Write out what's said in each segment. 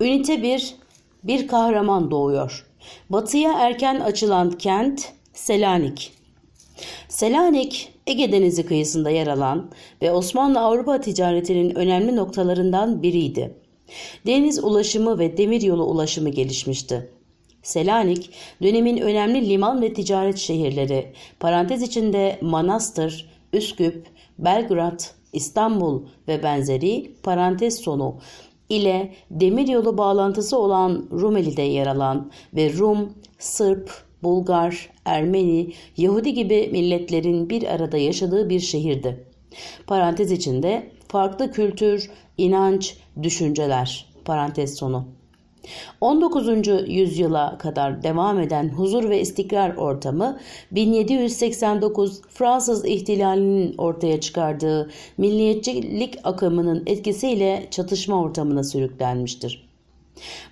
Ünite 1 bir kahraman doğuyor. Batıya erken açılan kent Selanik. Selanik, Ege Denizi kıyısında yer alan ve Osmanlı-Avrupa ticaretinin önemli noktalarından biriydi. Deniz ulaşımı ve demiryolu ulaşımı gelişmişti. Selanik, dönemin önemli liman ve ticaret şehirleri, parantez içinde Manastır, Üsküp, Belgrad, İstanbul ve benzeri parantez sonu ile demiryolu bağlantısı olan Rumeli'de yer alan ve Rum, Sırp, Bulgar, Ermeni, Yahudi gibi milletlerin bir arada yaşadığı bir şehirdi. Parantez içinde farklı kültür, inanç, düşünceler. Parantez sonu. 19. yüzyıla kadar devam eden huzur ve istikrar ortamı 1789 Fransız ihtilalinin ortaya çıkardığı milliyetçilik akımının etkisiyle çatışma ortamına sürüklenmiştir.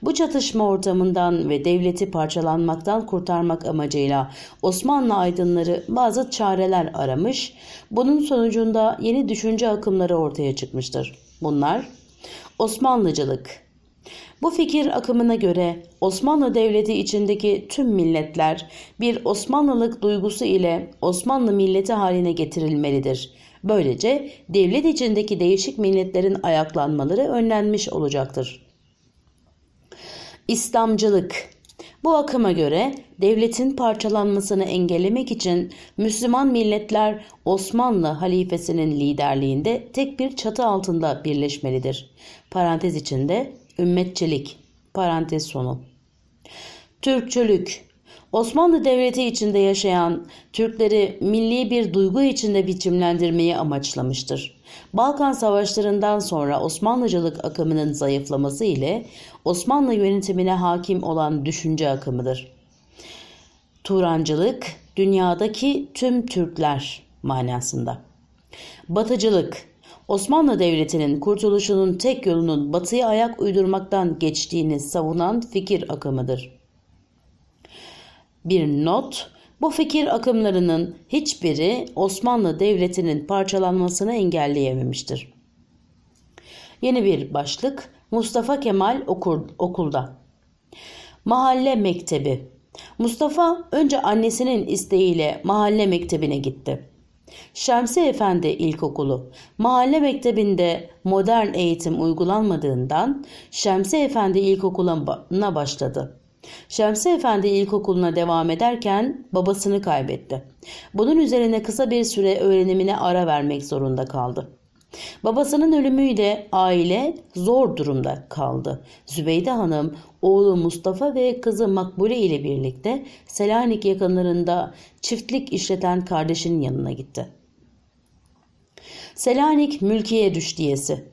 Bu çatışma ortamından ve devleti parçalanmaktan kurtarmak amacıyla Osmanlı aydınları bazı çareler aramış, bunun sonucunda yeni düşünce akımları ortaya çıkmıştır. Bunlar Osmanlıcılık, bu fikir akımına göre Osmanlı Devleti içindeki tüm milletler bir Osmanlılık duygusu ile Osmanlı milleti haline getirilmelidir. Böylece devlet içindeki değişik milletlerin ayaklanmaları önlenmiş olacaktır. İslamcılık bu akıma göre devletin parçalanmasını engellemek için Müslüman milletler Osmanlı halifesinin liderliğinde tek bir çatı altında birleşmelidir. Parantez içinde ümmetçilik, parantez sonu. Türkçülük, Osmanlı Devleti içinde yaşayan Türkleri milli bir duygu içinde biçimlendirmeyi amaçlamıştır. Balkan Savaşlarından sonra Osmanlıcılık akımının zayıflaması ile Osmanlı yönetimine hakim olan düşünce akımıdır. Turancılık, dünyadaki tüm Türkler manasında. Batıcılık, Osmanlı Devleti'nin kurtuluşunun tek yolunun batıya ayak uydurmaktan geçtiğini savunan fikir akımıdır. Bir not, bu fikir akımlarının hiçbiri Osmanlı Devleti'nin parçalanmasını engelleyememiştir. Yeni bir başlık Mustafa Kemal okur, okulda. Mahalle Mektebi Mustafa önce annesinin isteğiyle mahalle mektebine gitti. Şemsi Efendi İlkokulu mahalle mektebinde modern eğitim uygulanmadığından Şemsi Efendi İlkokulu'na başladı. Şemsi Efendi İlkokulu'na devam ederken babasını kaybetti. Bunun üzerine kısa bir süre öğrenimine ara vermek zorunda kaldı. Babasının ölümüyle aile zor durumda kaldı. Zübeyde Hanım oğlu Mustafa ve kızı Makbule ile birlikte Selanik yakınlarında çiftlik işleten kardeşinin yanına gitti. Selanik mülkiye düştiyesi.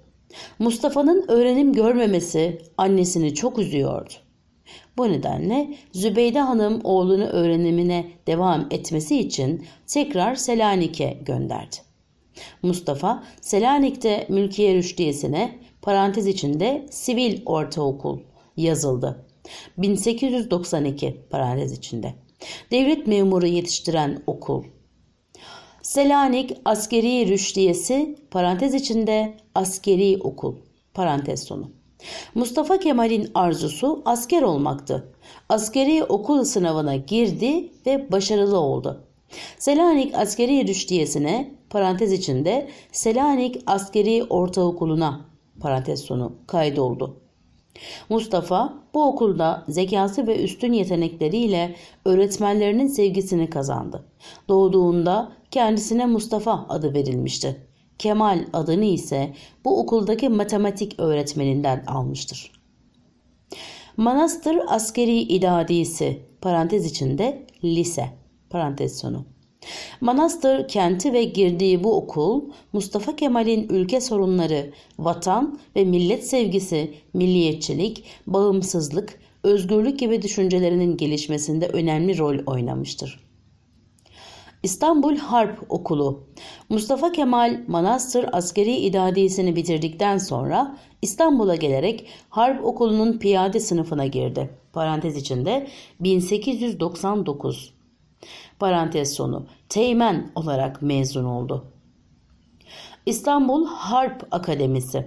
Mustafa'nın öğrenim görmemesi annesini çok üzüyordu. Bu nedenle Zübeyde Hanım oğlunu öğrenimine devam etmesi için tekrar Selanik'e gönderdi. Mustafa Selanik'te mülkiye rüştiyesine parantez içinde sivil ortaokul yazıldı. 1892 parantez içinde. Devlet memuru yetiştiren okul. Selanik Askeri Rüştiyesi parantez içinde askeri okul parantez sonu. Mustafa Kemal'in arzusu asker olmaktı. Askeri okul sınavına girdi ve başarılı oldu. Selanik Askeri Rüştiyesi'ne parantez içinde Selanik Askeri Ortaokulu'na parantez sonu kaydoldu. Mustafa bu okulda zekası ve üstün yetenekleriyle öğretmenlerinin sevgisini kazandı. Doğduğunda kendisine Mustafa adı verilmişti. Kemal adını ise bu okuldaki matematik öğretmeninden almıştır. Manastır Askeri İdadisi parantez içinde lise parantez sonu. Manastır kenti ve girdiği bu okul Mustafa Kemal'in ülke sorunları, vatan ve millet sevgisi, milliyetçilik, bağımsızlık, özgürlük gibi düşüncelerinin gelişmesinde önemli rol oynamıştır. İstanbul Harp Okulu Mustafa Kemal Manastır Askeri İdadiyesini bitirdikten sonra İstanbul'a gelerek Harp Okulu'nun piyade sınıfına girdi. Parantez içinde 1899 parantez sonu teğmen olarak mezun oldu. İstanbul Harp Akademisi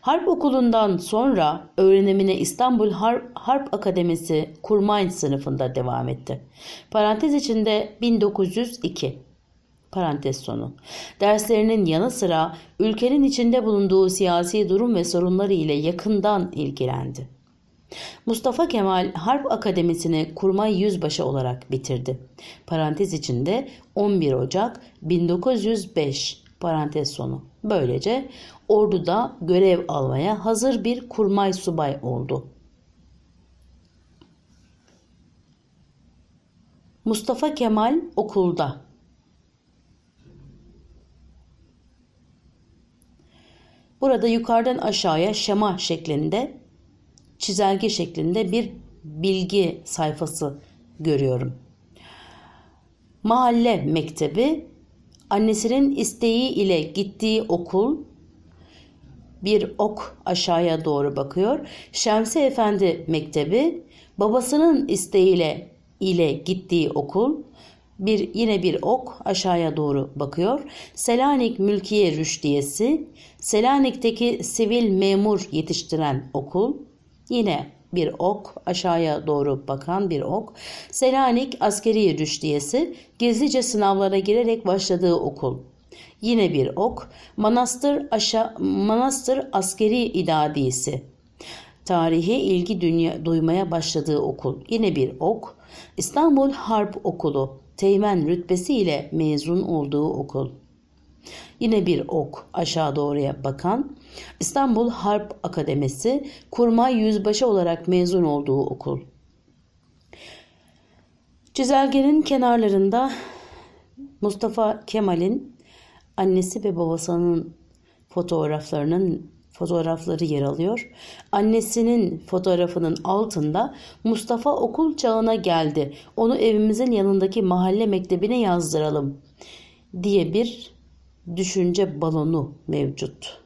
Harp okulundan sonra öğrenimine İstanbul Harp, Harp Akademisi kurmay sınıfında devam etti. Parantez içinde 1902 parantez sonu. Derslerinin yanı sıra ülkenin içinde bulunduğu siyasi durum ve sorunları ile yakından ilgilendi. Mustafa Kemal Harp Akademisi'ni kurmay yüzbaşı olarak bitirdi. Parantez içinde 11 Ocak 1905 parantez sonu. Böylece orduda görev almaya hazır bir kurmay subay oldu. Mustafa Kemal okulda Burada yukarıdan aşağıya şema şeklinde çizelge şeklinde bir bilgi sayfası görüyorum. Mahalle mektebi annesinin isteği ile gittiği okul bir ok aşağıya doğru bakıyor. Şemsi Efendi Mektebi babasının isteğiyle ile gittiği okul bir yine bir ok aşağıya doğru bakıyor. Selanik Mülkiye Rüşdiyesi, Selanik'teki sivil memur yetiştiren okul, yine bir ok aşağıya doğru bakan bir ok. Selanik Askeri Rüşdiyesi, gizlice sınavlara girerek başladığı okul. Yine bir ok. Manastır, aşa Manastır Askeri İdadisi. Tarihi ilgi dünya, duymaya başladığı okul. Yine bir ok. İstanbul Harp Okulu. Teğmen rütbesi ile mezun olduğu okul. Yine bir ok aşağı doğruya bakan. İstanbul Harp Akademisi kurmay yüzbaşı olarak mezun olduğu okul. Çizelgenin kenarlarında Mustafa Kemal'in annesi ve babasının fotoğraflarının fotoğrafları yer alıyor. Annesinin fotoğrafının altında Mustafa okul çağına geldi. Onu evimizin yanındaki mahalle mektebine yazdıralım diye bir düşünce balonu mevcut.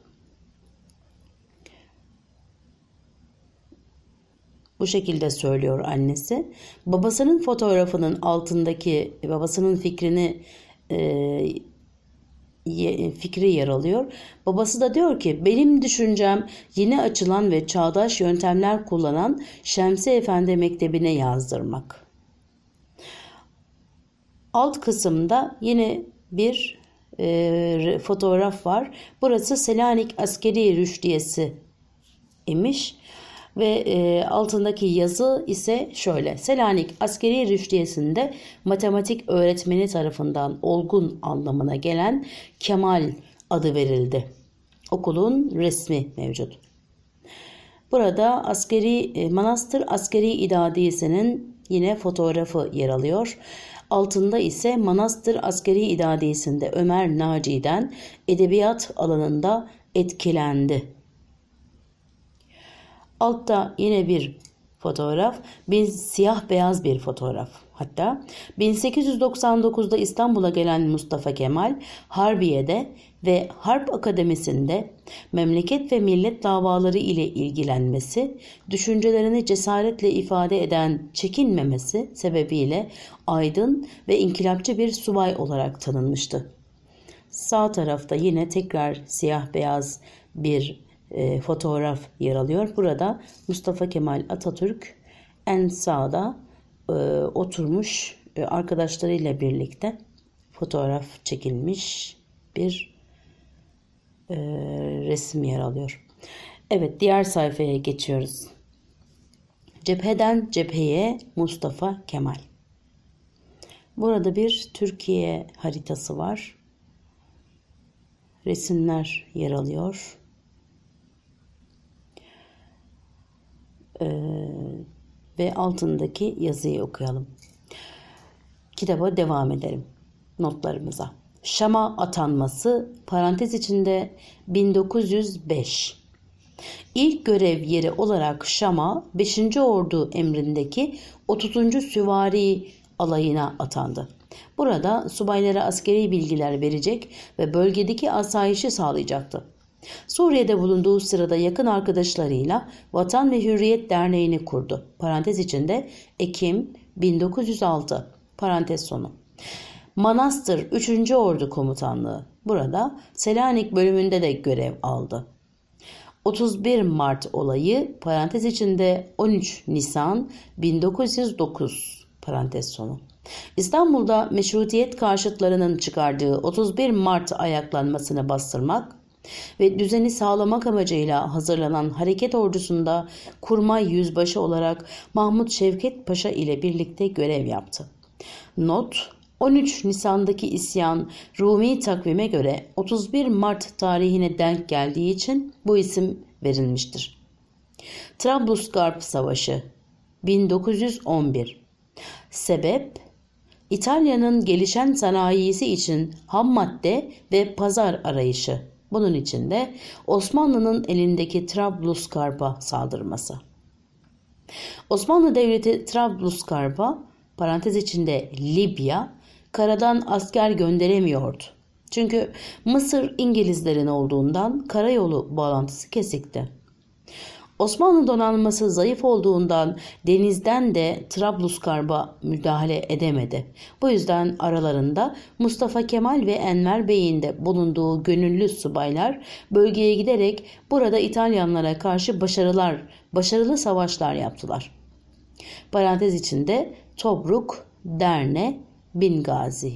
Bu şekilde söylüyor annesi. Babasının fotoğrafının altındaki babasının fikrini e, fikri yer alıyor. Babası da diyor ki benim düşüncem yeni açılan ve çağdaş yöntemler kullanan Şemsi Efendi Mektebi'ne yazdırmak. Alt kısımda yine bir e, fotoğraf var. Burası Selanik Askeri Rüşdiyesi imiş ve e, altındaki yazı ise şöyle. Selanik Askeri Rüşdiyesi'nde matematik öğretmeni tarafından olgun anlamına gelen Kemal adı verildi. Okulun resmi mevcut. Burada askeri e, Manastır Askeri İdadiyesi'nin yine fotoğrafı yer alıyor. Altında ise Manastır Askeri İdadiyesi'nde Ömer Naci'den edebiyat alanında etkilendi Altta yine bir fotoğraf. Bin, siyah beyaz bir fotoğraf. Hatta 1899'da İstanbul'a gelen Mustafa Kemal Harbiye'de ve Harp Akademisi'nde memleket ve millet davaları ile ilgilenmesi, düşüncelerini cesaretle ifade eden çekinmemesi sebebiyle aydın ve inkılapçı bir subay olarak tanınmıştı. Sağ tarafta yine tekrar siyah beyaz bir e, fotoğraf yer alıyor. Burada Mustafa Kemal Atatürk en sağda e, oturmuş e, arkadaşlarıyla birlikte fotoğraf çekilmiş bir e, resim yer alıyor. Evet diğer sayfaya geçiyoruz. Cepheden cepheye Mustafa Kemal. Burada bir Türkiye haritası var. Resimler yer alıyor. Ee, ve altındaki yazıyı okuyalım. Kitaba devam edelim notlarımıza. Şam'a atanması parantez içinde 1905. İlk görev yeri olarak Şam'a 5. Ordu emrindeki 30. Süvari alayına atandı. Burada subaylara askeri bilgiler verecek ve bölgedeki asayişi sağlayacaktı. Suriye'de bulunduğu sırada yakın arkadaşlarıyla Vatan ve Hürriyet Derneği'ni kurdu. Parantez içinde Ekim 1906. Parantez sonu. Manastır 3. Ordu Komutanlığı. Burada Selanik bölümünde de görev aldı. 31 Mart olayı parantez içinde 13 Nisan 1909 parantez sonu. İstanbul'da meşrutiyet karşıtlarının çıkardığı 31 Mart ayaklanmasını bastırmak ve düzeni sağlamak amacıyla hazırlanan hareket ordusunda kurmay yüzbaşı olarak Mahmut Şevket Paşa ile birlikte görev yaptı. Not 13 Nisan'daki isyan Rumi takvime göre 31 Mart tarihine denk geldiği için bu isim verilmiştir. Trablusgarp Savaşı 1911 Sebep İtalya'nın gelişen sanayisi için ham madde ve pazar arayışı. Bunun için de Osmanlı'nın elindeki Trablusgarp'a saldırması. Osmanlı Devleti Trablusgarp'a parantez içinde Libya karadan asker gönderemiyordu. Çünkü Mısır İngilizlerin olduğundan karayolu bağlantısı kesikti. Osmanlı donanması zayıf olduğundan denizden de Trablusgarp'a müdahale edemedi. Bu yüzden aralarında Mustafa Kemal ve Enver Bey'in de bulunduğu gönüllü subaylar bölgeye giderek burada İtalyanlara karşı başarılar, başarılı savaşlar yaptılar. Parantez içinde Tobruk, Derne, Bingazi.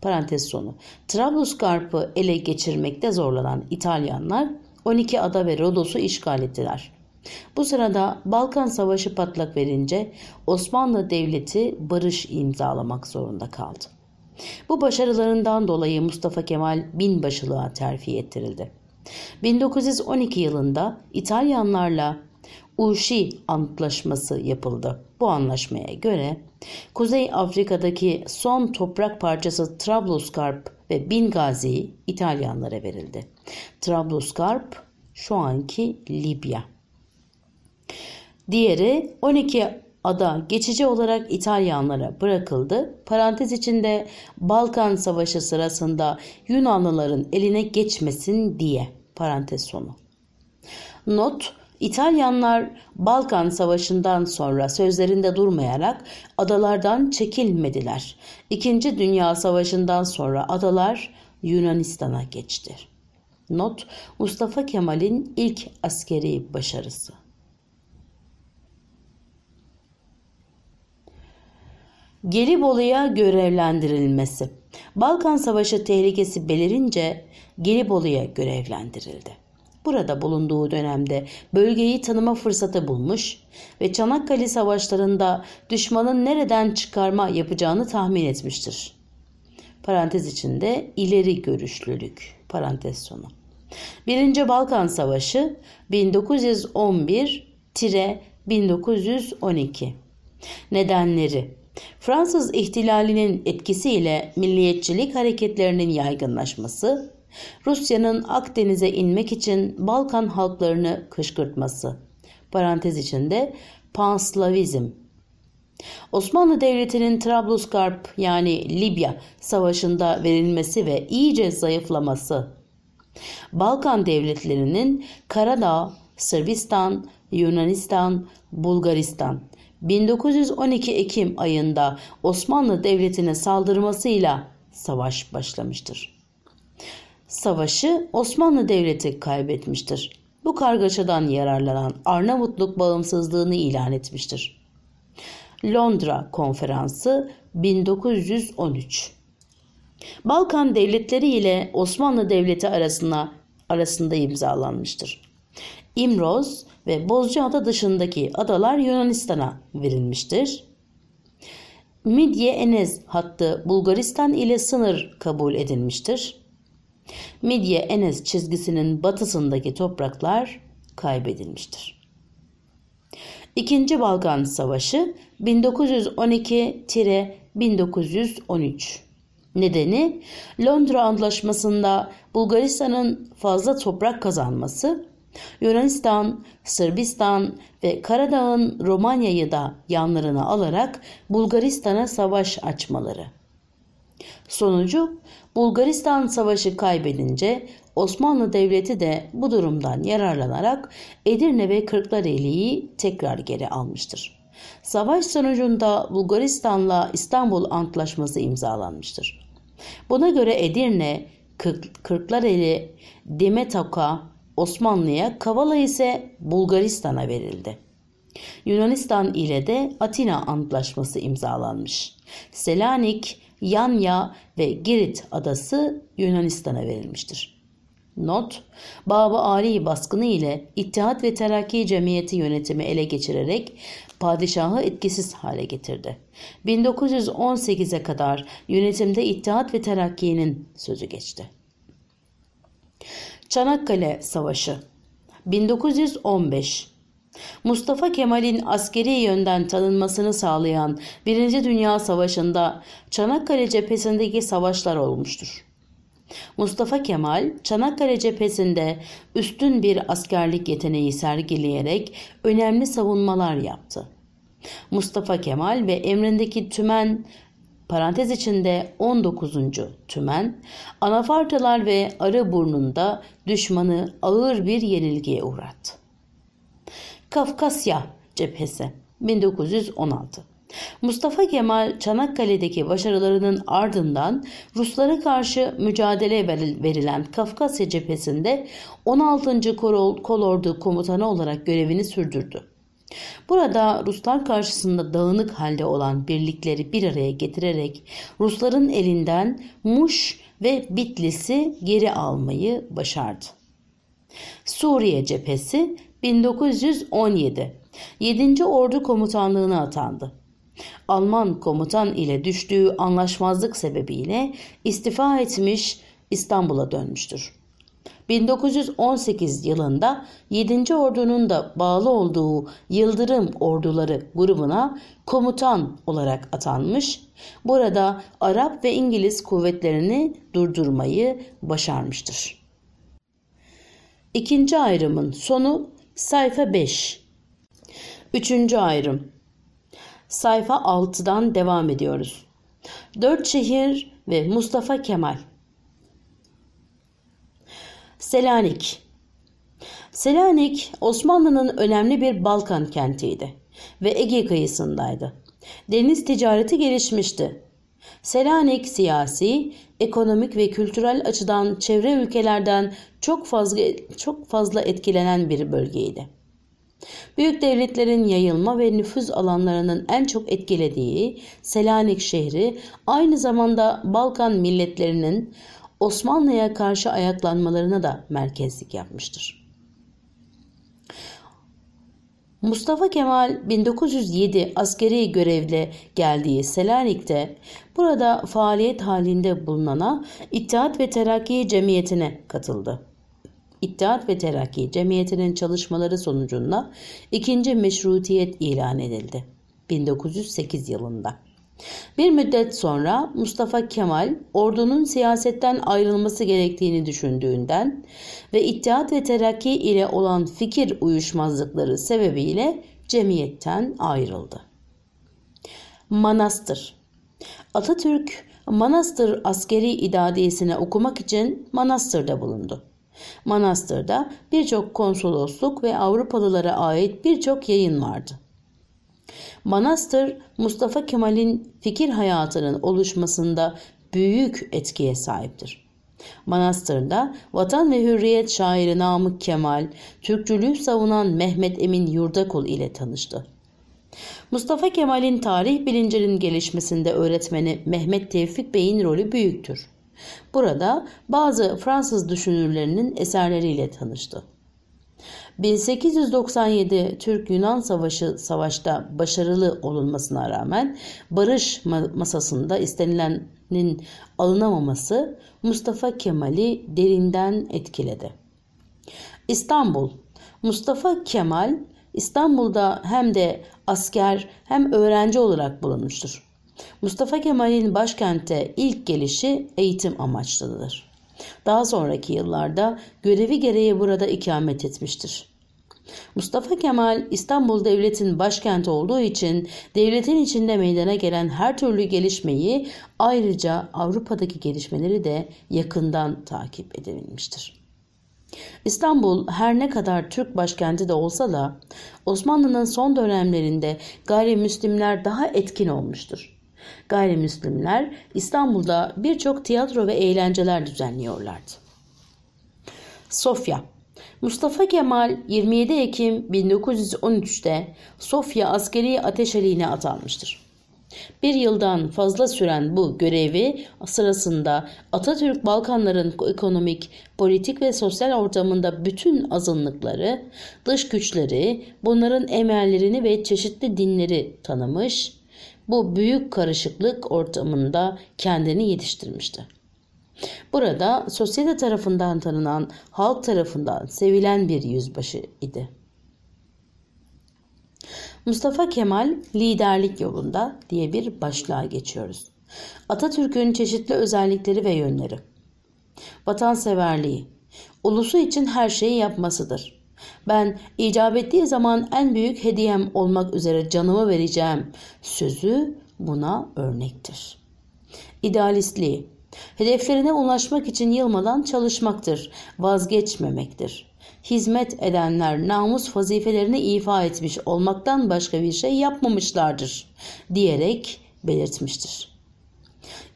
Parantez sonu. Trablusgarp'ı ele geçirmekte zorlanan İtalyanlar 12 ada ve Rodos'u işgal ettiler. Bu sırada Balkan Savaşı patlak verince Osmanlı Devleti barış imzalamak zorunda kaldı. Bu başarılarından dolayı Mustafa Kemal binbaşılığa terfi ettirildi. 1912 yılında İtalyanlarla Uşi Antlaşması yapıldı. Bu anlaşmaya göre Kuzey Afrika'daki son toprak parçası Trablusgarp ve Bingazi İtalyanlara verildi. Trablusgarp şu anki Libya. Diğeri 12 ada geçici olarak İtalyanlara bırakıldı. Parantez içinde Balkan Savaşı sırasında Yunanlıların eline geçmesin diye parantez sonu. Not İtalyanlar Balkan Savaşı'ndan sonra sözlerinde durmayarak adalardan çekilmediler. İkinci Dünya Savaşı'ndan sonra adalar Yunanistan'a geçti. Not Mustafa Kemal'in ilk askeri başarısı. Gelibolu'ya görevlendirilmesi. Balkan Savaşı tehlikesi belirince Gelibolu'ya görevlendirildi burada bulunduğu dönemde bölgeyi tanıma fırsatı bulmuş ve Çanakkale savaşlarında düşmanın nereden çıkarma yapacağını tahmin etmiştir. Parantez içinde ileri görüşlülük. Parantez sonu. Birinci Balkan Savaşı 1911-1912 Nedenleri Fransız ihtilalinin etkisiyle milliyetçilik hareketlerinin yaygınlaşması, Rusya'nın Akdeniz'e inmek için Balkan halklarını kışkırtması. Parantez içinde Panslavizm. Osmanlı Devleti'nin Trablusgarp yani Libya savaşında verilmesi ve iyice zayıflaması. Balkan devletlerinin Karadağ, Sırbistan, Yunanistan, Bulgaristan 1912 Ekim ayında Osmanlı Devleti'ne saldırmasıyla savaş başlamıştır savaşı Osmanlı Devleti kaybetmiştir. Bu kargaşadan yararlanan Arnavutluk bağımsızlığını ilan etmiştir. Londra Konferansı 1913 Balkan devletleri ile Osmanlı Devleti arasında arasında imzalanmıştır. İmroz ve Bozcaada dışındaki adalar Yunanistan'a verilmiştir. Midye Enez hattı Bulgaristan ile sınır kabul edilmiştir. Midye Enes çizgisinin batısındaki topraklar kaybedilmiştir. İkinci Balkan Savaşı 1912-1913 Nedeni Londra Antlaşması'nda Bulgaristan'ın fazla toprak kazanması, Yunanistan, Sırbistan ve Karadağ'ın Romanya'yı da yanlarına alarak Bulgaristan'a savaş açmaları. Sonucu Bulgaristan Savaşı kaybedince Osmanlı Devleti de bu durumdan yararlanarak Edirne ve Kırklareli'yi tekrar geri almıştır. Savaş sonucunda Bulgaristan'la İstanbul Antlaşması imzalanmıştır. Buna göre Edirne, Kırklareli, Demetoka, Osmanlı'ya, Kavala ise Bulgaristan'a verildi. Yunanistan ile de Atina Antlaşması imzalanmış. Selanik, Yanya ve Girit adası Yunanistan'a verilmiştir. Not, Baba Ali baskını ile İttihat ve Terakki Cemiyeti yönetimi ele geçirerek padişahı etkisiz hale getirdi. 1918'e kadar yönetimde İttihat ve Terakki'nin sözü geçti. Çanakkale Savaşı 1915 Mustafa Kemal'in askeri yönden tanınmasını sağlayan Birinci Dünya Savaşı'nda Çanakkale cephesindeki savaşlar olmuştur. Mustafa Kemal Çanakkale cephesinde üstün bir askerlik yeteneği sergileyerek önemli savunmalar yaptı. Mustafa Kemal ve emrindeki tümen parantez içinde 19. tümen Anafartalar ve Arıburnu'nda düşmanı ağır bir yenilgiye uğrattı. Kafkasya cephesi 1916 Mustafa Kemal Çanakkale'deki başarılarının ardından Ruslara karşı mücadele verilen Kafkasya cephesinde 16. Kolordu komutanı olarak görevini sürdürdü. Burada Ruslar karşısında dağınık halde olan birlikleri bir araya getirerek Rusların elinden Muş ve Bitlis'i geri almayı başardı. Suriye cephesi 1917 7. Ordu Komutanlığı'na atandı. Alman komutan ile düştüğü anlaşmazlık sebebiyle istifa etmiş İstanbul'a dönmüştür. 1918 yılında 7. Ordu'nun da bağlı olduğu Yıldırım Orduları grubuna komutan olarak atanmış. Burada Arap ve İngiliz kuvvetlerini durdurmayı başarmıştır. İkinci ayrımın sonu sayfa 5. Üçüncü ayrım sayfa 6'dan devam ediyoruz. Dört şehir ve Mustafa Kemal Selanik Selanik Osmanlı'nın önemli bir Balkan kentiydi ve Ege kıyısındaydı. Deniz ticareti gelişmişti. Selanik siyasi, ekonomik ve kültürel açıdan çevre ülkelerden çok fazla çok fazla etkilenen bir bölgeydi. Büyük devletlerin yayılma ve nüfuz alanlarının en çok etkilediği Selanik şehri aynı zamanda Balkan milletlerinin Osmanlı'ya karşı ayaklanmalarına da merkezlik yapmıştır. Mustafa Kemal 1907 askeri görevle geldiği Selanik'te burada faaliyet halinde bulunana İttihat ve Terakki Cemiyeti'ne katıldı. İttihat ve Terakki Cemiyeti'nin çalışmaları sonucunda ikinci meşrutiyet ilan edildi 1908 yılında. Bir müddet sonra Mustafa Kemal ordunun siyasetten ayrılması gerektiğini düşündüğünden ve İttihat ve Terakki ile olan fikir uyuşmazlıkları sebebiyle cemiyetten ayrıldı. Manastır Atatürk Manastır askeri idadiyesine okumak için Manastır'da bulundu. Manastır'da birçok konsolosluk ve Avrupalılara ait birçok yayın vardı. Manastır Mustafa Kemal'in fikir hayatının oluşmasında büyük etkiye sahiptir. Manastır'da Vatan ve Hürriyet şairi Namık Kemal, Türkçülüğü savunan Mehmet Emin Yurdakul ile tanıştı. Mustafa Kemal'in tarih bilincinin gelişmesinde öğretmeni Mehmet Tevfik Bey'in rolü büyüktür. Burada bazı Fransız düşünürlerinin eserleriyle tanıştı. 1897 Türk-Yunan Savaşı savaşta başarılı olunmasına rağmen barış masasında istenilenin alınamaması Mustafa Kemal'i derinden etkiledi. İstanbul Mustafa Kemal İstanbul'da hem de asker hem öğrenci olarak bulunmuştur. Mustafa Kemal'in başkente ilk gelişi eğitim amaçlıdır. Daha sonraki yıllarda görevi gereği burada ikamet etmiştir. Mustafa Kemal İstanbul devletin başkenti olduğu için devletin içinde meydana gelen her türlü gelişmeyi ayrıca Avrupa'daki gelişmeleri de yakından takip edebilmiştir. İstanbul her ne kadar Türk başkenti de olsa da Osmanlı'nın son dönemlerinde gayrimüslimler daha etkin olmuştur. Gayrimüslimler İstanbul'da birçok tiyatro ve eğlenceler düzenliyorlardı. Sofya Mustafa Kemal 27 Ekim 1913'te Sofya askeri ateşeliğine atanmıştır. Bir yıldan fazla süren bu görevi sırasında Atatürk Balkanların ekonomik, politik ve sosyal ortamında bütün azınlıkları, dış güçleri, bunların emellerini ve çeşitli dinleri tanımış, bu büyük karışıklık ortamında kendini yetiştirmişti. Burada sosyete tarafından tanınan, halk tarafından sevilen bir yüzbaşı idi. Mustafa Kemal liderlik yolunda diye bir başlığa geçiyoruz. Atatürk'ün çeşitli özellikleri ve yönleri. Vatanseverliği, ulusu için her şeyi yapmasıdır. Ben icap ettiği zaman en büyük hediyem olmak üzere canımı vereceğim sözü buna örnektir. İdealistliği, hedeflerine ulaşmak için yılmadan çalışmaktır, vazgeçmemektir hizmet edenler namus vazifelerini ifa etmiş olmaktan başka bir şey yapmamışlardır diyerek belirtmiştir.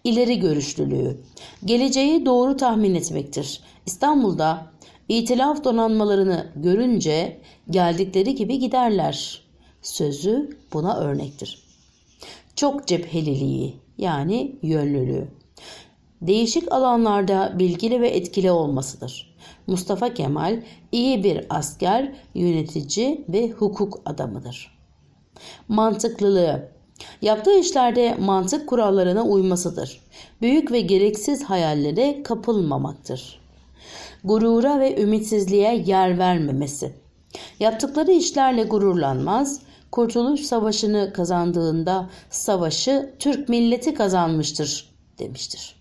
İleri görüşlülüğü, geleceği doğru tahmin etmektir. İstanbul'da itilaf donanmalarını görünce geldikleri gibi giderler. Sözü buna örnektir. Çok cepheliliği yani yönlülüğü. Değişik alanlarda bilgili ve etkili olmasıdır. Mustafa Kemal iyi bir asker, yönetici ve hukuk adamıdır. Mantıklılığı Yaptığı işlerde mantık kurallarına uymasıdır. Büyük ve gereksiz hayallere kapılmamaktır. Gurura ve ümitsizliğe yer vermemesi. Yaptıkları işlerle gururlanmaz, Kurtuluş Savaşı'nı kazandığında savaşı Türk milleti kazanmıştır demiştir.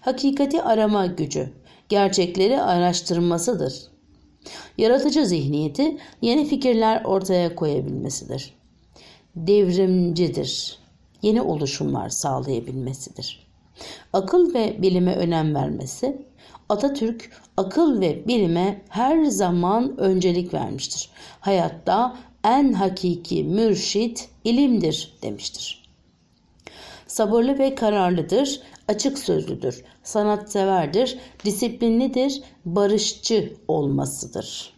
Hakikati arama gücü gerçekleri araştırmasıdır. Yaratıcı zihniyeti yeni fikirler ortaya koyabilmesidir. Devrimcidir. Yeni oluşumlar sağlayabilmesidir. Akıl ve bilime önem vermesi, Atatürk akıl ve bilime her zaman öncelik vermiştir. Hayatta en hakiki mürşit ilimdir demiştir. Sabırlı ve kararlıdır, açık sözlüdür, sanatseverdir, disiplinlidir, barışçı olmasıdır.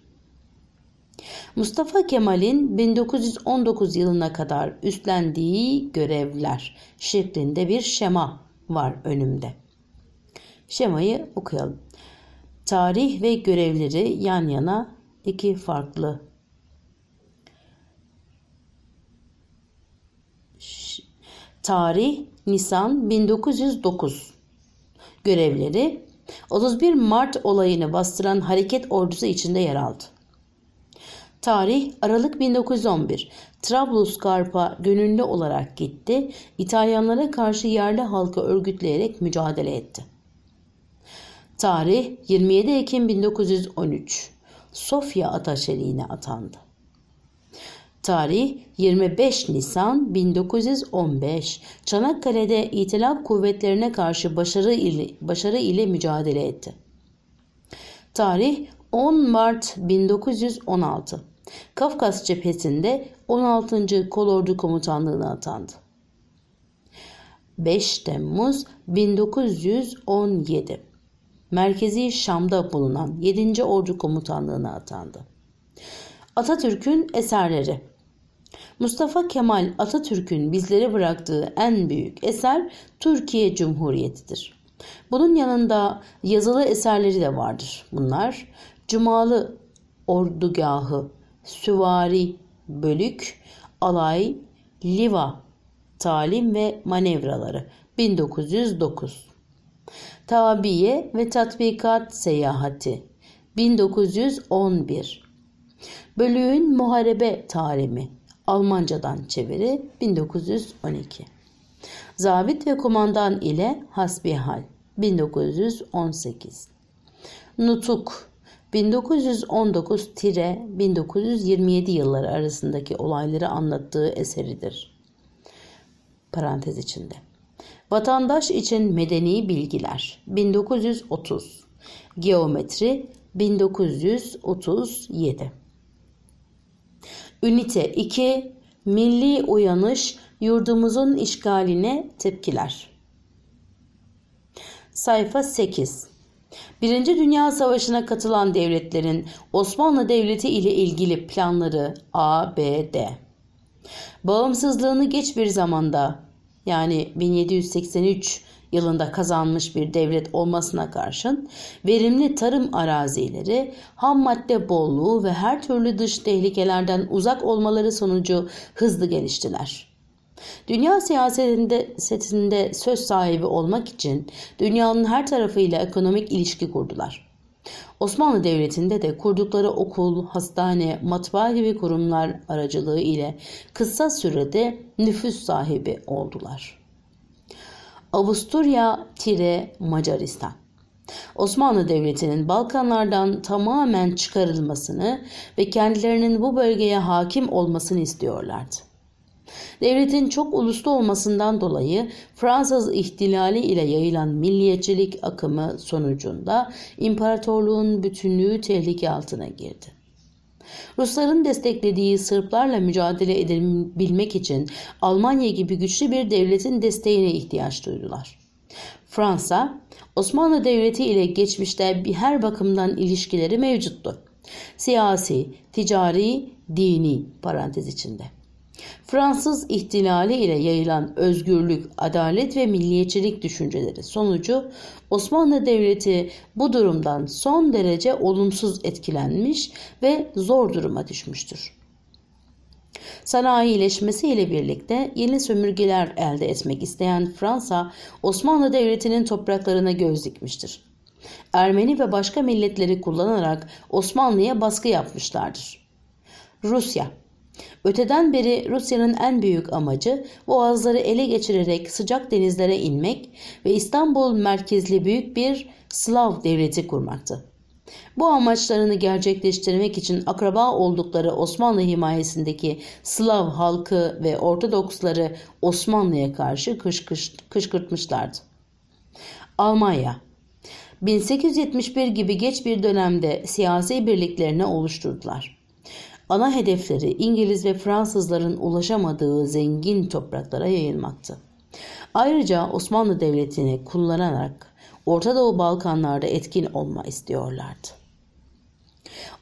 Mustafa Kemal'in 1919 yılına kadar üstlendiği görevler şeklinde bir şema var önümde. Şemayı okuyalım. Tarih ve görevleri yan yana iki farklı Tarih Nisan 1909 Görevleri 31 Mart olayını bastıran hareket ordusu içinde yer aldı. Tarih Aralık 1911. Trablusgarp'a gönüllü olarak gitti. İtalyanlara karşı yerli halkı örgütleyerek mücadele etti. Tarih 27 Ekim 1913. Sofya Ataşeliğine atandı. Tarih 25 Nisan 1915. Çanakkale'de İtilaf kuvvetlerine karşı başarı ile, başarı ile mücadele etti. Tarih 10 Mart 1916. Kafkas cephesinde 16. Kolordu Komutanlığı'na atandı. 5 Temmuz 1917. Merkezi Şam'da bulunan 7. Ordu Komutanlığı'na atandı. Atatürk'ün eserleri Mustafa Kemal Atatürk'ün bizlere bıraktığı en büyük eser Türkiye Cumhuriyeti'dir. Bunun yanında yazılı eserleri de vardır. Bunlar Cumalı Ordugahı, Süvari Bölük, Alay, Liva, Talim ve Manevraları 1909 Tabiye ve Tatbikat Seyahati 1911 Bölüğün Muharebe Talimi Almancadan çeviri 1912. Zabit ve Kumandan ile Hasbihal 1918. Nutuk 1919-1927 yılları arasındaki olayları anlattığı eseridir. Parantez içinde. Vatandaş için medeni bilgiler 1930. Geometri 1937. Ünite 2 Milli Uyanış Yurdumuzun işgaline tepkiler. Sayfa 8 Birinci Dünya Savaşı'na katılan devletlerin Osmanlı Devleti ile ilgili planları A, B, D. Bağımsızlığını geç bir zamanda yani 1783 yılında kazanmış bir devlet olmasına karşın verimli tarım arazileri, ham madde bolluğu ve her türlü dış tehlikelerden uzak olmaları sonucu hızlı geliştiler. Dünya siyasetinde setinde söz sahibi olmak için dünyanın her tarafıyla ekonomik ilişki kurdular. Osmanlı Devleti'nde de kurdukları okul, hastane, matbaa gibi kurumlar aracılığı ile kısa sürede nüfus sahibi oldular. Avusturya-Macaristan Osmanlı Devleti'nin Balkanlardan tamamen çıkarılmasını ve kendilerinin bu bölgeye hakim olmasını istiyorlardı. Devletin çok uluslu olmasından dolayı Fransız ihtilali ile yayılan milliyetçilik akımı sonucunda imparatorluğun bütünlüğü tehlike altına girdi. Rusların desteklediği Sırplarla mücadele edebilmek için Almanya gibi güçlü bir devletin desteğine ihtiyaç duydular. Fransa, Osmanlı Devleti ile geçmişte her bakımdan ilişkileri mevcuttu. Siyasi, ticari, dini parantez içinde. Fransız ihtilali ile yayılan özgürlük, adalet ve milliyetçilik düşünceleri sonucu Osmanlı Devleti bu durumdan son derece olumsuz etkilenmiş ve zor duruma düşmüştür. Sanayileşmesi ile birlikte yeni sömürgeler elde etmek isteyen Fransa, Osmanlı Devleti'nin topraklarına göz dikmiştir. Ermeni ve başka milletleri kullanarak Osmanlı'ya baskı yapmışlardır. Rusya Öteden beri Rusya'nın en büyük amacı boğazları ele geçirerek sıcak denizlere inmek ve İstanbul merkezli büyük bir Slav devleti kurmaktı. Bu amaçlarını gerçekleştirmek için akraba oldukları Osmanlı himayesindeki Slav halkı ve Ortodoksları Osmanlı'ya karşı kışkırtmışlardı. Almanya 1871 gibi geç bir dönemde siyasi birliklerini oluşturdular. Ana hedefleri İngiliz ve Fransızların ulaşamadığı zengin topraklara yayılmaktı. Ayrıca Osmanlı Devleti'ni kullanarak Orta Doğu Balkanlarda etkin olma istiyorlardı.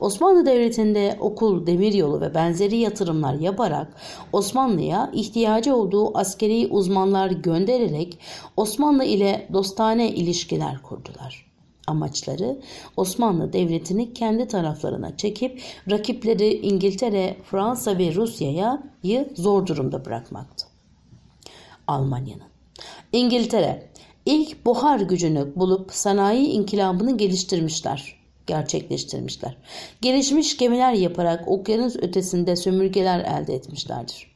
Osmanlı Devleti'nde okul, demiryolu ve benzeri yatırımlar yaparak Osmanlı'ya ihtiyacı olduğu askeri uzmanlar göndererek Osmanlı ile dostane ilişkiler kurdular. Amaçları Osmanlı Devleti'ni kendi taraflarına çekip rakipleri İngiltere, Fransa ve Rusya'yı zor durumda bırakmaktı. Almanya'nın İngiltere ilk buhar gücünü bulup sanayi inkılabını geliştirmişler gerçekleştirmişler. Gelişmiş gemiler yaparak okyanus ötesinde sömürgeler elde etmişlerdir.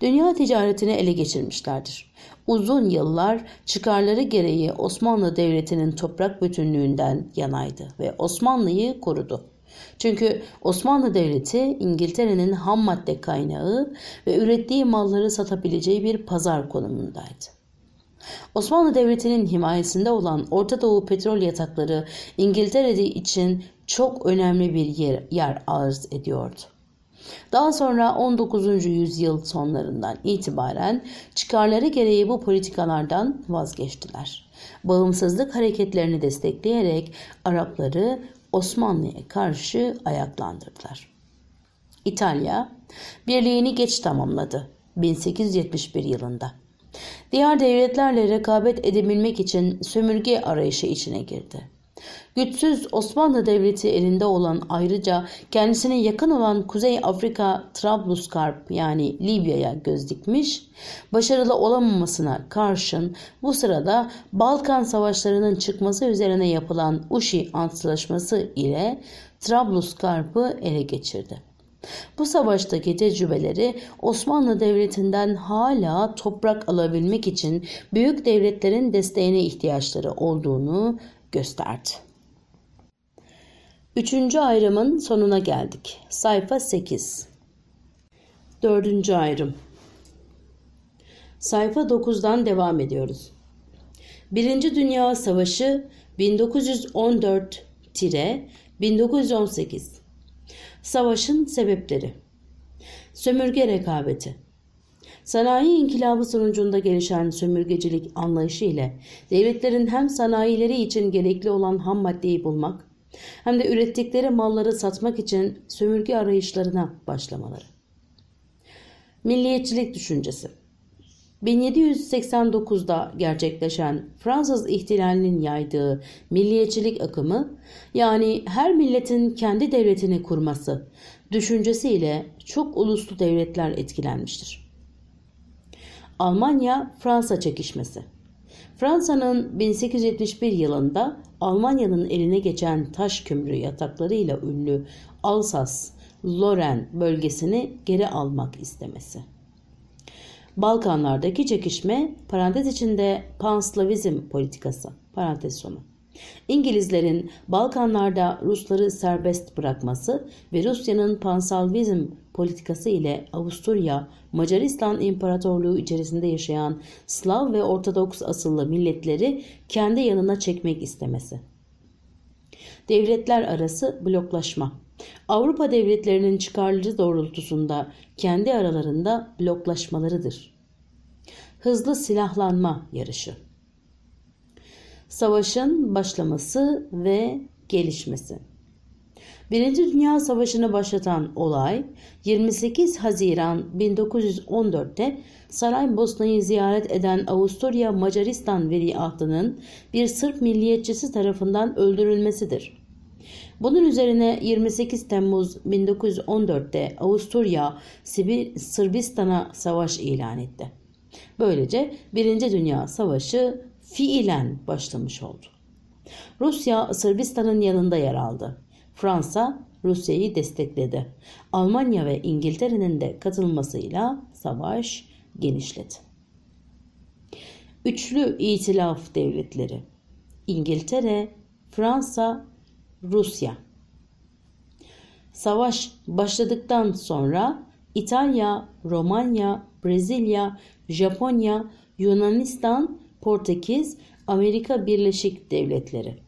Dünya ticaretini ele geçirmişlerdir uzun yıllar çıkarları gereği Osmanlı Devleti'nin toprak bütünlüğünden yanaydı ve Osmanlı'yı korudu. Çünkü Osmanlı Devleti İngiltere'nin ham madde kaynağı ve ürettiği malları satabileceği bir pazar konumundaydı. Osmanlı Devleti'nin himayesinde olan Orta Doğu petrol yatakları İngiltere için çok önemli bir yer, yer arz ediyordu. Daha sonra 19. yüzyıl sonlarından itibaren çıkarları gereği bu politikalardan vazgeçtiler. Bağımsızlık hareketlerini destekleyerek Arapları Osmanlı'ya karşı ayaklandırdılar. İtalya birliğini geç tamamladı 1871 yılında. Diğer devletlerle rekabet edebilmek için sömürge arayışı içine girdi. Güçsüz Osmanlı Devleti elinde olan ayrıca kendisine yakın olan Kuzey Afrika Trablusgarp yani Libya'ya göz dikmiş, başarılı olamamasına karşın bu sırada Balkan Savaşları'nın çıkması üzerine yapılan Uşi Antlaşması ile Trablusgarp'ı ele geçirdi. Bu savaştaki tecrübeleri Osmanlı Devleti'nden hala toprak alabilmek için büyük devletlerin desteğine ihtiyaçları olduğunu gösterdi. Üçüncü ayrımın sonuna geldik. Sayfa 8. Dördüncü ayrım. Sayfa 9'dan devam ediyoruz. Birinci Dünya Savaşı 1914-1918 Savaşın sebepleri Sömürge rekabeti Sanayi inkılabı sonucunda gelişen sömürgecilik anlayışı ile devletlerin hem sanayileri için gerekli olan ham maddeyi bulmak hem de ürettikleri malları satmak için sömürge arayışlarına başlamaları. Milliyetçilik düşüncesi 1789'da gerçekleşen Fransız ihtilalinin yaydığı milliyetçilik akımı yani her milletin kendi devletini kurması düşüncesiyle çok uluslu devletler etkilenmiştir. Almanya-Fransa çekişmesi Fransa'nın 1871 yılında Almanya'nın eline geçen taş kömürü yataklarıyla ünlü Alsas, Lorraine bölgesini geri almak istemesi. Balkanlardaki çekişme parantez içinde panslavizm politikası parantez sonu. İngilizlerin Balkanlarda Rusları serbest bırakması ve Rusya'nın pansalvizm politikası ile Avusturya, Macaristan İmparatorluğu içerisinde yaşayan Slav ve Ortodoks asıllı milletleri kendi yanına çekmek istemesi. Devletler arası bloklaşma Avrupa devletlerinin çıkarları doğrultusunda kendi aralarında bloklaşmalarıdır. Hızlı silahlanma yarışı. Savaşın başlaması ve gelişmesi. Birinci Dünya Savaşı'nı başlatan olay 28 Haziran 1914'te Saraybosna'yı ziyaret eden Avusturya Macaristan veliahtının bir Sırp milliyetçisi tarafından öldürülmesidir. Bunun üzerine 28 Temmuz 1914'te Avusturya Sırbistan'a savaş ilan etti. Böylece Birinci Dünya Savaşı fiilen başlamış oldu. Rusya Sırbistan'ın yanında yer aldı. Fransa Rusya'yı destekledi. Almanya ve İngiltere'nin de katılmasıyla savaş genişledi. Üçlü İtilaf Devletleri İngiltere, Fransa Rusya. Savaş başladıktan sonra İtalya, Romanya, Brezilya, Japonya, Yunanistan, Portekiz, Amerika Birleşik Devletleri.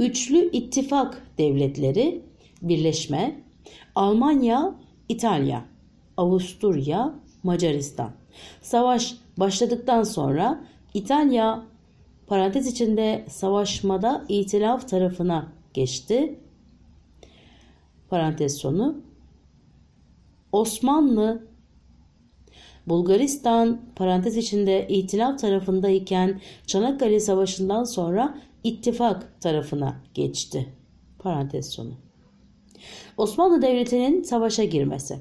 Üçlü İttifak Devletleri birleşme Almanya, İtalya, Avusturya, Macaristan. Savaş başladıktan sonra İtalya parantez içinde savaşmada itilaf tarafına geçti. Parantez sonu. Osmanlı Bulgaristan parantez içinde itilaf tarafındayken Çanakkale Savaşı'ndan sonra ittifak tarafına geçti. Parantez sonu. Osmanlı Devleti'nin savaşa girmesi.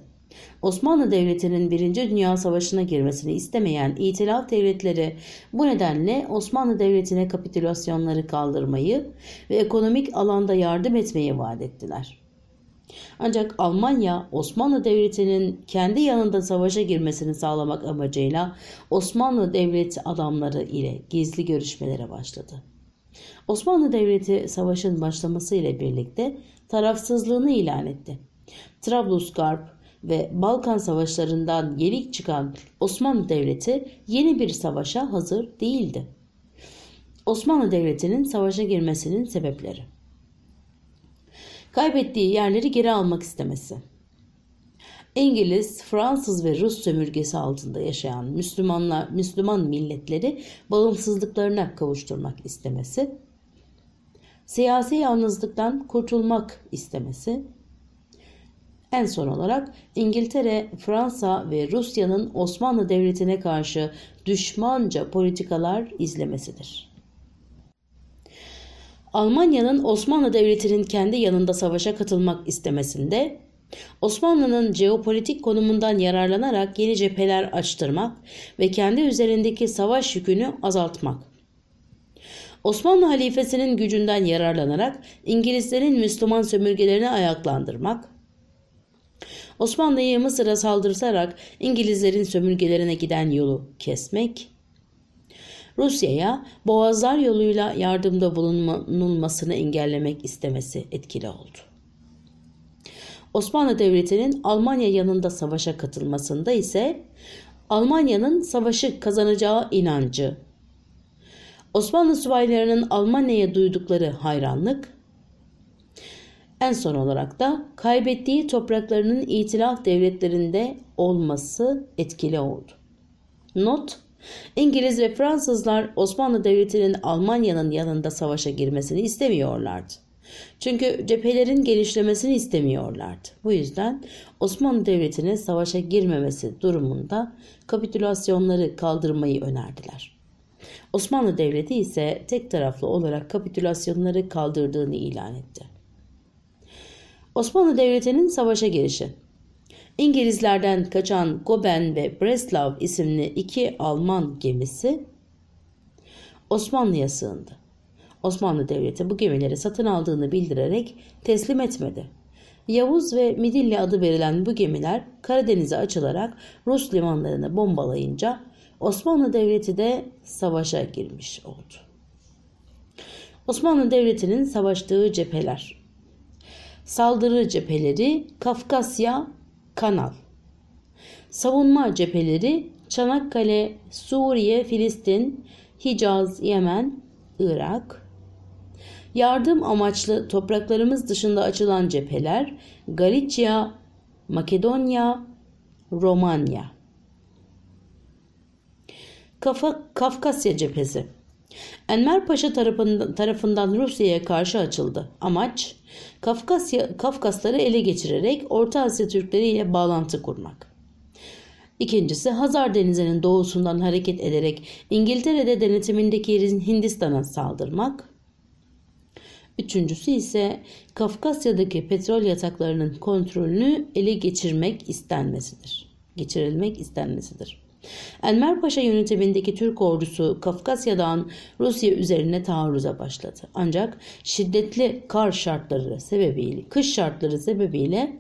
Osmanlı Devleti'nin Birinci Dünya Savaşı'na girmesini istemeyen itilaf devletleri bu nedenle Osmanlı Devleti'ne kapitülasyonları kaldırmayı ve ekonomik alanda yardım etmeyi vaat ettiler. Ancak Almanya Osmanlı Devleti'nin kendi yanında savaşa girmesini sağlamak amacıyla Osmanlı Devleti adamları ile gizli görüşmelere başladı. Osmanlı Devleti savaşın başlaması ile birlikte tarafsızlığını ilan etti. Trablusgarp, ve Balkan savaşlarından yenik çıkan Osmanlı Devleti yeni bir savaşa hazır değildi. Osmanlı Devleti'nin savaşa girmesinin sebepleri. Kaybettiği yerleri geri almak istemesi. İngiliz, Fransız ve Rus sömürgesi altında yaşayan Müslümanlar, Müslüman milletleri bağımsızlıklarına kavuşturmak istemesi, siyasi yalnızlıktan kurtulmak istemesi, en son olarak İngiltere, Fransa ve Rusya'nın Osmanlı Devleti'ne karşı düşmanca politikalar izlemesidir. Almanya'nın Osmanlı Devleti'nin kendi yanında savaşa katılmak istemesinde Osmanlı'nın jeopolitik konumundan yararlanarak yeni cepheler açtırmak ve kendi üzerindeki savaş yükünü azaltmak. Osmanlı halifesinin gücünden yararlanarak İngilizlerin Müslüman sömürgelerini ayaklandırmak, Osmanlı'yı Mısır'a saldırsarak İngilizlerin sömürgelerine giden yolu kesmek, Rusya'ya boğazlar yoluyla yardımda bulunulmasını engellemek istemesi etkili oldu. Osmanlı Devleti'nin Almanya yanında savaşa katılmasında ise Almanya'nın savaşı kazanacağı inancı, Osmanlı subaylarının Almanya'ya duydukları hayranlık, En son olarak da kaybettiği topraklarının itilaf devletlerinde olması etkili oldu. Not İngiliz ve Fransızlar Osmanlı Devleti'nin Almanya'nın yanında savaşa girmesini istemiyorlardı. Çünkü cephelerin genişlemesini istemiyorlardı. Bu yüzden Osmanlı Devleti'ne savaşa girmemesi durumunda kapitülasyonları kaldırmayı önerdiler. Osmanlı Devleti ise tek taraflı olarak kapitülasyonları kaldırdığını ilan etti. Osmanlı Devleti'nin savaşa girişi İngilizlerden kaçan Goben ve Breslau isimli iki Alman gemisi Osmanlı'ya sığındı. Osmanlı Devleti bu gemileri satın aldığını bildirerek teslim etmedi. Yavuz ve Midilli adı verilen bu gemiler Karadeniz'e açılarak Rus limanlarını bombalayınca Osmanlı Devleti de savaşa girmiş oldu. Osmanlı Devleti'nin savaştığı cepheler Saldırı cepheleri Kafkasya, Kanal. Savunma cepheleri Çanakkale, Suriye, Filistin, Hicaz, Yemen, Irak, Yardım amaçlı topraklarımız dışında açılan cepheler Galicia, Makedonya, Romanya. Kafa, Kafkasya cephesi Enver Paşa tarafından, Rusya'ya karşı açıldı. Amaç Kafkasya, Kafkasları ele geçirerek Orta Asya Türkleri ile bağlantı kurmak. İkincisi Hazar Denizi'nin doğusundan hareket ederek İngiltere'de denetimindeki Hindistan'a saldırmak. Üçüncüsü ise Kafkasya'daki petrol yataklarının kontrolünü ele geçirmek istenmesidir. Geçirilmek istenmesidir. Enver Paşa yönetimindeki Türk ordusu Kafkasya'dan Rusya üzerine taarruza başladı. Ancak şiddetli kar şartları sebebiyle, kış şartları sebebiyle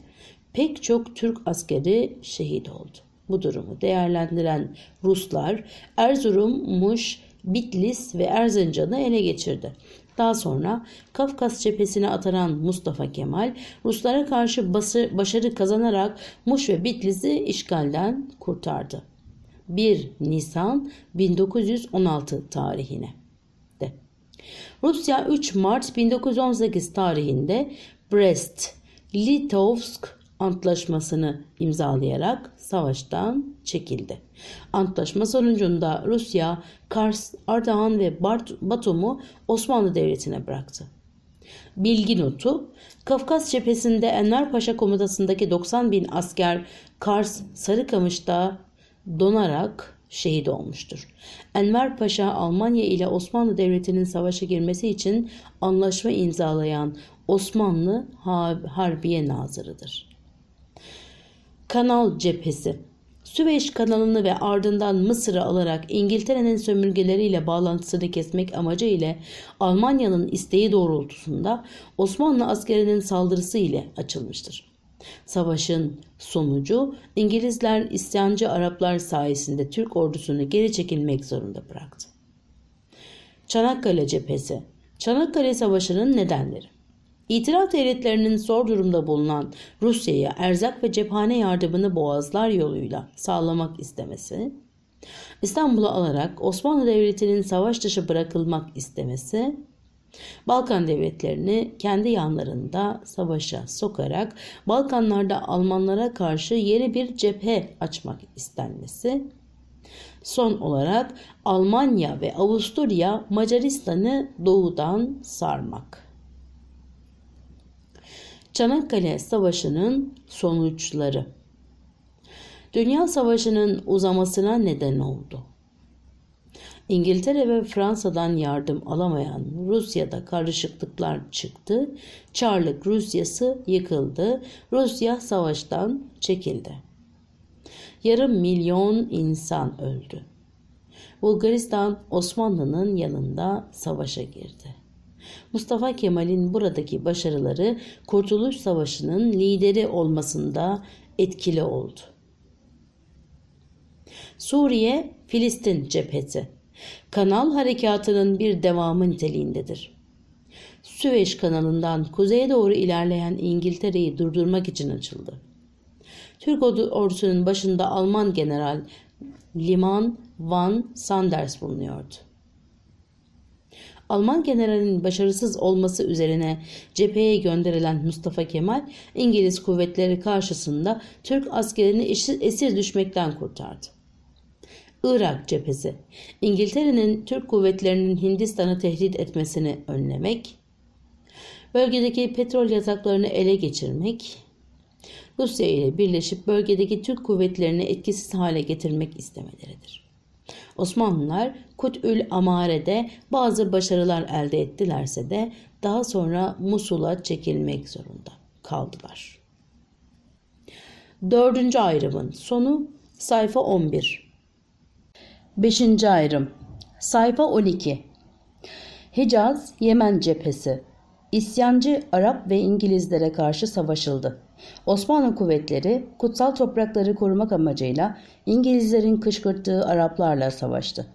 pek çok Türk askeri şehit oldu. Bu durumu değerlendiren Ruslar Erzurum, Muş, Bitlis ve Erzincan'ı ele geçirdi. Daha sonra Kafkas cephesine atanan Mustafa Kemal Ruslara karşı başarı kazanarak Muş ve Bitlis'i işgalden kurtardı. 1 Nisan 1916 tarihine de. Rusya 3 Mart 1918 tarihinde Brest, Litovsk antlaşmasını imzalayarak savaştan çekildi. Antlaşma sonucunda Rusya Kars, Ardahan ve Batum'u Osmanlı Devleti'ne bıraktı. Bilgi notu Kafkas cephesinde Enver Paşa komutasındaki 90 bin asker Kars Sarıkamış'ta donarak şehit olmuştur. Enver Paşa Almanya ile Osmanlı Devleti'nin savaşa girmesi için anlaşma imzalayan Osmanlı Harbiye Nazırıdır. Kanal cephesi Süveyş kanalını ve ardından Mısır'ı alarak İngiltere'nin sömürgeleriyle bağlantısını kesmek amacı ile Almanya'nın isteği doğrultusunda Osmanlı askerinin saldırısı ile açılmıştır. Savaşın sonucu İngilizler isyancı Araplar sayesinde Türk ordusunu geri çekilmek zorunda bıraktı. Çanakkale cephesi Çanakkale Savaşı'nın nedenleri İtiraf devletlerinin zor durumda bulunan Rusya'ya erzak ve cephane yardımını boğazlar yoluyla sağlamak istemesi, İstanbul'u alarak Osmanlı Devleti'nin savaş dışı bırakılmak istemesi, Balkan devletlerini kendi yanlarında savaşa sokarak Balkanlarda Almanlara karşı yeni bir cephe açmak istenmesi, son olarak Almanya ve Avusturya Macaristan'ı doğudan sarmak. Çanakkale Savaşı'nın sonuçları Dünya Savaşı'nın uzamasına neden oldu. İngiltere ve Fransa'dan yardım alamayan Rusya'da karışıklıklar çıktı. Çarlık Rusyası yıkıldı. Rusya savaştan çekildi. Yarım milyon insan öldü. Bulgaristan Osmanlı'nın yanında savaşa girdi. Mustafa Kemal'in buradaki başarıları Kurtuluş Savaşı'nın lideri olmasında etkili oldu. Suriye Filistin cephesi Kanal harekatının bir devamı niteliğindedir. Süveyş kanalından kuzeye doğru ilerleyen İngiltere'yi durdurmak için açıldı. Türk ordusunun başında Alman general Liman van Sanders bulunuyordu. Alman generalinin başarısız olması üzerine cepheye gönderilen Mustafa Kemal İngiliz kuvvetleri karşısında Türk askerini esir düşmekten kurtardı. Irak cephesi İngiltere'nin Türk kuvvetlerinin Hindistan'ı tehdit etmesini önlemek, bölgedeki petrol yataklarını ele geçirmek, Rusya ile birleşip bölgedeki Türk kuvvetlerini etkisiz hale getirmek istemeleridir. Osmanlılar Kut'ül Amare'de bazı başarılar elde ettilerse de daha sonra Musul'a çekilmek zorunda kaldılar. Dördüncü ayrımın sonu sayfa 11. Beşinci ayrım sayfa 12. Hicaz, Yemen cephesi. İsyancı Arap ve İngilizlere karşı savaşıldı. Osmanlı kuvvetleri kutsal toprakları korumak amacıyla İngilizlerin kışkırttığı Araplarla savaştı.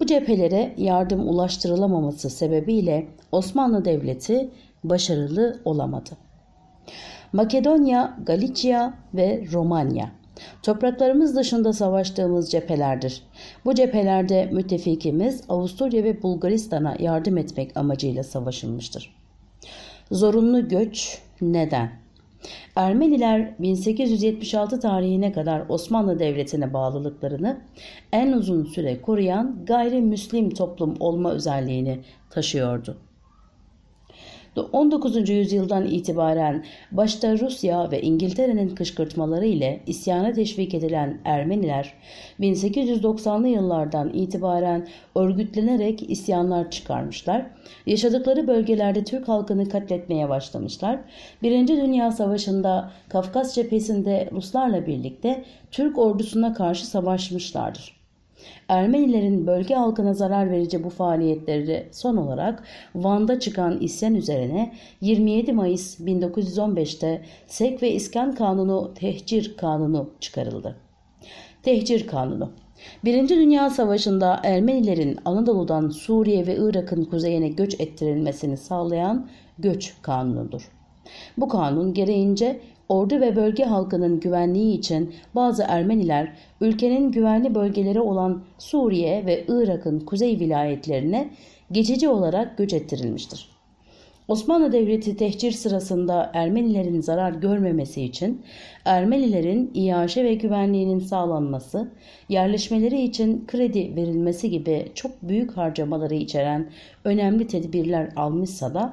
Bu cephelere yardım ulaştırılamaması sebebiyle Osmanlı Devleti başarılı olamadı. Makedonya, Galicia ve Romanya Topraklarımız dışında savaştığımız cephelerdir. Bu cephelerde müttefikimiz Avusturya ve Bulgaristan'a yardım etmek amacıyla savaşılmıştır. Zorunlu göç neden? Ermeniler 1876 tarihine kadar Osmanlı Devleti'ne bağlılıklarını en uzun süre koruyan gayrimüslim toplum olma özelliğini taşıyordu. 19. yüzyıldan itibaren başta Rusya ve İngiltere'nin kışkırtmaları ile isyana teşvik edilen Ermeniler 1890'lı yıllardan itibaren örgütlenerek isyanlar çıkarmışlar. Yaşadıkları bölgelerde Türk halkını katletmeye başlamışlar. Birinci Dünya Savaşı'nda Kafkas cephesinde Ruslarla birlikte Türk ordusuna karşı savaşmışlardır. Ermenilerin bölge halkına zarar verici bu faaliyetleri son olarak Van'da çıkan isyan üzerine 27 Mayıs 1915'te Sek ve İskan Kanunu Tehcir Kanunu çıkarıldı. Tehcir Kanunu Birinci Dünya Savaşı'nda Ermenilerin Anadolu'dan Suriye ve Irak'ın kuzeyine göç ettirilmesini sağlayan göç kanunudur. Bu kanun gereğince ordu ve bölge halkının güvenliği için bazı Ermeniler ülkenin güvenli bölgeleri olan Suriye ve Irak'ın kuzey vilayetlerine geçici olarak göç ettirilmiştir. Osmanlı Devleti tehcir sırasında Ermenilerin zarar görmemesi için Ermenilerin iaşe ve güvenliğinin sağlanması, yerleşmeleri için kredi verilmesi gibi çok büyük harcamaları içeren önemli tedbirler almışsa da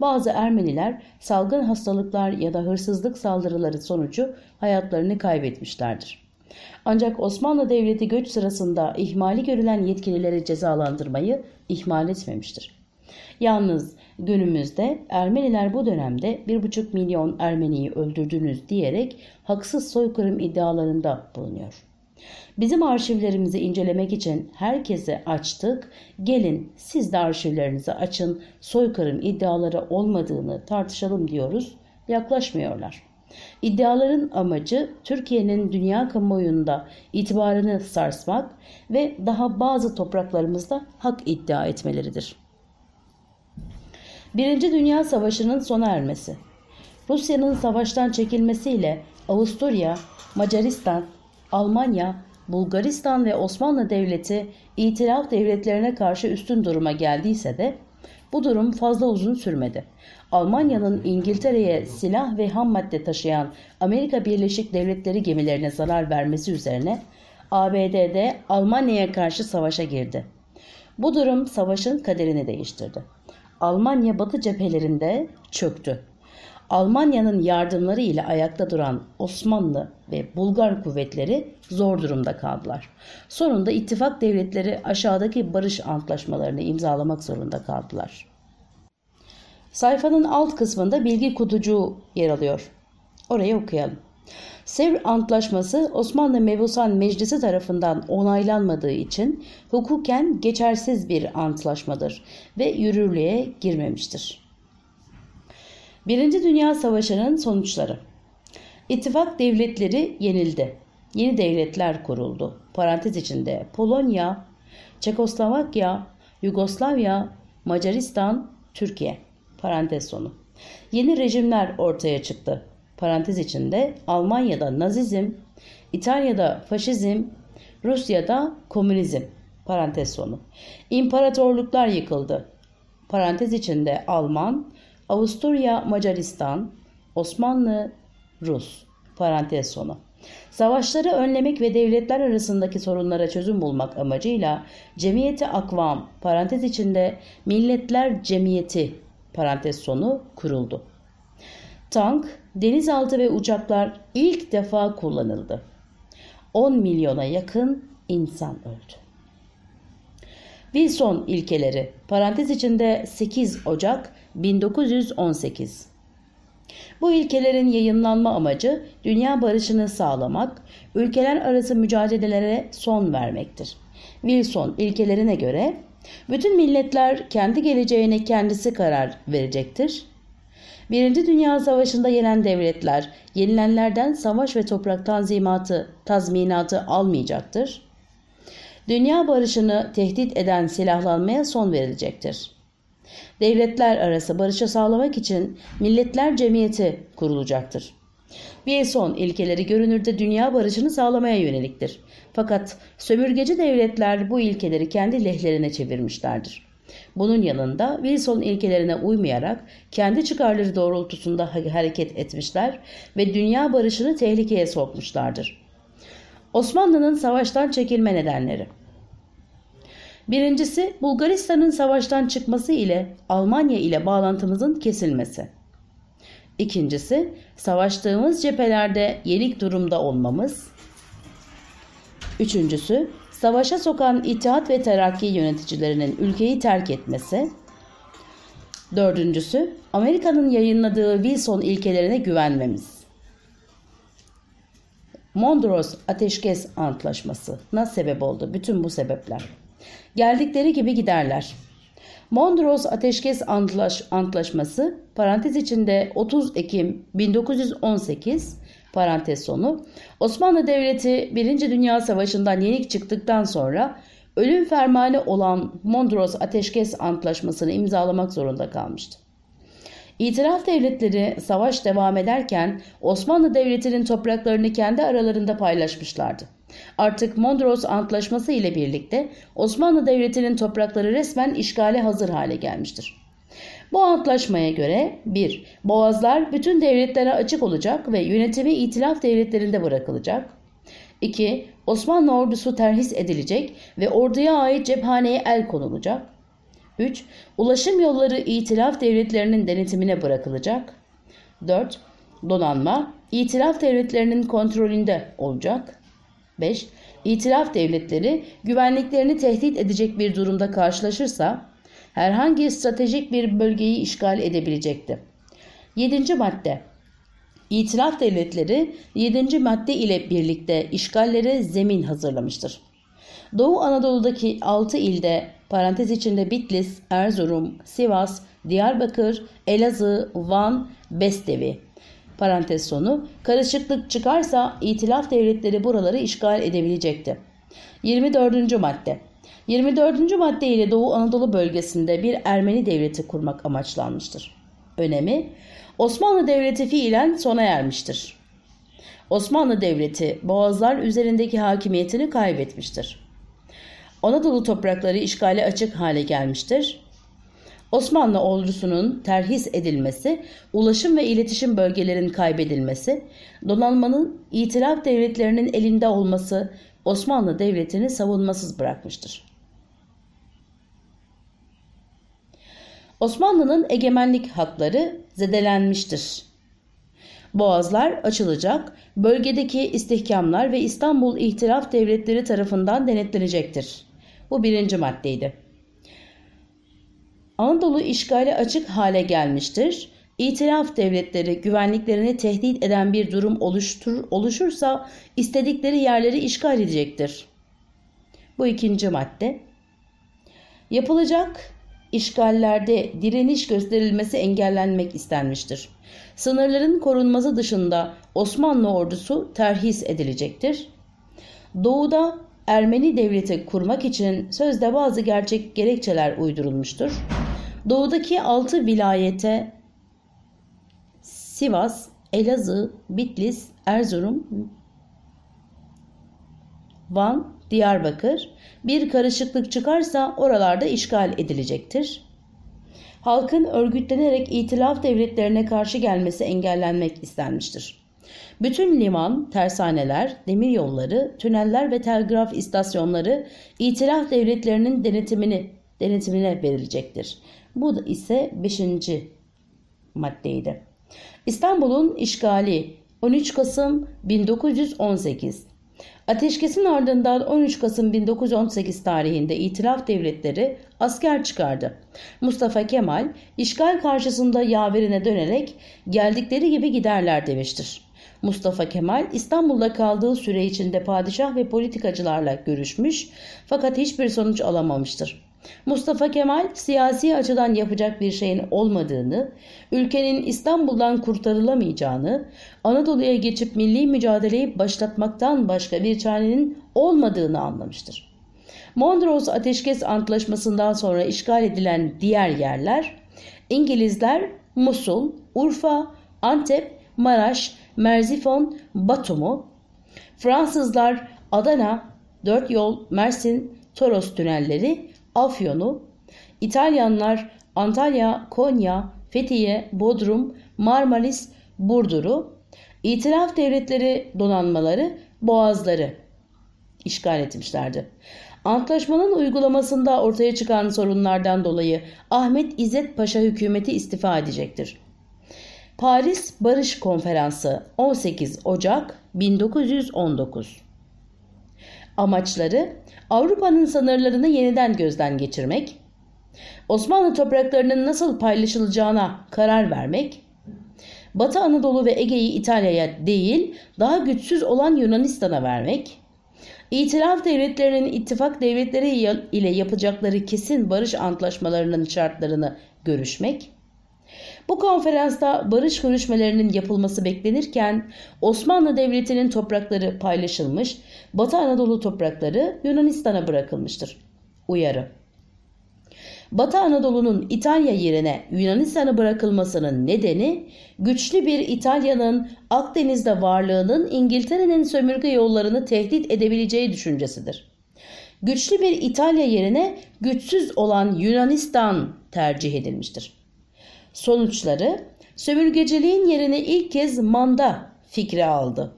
bazı Ermeniler salgın hastalıklar ya da hırsızlık saldırıları sonucu hayatlarını kaybetmişlerdir. Ancak Osmanlı Devleti göç sırasında ihmali görülen yetkilileri cezalandırmayı ihmal etmemiştir. Yalnız günümüzde Ermeniler bu dönemde 1,5 milyon Ermeniyi öldürdünüz diyerek haksız soykırım iddialarında bulunuyor. Bizim arşivlerimizi incelemek için herkese açtık. Gelin siz de arşivlerinizi açın. Soykırım iddiaları olmadığını tartışalım diyoruz. Yaklaşmıyorlar. İddiaların amacı Türkiye'nin dünya kamuoyunda itibarını sarsmak ve daha bazı topraklarımızda hak iddia etmeleridir. Birinci Dünya Savaşı'nın sona ermesi Rusya'nın savaştan çekilmesiyle Avusturya, Macaristan, Almanya, Bulgaristan ve Osmanlı Devleti itilaf devletlerine karşı üstün duruma geldiyse de bu durum fazla uzun sürmedi. Almanya'nın İngiltere'ye silah ve ham madde taşıyan Amerika Birleşik Devletleri gemilerine zarar vermesi üzerine ABD'de Almanya'ya karşı savaşa girdi. Bu durum savaşın kaderini değiştirdi. Almanya batı cephelerinde çöktü. Almanya'nın yardımları ile ayakta duran Osmanlı ve Bulgar kuvvetleri zor durumda kaldılar. Sonunda ittifak devletleri aşağıdaki barış antlaşmalarını imzalamak zorunda kaldılar. Sayfanın alt kısmında bilgi kutucuğu yer alıyor. Orayı okuyalım. Sevr Antlaşması Osmanlı Mebusan Meclisi tarafından onaylanmadığı için hukuken geçersiz bir antlaşmadır ve yürürlüğe girmemiştir. Birinci Dünya Savaşı'nın sonuçları İttifak devletleri yenildi. Yeni devletler kuruldu. Parantez içinde Polonya, Çekoslovakya, Yugoslavya, Macaristan, Türkiye. Parantez sonu. Yeni rejimler ortaya çıktı. Parantez içinde Almanya'da Nazizm, İtalya'da Faşizm, Rusya'da Komünizm. Parantez sonu. İmparatorluklar yıkıldı. parantez içinde Alman, Avusturya, Macaristan, Osmanlı, Rus, parantez sonu. Savaşları önlemek ve devletler arasındaki sorunlara çözüm bulmak amacıyla Cemiyeti Akvam, parantez içinde Milletler Cemiyeti, parantez sonu kuruldu. Tank, denizaltı ve uçaklar ilk defa kullanıldı. 10 milyona yakın insan öldü. Wilson ilkeleri parantez içinde 8 Ocak 1918 Bu ilkelerin yayınlanma amacı dünya barışını sağlamak, ülkeler arası mücadelelere son vermektir. Wilson ilkelerine göre bütün milletler kendi geleceğine kendisi karar verecektir. Birinci Dünya Savaşı'nda yenen devletler yenilenlerden savaş ve toprak tanzimatı, tazminatı almayacaktır dünya barışını tehdit eden silahlanmaya son verilecektir. Devletler arası barışı sağlamak için Milletler Cemiyeti kurulacaktır. Bir son ilkeleri görünürde dünya barışını sağlamaya yöneliktir. Fakat sömürgeci devletler bu ilkeleri kendi lehlerine çevirmişlerdir. Bunun yanında Wilson ilkelerine uymayarak kendi çıkarları doğrultusunda hareket etmişler ve dünya barışını tehlikeye sokmuşlardır. Osmanlı'nın savaştan çekilme nedenleri Birincisi Bulgaristan'ın savaştan çıkması ile Almanya ile bağlantımızın kesilmesi. İkincisi savaştığımız cephelerde yenik durumda olmamız. Üçüncüsü savaşa sokan İttihat ve Terakki yöneticilerinin ülkeyi terk etmesi. Dördüncüsü Amerika'nın yayınladığı Wilson ilkelerine güvenmemiz. Mondros Ateşkes Antlaşması'na sebep oldu bütün bu sebepler. Geldikleri gibi giderler. Mondros Ateşkes Antlaş, Antlaşması parantez içinde 30 Ekim 1918 parantez sonu Osmanlı Devleti 1. Dünya Savaşı'ndan yenik çıktıktan sonra ölüm fermanı olan Mondros Ateşkes Antlaşması'nı imzalamak zorunda kalmıştı. İtiraf devletleri savaş devam ederken Osmanlı Devleti'nin topraklarını kendi aralarında paylaşmışlardı. Artık Mondros Antlaşması ile birlikte Osmanlı Devleti'nin toprakları resmen işgale hazır hale gelmiştir. Bu antlaşmaya göre 1. Boğazlar bütün devletlere açık olacak ve yönetimi itilaf devletlerinde bırakılacak. 2. Osmanlı ordusu terhis edilecek ve orduya ait cephaneye el konulacak. 3. Ulaşım yolları itilaf devletlerinin denetimine bırakılacak. 4. Donanma itilaf devletlerinin kontrolünde olacak. 5. İtilaf devletleri güvenliklerini tehdit edecek bir durumda karşılaşırsa herhangi stratejik bir bölgeyi işgal edebilecekti. 7. madde İtilaf devletleri 7. madde ile birlikte işgallere zemin hazırlamıştır. Doğu Anadolu'daki 6 ilde parantez içinde Bitlis, Erzurum, Sivas, Diyarbakır, Elazığ, Van, Bestevi parantez sonu karışıklık çıkarsa itilaf devletleri buraları işgal edebilecekti. 24. madde 24. madde ile Doğu Anadolu bölgesinde bir Ermeni devleti kurmak amaçlanmıştır. Önemi Osmanlı Devleti fiilen sona ermiştir. Osmanlı Devleti boğazlar üzerindeki hakimiyetini kaybetmiştir. Anadolu toprakları işgale açık hale gelmiştir Osmanlı ordusunun terhis edilmesi, ulaşım ve iletişim bölgelerin kaybedilmesi, donanmanın itilaf devletlerinin elinde olması Osmanlı Devleti'ni savunmasız bırakmıştır. Osmanlı'nın egemenlik hakları zedelenmiştir. Boğazlar açılacak, bölgedeki istihkamlar ve İstanbul İhtilaf Devletleri tarafından denetlenecektir. Bu birinci maddeydi. Anadolu işgale açık hale gelmiştir. İtilaf devletleri güvenliklerini tehdit eden bir durum oluştur, oluşursa istedikleri yerleri işgal edecektir. Bu ikinci madde. Yapılacak işgallerde direniş gösterilmesi engellenmek istenmiştir. Sınırların korunması dışında Osmanlı ordusu terhis edilecektir. Doğuda Ermeni devleti kurmak için sözde bazı gerçek gerekçeler uydurulmuştur. Doğudaki 6 vilayete Sivas, Elazığ, Bitlis, Erzurum, Van, Diyarbakır bir karışıklık çıkarsa oralarda işgal edilecektir. halkın örgütlenerek itilaf devletlerine karşı gelmesi engellenmek istenmiştir. Bütün liman, tersaneler, demiryolları, tüneller ve telgraf istasyonları itilaf devletlerinin denetimini denetimine verilecektir. Bu ise 5. maddeydi. İstanbul'un işgali 13 Kasım 1918 Ateşkesin ardından 13 Kasım 1918 tarihinde İtilaf Devletleri asker çıkardı. Mustafa Kemal işgal karşısında yaverine dönerek geldikleri gibi giderler demiştir. Mustafa Kemal İstanbul'da kaldığı süre içinde padişah ve politikacılarla görüşmüş fakat hiçbir sonuç alamamıştır. Mustafa Kemal siyasi açıdan yapacak bir şeyin olmadığını, ülkenin İstanbul'dan kurtarılamayacağını, Anadolu'ya geçip milli mücadeleyi başlatmaktan başka bir çarenin olmadığını anlamıştır. Mondros Ateşkes Antlaşması'ndan sonra işgal edilen diğer yerler, İngilizler Musul, Urfa, Antep, Maraş, Merzifon, Batum'u, Fransızlar Adana, Dört Yol, Mersin, Toros tünelleri, Afyon'u, İtalyanlar Antalya, Konya, Fethiye, Bodrum, Marmaris, Burdur'u, İtilaf devletleri donanmaları, boğazları işgal etmişlerdi. Antlaşmanın uygulamasında ortaya çıkan sorunlardan dolayı Ahmet İzzet Paşa hükümeti istifa edecektir. Paris Barış Konferansı 18 Ocak 1919 Amaçları Avrupa'nın sınırlarını yeniden gözden geçirmek, Osmanlı topraklarının nasıl paylaşılacağına karar vermek, Batı Anadolu ve Ege'yi İtalya'ya değil daha güçsüz olan Yunanistan'a vermek, İtilaf devletlerinin ittifak devletleri ile yapacakları kesin barış antlaşmalarının şartlarını görüşmek, bu konferansta barış görüşmelerinin yapılması beklenirken Osmanlı Devleti'nin toprakları paylaşılmış, Batı Anadolu toprakları Yunanistan'a bırakılmıştır. Uyarı Batı Anadolu'nun İtalya yerine Yunanistan'a bırakılmasının nedeni güçlü bir İtalya'nın Akdeniz'de varlığının İngiltere'nin sömürge yollarını tehdit edebileceği düşüncesidir. Güçlü bir İtalya yerine güçsüz olan Yunanistan tercih edilmiştir. Sonuçları sömürgeciliğin yerine ilk kez manda fikri aldı.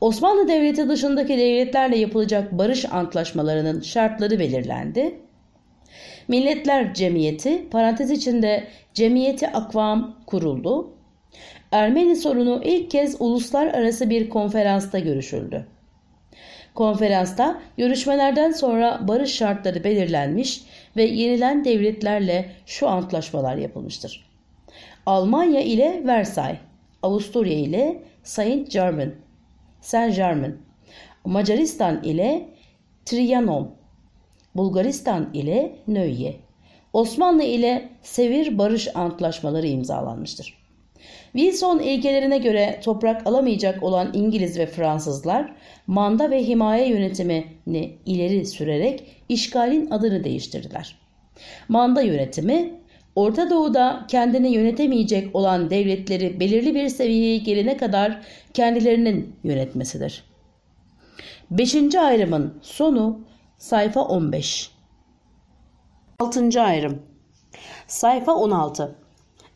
Osmanlı Devleti dışındaki devletlerle yapılacak barış antlaşmalarının şartları belirlendi. Milletler Cemiyeti parantez içinde Cemiyeti Akvam kuruldu. Ermeni sorunu ilk kez uluslararası bir konferansta görüşüldü. Konferansta görüşmelerden sonra barış şartları belirlenmiş ve yenilen devletlerle şu antlaşmalar yapılmıştır. Almanya ile Versay, Avusturya ile Saint Germain, Saint Germain, Macaristan ile Trianon, Bulgaristan ile Nöye, Osmanlı ile Sevir Barış Antlaşmaları imzalanmıştır. Wilson ilkelerine göre toprak alamayacak olan İngiliz ve Fransızlar manda ve himaye yönetimini ileri sürerek işgalin adını değiştirdiler. Manda yönetimi Orta Doğu'da kendini yönetemeyecek olan devletleri belirli bir seviyeye gelene kadar kendilerinin yönetmesidir. Beşinci ayrımın sonu sayfa 15. Altıncı ayrım sayfa 16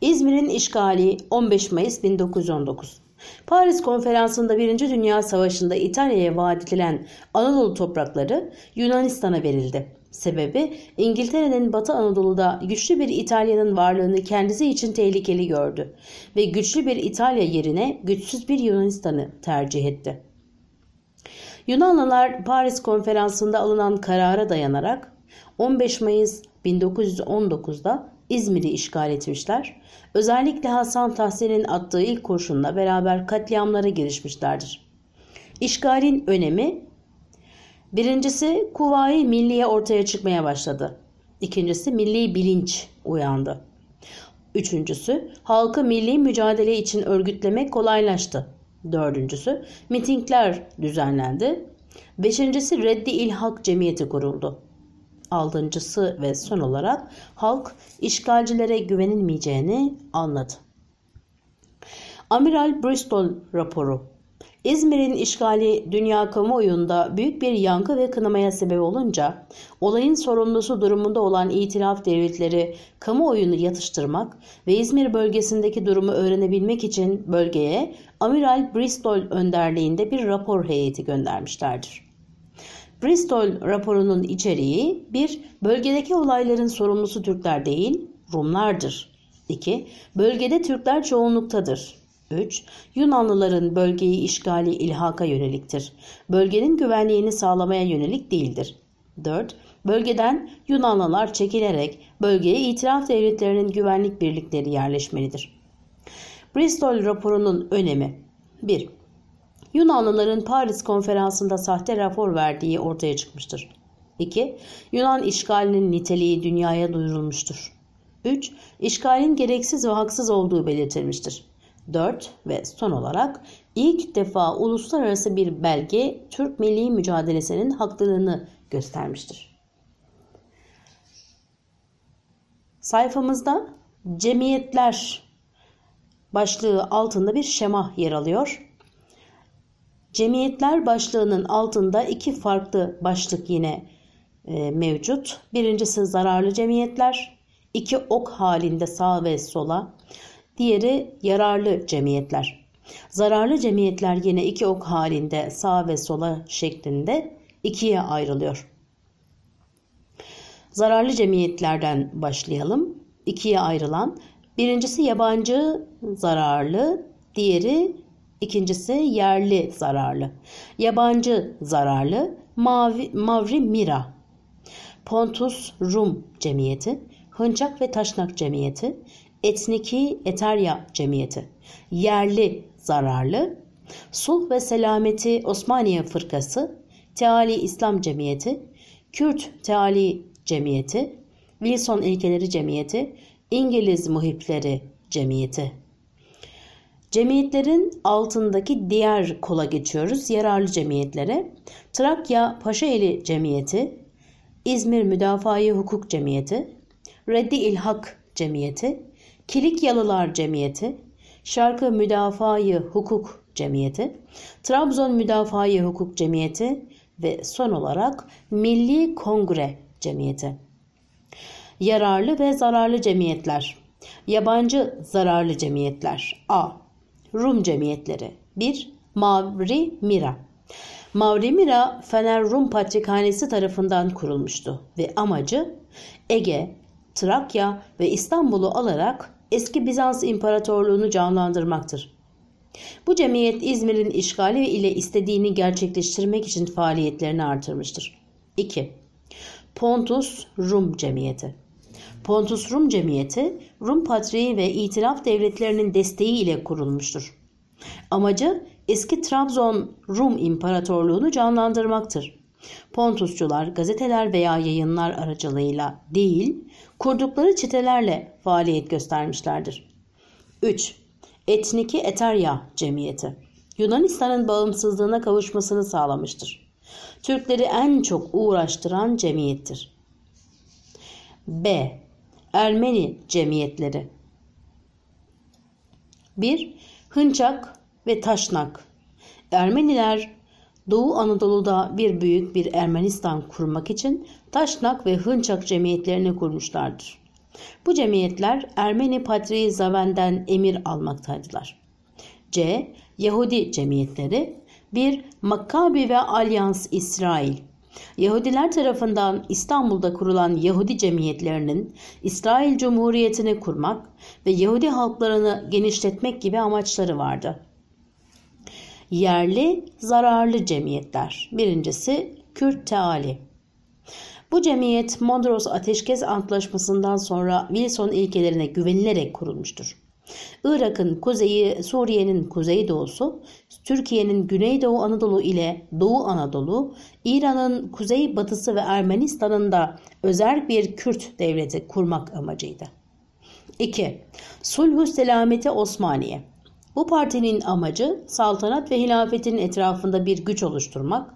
İzmir'in işgali 15 Mayıs 1919 Paris Konferansı'nda 1. Dünya Savaşı'nda İtalya'ya vaat edilen Anadolu toprakları Yunanistan'a verildi. Sebebi İngiltere'nin Batı Anadolu'da güçlü bir İtalya'nın varlığını kendisi için tehlikeli gördü ve güçlü bir İtalya yerine güçsüz bir Yunanistan'ı tercih etti. Yunanlılar Paris Konferansı'nda alınan karara dayanarak 15 Mayıs 1919'da İzmir'i işgal etmişler. Özellikle Hasan Tahsin'in attığı ilk kurşunla beraber katliamlara girişmişlerdir. İşgalin önemi birincisi Kuvayi Milliye ortaya çıkmaya başladı. İkincisi milli bilinç uyandı. Üçüncüsü halkı milli mücadele için örgütlemek kolaylaştı. Dördüncüsü mitingler düzenlendi. Beşincisi Reddi İlhak Cemiyeti kuruldu. Altıncısı ve son olarak halk işgalcilere güvenilmeyeceğini anladı. Amiral Bristol raporu İzmir'in işgali dünya kamuoyunda büyük bir yankı ve kınamaya sebep olunca olayın sorumlusu durumunda olan itilaf devletleri kamuoyunu yatıştırmak ve İzmir bölgesindeki durumu öğrenebilmek için bölgeye Amiral Bristol önderliğinde bir rapor heyeti göndermişlerdir. Bristol raporunun içeriği bir Bölgedeki olayların sorumlusu Türkler değil Rumlardır. 2. Bölgede Türkler çoğunluktadır. 3. Yunanlıların bölgeyi işgali ilhaka yöneliktir. Bölgenin güvenliğini sağlamaya yönelik değildir. 4. Bölgeden Yunanlılar çekilerek bölgeye itiraf devletlerinin güvenlik birlikleri yerleşmelidir. Bristol raporunun önemi 1. Yunanlıların Paris konferansında sahte rapor verdiği ortaya çıkmıştır. 2. Yunan işgalinin niteliği dünyaya duyurulmuştur. 3. İşgalin gereksiz ve haksız olduğu belirtilmiştir. 4 ve son olarak ilk defa uluslararası bir belge Türk milli mücadelesinin haklılığını göstermiştir. Sayfamızda cemiyetler başlığı altında bir şema yer alıyor. Cemiyetler başlığının altında iki farklı başlık yine e, mevcut. Birincisi zararlı cemiyetler, iki ok halinde sağ ve sola. Diğeri yararlı cemiyetler. Zararlı cemiyetler yine iki ok halinde sağ ve sola şeklinde ikiye ayrılıyor. Zararlı cemiyetlerden başlayalım. İkiye ayrılan birincisi yabancı zararlı, diğeri ikincisi yerli zararlı. Yabancı zararlı Mavi, Mavri Mira, Pontus Rum Cemiyeti, Hınçak ve Taşnak Cemiyeti, Etniki Eterya Cemiyeti, Yerli Zararlı, Sulh ve Selameti Osmaniye Fırkası, Teali İslam Cemiyeti, Kürt Teali Cemiyeti, Wilson İlkeleri Cemiyeti, İngiliz Muhipleri Cemiyeti. Cemiyetlerin altındaki diğer kola geçiyoruz. Yararlı cemiyetlere. Trakya Paşaeli Cemiyeti, İzmir Müdafaa-i Hukuk Cemiyeti, Reddi İlhak Cemiyeti, Kilikyalılar Cemiyeti, Şarkı Müdafaa-i Hukuk Cemiyeti, Trabzon Müdafaa-i Hukuk Cemiyeti ve son olarak Milli Kongre Cemiyeti. Yararlı ve zararlı cemiyetler. Yabancı zararlı cemiyetler. A. Rum cemiyetleri. 1. Mavri Mira. Mavri Mira Fener Rum Patrikhanesi tarafından kurulmuştu ve amacı Ege, Trakya ve İstanbul'u alarak eski Bizans İmparatorluğunu canlandırmaktır. Bu cemiyet İzmir'in işgali ile istediğini gerçekleştirmek için faaliyetlerini artırmıştır. 2. Pontus Rum Cemiyeti Pontus Rum Cemiyeti, Rum Patriği ve İtilaf devletlerinin desteği ile kurulmuştur. Amacı eski Trabzon Rum İmparatorluğunu canlandırmaktır. Pontusçular gazeteler veya yayınlar aracılığıyla değil, kurdukları çetelerle faaliyet göstermişlerdir. 3. Etniki Eterya Cemiyeti Yunanistan'ın bağımsızlığına kavuşmasını sağlamıştır. Türkleri en çok uğraştıran cemiyettir. B. Ermeni cemiyetleri 1. Hınçak ve Taşnak Ermeniler Doğu Anadolu'da bir büyük bir Ermenistan kurmak için Taşnak ve Hınçak cemiyetlerini kurmuşlardır. Bu cemiyetler Ermeni Patriği Zaven'den emir almaktaydılar. C. Yahudi cemiyetleri 1. Makkabi ve Alyans İsrail Yahudiler tarafından İstanbul'da kurulan Yahudi cemiyetlerinin İsrail Cumhuriyeti'ni kurmak ve Yahudi halklarını genişletmek gibi amaçları vardı. Yerli zararlı cemiyetler. Birincisi Kürt Teali. Bu cemiyet Mondros Ateşkes Antlaşması'ndan sonra Wilson ilkelerine güvenilerek kurulmuştur. Irak'ın kuzeyi, Suriye'nin kuzeydoğusu, Türkiye'nin güneydoğu Anadolu ile Doğu Anadolu, İran'ın kuzeybatısı ve Ermenistan'ın da özel bir Kürt devleti kurmak amacıydı. 2. Sulhu Selameti Osmaniye bu partinin amacı saltanat ve hilafetin etrafında bir güç oluşturmak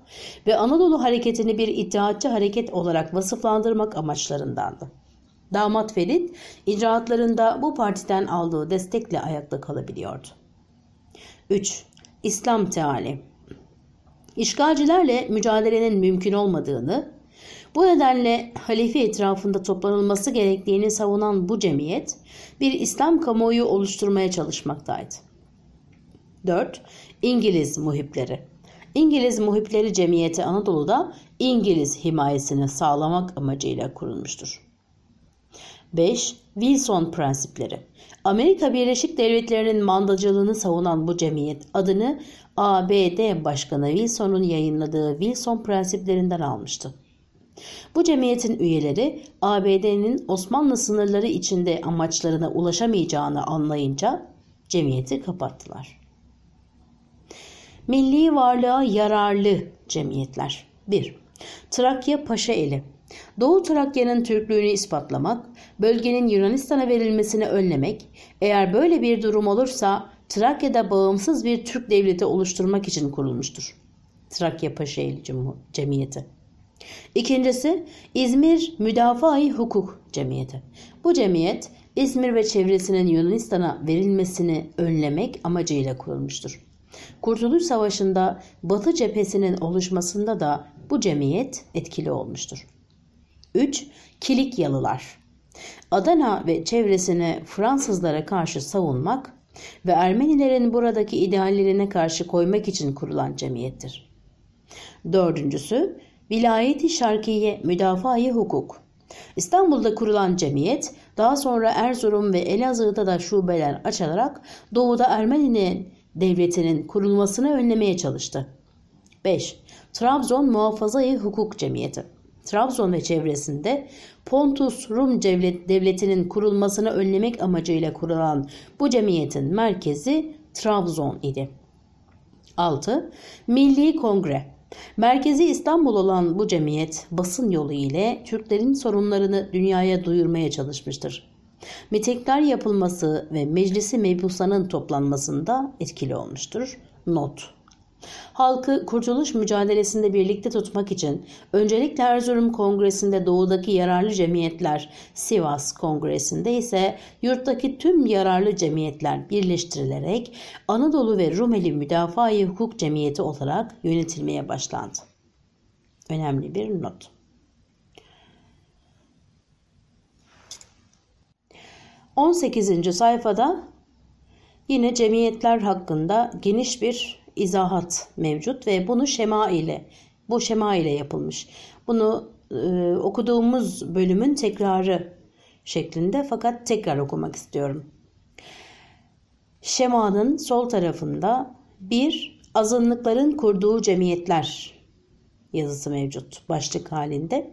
ve Anadolu hareketini bir ittihatçı hareket olarak vasıflandırmak amaçlarındandı. Damat Ferit icraatlarında bu partiden aldığı destekle ayakta kalabiliyordu. 3. İslam teali İşgalcilerle mücadelenin mümkün olmadığını, bu nedenle halife etrafında toplanılması gerektiğini savunan bu cemiyet bir İslam kamuoyu oluşturmaya çalışmaktaydı. 4. İngiliz muhipleri İngiliz muhipleri cemiyeti Anadolu'da İngiliz himayesini sağlamak amacıyla kurulmuştur. 5. Wilson prensipleri Amerika Birleşik Devletleri'nin mandacılığını savunan bu cemiyet adını ABD Başkanı Wilson'un yayınladığı Wilson prensiplerinden almıştı. Bu cemiyetin üyeleri ABD'nin Osmanlı sınırları içinde amaçlarına ulaşamayacağını anlayınca cemiyeti kapattılar. Milli varlığa yararlı cemiyetler 1. Trakya Paşaeli Doğu Trakya'nın Türklüğünü ispatlamak, bölgenin Yunanistan'a verilmesini önlemek, eğer böyle bir durum olursa Trakya'da bağımsız bir Türk devleti oluşturmak için kurulmuştur. Trakya Paşaeli Cemiyeti. İkincisi İzmir Müdafaa-i Hukuk Cemiyeti. Bu cemiyet İzmir ve çevresinin Yunanistan'a verilmesini önlemek amacıyla kurulmuştur. Kurtuluş Savaşı'nda Batı cephesinin oluşmasında da bu cemiyet etkili olmuştur. 3. Kilikyalılar Adana ve çevresini Fransızlara karşı savunmak ve Ermenilerin buradaki ideallerine karşı koymak için kurulan cemiyettir. Dördüncüsü Vilayeti Şarkiye Müdafaa-i Hukuk. İstanbul'da kurulan cemiyet daha sonra Erzurum ve Elazığ'da da şubeler açılarak doğuda Ermeni'nin devletinin kurulmasını önlemeye çalıştı. 5. Trabzon Muhafaza-i Hukuk Cemiyeti Trabzon ve çevresinde Pontus Rum devletinin kurulmasını önlemek amacıyla kurulan bu cemiyetin merkezi Trabzon idi. 6. Milli Kongre Merkezi İstanbul olan bu cemiyet basın yolu ile Türklerin sorunlarını dünyaya duyurmaya çalışmıştır. Mitingler yapılması ve meclisi mebusanın toplanmasında etkili olmuştur. Not Halkı kurtuluş mücadelesinde birlikte tutmak için öncelikle Erzurum Kongresi'nde doğudaki yararlı cemiyetler, Sivas Kongresi'nde ise yurttaki tüm yararlı cemiyetler birleştirilerek Anadolu ve Rumeli Müdafaa-i Hukuk Cemiyeti olarak yönetilmeye başlandı. Önemli bir not. On sekizinci sayfada yine cemiyetler hakkında geniş bir izahat mevcut ve bunu şema ile bu şema ile yapılmış. Bunu e, okuduğumuz bölümün tekrarı şeklinde fakat tekrar okumak istiyorum. Şemanın sol tarafında bir azınlıkların kurduğu cemiyetler yazısı mevcut başlık halinde.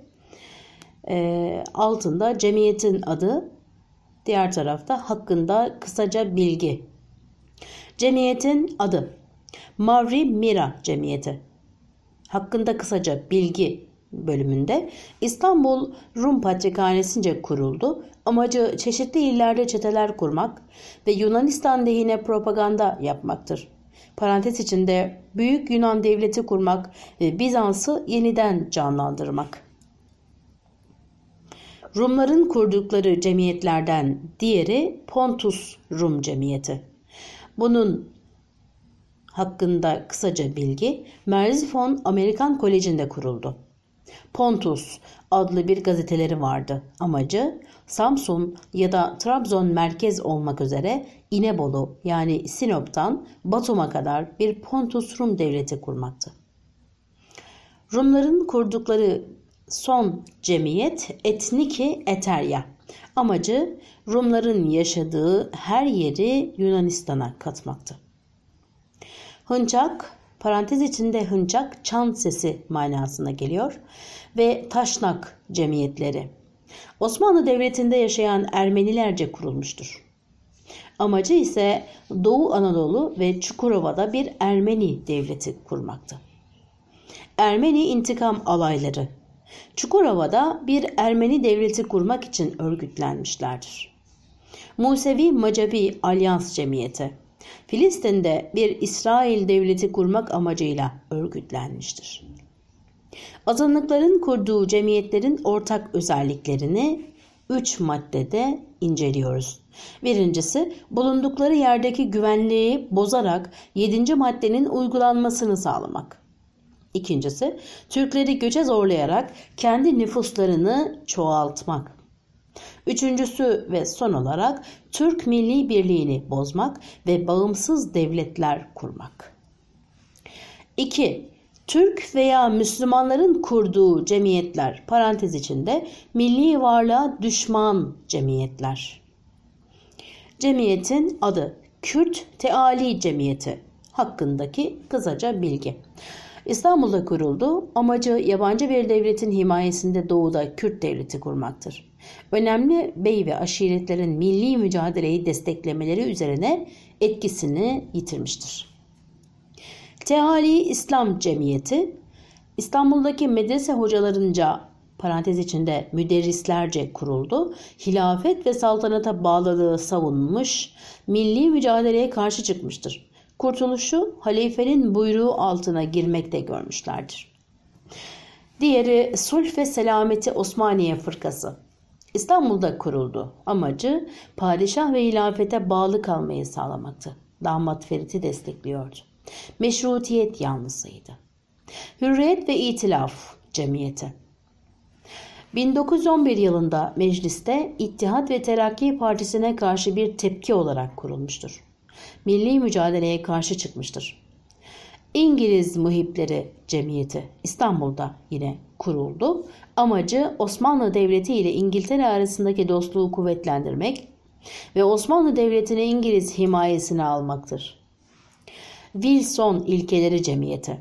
E, altında cemiyetin adı, diğer tarafta hakkında kısaca bilgi. Cemiyetin adı Mavri Mira Cemiyeti hakkında kısaca bilgi bölümünde İstanbul Rum Patrikhanesi'nce kuruldu. Amacı çeşitli illerde çeteler kurmak ve Yunanistan lehine propaganda yapmaktır. Parantez içinde Büyük Yunan Devleti kurmak ve Bizans'ı yeniden canlandırmak. Rumların kurdukları cemiyetlerden diğeri Pontus Rum Cemiyeti. Bunun hakkında kısaca bilgi Merzifon Amerikan Koleji'nde kuruldu. Pontus adlı bir gazeteleri vardı. Amacı Samsun ya da Trabzon merkez olmak üzere İnebolu yani Sinop'tan Batum'a kadar bir Pontus Rum devleti kurmaktı. Rumların kurdukları son cemiyet Etniki Eterya. Amacı Rumların yaşadığı her yeri Yunanistan'a katmaktı. Hıncak parantez içinde hıncak çan sesi manasına geliyor ve taşnak cemiyetleri. Osmanlı Devleti'nde yaşayan Ermenilerce kurulmuştur. Amacı ise Doğu Anadolu ve Çukurova'da bir Ermeni devleti kurmaktı. Ermeni intikam alayları Çukurova'da bir Ermeni devleti kurmak için örgütlenmişlerdir. Musevi Macabi Alyans Cemiyeti Filistin'de bir İsrail devleti kurmak amacıyla örgütlenmiştir. Azınlıkların kurduğu cemiyetlerin ortak özelliklerini üç maddede inceliyoruz. Birincisi, bulundukları yerdeki güvenliği bozarak 7. maddenin uygulanmasını sağlamak. İkincisi, Türkleri göçe zorlayarak kendi nüfuslarını çoğaltmak. Üçüncüsü ve son olarak Türk milli birliğini bozmak ve bağımsız devletler kurmak. 2. Türk veya Müslümanların kurduğu cemiyetler parantez içinde milli varlığa düşman cemiyetler. Cemiyetin adı Kürt Teali Cemiyeti hakkındaki kısaca bilgi. İstanbul'da kuruldu. Amacı yabancı bir devletin himayesinde doğuda Kürt devleti kurmaktır. Önemli bey ve aşiretlerin milli mücadeleyi desteklemeleri üzerine etkisini yitirmiştir. Teali İslam Cemiyeti İstanbul'daki medrese hocalarınca parantez içinde müderrislerce kuruldu. Hilafet ve saltanata bağlılığı savunmuş, milli mücadeleye karşı çıkmıştır. Kurtuluşu halifenin buyruğu altına girmekte görmüşlerdir. Diğeri Sulh ve Selameti Osmaniye Fırkası. İstanbul'da kuruldu. Amacı padişah ve hilafete bağlı kalmayı sağlamaktı. Damat Ferit'i destekliyordu. Meşrutiyet yanlısıydı. Hürriyet ve İtilaf Cemiyeti 1911 yılında mecliste İttihat ve Terakki Partisi'ne karşı bir tepki olarak kurulmuştur. Milli mücadeleye karşı çıkmıştır. İngiliz Muhipleri Cemiyeti İstanbul'da yine kuruldu. Amacı Osmanlı Devleti ile İngiltere arasındaki dostluğu kuvvetlendirmek ve Osmanlı Devleti'ni İngiliz himayesine almaktır. Wilson İlkeleri Cemiyeti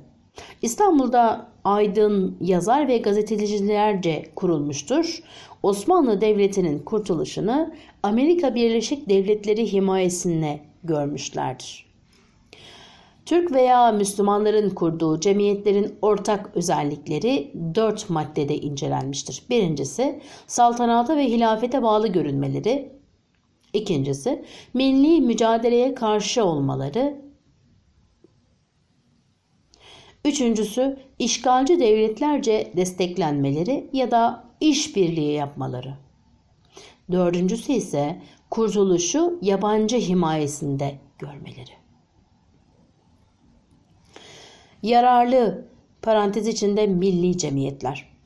İstanbul'da aydın, yazar ve gazetecilerce kurulmuştur. Osmanlı Devleti'nin kurtuluşunu Amerika Birleşik Devletleri himayesine görmüşlerdir. Türk veya Müslümanların kurduğu cemiyetlerin ortak özellikleri dört maddede incelenmiştir. Birincisi saltanata ve hilafete bağlı görünmeleri. İkincisi milli mücadeleye karşı olmaları. Üçüncüsü işgalci devletlerce desteklenmeleri ya da işbirliği yapmaları. Dördüncüsü ise kurtuluşu yabancı himayesinde görmeleri. Yararlı parantez içinde milli cemiyetler.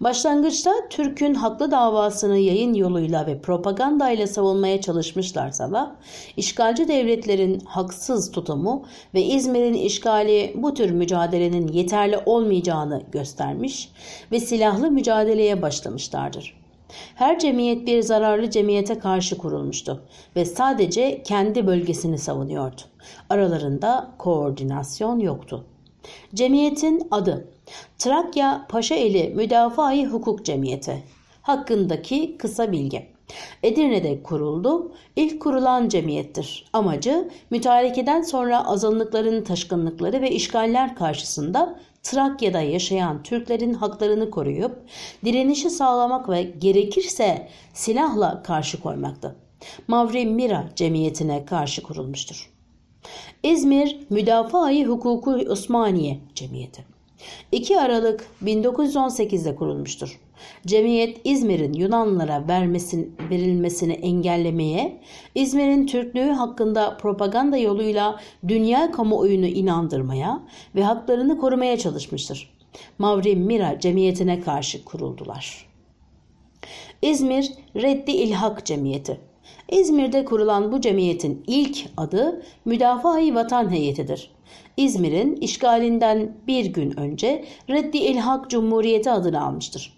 Başlangıçta Türk'ün haklı davasını yayın yoluyla ve propagandayla savunmaya çalışmışlarsa da işgalci devletlerin haksız tutumu ve İzmir'in işgali bu tür mücadelenin yeterli olmayacağını göstermiş ve silahlı mücadeleye başlamışlardır. Her cemiyet bir zararlı cemiyete karşı kurulmuştu ve sadece kendi bölgesini savunuyordu. Aralarında koordinasyon yoktu. Cemiyetin adı Trakya Paşaeli Müdafaa-i Hukuk Cemiyeti hakkındaki kısa bilgi. Edirne'de kuruldu. İlk kurulan cemiyettir. Amacı mütarekeden sonra azınlıkların taşkınlıkları ve işgaller karşısında Trakya'da yaşayan Türklerin haklarını koruyup direnişi sağlamak ve gerekirse silahla karşı koymaktı. Mavri Mira cemiyetine karşı kurulmuştur. İzmir Müdafaa-i Hukuku Osmaniye Cemiyeti 2 Aralık 1918'de kurulmuştur. Cemiyet İzmir'in Yunanlılara vermesin, verilmesini engellemeye, İzmir'in Türklüğü hakkında propaganda yoluyla dünya kamuoyunu inandırmaya ve haklarını korumaya çalışmıştır. Mavri Mira cemiyetine karşı kuruldular. İzmir Reddi İlhak Cemiyeti İzmir'de kurulan bu cemiyetin ilk adı Müdafaa-i Vatan Heyetidir. İzmir'in işgalinden bir gün önce Reddi İlhak Cumhuriyeti adını almıştır.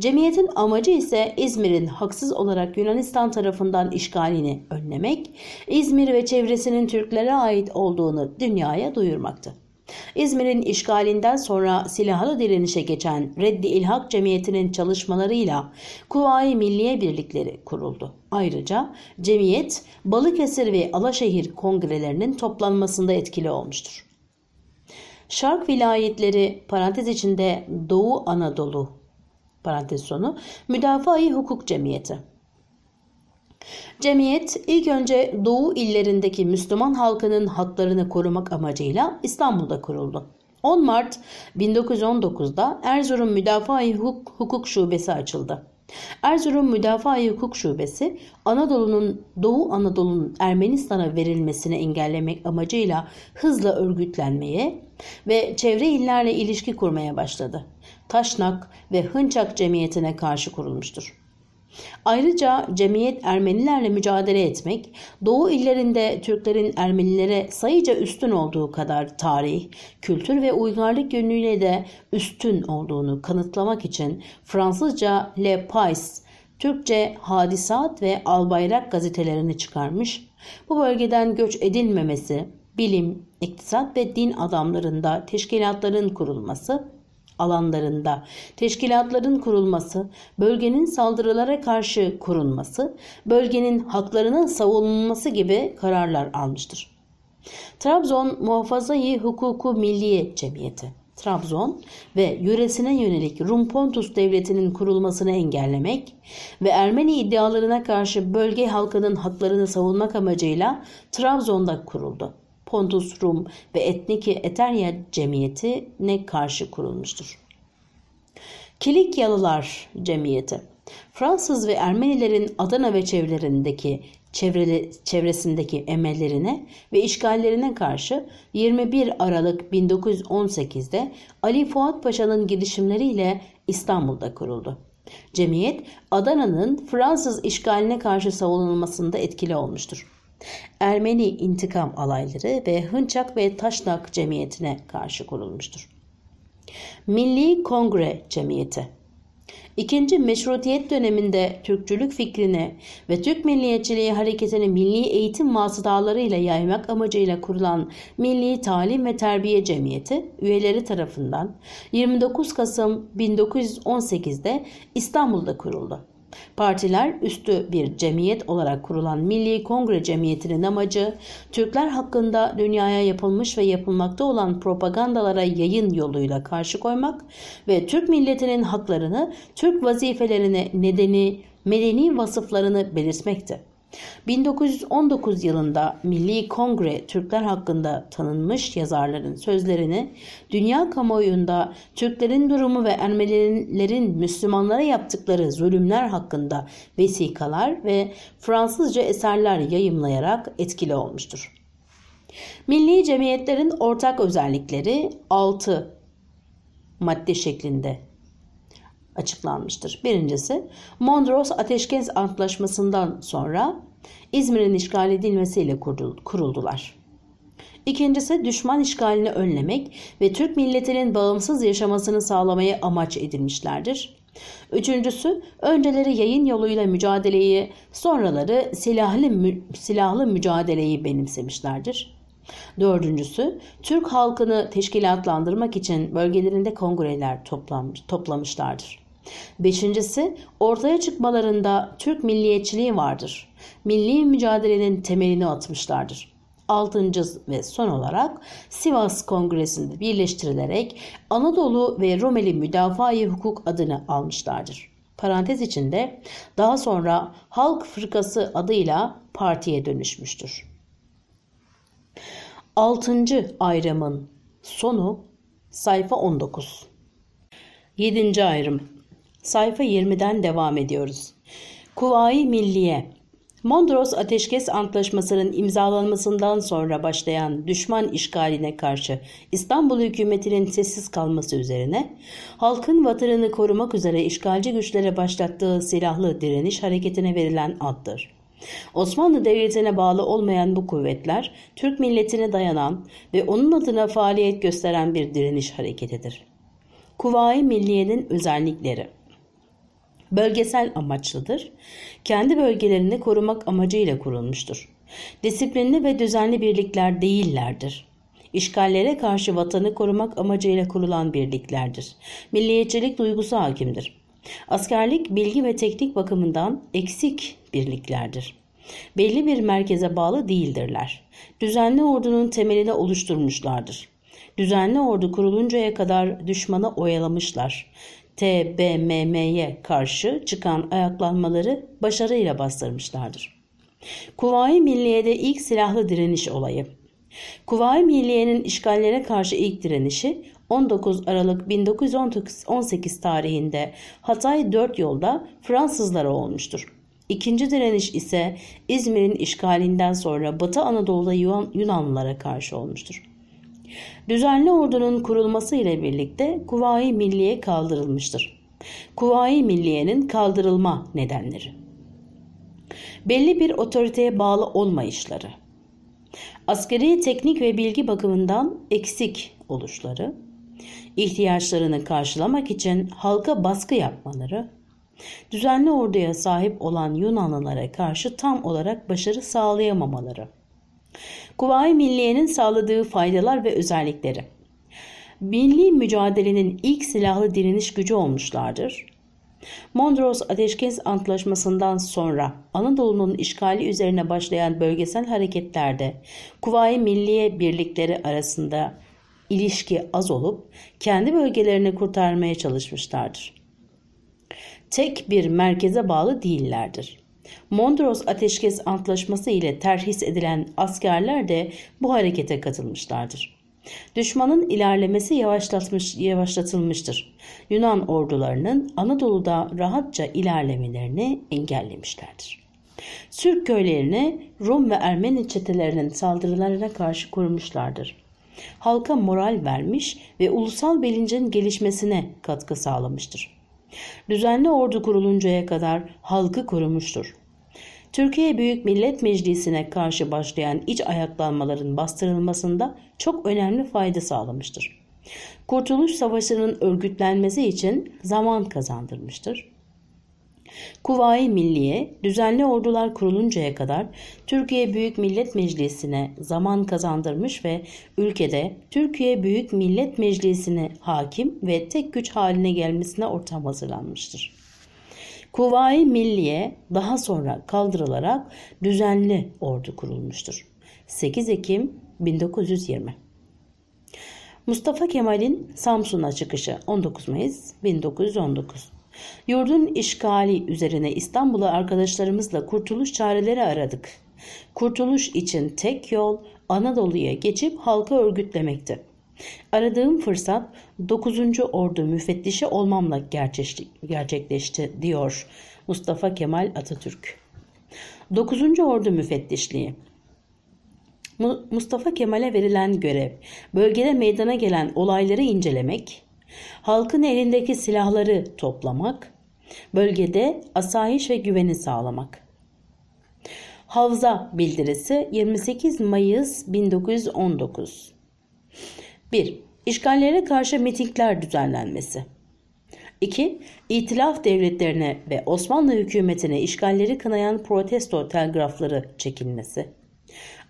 Cemiyetin amacı ise İzmir'in haksız olarak Yunanistan tarafından işgalini önlemek, İzmir ve çevresinin Türklere ait olduğunu dünyaya duyurmaktı. İzmir'in işgalinden sonra silahlı direnişe geçen Reddi İlhak Cemiyeti'nin çalışmalarıyla Kuvayi Milliye Birlikleri kuruldu. Ayrıca cemiyet Balıkesir ve Alaşehir kongrelerinin toplanmasında etkili olmuştur. Şark vilayetleri parantez içinde Doğu Anadolu parantez sonu Müdafaa-i Hukuk Cemiyeti Cemiyet ilk önce Doğu illerindeki Müslüman halkının haklarını korumak amacıyla İstanbul'da kuruldu. 10 Mart 1919'da Erzurum Müdafaa-i Hukuk, Hukuk Şubesi açıldı. Erzurum Müdafaa Hukuk Şubesi Anadolu'nun Doğu Anadolu'nun Ermenistan'a verilmesini engellemek amacıyla hızla örgütlenmeye ve çevre illerle ilişki kurmaya başladı. Taşnak ve Hınçak Cemiyeti'ne karşı kurulmuştur. Ayrıca cemiyet Ermenilerle mücadele etmek, Doğu illerinde Türklerin Ermenilere sayıca üstün olduğu kadar tarih, kültür ve uygarlık yönüyle de üstün olduğunu kanıtlamak için Fransızca Le Pais, Türkçe Hadisat ve Albayrak gazetelerini çıkarmış, bu bölgeden göç edilmemesi, bilim, iktisat ve din adamlarında teşkilatların kurulması, alanlarında teşkilatların kurulması, bölgenin saldırılara karşı kurulması, bölgenin haklarının savunulması gibi kararlar almıştır. Trabzon Muhafazayı Hukuku Milliye Cemiyeti Trabzon ve yöresine yönelik Rum Pontus Devleti'nin kurulmasını engellemek ve Ermeni iddialarına karşı bölge halkının haklarını savunmak amacıyla Trabzon'da kuruldu. Pontus Rum ve Etniki Eterya Cemiyeti'ne karşı kurulmuştur. Kilikyalılar Cemiyeti Fransız ve Ermenilerin Adana ve çevrelerindeki çevreli, çevresindeki emellerine ve işgallerine karşı 21 Aralık 1918'de Ali Fuat Paşa'nın girişimleriyle İstanbul'da kuruldu. Cemiyet Adana'nın Fransız işgaline karşı savunulmasında etkili olmuştur. Ermeni intikam alayları ve Hınçak ve Taşnak Cemiyeti'ne karşı kurulmuştur. Milli Kongre Cemiyeti İkinci meşrutiyet döneminde Türkçülük fikrini ve Türk milliyetçiliği hareketini milli eğitim vasıtalarıyla yaymak amacıyla kurulan Milli Talim ve Terbiye Cemiyeti üyeleri tarafından 29 Kasım 1918'de İstanbul'da kuruldu. Partiler üstü bir cemiyet olarak kurulan Milli Kongre Cemiyeti'nin amacı Türkler hakkında dünyaya yapılmış ve yapılmakta olan propagandalara yayın yoluyla karşı koymak ve Türk milletinin haklarını, Türk vazifelerini, nedeni, medeni vasıflarını belirtmekti. 1919 yılında Milli Kongre Türkler hakkında tanınmış yazarların sözlerini dünya kamuoyunda Türklerin durumu ve Ermenilerin Müslümanlara yaptıkları zulümler hakkında vesikalar ve Fransızca eserler yayımlayarak etkili olmuştur. Milli cemiyetlerin ortak özellikleri 6 madde şeklinde açıklanmıştır. Birincisi Mondros Ateşkes Antlaşması'ndan sonra İzmir'in işgal edilmesiyle kuruldular. İkincisi düşman işgalini önlemek ve Türk milletinin bağımsız yaşamasını sağlamaya amaç edilmişlerdir. Üçüncüsü önceleri yayın yoluyla mücadeleyi sonraları silahlı, mü, silahlı mücadeleyi benimsemişlerdir. Dördüncüsü Türk halkını teşkilatlandırmak için bölgelerinde kongreler toplamışlardır. Beşincisi ortaya çıkmalarında Türk milliyetçiliği vardır. Milli mücadelenin temelini atmışlardır. Altıncı ve son olarak Sivas Kongresi'nde birleştirilerek Anadolu ve Rumeli Müdafaa-i Hukuk adını almışlardır. Parantez içinde daha sonra Halk Fırkası adıyla partiye dönüşmüştür. Altıncı ayrımın sonu sayfa 19. Yedinci ayrım Sayfa 20'den devam ediyoruz. Kuvayi Milliye Mondros Ateşkes Antlaşması'nın imzalanmasından sonra başlayan düşman işgaline karşı İstanbul hükümetinin sessiz kalması üzerine halkın vatanını korumak üzere işgalci güçlere başlattığı silahlı direniş hareketine verilen addır. Osmanlı Devleti'ne bağlı olmayan bu kuvvetler Türk milletine dayanan ve onun adına faaliyet gösteren bir direniş hareketidir. Kuvayi Milliye'nin özellikleri bölgesel amaçlıdır. Kendi bölgelerini korumak amacıyla kurulmuştur. Disiplinli ve düzenli birlikler değillerdir. İşgallere karşı vatanı korumak amacıyla kurulan birliklerdir. Milliyetçilik duygusu hakimdir. Askerlik bilgi ve teknik bakımından eksik birliklerdir. Belli bir merkeze bağlı değildirler. Düzenli ordunun temelini oluşturmuşlardır. Düzenli ordu kuruluncaya kadar düşmanı oyalamışlar. TBMM'ye karşı çıkan ayaklanmaları başarıyla bastırmışlardır. Kuvayi Milliye'de ilk silahlı direniş olayı. Kuvayi Milliye'nin işgallere karşı ilk direnişi 19 Aralık 1918 tarihinde Hatay 4 yolda Fransızlara olmuştur. İkinci direniş ise İzmir'in işgalinden sonra Batı Anadolu'da Yunanlılara karşı olmuştur. Düzenli ordunun kurulması ile birlikte Kuvayi Milliye kaldırılmıştır. Kuvayi Milliye'nin kaldırılma nedenleri. Belli bir otoriteye bağlı olmayışları. Askeri teknik ve bilgi bakımından eksik oluşları, ihtiyaçlarını karşılamak için halka baskı yapmaları, düzenli orduya sahip olan Yunanlılara karşı tam olarak başarı sağlayamamaları, Kuvayi Milliye'nin sağladığı faydalar ve özellikleri, milli mücadelenin ilk silahlı direniş gücü olmuşlardır. Mondros Ateşkes Antlaşması'ndan sonra Anadolu'nun işgali üzerine başlayan bölgesel hareketlerde Kuvayi Milliye birlikleri arasında ilişki az olup kendi bölgelerini kurtarmaya çalışmışlardır. Tek bir merkeze bağlı değillerdir. Mondros Ateşkes Antlaşması ile terhis edilen askerler de bu harekete katılmışlardır. Düşmanın ilerlemesi yavaşlatmış, yavaşlatılmıştır. Yunan ordularının Anadolu'da rahatça ilerlemelerini engellemişlerdir. Türk köylerini Rum ve Ermeni çetelerinin saldırılarına karşı korumuşlardır. Halka moral vermiş ve ulusal bilincin gelişmesine katkı sağlamıştır. Düzenli ordu kuruluncaya kadar halkı korumuştur. Türkiye Büyük Millet Meclisi'ne karşı başlayan iç ayaklanmaların bastırılmasında çok önemli fayda sağlamıştır. Kurtuluş Savaşı'nın örgütlenmesi için zaman kazandırmıştır. Kuvayi Milliye düzenli ordular kuruluncaya kadar Türkiye Büyük Millet Meclisi'ne zaman kazandırmış ve ülkede Türkiye Büyük Millet Meclisi'ne hakim ve tek güç haline gelmesine ortam hazırlanmıştır. Kuvayi Milliye daha sonra kaldırılarak düzenli ordu kurulmuştur. 8 Ekim 1920 Mustafa Kemal'in Samsun'a çıkışı 19 Mayıs 1919 Yurdun işgali üzerine İstanbul'a arkadaşlarımızla kurtuluş çareleri aradık. Kurtuluş için tek yol Anadolu'ya geçip halka örgütlemekti. Aradığım fırsat 9. Ordu müfettişi olmamla gerçekleşti diyor Mustafa Kemal Atatürk. 9. Ordu müfettişliği Mustafa Kemal'e verilen görev bölgede meydana gelen olayları incelemek, halkın elindeki silahları toplamak, bölgede asayiş ve güveni sağlamak. Havza bildirisi 28 Mayıs 1919 1. İşgallere karşı mitingler düzenlenmesi 2. İtilaf devletlerine ve Osmanlı hükümetine işgalleri kınayan protesto telgrafları çekilmesi.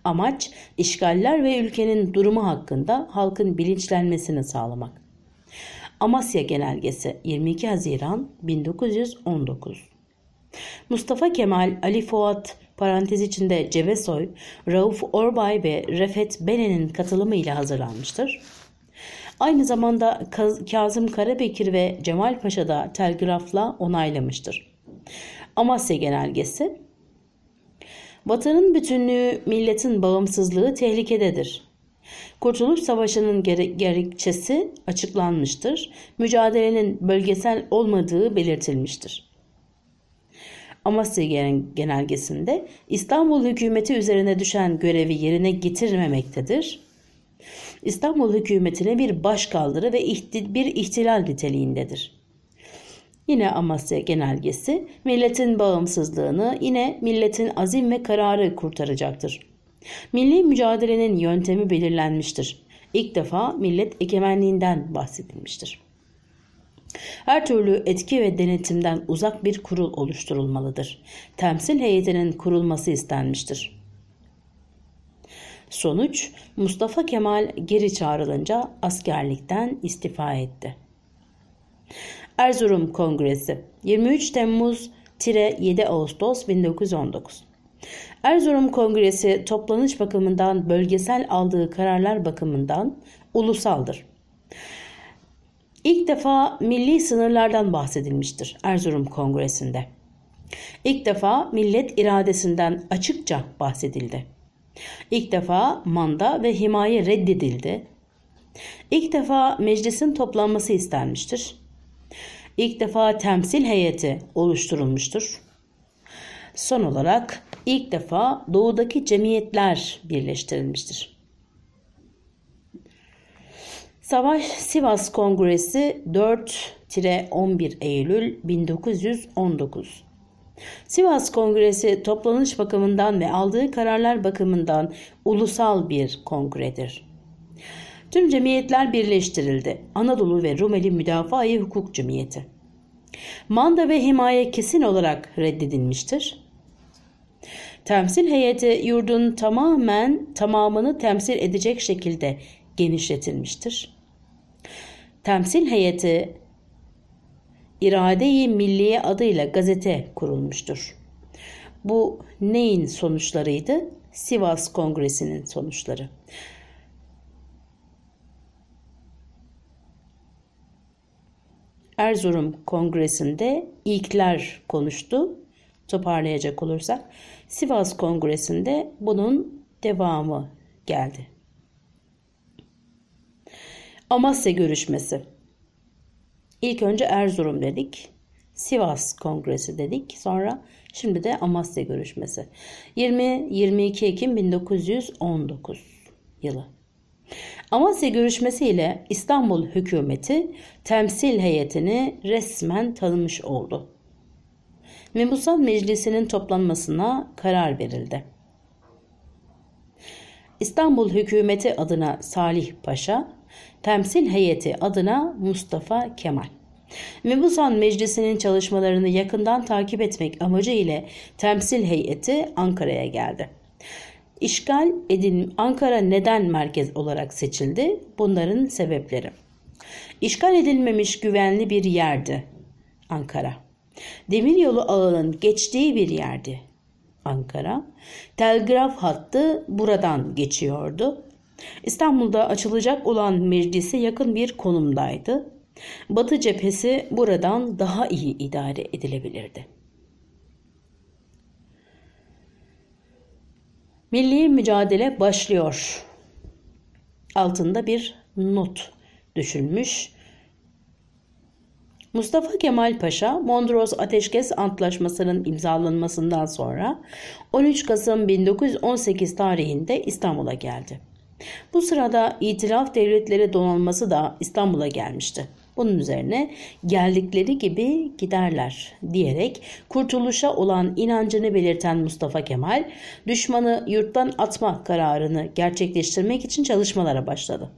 Amaç işgaller ve ülkenin durumu hakkında halkın bilinçlenmesini sağlamak. Amasya Genelgesi 22 Haziran 1919 Mustafa Kemal, Ali Fuat parantez içinde Cebesoy, Rauf Orbay ve Refet Bene'nin katılımıyla hazırlanmıştır. Aynı zamanda Kazım Karabekir ve Cemal Paşa da telgrafla onaylamıştır. Amasya Genelgesi Batı'nın bütünlüğü, milletin bağımsızlığı tehlikededir. Kurtuluş Savaşı'nın gerekçesi açıklanmıştır. Mücadelenin bölgesel olmadığı belirtilmiştir. Amasya Genelgesi'nde İstanbul hükümeti üzerine düşen görevi yerine getirmemektedir. İstanbul hükümetine bir başkaldırı ve bir ihtilal niteliğindedir. Yine Amasya Genelgesi milletin bağımsızlığını yine milletin azim ve kararı kurtaracaktır. Milli mücadelenin yöntemi belirlenmiştir. İlk defa millet egemenliğinden bahsedilmiştir. Her türlü etki ve denetimden uzak bir kurul oluşturulmalıdır. Temsil heyetinin kurulması istenmiştir. Sonuç Mustafa Kemal geri çağrılınca askerlikten istifa etti. Erzurum Kongresi 23 Temmuz 7 Ağustos 1919 Erzurum Kongresi toplanış bakımından bölgesel aldığı kararlar bakımından ulusaldır. İlk defa milli sınırlardan bahsedilmiştir Erzurum Kongresi'nde. İlk defa millet iradesinden açıkça bahsedildi. İlk defa manda ve himaye reddedildi. İlk defa meclisin toplanması istenmiştir. İlk defa temsil heyeti oluşturulmuştur. Son olarak ilk defa doğudaki cemiyetler birleştirilmiştir. Savaş Sivas Kongresi 4-11 Eylül 1919 Sivas Kongresi toplanış bakımından ve aldığı kararlar bakımından ulusal bir kongredir. Tüm cemiyetler birleştirildi. Anadolu ve Rumeli Müdafaa-i Hukuk Cemiyeti. Manda ve himaye kesin olarak reddedilmiştir. Temsil heyeti yurdun tamamen tamamını temsil edecek şekilde genişletilmiştir. Temsil heyeti İrade-i Milliye adıyla gazete kurulmuştur. Bu neyin sonuçlarıydı? Sivas Kongresi'nin sonuçları. Erzurum Kongresi'nde ilkler konuştu. Toparlayacak olursak Sivas Kongresi'nde bunun devamı geldi. Amasya görüşmesi. İlk önce Erzurum dedik. Sivas Kongresi dedik. Sonra şimdi de Amasya görüşmesi. 20-22 Ekim 1919 yılı. Amasya görüşmesi ile İstanbul hükümeti temsil heyetini resmen tanımış oldu. Mebusan Meclisi'nin toplanmasına karar verildi. İstanbul hükümeti adına Salih Paşa, temsil heyeti adına Mustafa Kemal. Mebusan Meclisi'nin çalışmalarını yakından takip etmek amacı ile temsil heyeti Ankara'ya geldi. İşgal edin Ankara neden merkez olarak seçildi? Bunların sebepleri. İşgal edilmemiş güvenli bir yerdi Ankara. Demiryolu ağının geçtiği bir yerdi Ankara. Telgraf hattı buradan geçiyordu. İstanbul'da açılacak olan meclise yakın bir konumdaydı. Batı cephesi buradan daha iyi idare edilebilirdi. Milli mücadele başlıyor. Altında bir not düşünmüş. Mustafa Kemal Paşa, Mondros Ateşkes Antlaşması'nın imzalanmasından sonra 13 Kasım 1918 tarihinde İstanbul'a geldi. Bu sırada İtilaf Devletleri donanması da İstanbul'a gelmişti. Bunun üzerine geldikleri gibi giderler diyerek kurtuluşa olan inancını belirten Mustafa Kemal düşmanı yurttan atma kararını gerçekleştirmek için çalışmalara başladı.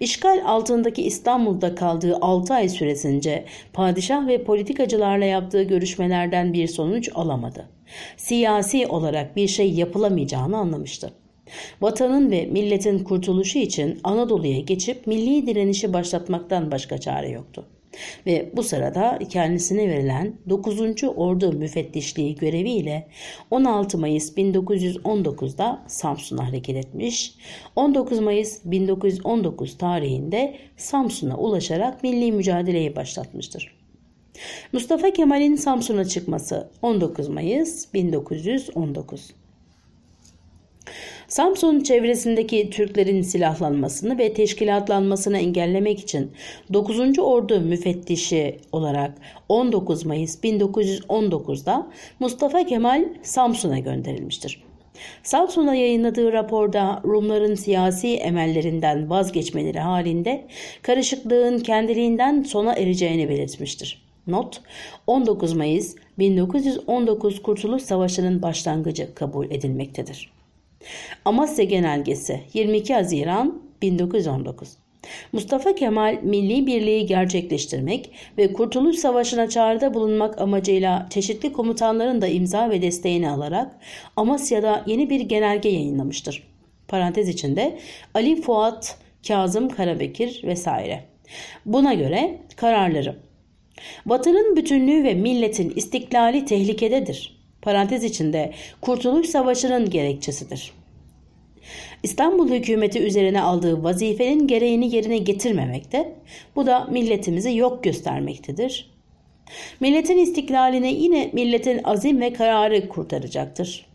İşgal altındaki İstanbul'da kaldığı 6 ay süresince padişah ve politikacılarla yaptığı görüşmelerden bir sonuç alamadı. Siyasi olarak bir şey yapılamayacağını anlamıştı. Vatanın ve milletin kurtuluşu için Anadolu'ya geçip milli direnişi başlatmaktan başka çare yoktu. Ve bu sırada kendisine verilen 9. Ordu Müfettişliği göreviyle 16 Mayıs 1919'da Samsun'a hareket etmiş. 19 Mayıs 1919 tarihinde Samsun'a ulaşarak milli mücadeleyi başlatmıştır. Mustafa Kemal'in Samsun'a çıkması 19 Mayıs 1919 Samsun çevresindeki Türklerin silahlanmasını ve teşkilatlanmasını engellemek için 9. Ordu müfettişi olarak 19 Mayıs 1919'da Mustafa Kemal Samsun'a gönderilmiştir. Samsun'a yayınladığı raporda Rumların siyasi emellerinden vazgeçmeleri halinde karışıklığın kendiliğinden sona ereceğini belirtmiştir. Not 19 Mayıs 1919 Kurtuluş Savaşı'nın başlangıcı kabul edilmektedir. Amasya Genelgesi 22 Haziran 1919 Mustafa Kemal milli birliği gerçekleştirmek ve Kurtuluş Savaşı'na çağrıda bulunmak amacıyla çeşitli komutanların da imza ve desteğini alarak Amasya'da yeni bir genelge yayınlamıştır. Parantez içinde Ali Fuat, Kazım Karabekir vesaire. Buna göre kararları Batı'nın bütünlüğü ve milletin istiklali tehlikededir parantez içinde Kurtuluş Savaşı'nın gerekçesidir. İstanbul hükümeti üzerine aldığı vazifenin gereğini yerine getirmemekte, bu da milletimizi yok göstermektedir. Milletin istiklalini yine milletin azim ve kararı kurtaracaktır.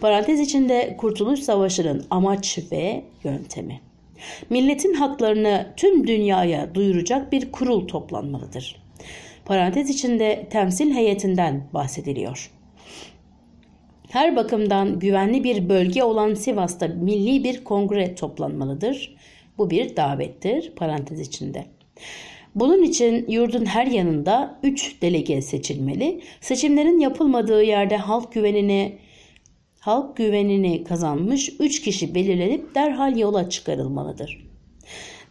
Parantez içinde Kurtuluş Savaşı'nın amaç ve yöntemi. Milletin haklarını tüm dünyaya duyuracak bir kurul toplanmalıdır. Parantez içinde temsil heyetinden bahsediliyor. Her bakımdan güvenli bir bölge olan Sivas'ta milli bir kongre toplanmalıdır. Bu bir davettir parantez içinde. Bunun için yurdun her yanında 3 delege seçilmeli. Seçimlerin yapılmadığı yerde halk güvenini halk güvenini kazanmış 3 kişi belirlenip derhal yola çıkarılmalıdır.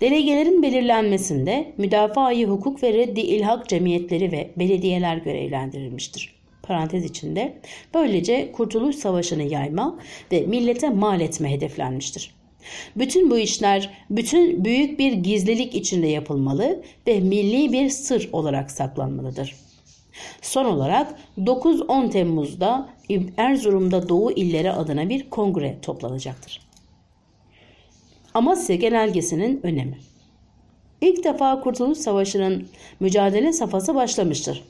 Delegelerin belirlenmesinde müdafaa-i hukuk ve reddi ilhak cemiyetleri ve belediyeler görevlendirilmiştir. Parantez içinde böylece Kurtuluş Savaşı'nı yayma ve millete mal etme hedeflenmiştir. Bütün bu işler bütün büyük bir gizlilik içinde yapılmalı ve milli bir sır olarak saklanmalıdır. Son olarak 9-10 Temmuz'da Erzurum'da Doğu illeri adına bir kongre toplanacaktır. Amasya Genelgesi'nin önemi İlk defa Kurtuluş Savaşı'nın mücadele safhası başlamıştır.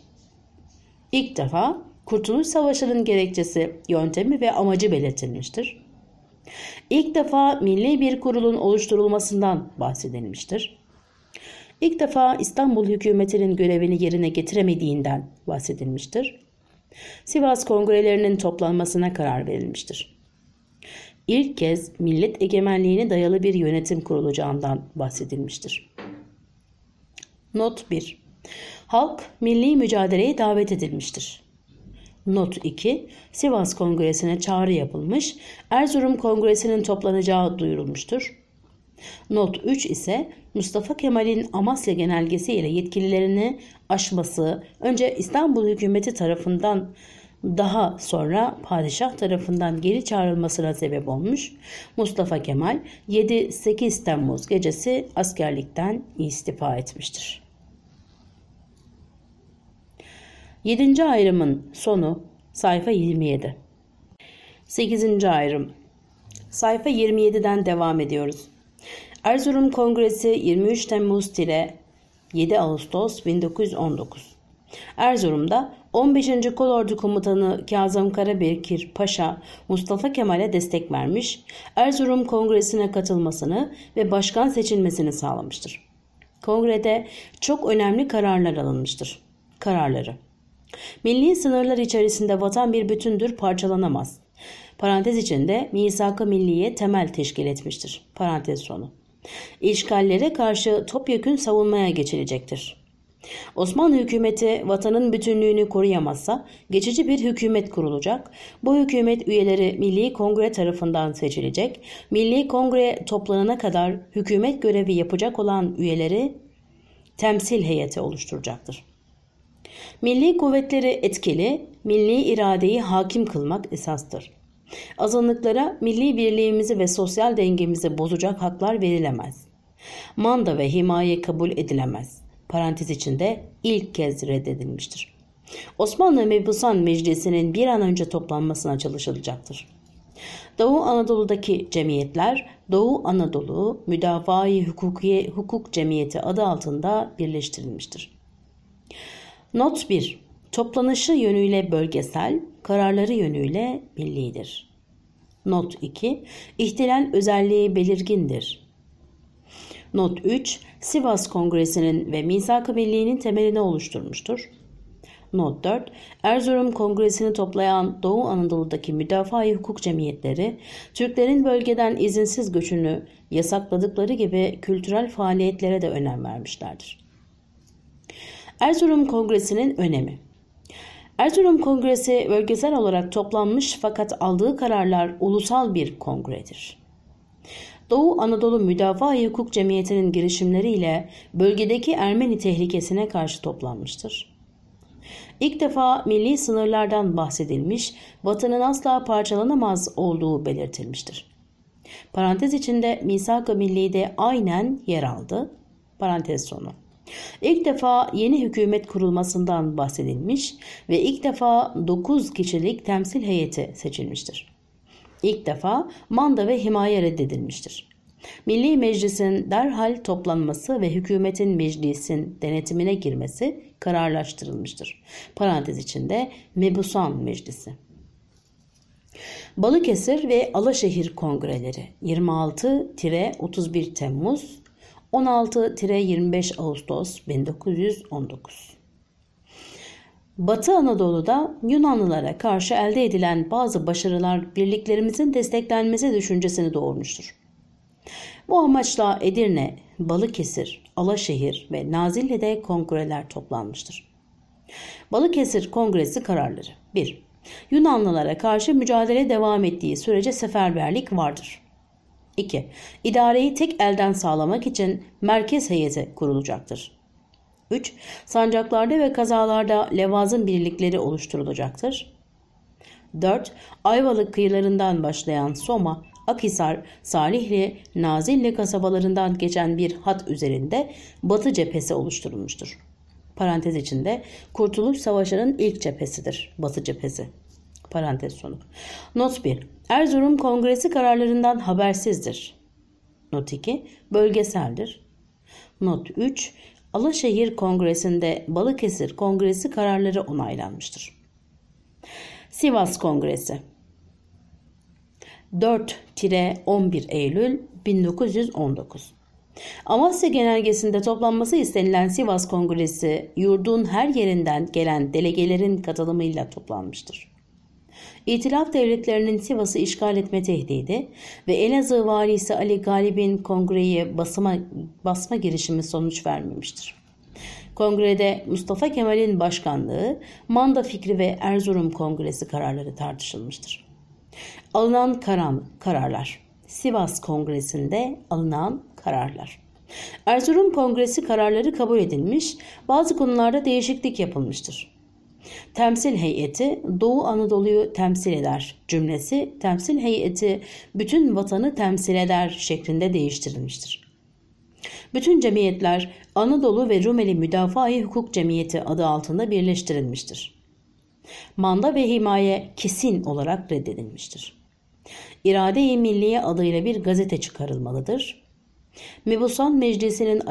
İlk defa Kurtuluş Savaşı'nın gerekçesi, yöntemi ve amacı belirtilmiştir. İlk defa milli bir kurulun oluşturulmasından bahsedilmiştir. İlk defa İstanbul hükümetinin görevini yerine getiremediğinden bahsedilmiştir. Sivas kongrelerinin toplanmasına karar verilmiştir. İlk kez millet egemenliğine dayalı bir yönetim kurulacağından bahsedilmiştir. Not 1. Halk milli mücadeleye davet edilmiştir. Not 2. Sivas Kongresi'ne çağrı yapılmış, Erzurum Kongresi'nin toplanacağı duyurulmuştur. Not 3 ise Mustafa Kemal'in Amasya genelgesi ile yetkililerini aşması önce İstanbul hükümeti tarafından daha sonra padişah tarafından geri çağrılmasına sebep olmuş. Mustafa Kemal 7-8 Temmuz gecesi askerlikten istifa etmiştir. 7. ayrımın sonu sayfa 27. 8. ayrım sayfa 27'den devam ediyoruz. Erzurum Kongresi 23 Temmuz-7 Ağustos 1919. Erzurum'da 15. Kolordu Komutanı Kazım Karabekir Paşa Mustafa Kemal'e destek vermiş, Erzurum Kongresi'ne katılmasını ve başkan seçilmesini sağlamıştır. Kongrede çok önemli kararlar alınmıştır. Kararları Milli sınırlar içerisinde vatan bir bütündür parçalanamaz. Parantez içinde misak-ı milliye temel teşkil etmiştir. Parantez sonu. İşgallere karşı topyekün savunmaya geçilecektir. Osmanlı hükümeti vatanın bütünlüğünü koruyamazsa geçici bir hükümet kurulacak. Bu hükümet üyeleri Milli Kongre tarafından seçilecek. Milli Kongre toplanana kadar hükümet görevi yapacak olan üyeleri temsil heyeti oluşturacaktır. Milli kuvvetleri etkili, milli iradeyi hakim kılmak esastır. Azınlıklara milli birliğimizi ve sosyal dengemizi bozacak haklar verilemez. Manda ve himaye kabul edilemez. Parantez içinde ilk kez reddedilmiştir. Osmanlı Mebusan Meclisi'nin bir an önce toplanmasına çalışılacaktır. Doğu Anadolu'daki cemiyetler Doğu Anadolu Müdafaa-i Hukukiye Hukuk Cemiyeti adı altında birleştirilmiştir. Not 1. Toplanışı yönüyle bölgesel, kararları yönüyle millidir. Not 2. İhtilal özelliği belirgindir. Not 3. Sivas Kongresi'nin ve Misak-ı Milli'nin temelini oluşturmuştur. Not 4. Erzurum Kongresi'ni toplayan Doğu Anadolu'daki müdafaa hukuk cemiyetleri, Türklerin bölgeden izinsiz göçünü yasakladıkları gibi kültürel faaliyetlere de önem vermişlerdir. Erzurum Kongresi'nin önemi Erzurum Kongresi bölgesel olarak toplanmış fakat aldığı kararlar ulusal bir kongredir. Doğu Anadolu Müdafaa Hukuk Cemiyeti'nin girişimleriyle bölgedeki Ermeni tehlikesine karşı toplanmıştır. İlk defa milli sınırlardan bahsedilmiş, Batı'nın asla parçalanamaz olduğu belirtilmiştir. Parantez içinde Misak-ı Milli'de aynen yer aldı. Parantez sonu. İlk defa yeni hükümet kurulmasından bahsedilmiş ve ilk defa 9 kişilik temsil heyeti seçilmiştir. İlk defa manda ve himaye reddedilmiştir. Milli Meclis'in derhal toplanması ve hükümetin meclisin denetimine girmesi kararlaştırılmıştır. Parantez içinde Mebusan Meclisi. Balıkesir ve Alaşehir Kongreleri 26-31 Temmuz 16-25 Ağustos 1919 Batı Anadolu'da Yunanlılara karşı elde edilen bazı başarılar birliklerimizin desteklenmesi düşüncesini doğurmuştur. Bu amaçla Edirne, Balıkesir, Alaşehir ve Nazilli'de kongreler toplanmıştır. Balıkesir Kongresi kararları 1. Yunanlılara karşı mücadele devam ettiği sürece seferberlik vardır. 2. İdareyi tek elden sağlamak için merkez heyeti kurulacaktır. 3. Sancaklarda ve kazalarda levazın birlikleri oluşturulacaktır. 4. Ayvalık kıyılarından başlayan Soma, Akhisar, Salihli, Nazilli kasabalarından geçen bir hat üzerinde Batı cephesi oluşturulmuştur. Parantez içinde Kurtuluş Savaşı'nın ilk cephesidir. Batı cephesi. Parantez sonu. Not 1. Erzurum Kongresi kararlarından habersizdir. Not 2. Bölgeseldir. Not 3. Alaşehir Kongresi'nde Balıkesir Kongresi kararları onaylanmıştır. Sivas Kongresi 4-11 Eylül 1919 Amasya Genelgesi'nde toplanması istenilen Sivas Kongresi yurdun her yerinden gelen delegelerin katılımıyla toplanmıştır. İtilaf devletlerinin Sivas'ı işgal etme tehdidi ve Elazığ valisi Ali Galip'in kongreyi basma, basma girişimi sonuç vermemiştir. Kongrede Mustafa Kemal'in başkanlığı, Manda Fikri ve Erzurum Kongresi kararları tartışılmıştır. Alınan karam, kararlar Sivas Kongresi'nde alınan kararlar. Erzurum Kongresi kararları kabul edilmiş, bazı konularda değişiklik yapılmıştır. Temsil heyeti Doğu Anadolu'yu temsil eder cümlesi temsil heyeti bütün vatanı temsil eder şeklinde değiştirilmiştir. Bütün cemiyetler Anadolu ve Rumeli Müdafaa-i Hukuk Cemiyeti adı altında birleştirilmiştir. Manda ve himaye kesin olarak reddedilmiştir. İrade-i Milliye adıyla bir gazete çıkarılmalıdır. Mebusan Meclisi'nin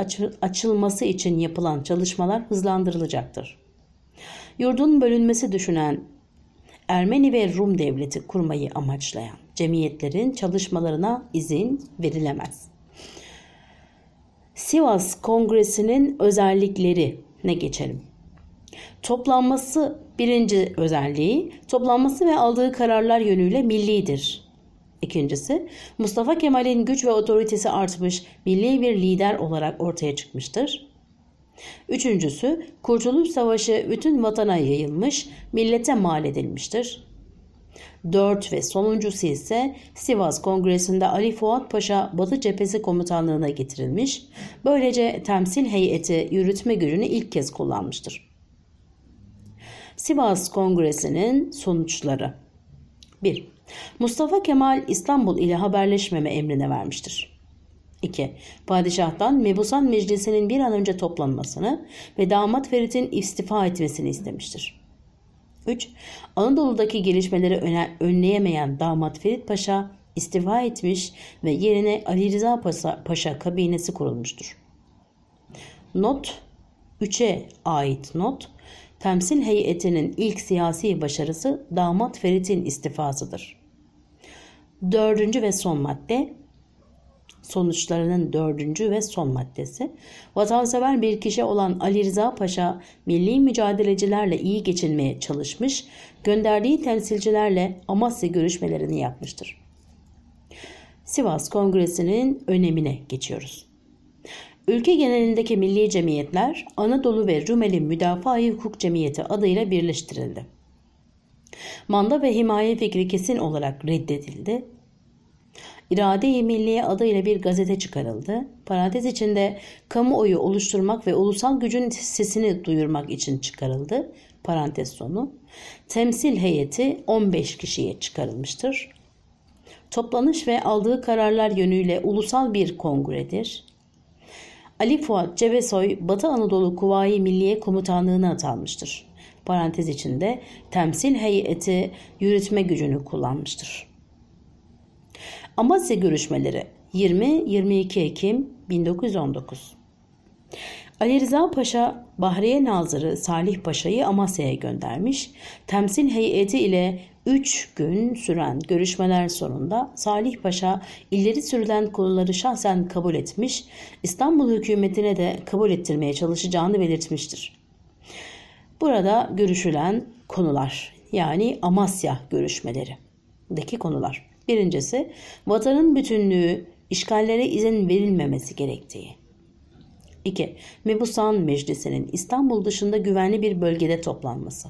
açılması için yapılan çalışmalar hızlandırılacaktır yurdun bölünmesi düşünen Ermeni ve Rum devleti kurmayı amaçlayan cemiyetlerin çalışmalarına izin verilemez. Sivas Kongresi'nin özellikleri ne geçelim? Toplanması birinci özelliği, toplanması ve aldığı kararlar yönüyle millidir. İkincisi, Mustafa Kemal'in güç ve otoritesi artmış, milli bir lider olarak ortaya çıkmıştır. Üçüncüsü, Kurtuluş Savaşı bütün vatana yayılmış, millete mal edilmiştir. Dört ve sonuncusu ise Sivas Kongresi'nde Ali Fuat Paşa Batı Cephesi Komutanlığı'na getirilmiş, böylece temsil heyeti yürütme gücünü ilk kez kullanmıştır. Sivas Kongresi'nin sonuçları 1. Mustafa Kemal İstanbul ile haberleşmeme emrine vermiştir. 2. Padişah'tan Mebusan Meclisi'nin bir an önce toplanmasını ve damat Ferit'in istifa etmesini istemiştir. 3. Anadolu'daki gelişmeleri önleyemeyen damat Ferit Paşa istifa etmiş ve yerine Ali Rıza Paşa, Paşa kabinesi kurulmuştur. Not 3'e ait not temsil heyetinin ilk siyasi başarısı damat Ferit'in istifasıdır. Dördüncü ve son madde sonuçlarının dördüncü ve son maddesi. Vatansever bir kişi olan Ali Rıza Paşa milli mücadelecilerle iyi geçinmeye çalışmış, gönderdiği temsilcilerle Amasya görüşmelerini yapmıştır. Sivas Kongresi'nin önemine geçiyoruz. Ülke genelindeki milli cemiyetler Anadolu ve Rumeli Müdafaa-i Hukuk Cemiyeti adıyla birleştirildi. Manda ve himaye fikri kesin olarak reddedildi İrade-i Milliye adıyla bir gazete çıkarıldı. Parantez içinde kamuoyu oluşturmak ve ulusal gücün sesini duyurmak için çıkarıldı. Parantez sonu. Temsil heyeti 15 kişiye çıkarılmıştır. Toplanış ve aldığı kararlar yönüyle ulusal bir kongredir. Ali Fuat Cebesoy Batı Anadolu Kuvayi Milliye Komutanlığı'na atanmıştır. Parantez içinde temsil heyeti yürütme gücünü kullanmıştır. Amasya görüşmeleri 20-22 Ekim 1919 Ali Rıza Paşa Bahriye Nazırı Salih Paşa'yı Amasya'ya göndermiş. Temsil heyeti ile 3 gün süren görüşmeler sonunda Salih Paşa illeri sürülen konuları şahsen kabul etmiş, İstanbul hükümetine de kabul ettirmeye çalışacağını belirtmiştir. Burada görüşülen konular yani Amasya görüşmeleri deki konular. Birincisi vatanın bütünlüğü işgallere izin verilmemesi gerektiği. 2. Mebusan Meclisi'nin İstanbul dışında güvenli bir bölgede toplanması.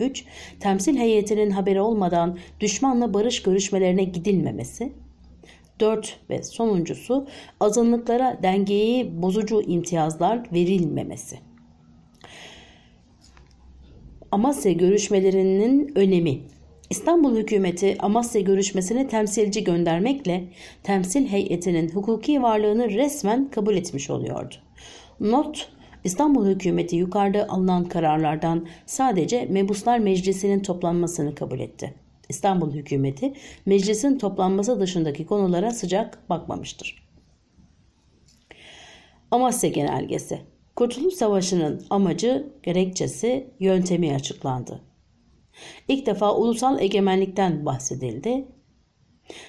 3. Temsil heyetinin haberi olmadan düşmanla barış görüşmelerine gidilmemesi. 4 ve sonuncusu azınlıklara dengeyi bozucu imtiyazlar verilmemesi. Amasya görüşmelerinin önemi İstanbul hükümeti Amasya görüşmesine temsilci göndermekle temsil heyetinin hukuki varlığını resmen kabul etmiş oluyordu. Not İstanbul hükümeti yukarıda alınan kararlardan sadece Mebuslar Meclisi'nin toplanmasını kabul etti. İstanbul hükümeti meclisin toplanması dışındaki konulara sıcak bakmamıştır. Amasya Genelgesi Kurtuluş Savaşı'nın amacı, gerekçesi, yöntemi açıklandı. İlk defa ulusal egemenlikten bahsedildi.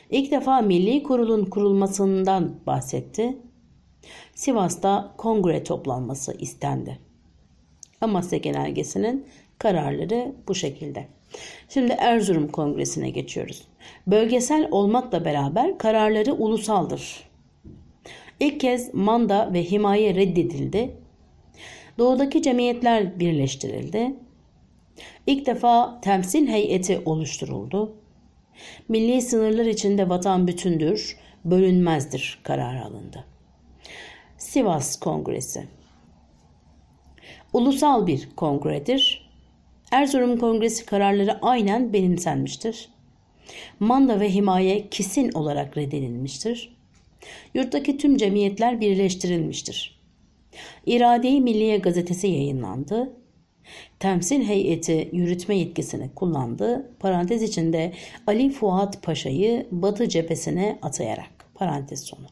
İlk defa Milli Kurul'un kurulmasından bahsetti. Sivas'ta kongre toplanması istendi. Amasya Genelgesi'nin kararları bu şekilde. Şimdi Erzurum Kongresi'ne geçiyoruz. Bölgesel olmakla beraber kararları ulusaldır. İlk kez manda ve himaye reddedildi. Doğudaki cemiyetler birleştirildi. İlk defa temsil heyeti oluşturuldu. Milli sınırlar içinde vatan bütündür, bölünmezdir kararı alındı. Sivas Kongresi Ulusal bir kongredir. Erzurum Kongresi kararları aynen benimsenmiştir. Manda ve himaye kesin olarak reddedilmiştir. Yurttaki tüm cemiyetler birleştirilmiştir. İrade-i Milliye gazetesi yayınlandı. Temsil heyeti yürütme yetkisini kullandı. Parantez içinde Ali Fuat Paşa'yı Batı cephesine atayarak. Parantez sonu.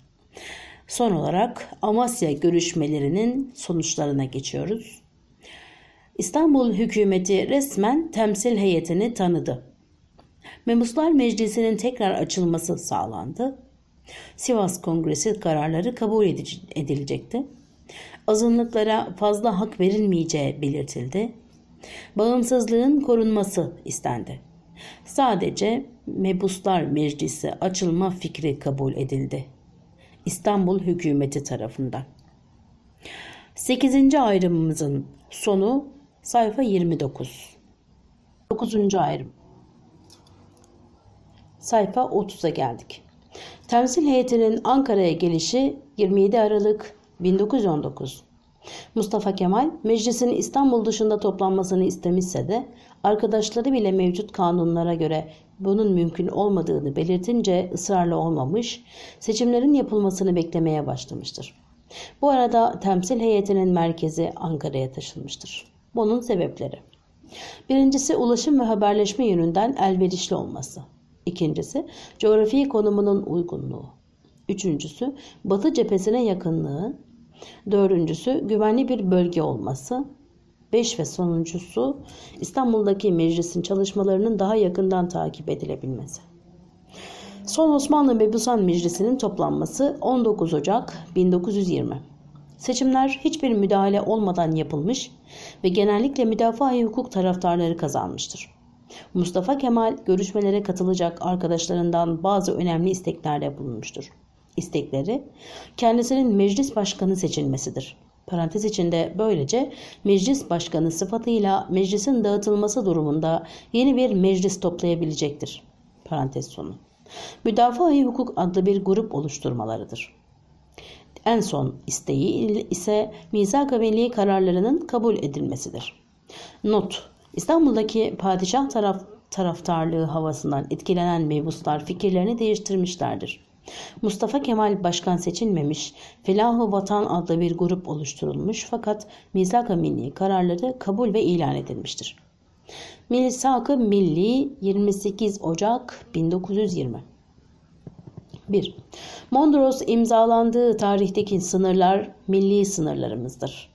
Son olarak Amasya görüşmelerinin sonuçlarına geçiyoruz. İstanbul hükümeti resmen temsil heyetini tanıdı. Memuslar Meclisi'nin tekrar açılması sağlandı. Sivas Kongresi kararları kabul edilecekti. Azınlıklara fazla hak verilmeyeceği belirtildi. Bağımsızlığın korunması istendi. Sadece Mebuslar Meclisi açılma fikri kabul edildi. İstanbul hükümeti tarafından. 8. ayrımımızın sonu sayfa 29. 9. ayrım. Sayfa 30'a geldik. Temsil heyetinin Ankara'ya gelişi 27 Aralık 1919. Mustafa Kemal meclisin İstanbul dışında toplanmasını istemişse de arkadaşları bile mevcut kanunlara göre bunun mümkün olmadığını belirtince ısrarlı olmamış, seçimlerin yapılmasını beklemeye başlamıştır. Bu arada temsil heyetinin merkezi Ankara'ya taşınmıştır. Bunun sebepleri. Birincisi ulaşım ve haberleşme yönünden elverişli olması. İkincisi coğrafi konumunun uygunluğu. Üçüncüsü batı cephesine yakınlığı. Dördüncüsü güvenli bir bölge olması. Beş ve sonuncusu İstanbul'daki meclisin çalışmalarının daha yakından takip edilebilmesi. Son Osmanlı Mebusan Meclisi'nin toplanması 19 Ocak 1920. Seçimler hiçbir müdahale olmadan yapılmış ve genellikle müdafaa hukuk taraftarları kazanmıştır. Mustafa Kemal görüşmelere katılacak arkadaşlarından bazı önemli isteklerde bulunmuştur. İstekleri kendisinin meclis başkanı seçilmesidir. Parantez içinde böylece meclis başkanı sıfatıyla meclisin dağıtılması durumunda yeni bir meclis toplayabilecektir. Parantez sonu. Müdafaa-i hukuk adlı bir grup oluşturmalarıdır. En son isteği ise milli kararlarının kabul edilmesidir. Not İstanbul'daki padişah taraf, taraftarlığı havasından etkilenen mebuslar fikirlerini değiştirmişlerdir. Mustafa Kemal başkan seçilmemiş, Felahu Vatan adlı bir grup oluşturulmuş fakat Misak-ı Milli kararları kabul ve ilan edilmiştir. Misak-ı Milli 28 Ocak 1920 1. Mondros imzalandığı tarihteki sınırlar milli sınırlarımızdır.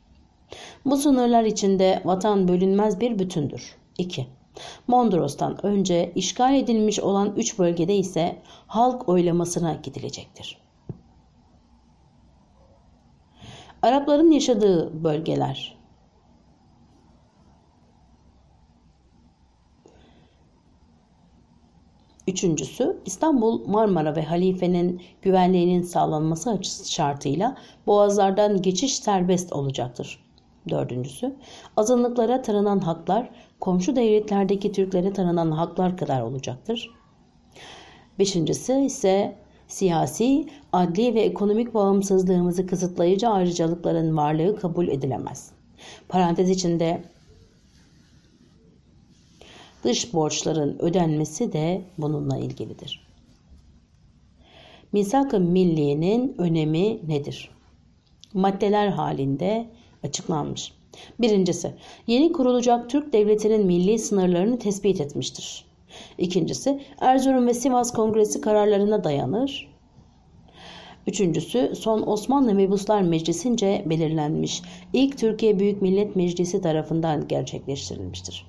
Bu sınırlar içinde vatan bölünmez bir bütündür. 2. Mondros'tan önce işgal edilmiş olan 3 bölgede ise halk oylamasına gidilecektir. Arapların yaşadığı bölgeler Üçüncüsü İstanbul, Marmara ve Halife'nin güvenliğinin sağlanması şartıyla boğazlardan geçiş serbest olacaktır. Dördüncüsü azınlıklara tanınan haklar komşu devletlerdeki Türklere tanınan haklar kadar olacaktır. Beşincisi ise siyasi, adli ve ekonomik bağımsızlığımızı kısıtlayıcı ayrıcalıkların varlığı kabul edilemez. Parantez içinde Dış borçların ödenmesi de bununla ilgilidir. Misak-ı milliyenin önemi nedir? Maddeler halinde açıklanmış. Birincisi, yeni kurulacak Türk Devleti'nin milli sınırlarını tespit etmiştir. İkincisi, Erzurum ve Sivas Kongresi kararlarına dayanır. Üçüncüsü, son Osmanlı Mebuslar Meclisi'nce belirlenmiş ilk Türkiye Büyük Millet Meclisi tarafından gerçekleştirilmiştir.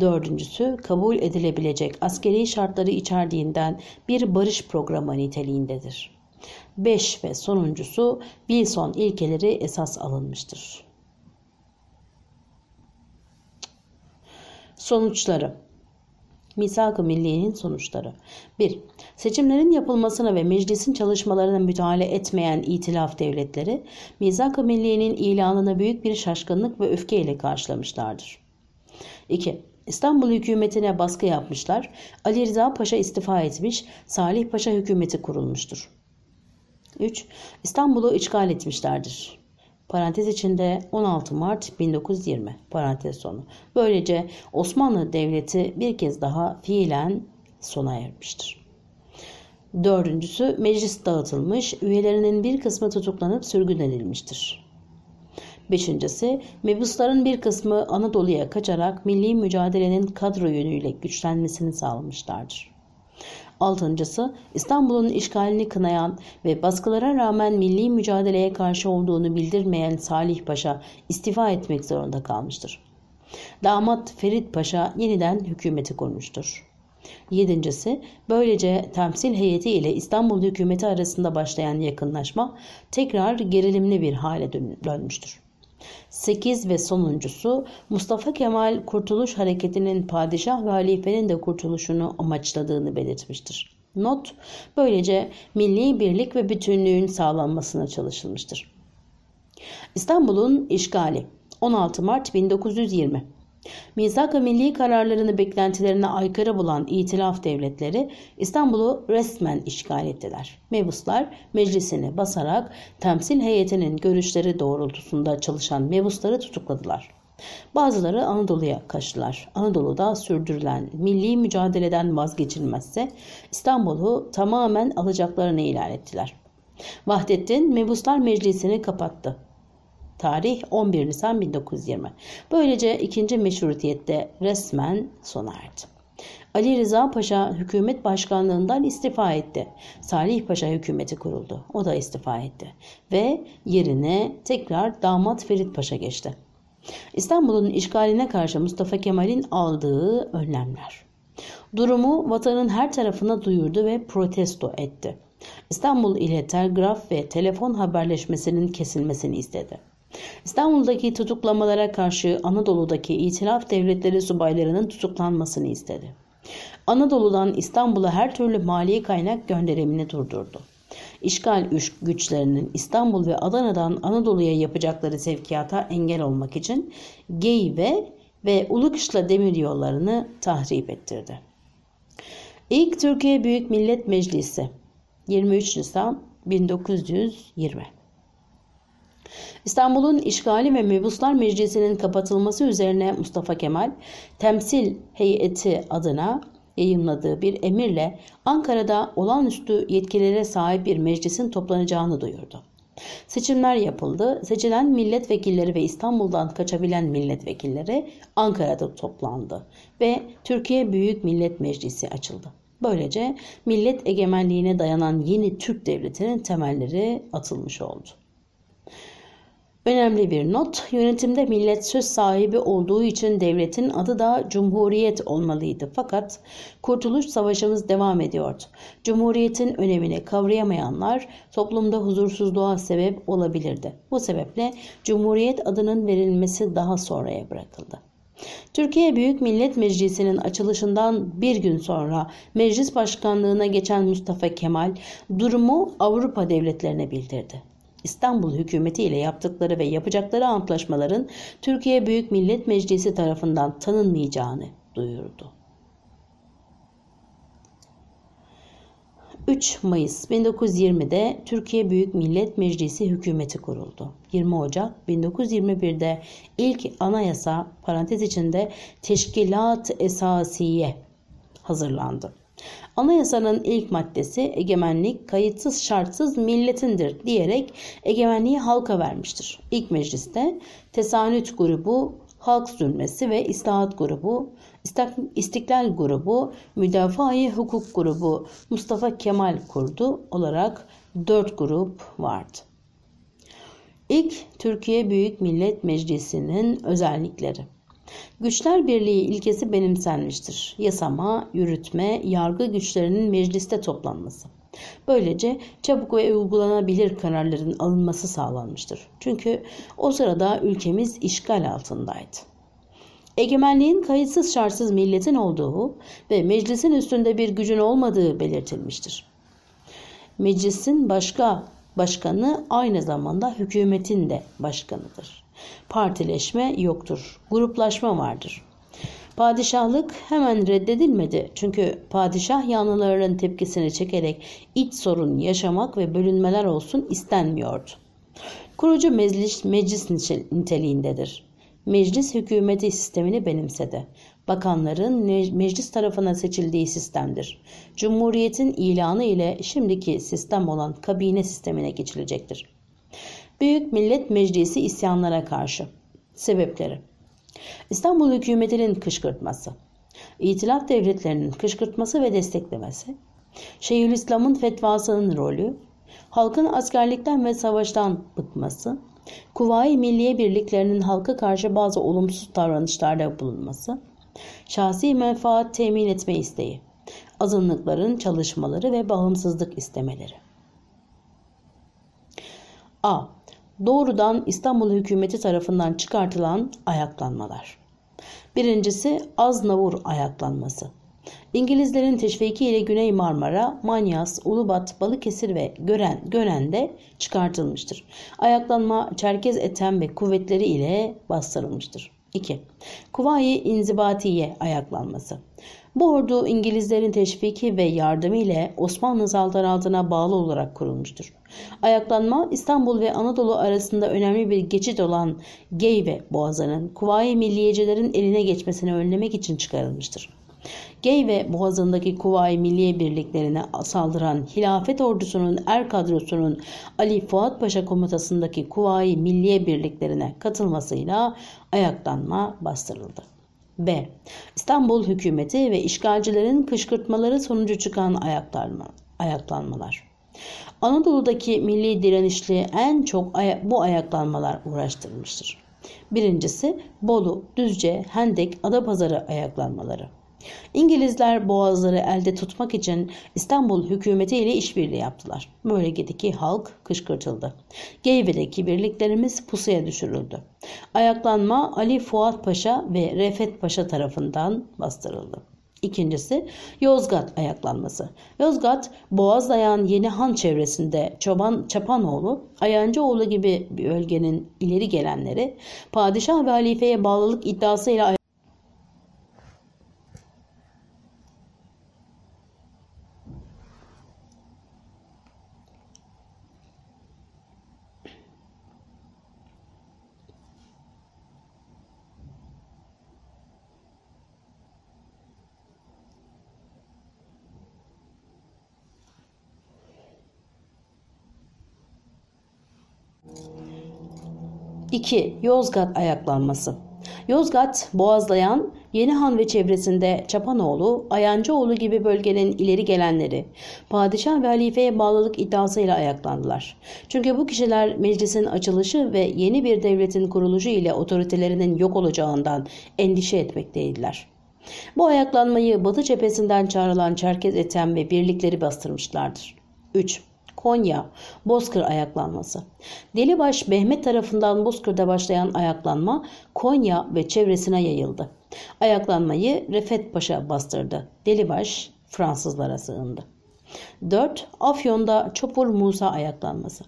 Dördüncüsü kabul edilebilecek askeri şartları içerdiğinden bir barış programı niteliğindedir. Beş ve sonuncusu Wilson ilkeleri esas alınmıştır. Sonuçları Misak-ı Milliye'nin sonuçları 1. Seçimlerin yapılmasına ve meclisin çalışmalarına müdahale etmeyen itilaf devletleri, Misak-ı Milliye'nin ilanını büyük bir şaşkınlık ve öfkeyle karşılamışlardır. 2. İstanbul hükümetine baskı yapmışlar. Ali Rıza Paşa istifa etmiş, Salih Paşa hükümeti kurulmuştur. 3. İstanbul'u işgal etmişlerdir. Parantez içinde 16 Mart 1920 parantez sonu. Böylece Osmanlı Devleti bir kez daha fiilen sona ermiştir. Dördüncüsü meclis dağıtılmış, üyelerinin bir kısmı tutuklanıp sürgün edilmiştir. Beşincisi, mebusların bir kısmı Anadolu'ya kaçarak milli mücadelenin kadro yönüyle güçlenmesini sağlamışlardır. Altıncısı, İstanbul'un işgalini kınayan ve baskılara rağmen milli mücadeleye karşı olduğunu bildirmeyen Salih Paşa istifa etmek zorunda kalmıştır. Damat Ferit Paşa yeniden hükümeti kurmuştur. Yedincisi, böylece temsil heyeti ile İstanbul hükümeti arasında başlayan yakınlaşma tekrar gerilimli bir hale dönmüştür. 8 ve sonuncusu Mustafa Kemal Kurtuluş Hareketi'nin padişah ve halifenin de kurtuluşunu amaçladığını belirtmiştir. Not, böylece milli birlik ve bütünlüğün sağlanmasına çalışılmıştır. İstanbul'un işgali 16 Mart 1920 Misak-ı milli kararlarını beklentilerine aykırı bulan itilaf devletleri İstanbul'u resmen işgal ettiler. Mebuslar meclisini basarak temsil heyetinin görüşleri doğrultusunda çalışan mebusları tutukladılar. Bazıları Anadolu'ya kaçtılar. Anadolu'da sürdürülen milli mücadeleden vazgeçilmezse İstanbul'u tamamen alacaklarını ilan ettiler. Vahdettin Mebuslar Meclisi'ni kapattı. Tarih 11 Nisan 1920. Böylece ikinci meşrutiyette resmen sona erdi. Ali Rıza Paşa hükümet başkanlığından istifa etti. Salih Paşa hükümeti kuruldu. O da istifa etti. Ve yerine tekrar damat Ferit Paşa geçti. İstanbul'un işgaline karşı Mustafa Kemal'in aldığı önlemler. Durumu vatanın her tarafına duyurdu ve protesto etti. İstanbul ile telgraf ve telefon haberleşmesinin kesilmesini istedi. İstanbul'daki tutuklamalara karşı Anadolu'daki itilaf devletleri subaylarının tutuklanmasını istedi. Anadolu'dan İstanbul'a her türlü mali kaynak gönderimini durdurdu. İşgal güçlerinin İstanbul ve Adana'dan Anadolu'ya yapacakları sevkiyata engel olmak için Geyve ve Ulukışla demir yollarını tahrip ettirdi. İlk Türkiye Büyük Millet Meclisi 23 Nisan 1920 İstanbul'un işgali ve Mebuslar Meclisi'nin kapatılması üzerine Mustafa Kemal temsil heyeti adına yayınladığı bir emirle Ankara'da olağanüstü yetkilere sahip bir meclisin toplanacağını duyurdu. Seçimler yapıldı. Seçilen milletvekilleri ve İstanbul'dan kaçabilen milletvekilleri Ankara'da toplandı ve Türkiye Büyük Millet Meclisi açıldı. Böylece millet egemenliğine dayanan yeni Türk devletinin temelleri atılmış oldu. Önemli bir not, yönetimde millet söz sahibi olduğu için devletin adı da Cumhuriyet olmalıydı. Fakat Kurtuluş Savaşımız devam ediyordu. Cumhuriyetin önemini kavrayamayanlar toplumda huzursuzluğa sebep olabilirdi. Bu sebeple Cumhuriyet adının verilmesi daha sonraya bırakıldı. Türkiye Büyük Millet Meclisi'nin açılışından bir gün sonra meclis başkanlığına geçen Mustafa Kemal durumu Avrupa devletlerine bildirdi. İstanbul hükümeti ile yaptıkları ve yapacakları antlaşmaların Türkiye Büyük Millet Meclisi tarafından tanınmayacağını duyurdu. 3 Mayıs 1920'de Türkiye Büyük Millet Meclisi hükümeti kuruldu. 20 Ocak 1921'de ilk anayasa parantez içinde Teşkilat Esasiye hazırlandı. Anayasanın ilk maddesi egemenlik kayıtsız şartsız milletindir diyerek egemenliği halka vermiştir. İlk mecliste Tesanüt grubu, Halk Zülmesi ve İslahat grubu, İstiklal grubu, Müdafaa-i Hukuk grubu, Mustafa Kemal kurdu olarak dört grup vardı. İlk Türkiye Büyük Millet Meclisi'nin özellikleri Güçler Birliği ilkesi benimsenmiştir. Yasama, yürütme, yargı güçlerinin mecliste toplanması. Böylece çabuk ve uygulanabilir kararların alınması sağlanmıştır. Çünkü o sırada ülkemiz işgal altındaydı. Egemenliğin kayıtsız şartsız milletin olduğu ve meclisin üstünde bir gücün olmadığı belirtilmiştir. Meclisin başka başkanı aynı zamanda hükümetin de başkanıdır. Partileşme yoktur. Gruplaşma vardır. Padişahlık hemen reddedilmedi. Çünkü padişah yanlıların tepkisini çekerek iç sorun yaşamak ve bölünmeler olsun istenmiyordu. Kurucu meclis, meclis niteliğindedir. Meclis hükümeti sistemini benimsedi. Bakanların meclis tarafından seçildiği sistemdir. Cumhuriyetin ilanı ile şimdiki sistem olan kabine sistemine geçilecektir. Büyük Millet Meclisi isyanlara karşı. Sebepleri İstanbul hükümetinin kışkırtması, İtilaf devletlerinin kışkırtması ve desteklemesi, Şeyhülislam'ın fetvasının rolü, halkın askerlikten ve savaştan bıkması, Kuvayi Milliye Birliklerinin halka karşı bazı olumsuz davranışlarda bulunması, şahsi menfaat temin etme isteği, azınlıkların çalışmaları ve bağımsızlık istemeleri. A doğrudan İstanbul hükümeti tarafından çıkartılan ayaklanmalar. Birincisi Aznavur ayaklanması. İngilizlerin teşviki ile Güney Marmara, Manyas, Ulubat, Balıkesir ve Gören, Gönen'de çıkartılmıştır. Ayaklanma Çerkez Etem ve kuvvetleri ile bastırılmıştır. 2. Kuvayi İnzibatiye ayaklanması. Bu ordu İngilizlerin teşviki ve yardımı ile Osmanlı saltanatına bağlı olarak kurulmuştur. Ayaklanma İstanbul ve Anadolu arasında önemli bir geçit olan Geyve Boğazı'nın Kuvayi Milliyecilerin eline geçmesini önlemek için çıkarılmıştır. Geyve Boğazı'ndaki Kuvayi Milliye birliklerine saldıran hilafet ordusunun er kadrosunun Ali Fuat Paşa komutasındaki Kuvayi Milliye birliklerine katılmasıyla ayaklanma bastırıldı. B. İstanbul hükümeti ve işgalcilerin kışkırtmaları sonucu çıkan ayaklanma, ayaklanmalar. Anadolu'daki milli direnişli en çok bu ayaklanmalar uğraştırmıştır. Birincisi Bolu, Düzce, Hendek, Adapazarı ayaklanmaları. İngilizler boğazları elde tutmak için İstanbul hükümeti ile işbirliği yaptılar. Bölgedeki halk kışkırtıldı. Geyve'deki birliklerimiz pusuya düşürüldü. Ayaklanma Ali Fuat Paşa ve Refet Paşa tarafından bastırıldı. İkincisi Yozgat ayaklanması. Yozgat, Boğazlayan Yeni Han çevresinde Çoban Çapanoğlu, Ayancıoğlu gibi bir bölgenin ileri gelenleri padişah ve halifeye bağlılık iddiasıyla 2. Yozgat ayaklanması. Yozgat, Boğazlayan, Yenihan ve çevresinde Çapanoğlu, Ayancıoğlu gibi bölgenin ileri gelenleri, padişah ve halifeye bağlılık iddiasıyla ayaklandılar. Çünkü bu kişiler meclisin açılışı ve yeni bir devletin kuruluşu ile otoritelerinin yok olacağından endişe etmekteydiler. Bu ayaklanmayı Batı cephesinden çağrılan Çerkez Ethem ve birlikleri bastırmışlardır. 3. Konya, Bozkır ayaklanması. Delibaş Mehmet tarafından Bozkır'da başlayan ayaklanma Konya ve çevresine yayıldı. Ayaklanmayı Refet Paşa bastırdı. Delibaş Fransızlara sığındı. 4. Afyon'da Çopur Musa ayaklanması.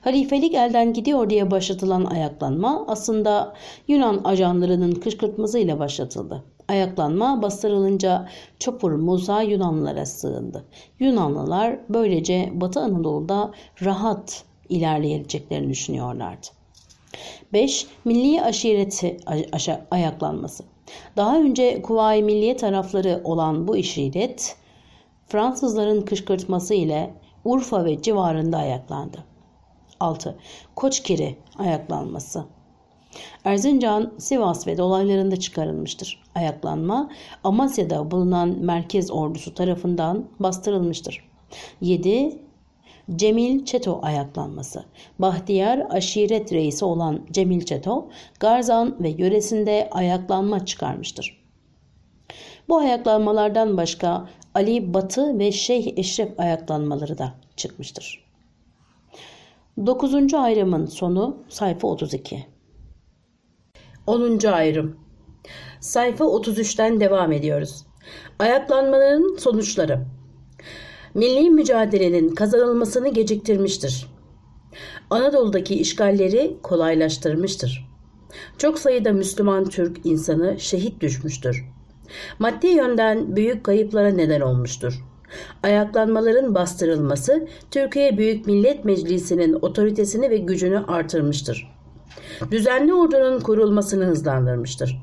Halifelik elden gidiyor diye başlatılan ayaklanma aslında Yunan ajanlarının kışkırtmasıyla başlatıldı. Ayaklanma bastırılınca Çopur Musa Yunanlılara sığındı. Yunanlılar böylece Batı Anadolu'da rahat ilerleyeceklerini düşünüyorlardı. 5. Milli aşireti ayaklanması. Daha önce Kuvayi Milliye tarafları olan bu aşiret Fransızların kışkırtması ile Urfa ve civarında ayaklandı. 6. Koçkiri ayaklanması. Erzincan, Sivas ve dolaylarında çıkarılmıştır. Ayaklanma Amasya'da bulunan merkez ordusu tarafından bastırılmıştır. 7. Cemil Çeto ayaklanması. Bahtiyar aşiret reisi olan Cemil Çeto, Garzan ve yöresinde ayaklanma çıkarmıştır. Bu ayaklanmalardan başka Ali Batı ve Şeyh Eşref ayaklanmaları da çıkmıştır. 9. ayrımın sonu sayfa 32. 10. ayrım Sayfa 33'ten devam ediyoruz. Ayaklanmaların sonuçları Milli mücadelenin kazanılmasını geciktirmiştir. Anadolu'daki işgalleri kolaylaştırmıştır. Çok sayıda Müslüman Türk insanı şehit düşmüştür. Maddi yönden büyük kayıplara neden olmuştur. Ayaklanmaların bastırılması Türkiye Büyük Millet Meclisi'nin otoritesini ve gücünü artırmıştır. Düzenli ordunun kurulmasını hızlandırmıştır.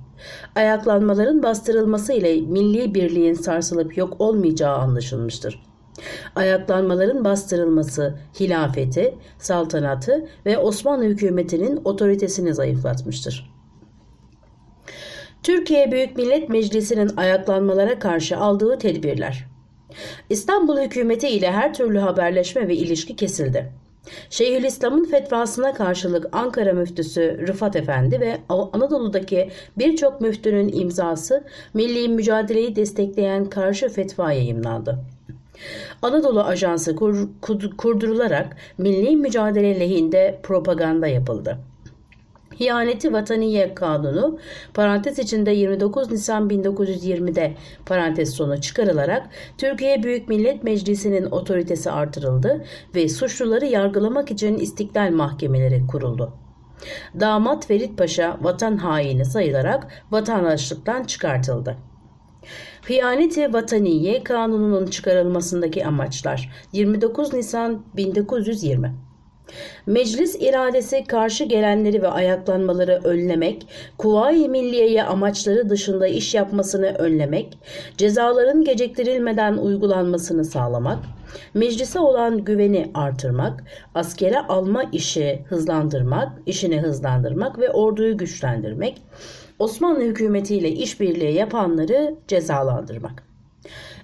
Ayaklanmaların bastırılması ile milli birliğin sarsılıp yok olmayacağı anlaşılmıştır. Ayaklanmaların bastırılması hilafeti, saltanatı ve Osmanlı hükümetinin otoritesini zayıflatmıştır. Türkiye Büyük Millet Meclisi'nin ayaklanmalara karşı aldığı tedbirler. İstanbul hükümeti ile her türlü haberleşme ve ilişki kesildi. Şeyhülislam'ın fetvasına karşılık Ankara müftüsü Rıfat Efendi ve Anadolu'daki birçok müftünün imzası milli mücadeleyi destekleyen karşı fetva yayımlandı. Anadolu Ajansı kur, kur, kurdurularak milli mücadele lehinde propaganda yapıldı. Hiyaneti Vataniye Kanunu parantez içinde 29 Nisan 1920'de parantez sonu çıkarılarak Türkiye Büyük Millet Meclisi'nin otoritesi artırıldı ve suçluları yargılamak için istiklal mahkemeleri kuruldu. Damat Ferit Paşa vatan haini sayılarak vatandaşlıktan çıkartıldı. Hıyaneti Vataniye Kanunu'nun çıkarılmasındaki amaçlar 29 Nisan 1920 Meclis iradesi karşı gelenleri ve ayaklanmaları önlemek, Kuvayi Milliye'ye amaçları dışında iş yapmasını önlemek, cezaların geciktirilmeden uygulanmasını sağlamak, meclise olan güveni artırmak, askere alma işi hızlandırmak, işini hızlandırmak ve orduyu güçlendirmek, Osmanlı hükümetiyle işbirliği yapanları cezalandırmak.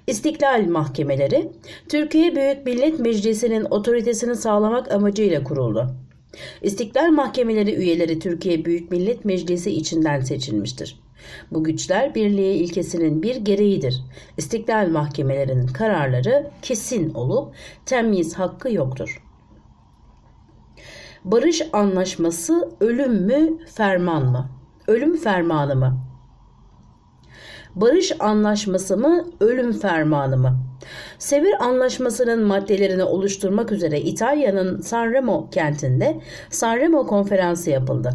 İstiklal mahkemeleri Türkiye Büyük Millet Meclisi'nin otoritesini sağlamak amacıyla kuruldu. İstiklal mahkemeleri üyeleri Türkiye Büyük Millet Meclisi içinden seçilmiştir. Bu güçler birliği ilkesinin bir gereğidir. İstiklal mahkemelerinin kararları kesin olup temyiz hakkı yoktur. Barış anlaşması ölüm mü ferman mı? Ölüm fermanı mı? Barış anlaşması mı, ölüm fermanı mı? Sevir Anlaşması'nın maddelerini oluşturmak üzere İtalya'nın Sanremo kentinde Sanremo konferansı yapıldı.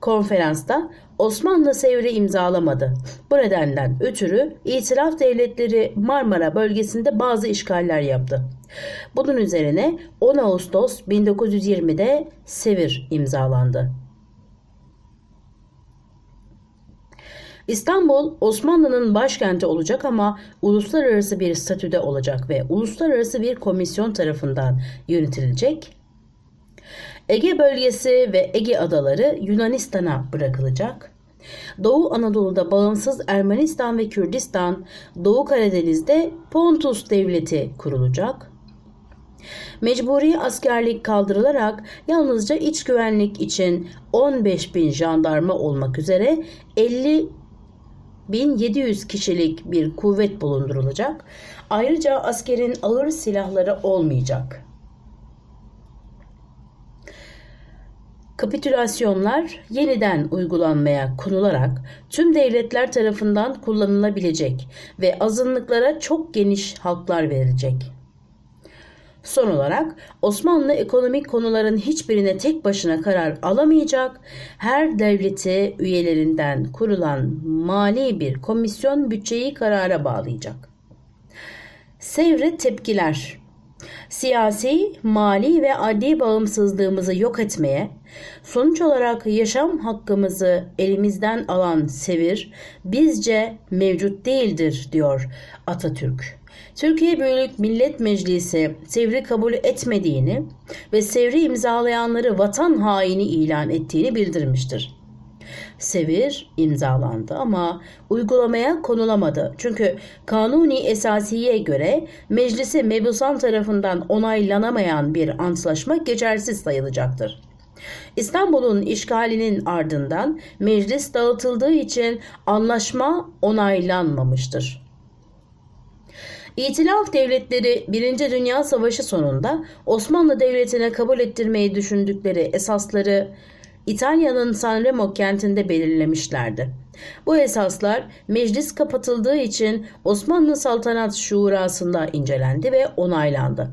Konferansta Osmanlı Sevr'i imzalamadı. Bu nedenden ötürü İtilaf Devletleri Marmara bölgesinde bazı işgaller yaptı. Bunun üzerine 10 Ağustos 1920'de Sevir imzalandı. İstanbul Osmanlı'nın başkenti olacak ama uluslararası bir statüde olacak ve uluslararası bir komisyon tarafından yönetilecek. Ege bölgesi ve Ege adaları Yunanistan'a bırakılacak. Doğu Anadolu'da bağımsız Ermenistan ve Kürdistan, Doğu Karadeniz'de Pontus Devleti kurulacak. Mecburi askerlik kaldırılarak yalnızca iç güvenlik için 15 bin jandarma olmak üzere 50 1700 kişilik bir kuvvet bulundurulacak. Ayrıca askerin ağır silahları olmayacak. Kapitülasyonlar yeniden uygulanmaya konularak tüm devletler tarafından kullanılabilecek ve azınlıklara çok geniş halklar verilecek. Son olarak Osmanlı ekonomik konuların hiçbirine tek başına karar alamayacak, her devleti üyelerinden kurulan mali bir komisyon bütçeyi karara bağlayacak. Sevre tepkiler Siyasi, mali ve adli bağımsızlığımızı yok etmeye, sonuç olarak yaşam hakkımızı elimizden alan sevir bizce mevcut değildir diyor Atatürk. Türkiye Büyük Millet Meclisi Sevri kabul etmediğini ve Sevri imzalayanları vatan haini ilan ettiğini bildirmiştir. Sevir imzalandı ama uygulamaya konulamadı. Çünkü kanuni esasiye göre meclisi mebusan tarafından onaylanamayan bir antlaşma geçersiz sayılacaktır. İstanbul'un işgalinin ardından meclis dağıtıldığı için anlaşma onaylanmamıştır. İtilaf devletleri 1. Dünya Savaşı sonunda Osmanlı Devleti'ne kabul ettirmeyi düşündükleri esasları İtalya'nın Sanremo kentinde belirlemişlerdi. Bu esaslar meclis kapatıldığı için Osmanlı Saltanat Şurası'nda incelendi ve onaylandı.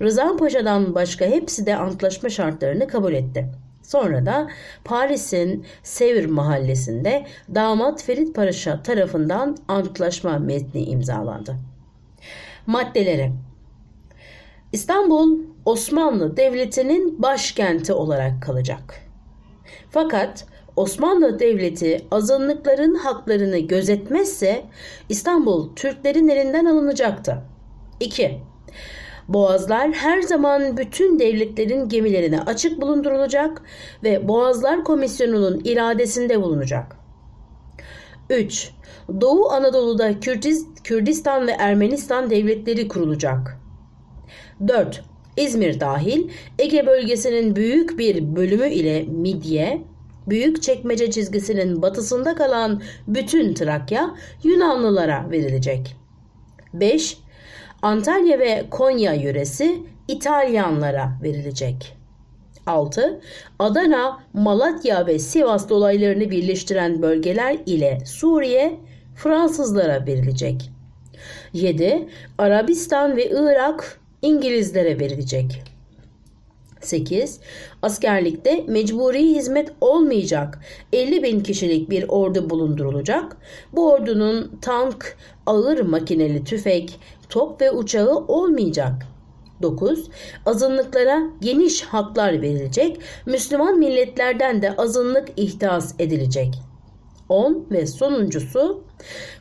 Rıza Paşa'dan başka hepsi de antlaşma şartlarını kabul etti. Sonra da Paris'in Sevr mahallesinde damat Ferit Paşa tarafından antlaşma metni imzalandı. Maddeleri İstanbul Osmanlı Devleti'nin başkenti olarak kalacak. Fakat Osmanlı Devleti azınlıkların haklarını gözetmezse İstanbul Türklerin elinden alınacaktı. 2. Boğazlar her zaman bütün devletlerin gemilerine açık bulundurulacak ve Boğazlar Komisyonu'nun iradesinde bulunacak. 3. Doğu Anadolu'da Kürdistan ve Ermenistan devletleri kurulacak. 4. İzmir dahil Ege bölgesinin büyük bir bölümü ile Midye, büyük çekmece çizgisinin batısında kalan bütün Trakya Yunanlılara verilecek. 5. Antalya ve Konya yöresi İtalyanlara verilecek. 6. Adana, Malatya ve Sivas dolaylarını birleştiren bölgeler ile Suriye Fransızlara verilecek. 7. Arabistan ve Irak İngilizlere verilecek. 8. Askerlikte mecburi hizmet olmayacak 50 bin kişilik bir ordu bulundurulacak. Bu ordunun tank, ağır makineli tüfek, top ve uçağı olmayacak. 9. Azınlıklara geniş haklar verilecek, Müslüman milletlerden de azınlık ihtas edilecek. 10 ve sonuncusu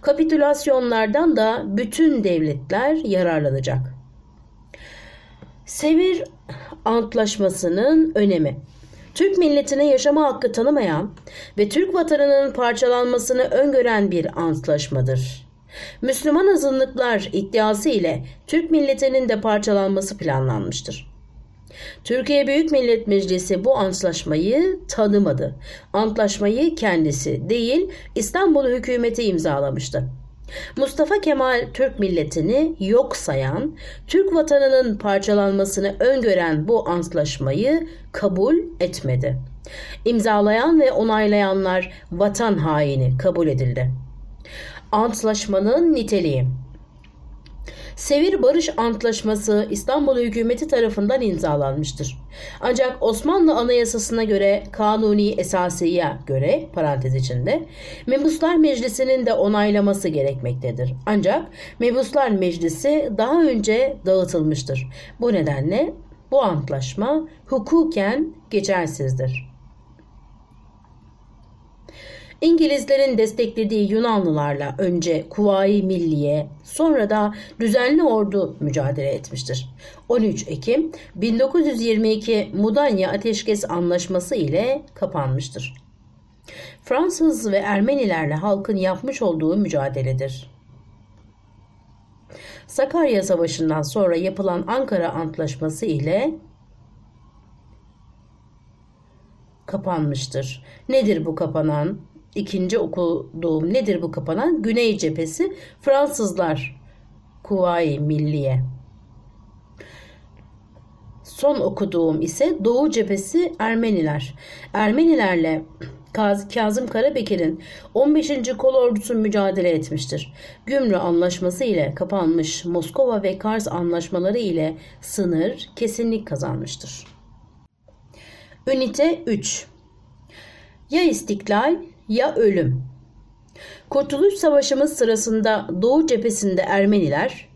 kapitülasyonlardan da bütün devletler yararlanacak. Sevir Antlaşması'nın önemi Türk milletine yaşama hakkı tanımayan ve Türk vatanının parçalanmasını öngören bir antlaşmadır. Müslüman azınlıklar iddiası ile Türk milletinin de parçalanması planlanmıştır. Türkiye Büyük Millet Meclisi bu antlaşmayı tanımadı. Antlaşmayı kendisi değil İstanbul hükümeti imzalamıştı. Mustafa Kemal Türk milletini yok sayan, Türk vatanının parçalanmasını öngören bu antlaşmayı kabul etmedi. İmzalayan ve onaylayanlar vatan haini kabul edildi. Antlaşmanın niteliği Sevir Barış Antlaşması İstanbul hükümeti tarafından imzalanmıştır. Ancak Osmanlı Anayasası'na göre kanuni esasiye göre parantez içinde Mebuslar Meclisi'nin de onaylaması gerekmektedir. Ancak Mebuslar Meclisi daha önce dağıtılmıştır. Bu nedenle bu antlaşma hukuken geçersizdir. İngilizlerin desteklediği Yunanlılarla önce Kuvayi Milliye, sonra da düzenli ordu mücadele etmiştir. 13 Ekim 1922 Mudanya Ateşkes Anlaşması ile kapanmıştır. Fransız ve Ermenilerle halkın yapmış olduğu mücadeledir. Sakarya Savaşı'ndan sonra yapılan Ankara Antlaşması ile kapanmıştır. Nedir bu kapanan? İkinci okuduğum nedir bu kapanan? Güney cephesi Fransızlar Kuvayi Milliye. Son okuduğum ise Doğu cephesi Ermeniler. Ermenilerle Kazım Karabekir'in 15. Kol Ordusu mücadele etmiştir. Gümrü Anlaşması ile kapanmış Moskova ve Kars anlaşmaları ile sınır kesinlik kazanmıştır. Ünite 3 Ya istiklal ya ölüm. Kurtuluş Savaşımız sırasında Doğu cephesinde Ermeniler,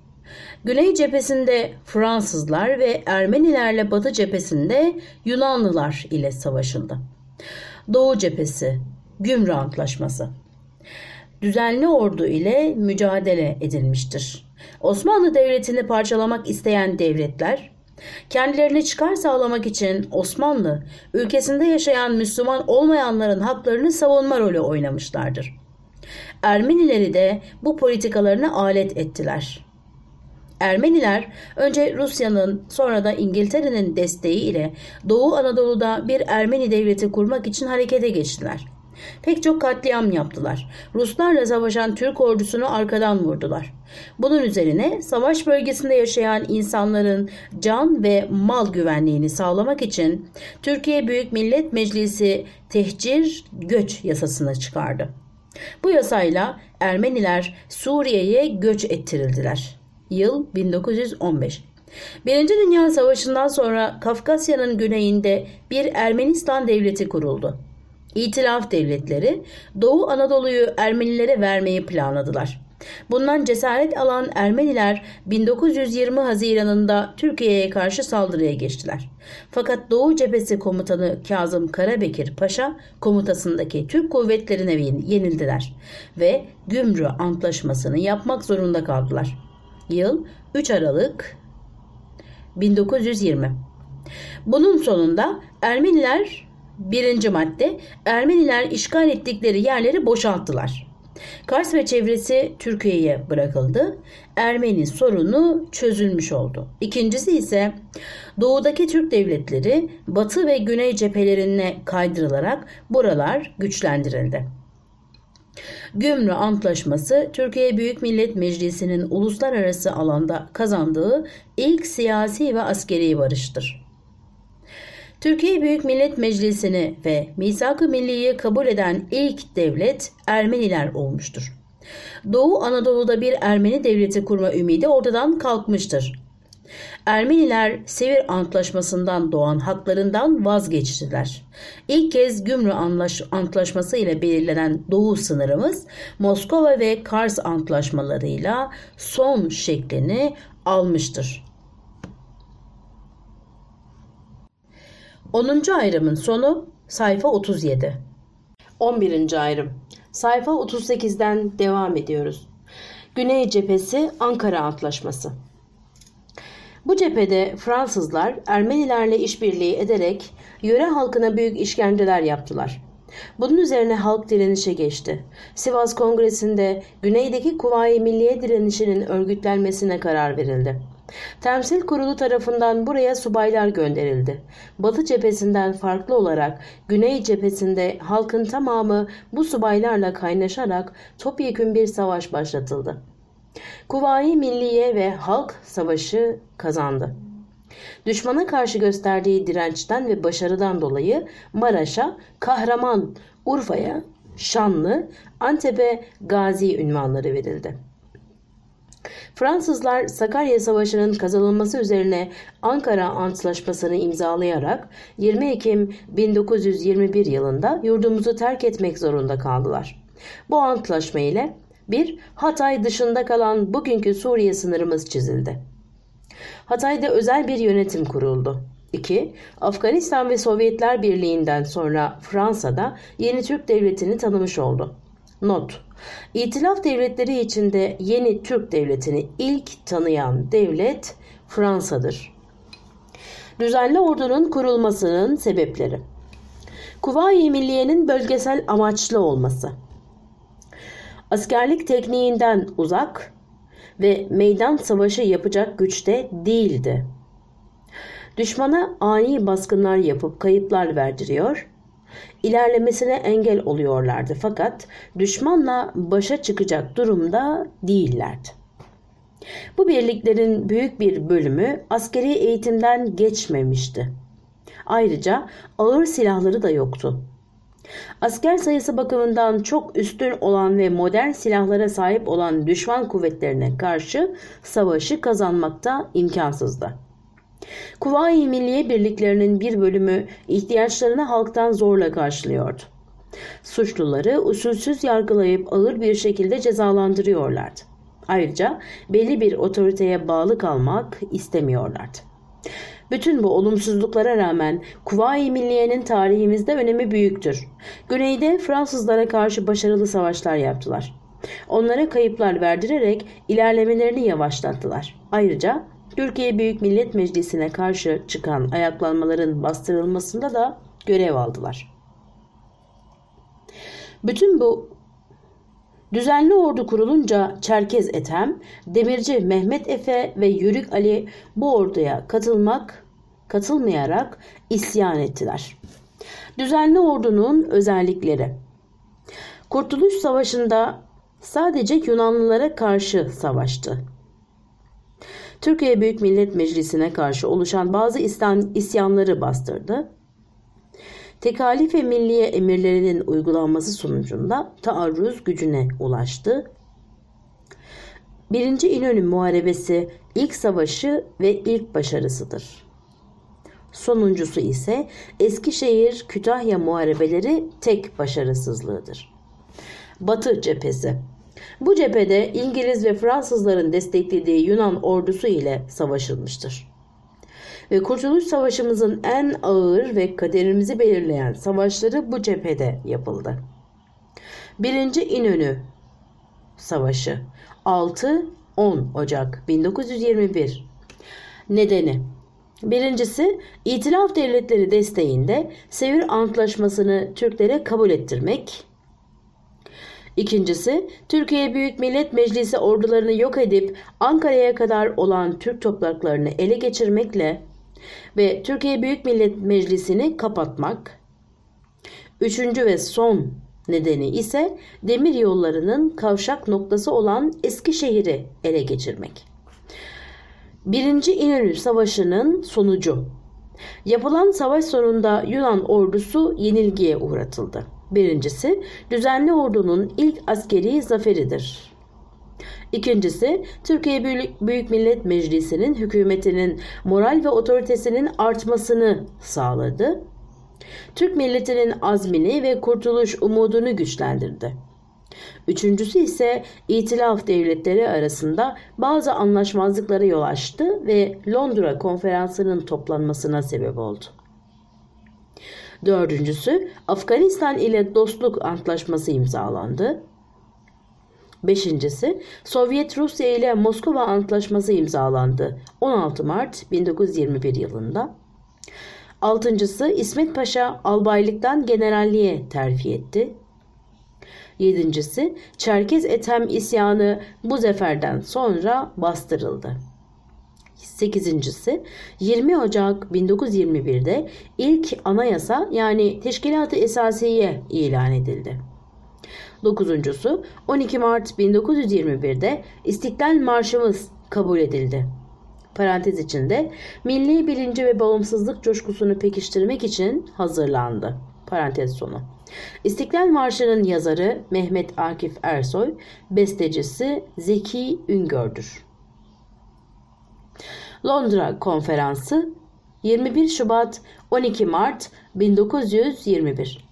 Güney cephesinde Fransızlar ve Ermenilerle Batı cephesinde Yunanlılar ile savaşıldı. Doğu cephesi Gümrü Antlaşması düzenli ordu ile mücadele edilmiştir. Osmanlı Devleti'ni parçalamak isteyen devletler kendilerine çıkar sağlamak için Osmanlı ülkesinde yaşayan Müslüman olmayanların haklarını savunma rolü oynamışlardır. Ermenileri de bu politikalarına alet ettiler. Ermeniler önce Rusya'nın sonra da İngiltere'nin desteği ile Doğu Anadolu'da bir Ermeni devleti kurmak için harekete geçtiler. Pek çok katliam yaptılar. Ruslarla savaşan Türk ordusunu arkadan vurdular. Bunun üzerine savaş bölgesinde yaşayan insanların can ve mal güvenliğini sağlamak için Türkiye Büyük Millet Meclisi tehcir göç yasasını çıkardı. Bu yasayla Ermeniler Suriye'ye göç ettirildiler. Yıl 1915. Birinci Dünya Savaşı'ndan sonra Kafkasya'nın güneyinde bir Ermenistan devleti kuruldu. İtilaf devletleri Doğu Anadolu'yu Ermenilere vermeyi planladılar. Bundan cesaret alan Ermeniler 1920 Haziran'ında Türkiye'ye karşı saldırıya geçtiler. Fakat Doğu Cephesi Komutanı Kazım Karabekir Paşa komutasındaki Türk kuvvetlerine yenildiler ve Gümrü Antlaşması'nı yapmak zorunda kaldılar. Yıl 3 Aralık 1920. Bunun sonunda Ermeniler birinci madde Ermeniler işgal ettikleri yerleri boşalttılar. Kars ve çevresi Türkiye'ye bırakıldı. Ermeni sorunu çözülmüş oldu. İkincisi ise doğudaki Türk devletleri batı ve güney cephelerine kaydırılarak buralar güçlendirildi. Gümrü Antlaşması Türkiye Büyük Millet Meclisi'nin uluslararası alanda kazandığı ilk siyasi ve askeri barıştır. Türkiye Büyük Millet Meclisi'ni ve Misak-ı Milli'yi kabul eden ilk devlet Ermeniler olmuştur. Doğu Anadolu'da bir Ermeni devleti kurma ümidi ortadan kalkmıştır. Ermeniler Sevir Antlaşması'ndan doğan haklarından vazgeçtiler. İlk kez Gümrü Anlaş Antlaşması ile belirlenen doğu sınırımız Moskova ve Kars antlaşmalarıyla son şeklini almıştır. 10. ayrımın sonu sayfa 37. 11. ayrım sayfa 38'den devam ediyoruz. Güney cephesi Ankara Antlaşması bu cephede Fransızlar Ermenilerle işbirliği ederek yöre halkına büyük işkenceler yaptılar. Bunun üzerine halk direnişe geçti. Sivas Kongresi'nde güneydeki Kuvayi Milliye direnişinin örgütlenmesine karar verildi. Temsil kurulu tarafından buraya subaylar gönderildi. Batı cephesinden farklı olarak Güney cephesinde halkın tamamı bu subaylarla kaynaşarak topyekün bir savaş başlatıldı. Kuvayi Milliye ve Halk Savaşı kazandı. Düşmana karşı gösterdiği dirençten ve başarıdan dolayı Maraş'a Kahraman, Urfa'ya Şanlı, Antep'e Gazi ünvanları verildi. Fransızlar Sakarya Savaşı'nın kazanılması üzerine Ankara Antlaşması'nı imzalayarak 20 Ekim 1921 yılında yurdumuzu terk etmek zorunda kaldılar. Bu antlaşma ile bir, Hatay dışında kalan bugünkü Suriye sınırımız çizildi. Hatay'da özel bir yönetim kuruldu. 2. Afganistan ve Sovyetler Birliği'nden sonra Fransa'da yeni Türk Devleti'ni tanımış oldu. Not İtilaf devletleri içinde yeni Türk Devleti'ni ilk tanıyan devlet Fransa'dır. Düzenli ordunun kurulmasının sebepleri Kuvayi Milliye'nin bölgesel amaçlı olması Askerlik tekniğinden uzak ve meydan savaşı yapacak güçte değildi. Düşmana ani baskınlar yapıp kayıplar verdiriyor, ilerlemesine engel oluyorlardı fakat düşmanla başa çıkacak durumda değillerdi. Bu birliklerin büyük bir bölümü askeri eğitimden geçmemişti. Ayrıca ağır silahları da yoktu. Asker sayısı bakımından çok üstün olan ve modern silahlara sahip olan düşman kuvvetlerine karşı savaşı kazanmakta imkansızdı. Kuvayi Milliye birliklerinin bir bölümü ihtiyaçlarını halktan zorla karşılıyordu. Suçluları usulsüz yargılayıp ağır bir şekilde cezalandırıyorlardı. Ayrıca belli bir otoriteye bağlı kalmak istemiyorlardı. Bütün bu olumsuzluklara rağmen Kuvayi Milliye'nin tarihimizde önemi büyüktür. Güneyde Fransızlara karşı başarılı savaşlar yaptılar. Onlara kayıplar verdirerek ilerlemelerini yavaşlattılar. Ayrıca Türkiye Büyük Millet Meclisi'ne karşı çıkan ayaklanmaların bastırılmasında da görev aldılar. Bütün bu düzenli ordu kurulunca Çerkez Ethem, Demirci Mehmet Efe ve Yürük Ali bu orduya katılmak, katılmayarak isyan ettiler. Düzenli ordunun özellikleri Kurtuluş Savaşı'nda sadece Yunanlılara karşı savaştı. Türkiye Büyük Millet Meclisi'ne karşı oluşan bazı isyanları bastırdı. Tekalif ve milliye emirlerinin uygulanması sonucunda taarruz gücüne ulaştı. Birinci İnönü Muharebesi ilk savaşı ve ilk başarısıdır. Sonuncusu ise Eskişehir Kütahya muharebeleri tek başarısızlığıdır. Batı cephesi bu cephede İngiliz ve Fransızların desteklediği Yunan ordusu ile savaşılmıştır. Ve Kurtuluş Savaşımızın en ağır ve kaderimizi belirleyen savaşları bu cephede yapıldı. 1. İnönü Savaşı 6-10 Ocak 1921 Nedeni Birincisi, İtilaf Devletleri desteğinde Sevir Antlaşması'nı Türklere kabul ettirmek. İkincisi, Türkiye Büyük Millet Meclisi ordularını yok edip Ankara'ya kadar olan Türk topraklarını ele geçirmekle ve Türkiye Büyük Millet Meclisi'ni kapatmak. Üçüncü ve son nedeni ise demir yollarının kavşak noktası olan Eskişehir'i ele geçirmek. Birinci İnönü Savaşı'nın sonucu. Yapılan savaş sonunda Yunan ordusu yenilgiye uğratıldı. Birincisi düzenli ordunun ilk askeri zaferidir. İkincisi Türkiye Büyük Millet Meclisi'nin hükümetinin moral ve otoritesinin artmasını sağladı. Türk milletinin azmini ve kurtuluş umudunu güçlendirdi. Üçüncüsü ise itilaf devletleri arasında bazı anlaşmazlıklara yol açtı ve Londra konferansının toplanmasına sebep oldu. Dördüncüsü Afganistan ile dostluk antlaşması imzalandı. Beşincisi Sovyet Rusya ile Moskova Antlaşması imzalandı 16 Mart 1921 yılında. Altıncısı İsmet Paşa albaylıktan generalliğe terfi etti. Yedincisi Çerkez Ethem isyanı bu zaferden sonra bastırıldı. Sekizincisi 20 Ocak 1921'de ilk anayasa yani Teşkilat-ı Esasiye ilan edildi. Dokuzuncusu 12 Mart 1921'de İstiklal Marşımız kabul edildi. Parantez içinde milli bilinci ve bağımsızlık coşkusunu pekiştirmek için hazırlandı. Parantez sonu. İstiklal Marşı'nın yazarı Mehmet Akif Ersoy, bestecisi Zeki Üngör'dür. Londra Konferansı 21 Şubat 12 Mart 1921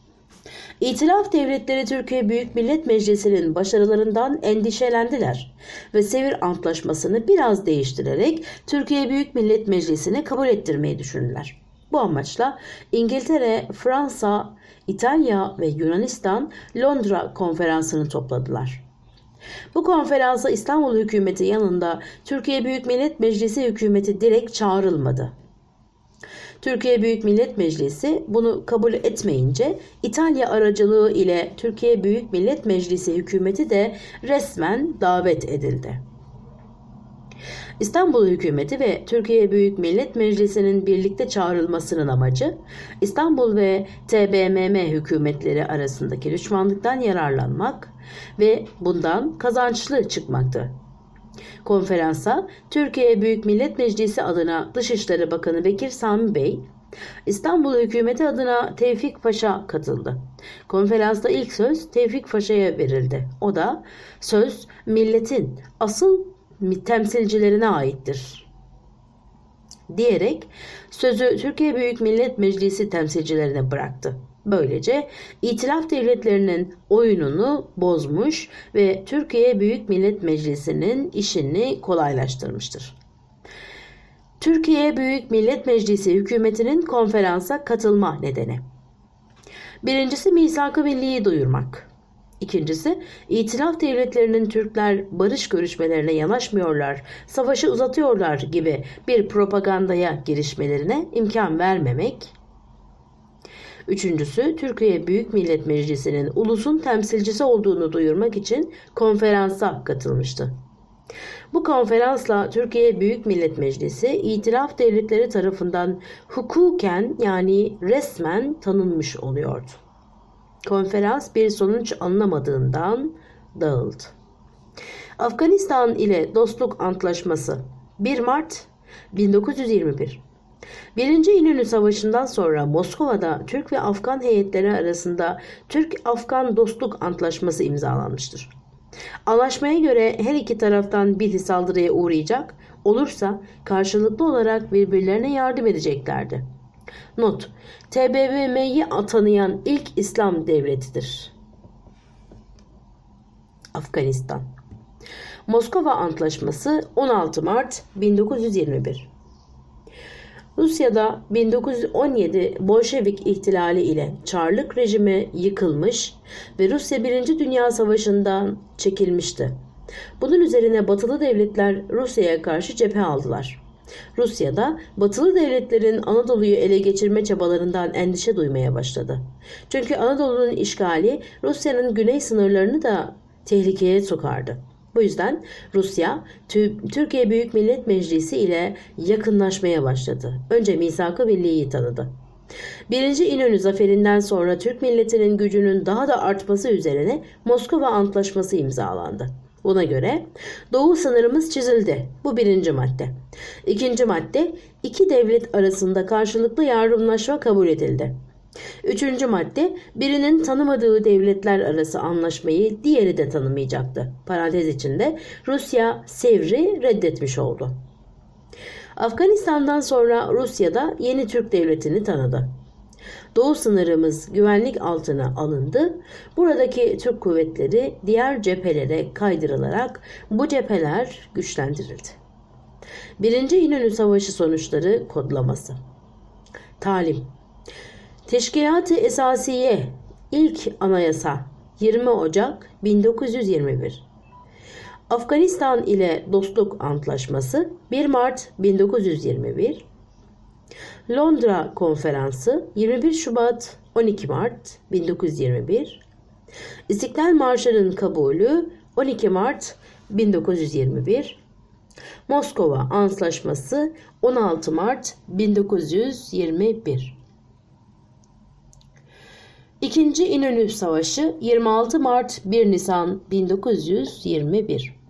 İtilaf devletleri Türkiye Büyük Millet Meclisi'nin başarılarından endişelendiler ve Sevir Antlaşması'nı biraz değiştirerek Türkiye Büyük Millet Meclisi'ne kabul ettirmeyi düşündüler. Bu amaçla İngiltere, Fransa, İtalya ve Yunanistan Londra konferansını topladılar. Bu konferansa İstanbul hükümeti yanında Türkiye Büyük Millet Meclisi hükümeti direkt çağrılmadı. Türkiye Büyük Millet Meclisi bunu kabul etmeyince İtalya aracılığı ile Türkiye Büyük Millet Meclisi hükümeti de resmen davet edildi. İstanbul hükümeti ve Türkiye Büyük Millet Meclisi'nin birlikte çağrılmasının amacı İstanbul ve TBMM hükümetleri arasındaki düşmanlıktan yararlanmak ve bundan kazançlı çıkmaktı. Konferansa Türkiye Büyük Millet Meclisi adına Dışişleri Bakanı Bekir Sami Bey, İstanbul hükümeti adına Tevfik Paşa katıldı. Konferansta ilk söz Tevfik Paşa'ya verildi. O da söz milletin asıl temsilcilerine aittir diyerek sözü Türkiye Büyük Millet Meclisi temsilcilerine bıraktı. Böylece İtilaf devletlerinin oyununu bozmuş ve Türkiye Büyük Millet Meclisi'nin işini kolaylaştırmıştır. Türkiye Büyük Millet Meclisi hükümetinin konferansa katılma nedeni. Birincisi misak-ı duyurmak. İkincisi, itilaf devletlerinin Türkler barış görüşmelerine yanaşmıyorlar, savaşı uzatıyorlar gibi bir propagandaya girişmelerine imkan vermemek. Üçüncüsü, Türkiye Büyük Millet Meclisi'nin ulusun temsilcisi olduğunu duyurmak için konferansa katılmıştı. Bu konferansla Türkiye Büyük Millet Meclisi itilaf devletleri tarafından hukuken yani resmen tanınmış oluyordu. Konferans bir sonuç anlamadığından dağıldı. Afganistan ile Dostluk Antlaşması 1 Mart 1921 Birinci İnönü Savaşı'ndan sonra Moskova'da Türk ve Afgan heyetleri arasında Türk-Afgan Dostluk Antlaşması imzalanmıştır. Anlaşmaya göre her iki taraftan bir saldırıya uğrayacak, olursa karşılıklı olarak birbirlerine yardım edeceklerdi. Not: TBMM'yi tanıyan ilk İslam devletidir. Afganistan Moskova Antlaşması 16 Mart 1921 Rusya'da 1917 Bolşevik ihtilali ile Çarlık rejimi yıkılmış ve Rusya 1. Dünya Savaşı'ndan çekilmişti. Bunun üzerine batılı devletler Rusya'ya karşı cephe aldılar. Rusya'da batılı devletlerin Anadolu'yu ele geçirme çabalarından endişe duymaya başladı. Çünkü Anadolu'nun işgali Rusya'nın güney sınırlarını da tehlikeye sokardı. Bu yüzden Rusya Türkiye Büyük Millet Meclisi ile yakınlaşmaya başladı. Önce misak-ı milliyi tanıdı. Birinci İnönü zaferinden sonra Türk milletinin gücünün daha da artması üzerine Moskova Antlaşması imzalandı. Buna göre doğu sınırımız çizildi. Bu birinci madde. İkinci madde iki devlet arasında karşılıklı yardımlaşma kabul edildi. Üçüncü madde birinin tanımadığı devletler arası anlaşmayı diğeri de tanımayacaktı. Parantez içinde Rusya Sevr'i reddetmiş oldu. Afganistan'dan sonra Rusya da yeni Türk devletini tanıdı. Doğu sınırımız güvenlik altına alındı. Buradaki Türk kuvvetleri diğer cephelere kaydırılarak bu cepheler güçlendirildi. Birinci İnönü Savaşı sonuçları kodlaması. Talim Teşkilat-ı Esasiye İlk Anayasa 20 Ocak 1921 Afganistan ile Dostluk Antlaşması 1 Mart 1921 Londra Konferansı 21 Şubat 12 Mart 1921 İstiklal Marşı'nın kabulü 12 Mart 1921 Moskova Antlaşması 16 Mart 1921 İkinci İnönü Savaşı 26 Mart 1 Nisan 1921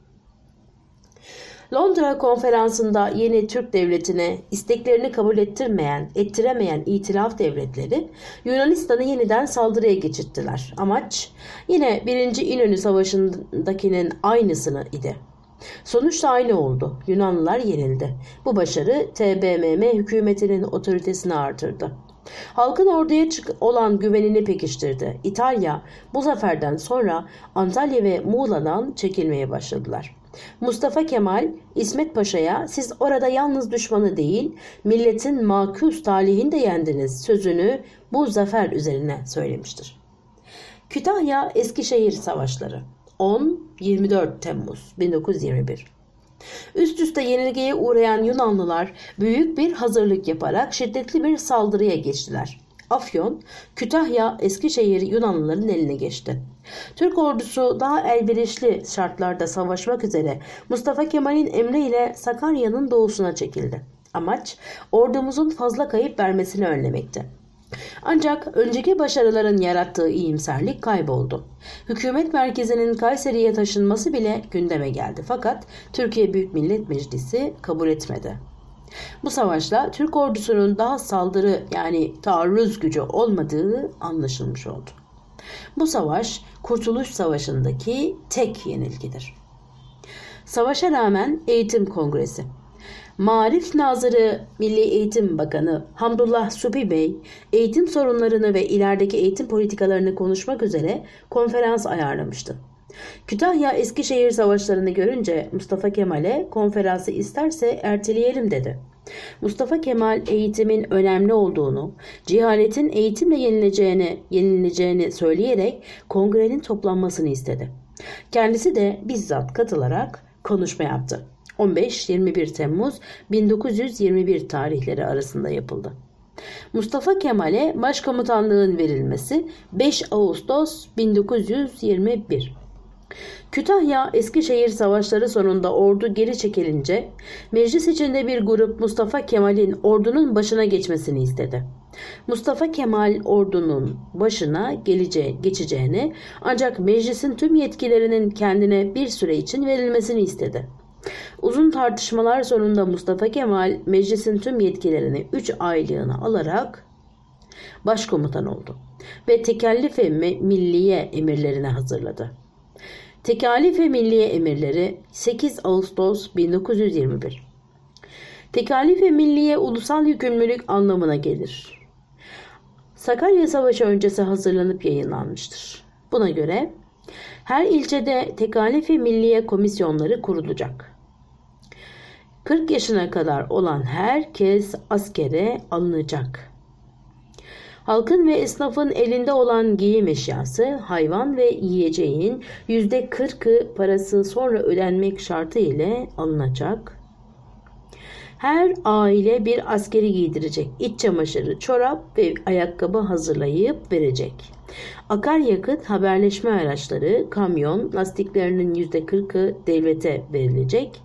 Londra konferansında yeni Türk devletine isteklerini kabul ettirmeyen, ettiremeyen itilaf devletleri Yunanistan'ı yeniden saldırıya geçirttiler. Amaç yine 1. İnönü Savaşı'ndakinin aynısını idi. Sonuç da aynı oldu. Yunanlılar yenildi. Bu başarı TBMM hükümetinin otoritesini artırdı. Halkın orduya olan güvenini pekiştirdi. İtalya bu zaferden sonra Antalya ve Muğla'dan çekilmeye başladılar. Mustafa Kemal İsmet Paşa'ya siz orada yalnız düşmanı değil milletin makus talihini de yendiniz sözünü bu zafer üzerine söylemiştir. Kütahya Eskişehir Savaşları 10-24 Temmuz 1921 Üst üste yenilgiye uğrayan Yunanlılar büyük bir hazırlık yaparak şiddetli bir saldırıya geçtiler. Afyon, Kütahya, Eskişehir Yunanlıların eline geçti. Türk ordusu daha elverişli şartlarda savaşmak üzere Mustafa Kemal'in emriyle Sakarya'nın doğusuna çekildi. Amaç ordumuzun fazla kayıp vermesini önlemekti. Ancak önceki başarıların yarattığı iyimserlik kayboldu. Hükümet merkezinin Kayseri'ye taşınması bile gündeme geldi fakat Türkiye Büyük Millet Meclisi kabul etmedi. Bu savaşla Türk ordusunun daha saldırı yani taarruz gücü olmadığı anlaşılmış oldu. Bu savaş Kurtuluş Savaşı'ndaki tek yenilgidir. Savaşa rağmen Eğitim Kongresi Marif Nazırı Milli Eğitim Bakanı Hamdullah Supi Bey, eğitim sorunlarını ve ilerideki eğitim politikalarını konuşmak üzere konferans ayarlamıştı. Kütahya Eskişehir savaşlarını görünce Mustafa Kemal'e konferansı isterse erteleyelim dedi. Mustafa Kemal eğitimin önemli olduğunu, cehaletin eğitimle yenileceğini, yenileceğini söyleyerek kongrenin toplanmasını istedi. Kendisi de bizzat katılarak konuşma yaptı. 15-21 Temmuz 1921 tarihleri arasında yapıldı. Mustafa Kemal'e başkomutanlığın verilmesi 5 Ağustos 1921. Kütahya Eskişehir savaşları sonunda ordu geri çekilince meclis içinde bir grup Mustafa Kemal'in ordunun başına geçmesini istedi. Mustafa Kemal ordunun başına geleceği, geçeceğini ancak meclisin tüm yetkilerinin kendine bir süre için verilmesini istedi. Uzun tartışmalar sonunda Mustafa Kemal meclisin tüm yetkilerini 3 aylığına alarak başkomutan oldu ve tekellife milliye emirlerine hazırladı. Tekalife Milliye Emirleri 8 Ağustos 1921 Tekalife Milliye ulusal yükümlülük anlamına gelir. Sakarya Savaşı öncesi hazırlanıp yayınlanmıştır. Buna göre her ilçede tekalife milliye komisyonları kurulacak. 40 yaşına kadar olan herkes askere alınacak. Halkın ve esnafın elinde olan giyim eşyası, hayvan ve yiyeceğin %40'ı parası sonra ödenmek şartı ile alınacak. Her aile bir askeri giydirecek. İç çamaşırı, çorap ve ayakkabı hazırlayıp verecek. Akaryakıt, haberleşme araçları, kamyon, lastiklerinin %40'ı devlete verilecek.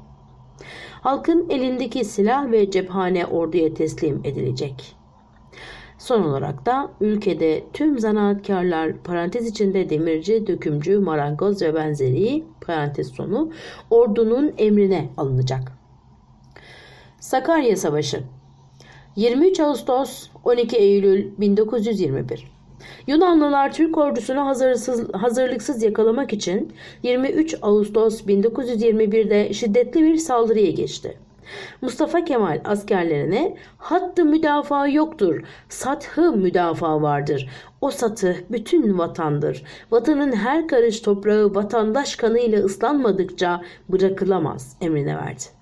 Halkın elindeki silah ve cephane orduya teslim edilecek. Son olarak da ülkede tüm zanaatkarlar parantez içinde demirci, dökümcü, marangoz ve benzeri parantez sonu ordunun emrine alınacak. Sakarya Savaşı 23 Ağustos 12 Eylül 1921 Yunanlılar Türk ordusunu hazırsız, hazırlıksız yakalamak için 23 Ağustos 1921'de şiddetli bir saldırıya geçti. Mustafa Kemal askerlerine hattı müdafaa yoktur, sathı müdafaa vardır. O satı bütün vatandır. Vatanın her karış toprağı vatandaş kanıyla ıslanmadıkça bırakılamaz emrine verdi.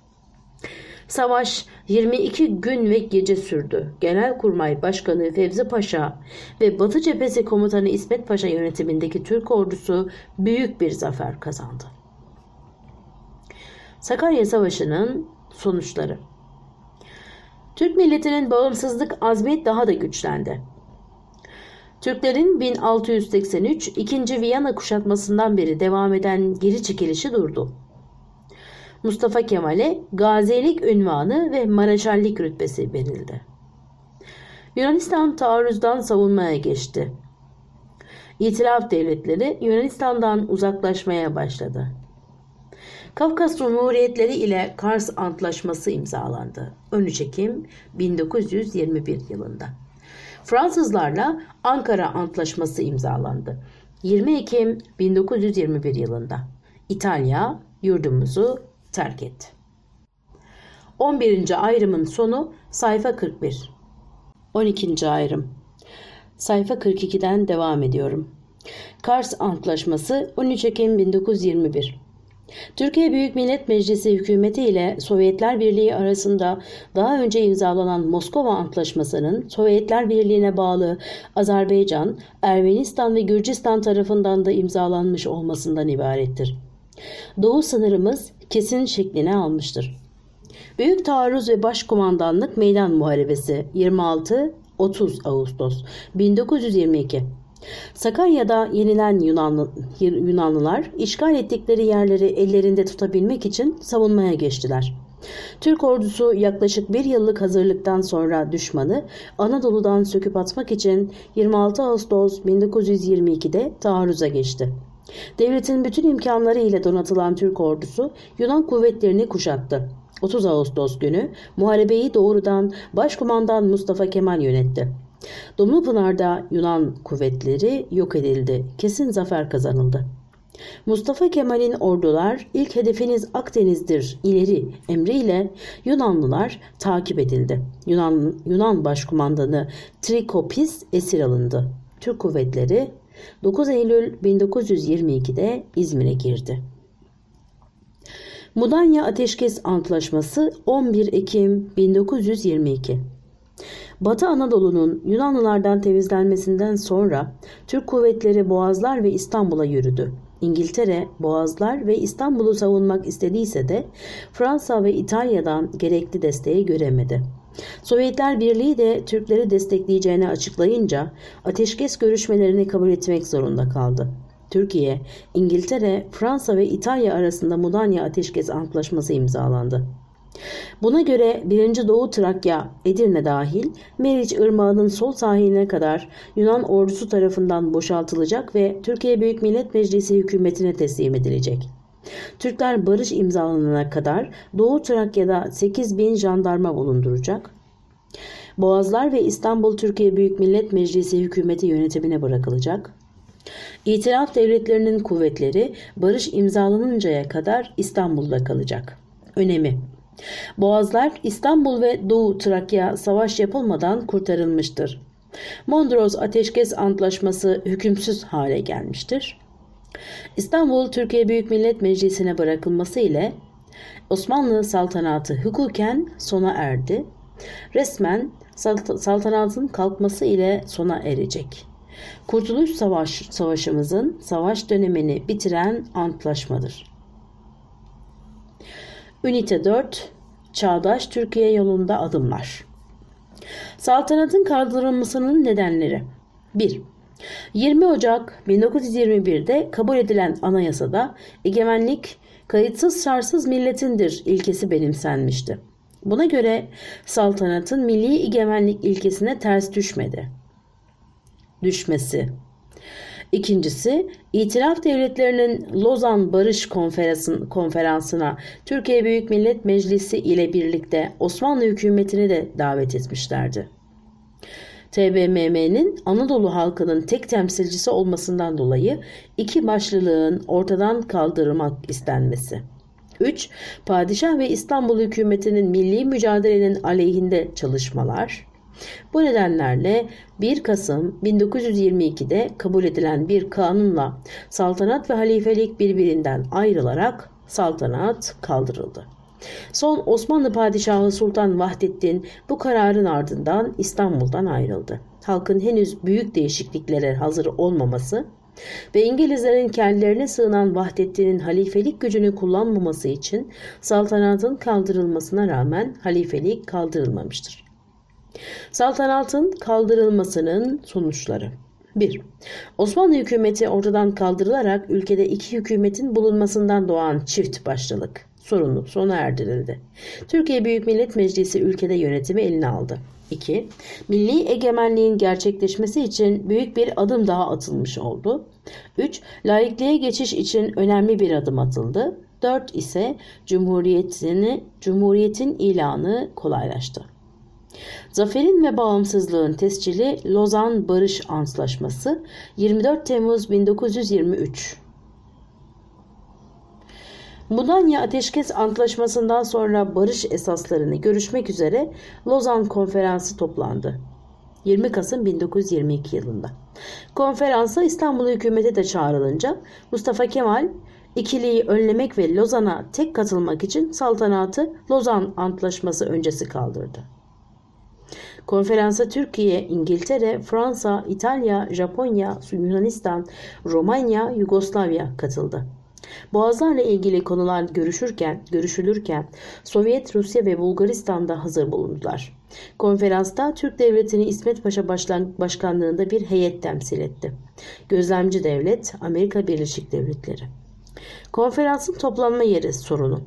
Savaş 22 gün ve gece sürdü. Genelkurmay Başkanı Fevzi Paşa ve Batı Cephesi Komutanı İsmet Paşa yönetimindeki Türk ordusu büyük bir zafer kazandı. Sakarya Savaşı'nın sonuçları Türk milletinin bağımsızlık azmi daha da güçlendi. Türklerin 1683 2. Viyana kuşatmasından beri devam eden geri çekilişi durdu. Mustafa Kemal'e gazilik ünvanı ve maraşallik rütbesi verildi. Yunanistan taarruzdan savunmaya geçti. İtilaf devletleri Yunanistan'dan uzaklaşmaya başladı. Kafkas Cumhuriyetleri ile Kars Antlaşması imzalandı. 13 Ekim 1921 yılında. Fransızlarla Ankara Antlaşması imzalandı. 20 Ekim 1921 yılında. İtalya yurdumuzu terk etti. 11. ayrımın sonu sayfa 41. 12. ayrım Sayfa 42'den devam ediyorum. Kars Antlaşması 13 Ekim 1921 Türkiye Büyük Millet Meclisi hükümeti ile Sovyetler Birliği arasında daha önce imzalanan Moskova Antlaşması'nın Sovyetler Birliği'ne bağlı Azerbaycan, Ermenistan ve Gürcistan tarafından da imzalanmış olmasından ibarettir. Doğu sınırımız kesin şeklini almıştır. Büyük Taarruz ve Başkumandanlık Meydan Muharebesi 26 30 Ağustos 1922 Sakarya'da yenilen Yunanlı, Yunanlılar işgal ettikleri yerleri ellerinde tutabilmek için savunmaya geçtiler. Türk ordusu yaklaşık bir yıllık hazırlıktan sonra düşmanı Anadolu'dan söküp atmak için 26 Ağustos 1922'de taarruza geçti. Devletin bütün imkanları ile donatılan Türk ordusu Yunan kuvvetlerini kuşattı. 30 Ağustos günü muharebeyi doğrudan Başkumandan Mustafa Kemal yönetti. Dumlupınar'da Yunan kuvvetleri yok edildi. Kesin zafer kazanıldı. Mustafa Kemal'in ordular ilk hedefiniz Akdeniz'dir ileri emriyle Yunanlılar takip edildi. Yunan, Yunan başkumandanı Trikopis esir alındı. Türk kuvvetleri 9 Eylül 1922'de İzmir'e girdi. Mudanya Ateşkes Antlaşması 11 Ekim 1922 Batı Anadolu'nun Yunanlılardan temizlenmesinden sonra Türk kuvvetleri Boğazlar ve İstanbul'a yürüdü. İngiltere, Boğazlar ve İstanbul'u savunmak istediyse de Fransa ve İtalya'dan gerekli desteği göremedi. Sovyetler Birliği de Türkleri destekleyeceğini açıklayınca ateşkes görüşmelerini kabul etmek zorunda kaldı. Türkiye, İngiltere, Fransa ve İtalya arasında Mudanya Ateşkes Antlaşması imzalandı. Buna göre 1. Doğu Trakya, Edirne dahil Meriç Irmağı'nın sol sahiline kadar Yunan ordusu tarafından boşaltılacak ve Türkiye Büyük Millet Meclisi hükümetine teslim edilecek. Türkler barış imzalanana kadar Doğu Trakya'da 8 bin jandarma bulunduracak. Boğazlar ve İstanbul Türkiye Büyük Millet Meclisi hükümeti yönetimine bırakılacak. İtilaf devletlerinin kuvvetleri barış imzalanıncaya kadar İstanbul'da kalacak. Önemi Boğazlar İstanbul ve Doğu Trakya savaş yapılmadan kurtarılmıştır. Mondros Ateşkes Antlaşması hükümsüz hale gelmiştir. İstanbul Türkiye Büyük Millet Meclisi'ne bırakılması ile Osmanlı saltanatı hukuken sona erdi. Resmen saltanatın kalkması ile sona erecek. Kurtuluş Savaş, Savaşımızın savaş dönemini bitiren antlaşmadır. Ünite 4 Çağdaş Türkiye yolunda adımlar. Saltanatın kaldırılmasının nedenleri 1. 20 Ocak 1921'de kabul edilen anayasada egemenlik kayıtsız şartsız milletindir ilkesi benimsenmişti. Buna göre saltanatın milli egemenlik ilkesine ters düşmedi. Düşmesi İkincisi, İtilaf Devletlerinin Lozan Barış Konferansı'na Türkiye Büyük Millet Meclisi ile birlikte Osmanlı hükümetini de davet etmişlerdi. TBMM'nin Anadolu halkının tek temsilcisi olmasından dolayı iki başlılığın ortadan kaldırılmak istenmesi. 3. Padişah ve İstanbul hükümetinin milli mücadelenin aleyhinde çalışmalar. Bu nedenlerle 1 Kasım 1922'de kabul edilen bir kanunla saltanat ve halifelik birbirinden ayrılarak saltanat kaldırıldı. Son Osmanlı Padişahı Sultan Vahdettin bu kararın ardından İstanbul'dan ayrıldı. Halkın henüz büyük değişikliklere hazır olmaması ve İngilizlerin kendilerine sığınan Vahdettin'in halifelik gücünü kullanmaması için saltanatın kaldırılmasına rağmen halifelik kaldırılmamıştır. Saltanatın kaldırılmasının sonuçları 1. Osmanlı hükümeti ortadan kaldırılarak ülkede iki hükümetin bulunmasından doğan çift başlılık sorunu sona erdirildi. Türkiye Büyük Millet Meclisi ülkede yönetimi eline aldı. 2. Milli egemenliğin gerçekleşmesi için büyük bir adım daha atılmış oldu. 3. Laikliğe geçiş için önemli bir adım atıldı. 4 ise Cumhuriyetini, Cumhuriyetin ilanı kolaylaştı. Zaferin ve bağımsızlığın tescili Lozan Barış Antlaşması 24 Temmuz 1923 Mudanya Ateşkes Antlaşması'ndan sonra barış esaslarını görüşmek üzere Lozan Konferansı toplandı. 20 Kasım 1922 yılında. Konferansa İstanbul hükümeti de çağrılınca Mustafa Kemal ikiliyi önlemek ve Lozan'a tek katılmak için saltanatı Lozan Antlaşması öncesi kaldırdı. Konferansa Türkiye, İngiltere, Fransa, İtalya, Japonya, Yunanistan, Romanya, Yugoslavya katıldı. Boğazlarla ilgili konular görüşürken, görüşülürken Sovyet, Rusya ve Bulgaristan'da hazır bulundular. Konferansta Türk Devleti'ni İsmet Paşa başkanlığında bir heyet temsil etti. Gözlemci devlet Amerika Birleşik Devletleri. Konferansın toplanma yeri sorunu.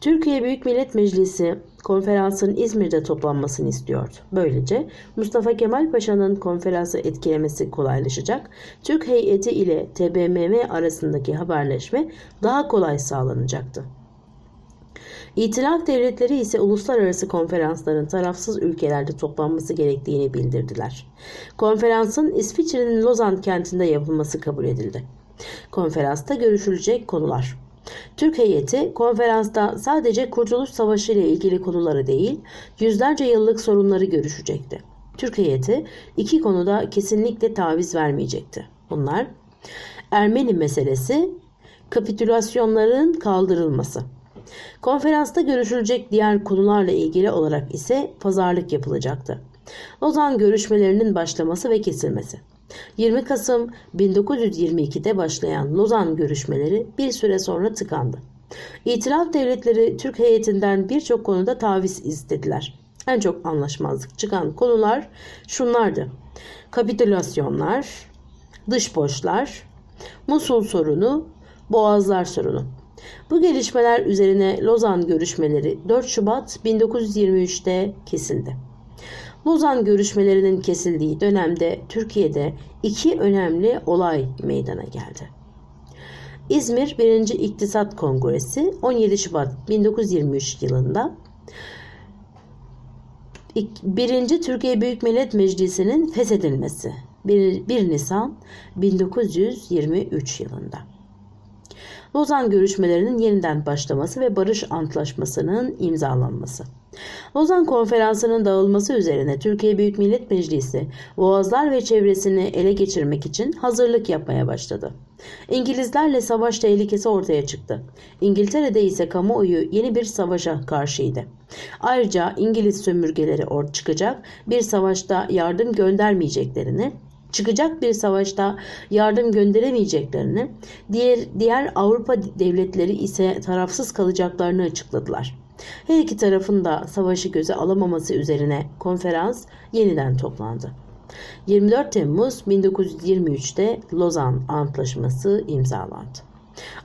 Türkiye Büyük Millet Meclisi konferansın İzmir'de toplanmasını istiyordu. Böylece Mustafa Kemal Paşa'nın konferansı etkilemesi kolaylaşacak, Türk heyeti ile TBMM arasındaki haberleşme daha kolay sağlanacaktı. İtilaf devletleri ise uluslararası konferansların tarafsız ülkelerde toplanması gerektiğini bildirdiler. Konferansın İsviçre'nin Lozan kentinde yapılması kabul edildi. Konferansta görüşülecek konular Türk heyeti konferansta sadece Kurtuluş Savaşı ile ilgili konuları değil, yüzlerce yıllık sorunları görüşecekti. Türk heyeti iki konuda kesinlikle taviz vermeyecekti. Bunlar Ermeni meselesi, kapitülasyonların kaldırılması. Konferansta görüşülecek diğer konularla ilgili olarak ise pazarlık yapılacaktı. Lozan görüşmelerinin başlaması ve kesilmesi. 20 Kasım 1922'de başlayan Lozan görüşmeleri bir süre sonra tıkandı. İtilaf devletleri Türk heyetinden birçok konuda taviz istediler. En çok anlaşmazlık çıkan konular şunlardı. Kapitülasyonlar, dış borçlar, Musul sorunu, Boğazlar sorunu. Bu gelişmeler üzerine Lozan görüşmeleri 4 Şubat 1923'te kesildi. Lozan görüşmelerinin kesildiği dönemde Türkiye'de iki önemli olay meydana geldi. İzmir 1. İktisat Kongresi 17 Şubat 1923 yılında 1. Türkiye Büyük Millet Meclisi'nin feshedilmesi 1, 1 Nisan 1923 yılında. Lozan görüşmelerinin yeniden başlaması ve barış antlaşmasının imzalanması. Lozan Konferansı'nın dağılması üzerine Türkiye Büyük Millet Meclisi Boğazlar ve çevresini ele geçirmek için hazırlık yapmaya başladı. İngilizlerle savaş tehlikesi ortaya çıktı. İngiltere'de ise kamuoyu yeni bir savaşa karşıydı. Ayrıca İngiliz sömürgeleri or çıkacak bir savaşta yardım göndermeyeceklerini çıkacak bir savaşta yardım gönderemeyeceklerini, diğer, diğer Avrupa devletleri ise tarafsız kalacaklarını açıkladılar. Her iki tarafın da savaşı göze alamaması üzerine konferans yeniden toplandı. 24 Temmuz 1923'te Lozan Antlaşması imzalandı.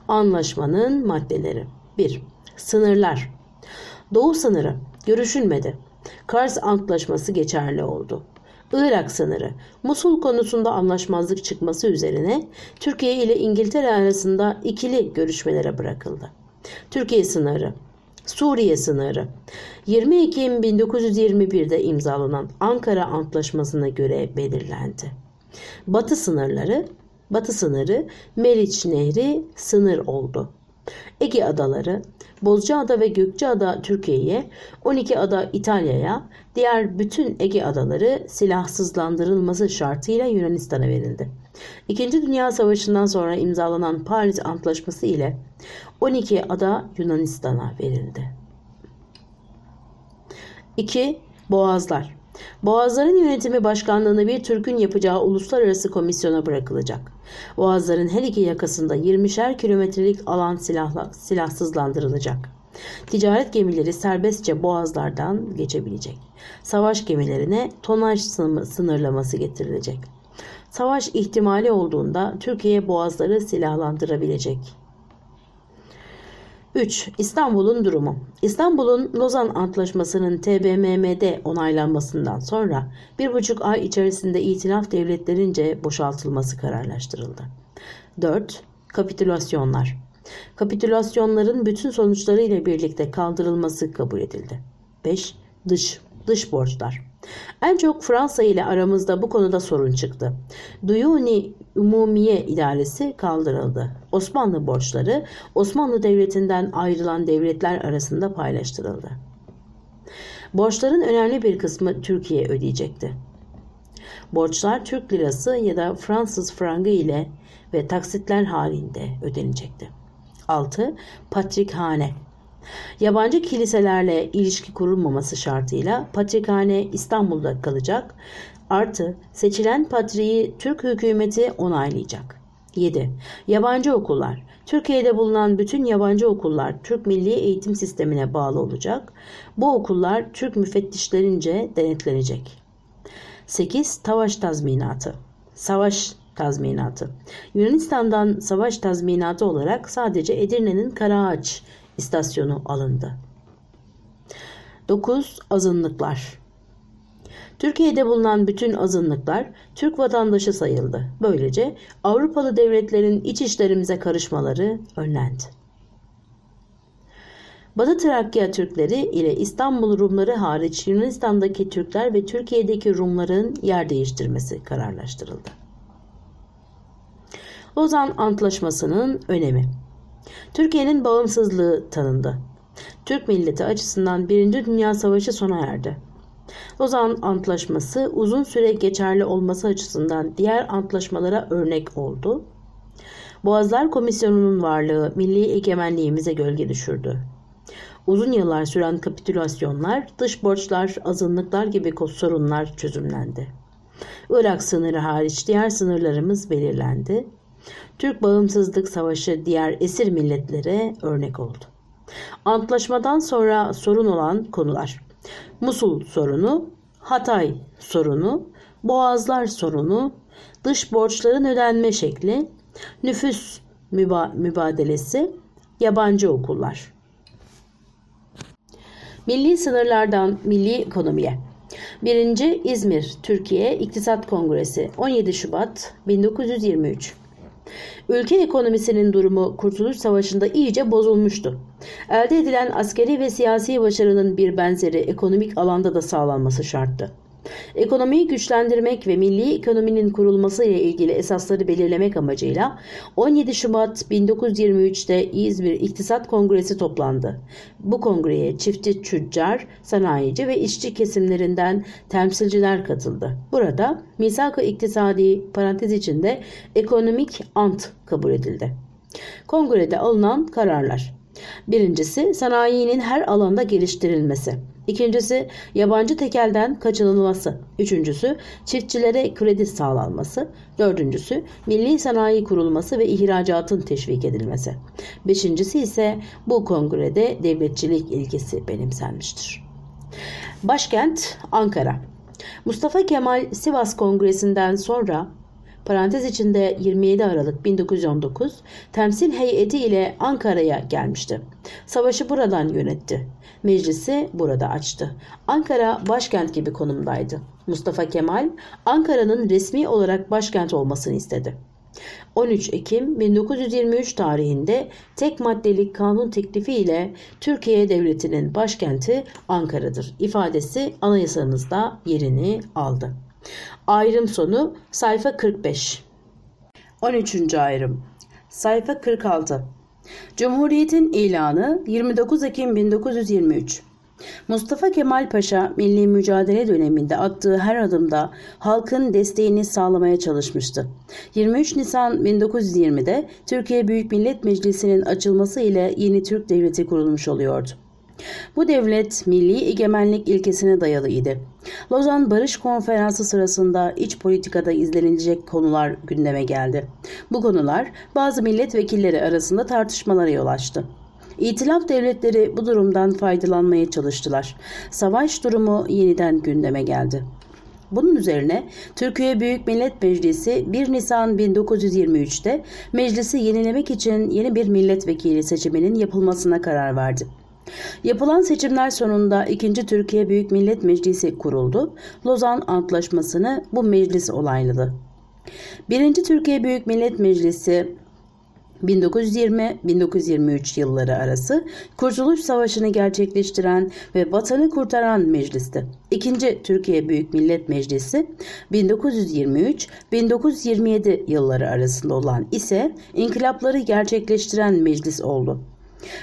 Anlaşmanın maddeleri 1. Sınırlar Doğu sınırı görüşülmedi. Kars Antlaşması geçerli oldu. Irak sınırı Musul konusunda anlaşmazlık çıkması üzerine Türkiye ile İngiltere arasında ikili görüşmelere bırakıldı. Türkiye sınırı Suriye sınırı 20 Ekim 1921'de imzalanan Ankara Antlaşması'na göre belirlendi. Batı sınırları Batı sınırı Meriç Nehri sınır oldu. Ege adaları Bozcaada ve Gökçeada Türkiye'ye, 12 ada İtalya'ya, diğer bütün Ege adaları silahsızlandırılması şartıyla Yunanistan'a verildi. İkinci Dünya Savaşı'ndan sonra imzalanan Paris Antlaşması ile 12 ada Yunanistan'a verildi. 2. Boğazlar Boğazların yönetimi başkanlığını bir Türk'ün yapacağı uluslararası komisyona bırakılacak. Boğazların her iki yakasında 20'şer kilometrelik alan silahla, silahsızlandırılacak. Ticaret gemileri serbestçe boğazlardan geçebilecek. Savaş gemilerine tonaj sınırlaması getirilecek. Savaş ihtimali olduğunda Türkiye boğazları silahlandırabilecek. 3. İstanbul'un durumu. İstanbul'un Lozan Antlaşması'nın TBMM'de onaylanmasından sonra bir buçuk ay içerisinde itilaf devletlerince boşaltılması kararlaştırıldı. 4. Kapitülasyonlar. Kapitülasyonların bütün sonuçları ile birlikte kaldırılması kabul edildi. 5. Dış, dış borçlar. En çok Fransa ile aramızda bu konuda sorun çıktı. Duyuni Umumiye idaresi kaldırıldı. Osmanlı borçları Osmanlı Devleti'nden ayrılan devletler arasında paylaştırıldı. Borçların önemli bir kısmı Türkiye ödeyecekti. Borçlar Türk lirası ya da Fransız frangı ile ve taksitler halinde ödenecekti. 6. Patrikhane Yabancı kiliselerle ilişki kurulmaması şartıyla Patrikhane İstanbul'da kalacak artı seçilen patriği Türk hükümeti onaylayacak. 7. Yabancı okullar. Türkiye'de bulunan bütün yabancı okullar Türk Milli Eğitim Sistemi'ne bağlı olacak. Bu okullar Türk müfettişlerince denetlenecek. 8. Savaş tazminatı. Savaş tazminatı. Yunanistan'dan savaş tazminatı olarak sadece Edirne'nin Karaağaç istasyonu alındı. 9. Azınlıklar. Türkiye'de bulunan bütün azınlıklar Türk vatandaşı sayıldı. Böylece Avrupalı devletlerin iç işlerimize karışmaları önlendi. Batı Trakya Türkleri ile İstanbul Rumları hariç Yunanistan'daki Türkler ve Türkiye'deki Rumların yer değiştirmesi kararlaştırıldı. Lozan Antlaşması'nın önemi Türkiye'nin bağımsızlığı tanındı. Türk milleti açısından Birinci Dünya Savaşı sona erdi. Lozan Antlaşması uzun süre geçerli olması açısından diğer antlaşmalara örnek oldu. Boğazlar Komisyonu'nun varlığı milli egemenliğimize gölge düşürdü. Uzun yıllar süren kapitülasyonlar, dış borçlar, azınlıklar gibi sorunlar çözümlendi. Irak sınırı hariç diğer sınırlarımız belirlendi. Türk Bağımsızlık Savaşı diğer esir milletlere örnek oldu. Antlaşmadan sonra sorun olan konular Musul sorunu, Hatay sorunu, Boğazlar sorunu, dış borçların ödenme şekli, nüfus müba mübadelesi, yabancı okullar. Milli sınırlardan milli ekonomiye. 1. İzmir Türkiye İktisat Kongresi 17 Şubat 1923 Ülke ekonomisinin durumu Kurtuluş Savaşı'nda iyice bozulmuştu. Elde edilen askeri ve siyasi başarının bir benzeri ekonomik alanda da sağlanması şarttı. Ekonomiyi güçlendirmek ve milli ekonominin kurulması ile ilgili esasları belirlemek amacıyla 17 Şubat 1923'te İzmir İktisat Kongresi toplandı. Bu kongreye çiftçi, tüccar, sanayici ve işçi kesimlerinden temsilciler katıldı. Burada misak-ı iktisadi parantez içinde ekonomik ant kabul edildi. Kongrede alınan kararlar Birincisi sanayinin her alanda geliştirilmesi. İkincisi yabancı tekelden kaçınılması. Üçüncüsü çiftçilere kredi sağlanması. Dördüncüsü milli sanayi kurulması ve ihracatın teşvik edilmesi. Beşincisi ise bu kongrede devletçilik ilkesi benimsenmiştir. Başkent Ankara. Mustafa Kemal Sivas Kongresi'nden sonra parantez içinde 27 Aralık 1919 temsil heyeti ile Ankara'ya gelmişti. Savaşı buradan yönetti. Meclisi burada açtı. Ankara başkent gibi konumdaydı. Mustafa Kemal Ankara'nın resmi olarak başkent olmasını istedi. 13 Ekim 1923 tarihinde tek maddelik kanun teklifi ile Türkiye Devleti'nin başkenti Ankara'dır ifadesi anayasamızda yerini aldı. Ayrım sonu sayfa 45. 13. ayrım. Sayfa 46. Cumhuriyetin ilanı 29 Ekim 1923. Mustafa Kemal Paşa milli mücadele döneminde attığı her adımda halkın desteğini sağlamaya çalışmıştı. 23 Nisan 1920'de Türkiye Büyük Millet Meclisi'nin açılması ile yeni Türk Devleti kurulmuş oluyordu. Bu devlet milli egemenlik ilkesine dayalı idi. Lozan Barış Konferansı sırasında iç politikada izlenilecek konular gündeme geldi. Bu konular bazı milletvekilleri arasında tartışmalara yol açtı. İtilaf devletleri bu durumdan faydalanmaya çalıştılar. Savaş durumu yeniden gündeme geldi. Bunun üzerine Türkiye Büyük Millet Meclisi 1 Nisan 1923'te meclisi yenilemek için yeni bir milletvekili seçiminin yapılmasına karar verdi. Yapılan seçimler sonunda 2. Türkiye Büyük Millet Meclisi kuruldu. Lozan Antlaşması'nı bu meclis olayladı. 1. Türkiye Büyük Millet Meclisi 1920-1923 yılları arası Kurtuluş Savaşı'nı gerçekleştiren ve vatanı kurtaran meclisti. İkinci Türkiye Büyük Millet Meclisi 1923-1927 yılları arasında olan ise inkılapları gerçekleştiren meclis oldu.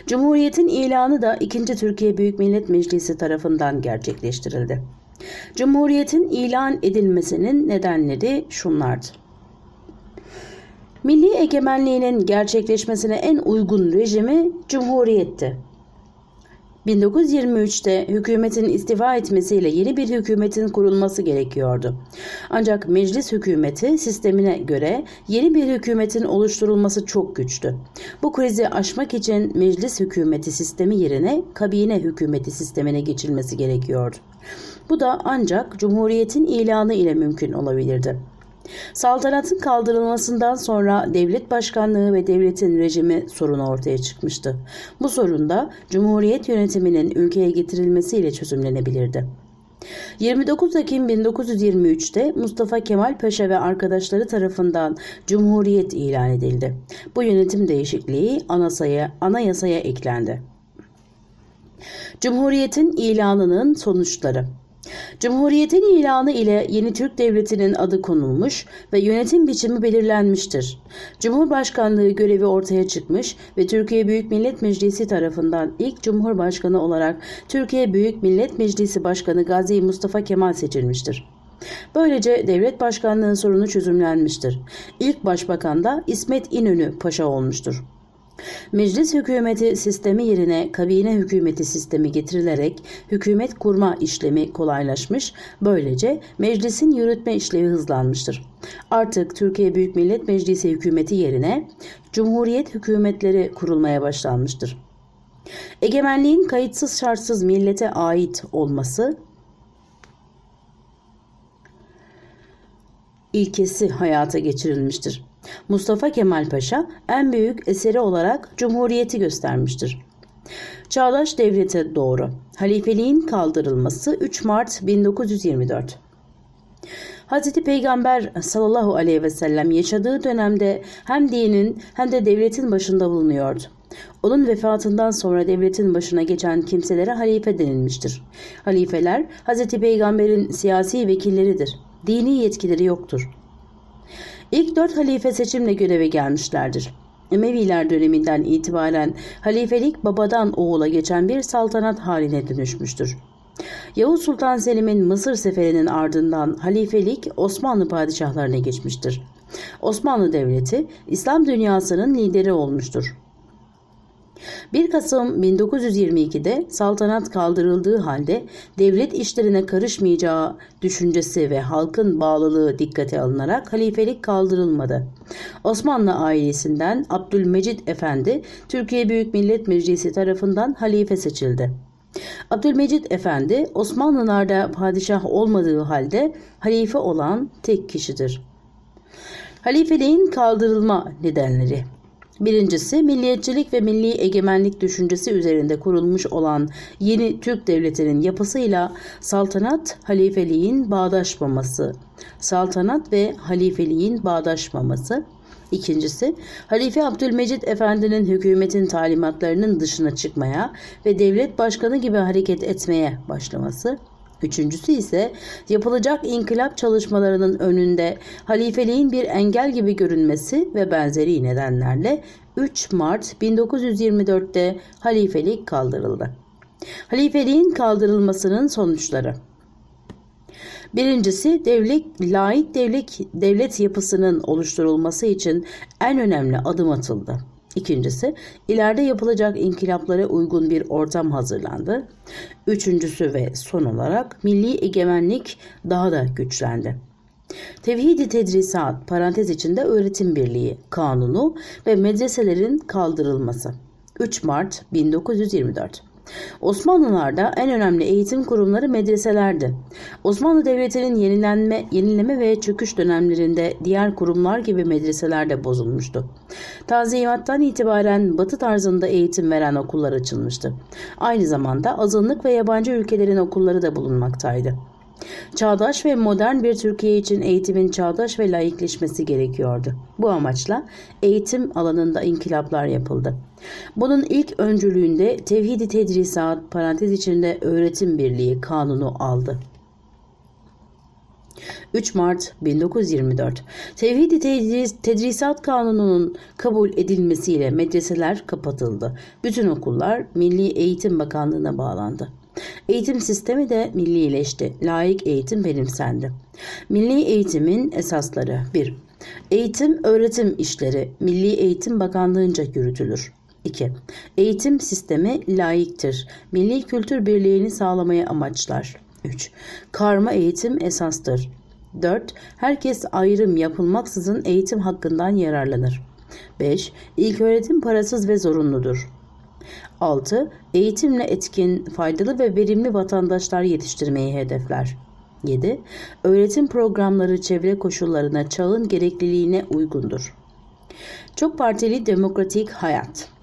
Cumhuriyetin ilanı da 2. Türkiye Büyük Millet Meclisi tarafından gerçekleştirildi. Cumhuriyetin ilan edilmesinin nedenleri şunlardı. Milli egemenliğinin gerçekleşmesine en uygun rejimi Cumhuriyetti. 1923'te hükümetin istifa etmesiyle yeni bir hükümetin kurulması gerekiyordu. Ancak meclis hükümeti sistemine göre yeni bir hükümetin oluşturulması çok güçtü. Bu krizi aşmak için meclis hükümeti sistemi yerine kabine hükümeti sistemine geçilmesi gerekiyordu. Bu da ancak Cumhuriyet'in ilanı ile mümkün olabilirdi. Saltanatın kaldırılmasından sonra devlet başkanlığı ve devletin rejimi sorunu ortaya çıkmıştı. Bu sorun da Cumhuriyet yönetiminin ülkeye getirilmesiyle çözümlenebilirdi. 29 Ekim 1923'te Mustafa Kemal Paşa ve arkadaşları tarafından Cumhuriyet ilan edildi. Bu yönetim değişikliği anasaya, anayasaya eklendi. Cumhuriyetin ilanının sonuçları Cumhuriyetin ilanı ile yeni Türk Devleti'nin adı konulmuş ve yönetim biçimi belirlenmiştir. Cumhurbaşkanlığı görevi ortaya çıkmış ve Türkiye Büyük Millet Meclisi tarafından ilk Cumhurbaşkanı olarak Türkiye Büyük Millet Meclisi Başkanı Gazi Mustafa Kemal seçilmiştir. Böylece devlet başkanlığı sorunu çözümlenmiştir. İlk başbakan da İsmet İnönü Paşa olmuştur. Meclis hükümeti sistemi yerine kabine hükümeti sistemi getirilerek hükümet kurma işlemi kolaylaşmış, böylece meclisin yürütme işlevi hızlanmıştır. Artık Türkiye Büyük Millet Meclisi hükümeti yerine cumhuriyet hükümetleri kurulmaya başlanmıştır. Egemenliğin kayıtsız şartsız millete ait olması ilkesi hayata geçirilmiştir. Mustafa Kemal Paşa en büyük eseri olarak Cumhuriyeti göstermiştir. Çağdaş Devlete doğru halifeliğin kaldırılması 3 Mart 1924 Hz. Peygamber sallallahu aleyhi ve sellem yaşadığı dönemde hem dinin hem de devletin başında bulunuyordu. Onun vefatından sonra devletin başına geçen kimselere halife denilmiştir. Halifeler Hz. Peygamber'in siyasi vekilleridir. Dini yetkileri yoktur. İlk dört halife seçimle göreve gelmişlerdir. Emeviler döneminden itibaren halifelik babadan oğula geçen bir saltanat haline dönüşmüştür. Yavuz Sultan Selim'in Mısır seferinin ardından halifelik Osmanlı padişahlarına geçmiştir. Osmanlı Devleti İslam dünyasının lideri olmuştur. 1 Kasım 1922'de saltanat kaldırıldığı halde devlet işlerine karışmayacağı düşüncesi ve halkın bağlılığı dikkate alınarak halifelik kaldırılmadı. Osmanlı ailesinden Abdülmecit Efendi Türkiye Büyük Millet Meclisi tarafından halife seçildi. Abdülmecit Efendi Osmanlılarda padişah olmadığı halde halife olan tek kişidir. Halifeliğin kaldırılma nedenleri Birincisi milliyetçilik ve milli egemenlik düşüncesi üzerinde kurulmuş olan yeni Türk devletinin yapısıyla saltanat halifeliğin bağdaşmaması. Saltanat ve halifeliğin bağdaşmaması. İkincisi, Halife Abdülmecit Efendi'nin hükümetin talimatlarının dışına çıkmaya ve devlet başkanı gibi hareket etmeye başlaması. Üçüncüsü ise yapılacak inkılap çalışmalarının önünde halifeliğin bir engel gibi görünmesi ve benzeri nedenlerle 3 Mart 1924'te halifelik kaldırıldı. Halifeliğin kaldırılmasının sonuçları Birincisi devlet, layık devlet, devlet yapısının oluşturulması için en önemli adım atıldı. İkincisi, ileride yapılacak inkılaplara uygun bir ortam hazırlandı. Üçüncüsü ve son olarak milli egemenlik daha da güçlendi. Tevhidi tedrisat parantez içinde öğretim birliği kanunu ve medreselerin kaldırılması. 3 Mart 1924 Osmanlılarda en önemli eğitim kurumları medreselerdi. Osmanlı Devleti'nin yenilenme, yenileme ve çöküş dönemlerinde diğer kurumlar gibi medreseler de bozulmuştu. Tazimattan itibaren batı tarzında eğitim veren okullar açılmıştı. Aynı zamanda azınlık ve yabancı ülkelerin okulları da bulunmaktaydı. Çağdaş ve modern bir Türkiye için eğitimin çağdaş ve layıkleşmesi gerekiyordu. Bu amaçla eğitim alanında inkılaplar yapıldı. Bunun ilk öncülüğünde Tevhidi Tedrisat parantez içinde öğretim birliği kanunu aldı. 3 Mart 1924 Tevhidi Tedrisat Kanunu'nun kabul edilmesiyle medreseler kapatıldı. Bütün okullar Milli Eğitim Bakanlığı'na bağlandı. Eğitim sistemi de millileşti. Layık eğitim benimsendi. Milli eğitimin esasları 1. Eğitim öğretim işleri Milli Eğitim Bakanlığı'nca yürütülür. 2. Eğitim sistemi layıktır. Milli kültür birliğini sağlamayı amaçlar. 3. Karma eğitim esastır. 4. Herkes ayrım yapılmaksızın eğitim hakkından yararlanır. 5. öğretim parasız ve zorunludur. 6. Eğitimle etkin, faydalı ve verimli vatandaşlar yetiştirmeyi hedefler. 7. Öğretim programları çevre koşullarına çağın gerekliliğine uygundur. Çok partili demokratik hayat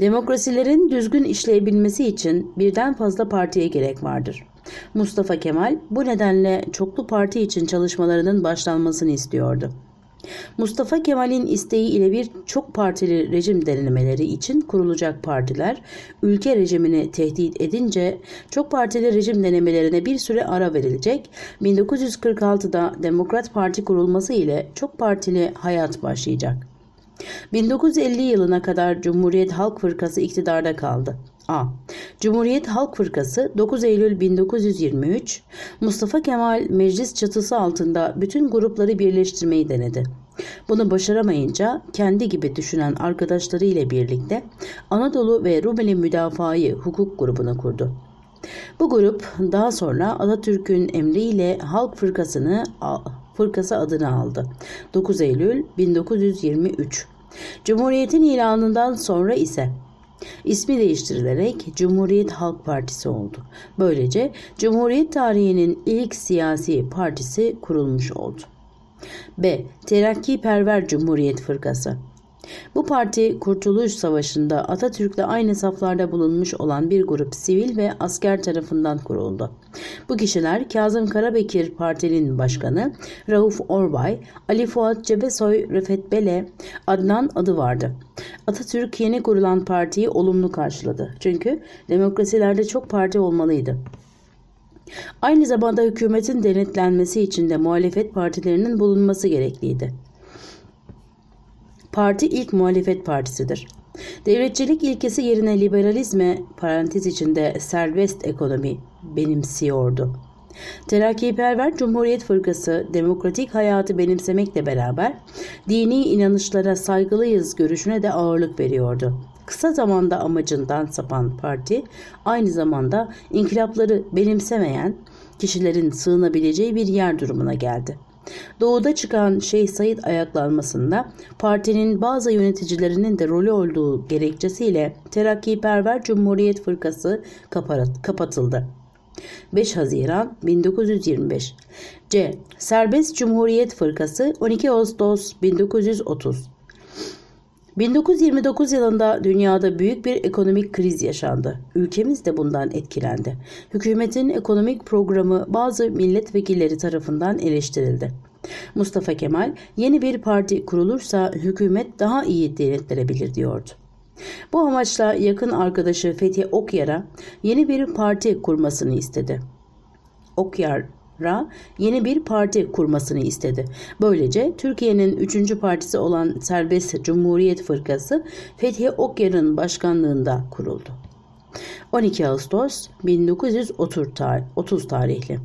Demokrasilerin düzgün işleyebilmesi için birden fazla partiye gerek vardır. Mustafa Kemal bu nedenle çoklu parti için çalışmalarının başlanmasını istiyordu. Mustafa Kemal'in isteği ile bir çok partili rejim denemeleri için kurulacak partiler ülke rejimini tehdit edince çok partili rejim denemelerine bir süre ara verilecek. 1946'da Demokrat Parti kurulması ile çok partili hayat başlayacak. 1950 yılına kadar Cumhuriyet Halk Fırkası iktidarda kaldı. A. Cumhuriyet Halk Fırkası 9 Eylül 1923 Mustafa Kemal meclis çatısı altında bütün grupları birleştirmeyi denedi. Bunu başaramayınca kendi gibi düşünen arkadaşları ile birlikte Anadolu ve Rumeli Müdafaa-i Hukuk grubunu kurdu. Bu grup daha sonra Atatürk'ün emriyle Halk Fırkası'nı Fırkası adını aldı. 9 Eylül 1923 Cumhuriyetin ilanından sonra ise ismi değiştirilerek Cumhuriyet Halk Partisi oldu. Böylece Cumhuriyet tarihinin ilk siyasi partisi kurulmuş oldu. B. Terakkiperver Cumhuriyet Fırkası bu parti Kurtuluş Savaşı'nda Atatürk'le aynı saflarda bulunmuş olan bir grup sivil ve asker tarafından kuruldu. Bu kişiler Kazım Karabekir Parti'nin başkanı, Rauf Orbay, Ali Fuat Cebesoy, Rıfet Bele, Adnan adı vardı. Atatürk yeni kurulan partiyi olumlu karşıladı. Çünkü demokrasilerde çok parti olmalıydı. Aynı zamanda hükümetin denetlenmesi için de muhalefet partilerinin bulunması gerekliydi. Parti ilk muhalefet partisidir. Devletçilik ilkesi yerine liberalizme parantez içinde serbest ekonomi benimsiyordu. Terakkiperver Cumhuriyet Fırkası demokratik hayatı benimsemekle beraber dini inanışlara saygılıyız görüşüne de ağırlık veriyordu. Kısa zamanda amacından sapan parti aynı zamanda inkılapları benimsemeyen kişilerin sığınabileceği bir yer durumuna geldi. Doğuda çıkan Şeyh Said ayaklanmasında partinin bazı yöneticilerinin de rolü olduğu gerekçesiyle Terakkiperver Cumhuriyet Fırkası kapatıldı. 5 Haziran 1925 C. Serbest Cumhuriyet Fırkası 12 Ağustos 1930 1929 yılında dünyada büyük bir ekonomik kriz yaşandı. Ülkemiz de bundan etkilendi. Hükümetin ekonomik programı bazı milletvekilleri tarafından eleştirildi. Mustafa Kemal yeni bir parti kurulursa hükümet daha iyi denetlenebilir diyordu. Bu amaçla yakın arkadaşı Fethi Okyar'a yeni bir parti kurmasını istedi. Okyar Ra yeni bir parti kurmasını istedi. Böylece Türkiye'nin üçüncü partisi olan Serbest Cumhuriyet Fırkası Fethi Okyar'ın başkanlığında kuruldu. 12 Ağustos 1930 tarihli.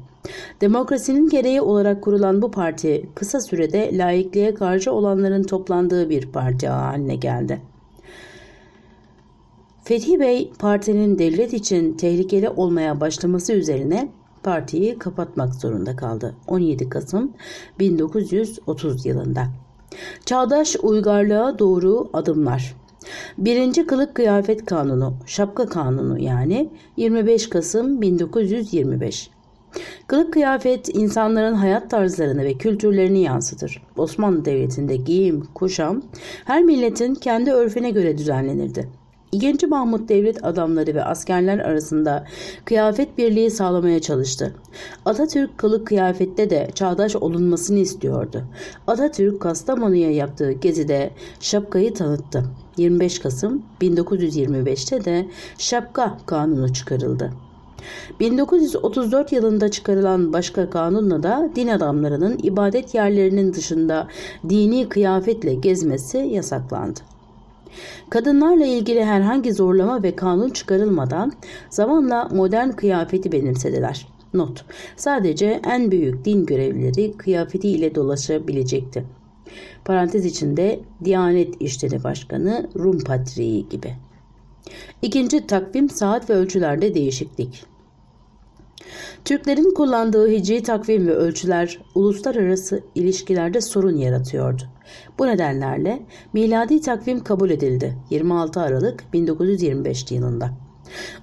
Demokrasinin gereği olarak kurulan bu parti kısa sürede laikliğe karşı olanların toplandığı bir parti haline geldi. Fethi Bey partinin devlet için tehlikeli olmaya başlaması üzerine partiyi kapatmak zorunda kaldı 17 Kasım 1930 yılında. Çağdaş uygarlığa doğru adımlar. Birinci Kılık Kıyafet Kanunu, Şapka Kanunu yani 25 Kasım 1925. Kılık kıyafet insanların hayat tarzlarını ve kültürlerini yansıtır. Osmanlı Devleti'nde giyim, kuşam her milletin kendi örfüne göre düzenlenirdi. 2. Mahmut devlet adamları ve askerler arasında kıyafet birliği sağlamaya çalıştı. Atatürk kılık kıyafette de çağdaş olunmasını istiyordu. Atatürk Kastamonu'ya yaptığı gezide şapkayı tanıttı. 25 Kasım 1925'te de şapka kanunu çıkarıldı. 1934 yılında çıkarılan başka kanunla da din adamlarının ibadet yerlerinin dışında dini kıyafetle gezmesi yasaklandı. Kadınlarla ilgili herhangi zorlama ve kanun çıkarılmadan zamanla modern kıyafeti benimsediler. Not. Sadece en büyük din görevlileri kıyafetiyle dolaşabilecekti. Parantez içinde Diyanet İşleri Başkanı Rum Patriği gibi. İkinci takvim saat ve ölçülerde değişiklik. Türklerin kullandığı hicri takvim ve ölçüler uluslararası ilişkilerde sorun yaratıyordu. Bu nedenlerle miladi takvim kabul edildi 26 Aralık 1925 yılında.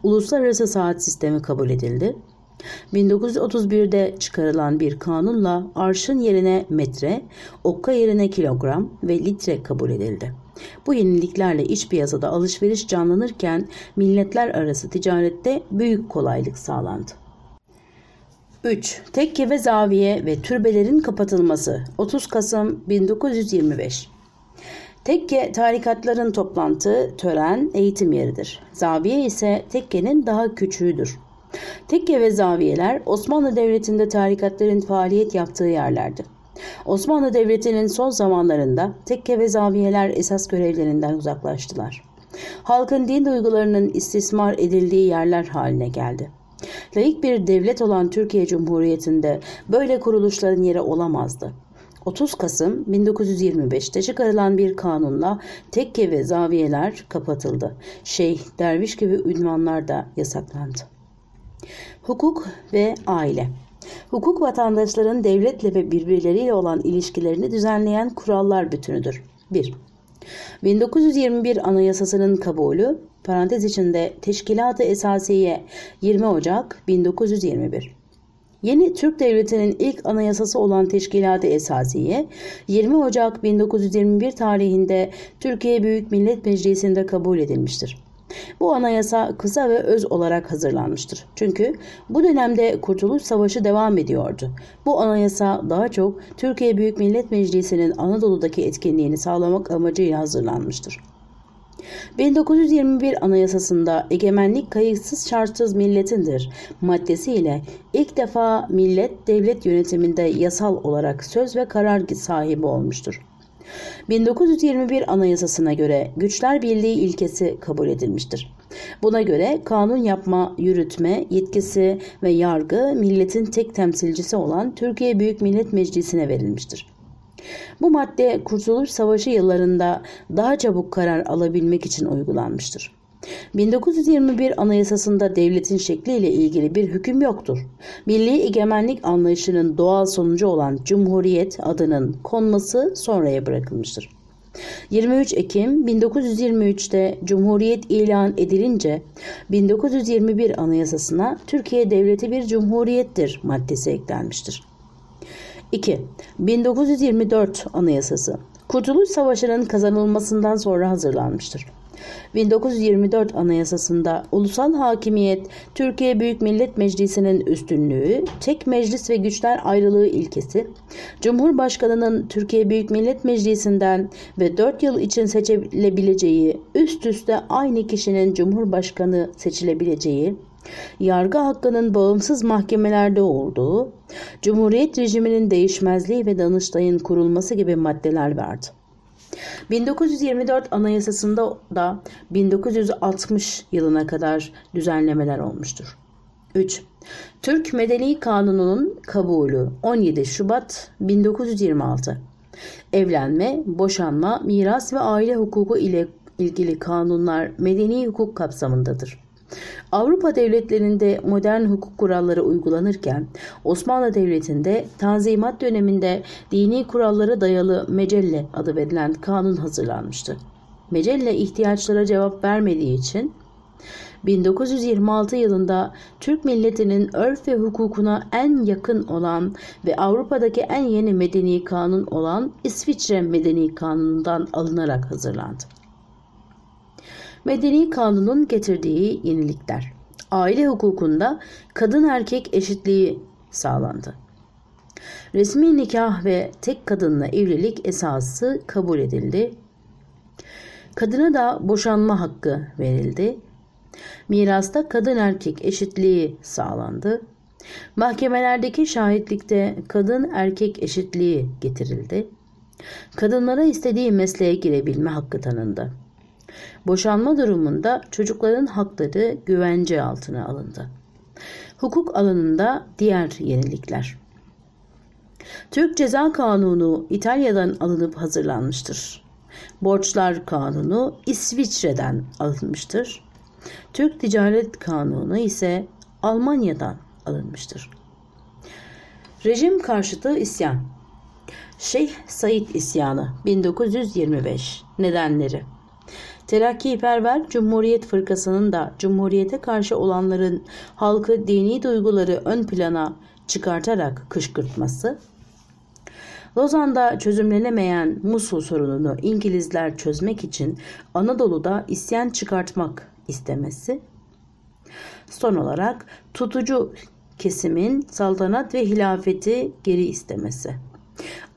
Uluslararası saat sistemi kabul edildi. 1931'de çıkarılan bir kanunla arşın yerine metre, okka yerine kilogram ve litre kabul edildi. Bu yeniliklerle iç piyasada alışveriş canlanırken milletler arası ticarette büyük kolaylık sağlandı. 3. Tekke ve zaviye ve türbelerin kapatılması 30 Kasım 1925 Tekke tarikatların toplantı, tören, eğitim yeridir. Zaviye ise tekkenin daha küçüğüdür. Tekke ve zaviyeler Osmanlı Devleti'nde tarikatların faaliyet yaptığı yerlerdi. Osmanlı Devleti'nin son zamanlarında tekke ve zaviyeler esas görevlerinden uzaklaştılar. Halkın din duygularının istismar edildiği yerler haline geldi. Layık bir devlet olan Türkiye Cumhuriyeti'nde böyle kuruluşların yeri olamazdı. 30 Kasım 1925'te çıkarılan bir kanunla tekke ve zaviyeler kapatıldı. Şeyh, derviş gibi ünvanlar da yasaklandı. Hukuk ve aile Hukuk vatandaşların devletle ve birbirleriyle olan ilişkilerini düzenleyen kurallar bütünüdür. 1. 1921 Anayasası'nın kabulü parantez içinde Teşkilat-ı Esasiye 20 Ocak 1921 Yeni Türk Devleti'nin ilk anayasası olan Teşkilat-ı Esasiye 20 Ocak 1921 tarihinde Türkiye Büyük Millet Meclisi'nde kabul edilmiştir. Bu anayasa kısa ve öz olarak hazırlanmıştır. Çünkü bu dönemde Kurtuluş Savaşı devam ediyordu. Bu anayasa daha çok Türkiye Büyük Millet Meclisi'nin Anadolu'daki etkinliğini sağlamak amacıyla hazırlanmıştır. 1921 Anayasası'nda egemenlik kayıtsız şartsız milletindir maddesiyle ilk defa millet devlet yönetiminde yasal olarak söz ve karar sahibi olmuştur. 1921 Anayasasına göre güçler birliği ilkesi kabul edilmiştir. Buna göre kanun yapma, yürütme, yetkisi ve yargı milletin tek temsilcisi olan Türkiye Büyük Millet Meclisi'ne verilmiştir. Bu madde Kurtuluş Savaşı yıllarında daha çabuk karar alabilmek için uygulanmıştır. 1921 Anayasası'nda devletin şekliyle ilgili bir hüküm yoktur. Milli egemenlik anlayışının doğal sonucu olan Cumhuriyet adının konması sonraya bırakılmıştır. 23 Ekim 1923'te Cumhuriyet ilan edilince 1921 Anayasası'na Türkiye Devleti bir cumhuriyettir maddesi eklenmiştir. 2. 1924 Anayasası Kurtuluş Savaşı'nın kazanılmasından sonra hazırlanmıştır. 1924 Anayasası'nda ulusal hakimiyet, Türkiye Büyük Millet Meclisi'nin üstünlüğü, tek meclis ve güçler ayrılığı ilkesi, Cumhurbaşkanı'nın Türkiye Büyük Millet Meclisi'nden ve 4 yıl için seçilebileceği, üst üste aynı kişinin Cumhurbaşkanı seçilebileceği, yargı hakkının bağımsız mahkemelerde olduğu, Cumhuriyet rejiminin değişmezliği ve Danıştay'ın kurulması gibi maddeler vardı. 1924 Anayasası'nda da 1960 yılına kadar düzenlemeler olmuştur. 3. Türk Medeni Kanunu'nun kabulü 17 Şubat 1926. Evlenme, boşanma, miras ve aile hukuku ile ilgili kanunlar medeni hukuk kapsamındadır. Avrupa devletlerinde modern hukuk kuralları uygulanırken Osmanlı Devleti'nde Tanzimat döneminde dini kurallara dayalı Mecelle adı verilen kanun hazırlanmıştı. Mecelle ihtiyaçlara cevap vermediği için 1926 yılında Türk milletinin örf ve hukukuna en yakın olan ve Avrupa'daki en yeni medeni kanun olan İsviçre Medeni Kanunu'ndan alınarak hazırlandı. Medeni kanunun getirdiği yenilikler. Aile hukukunda kadın erkek eşitliği sağlandı. Resmi nikah ve tek kadınla evlilik esası kabul edildi. Kadına da boşanma hakkı verildi. Mirasta kadın erkek eşitliği sağlandı. Mahkemelerdeki şahitlikte kadın erkek eşitliği getirildi. Kadınlara istediği mesleğe girebilme hakkı tanındı. Boşanma durumunda çocukların hakları güvence altına alındı. Hukuk alanında diğer yenilikler. Türk Ceza Kanunu İtalya'dan alınıp hazırlanmıştır. Borçlar Kanunu İsviçre'den alınmıştır. Türk Ticaret Kanunu ise Almanya'dan alınmıştır. Rejim karşıtı isyan Şeyh Said isyanı 1925 nedenleri Terakkiperver Cumhuriyet Fırkası'nın da Cumhuriyete karşı olanların halkı dini duyguları ön plana çıkartarak kışkırtması, Lozan'da çözümlenemeyen Musul sorununu İngilizler çözmek için Anadolu'da isyan çıkartmak istemesi, son olarak tutucu kesimin saltanat ve hilafeti geri istemesi.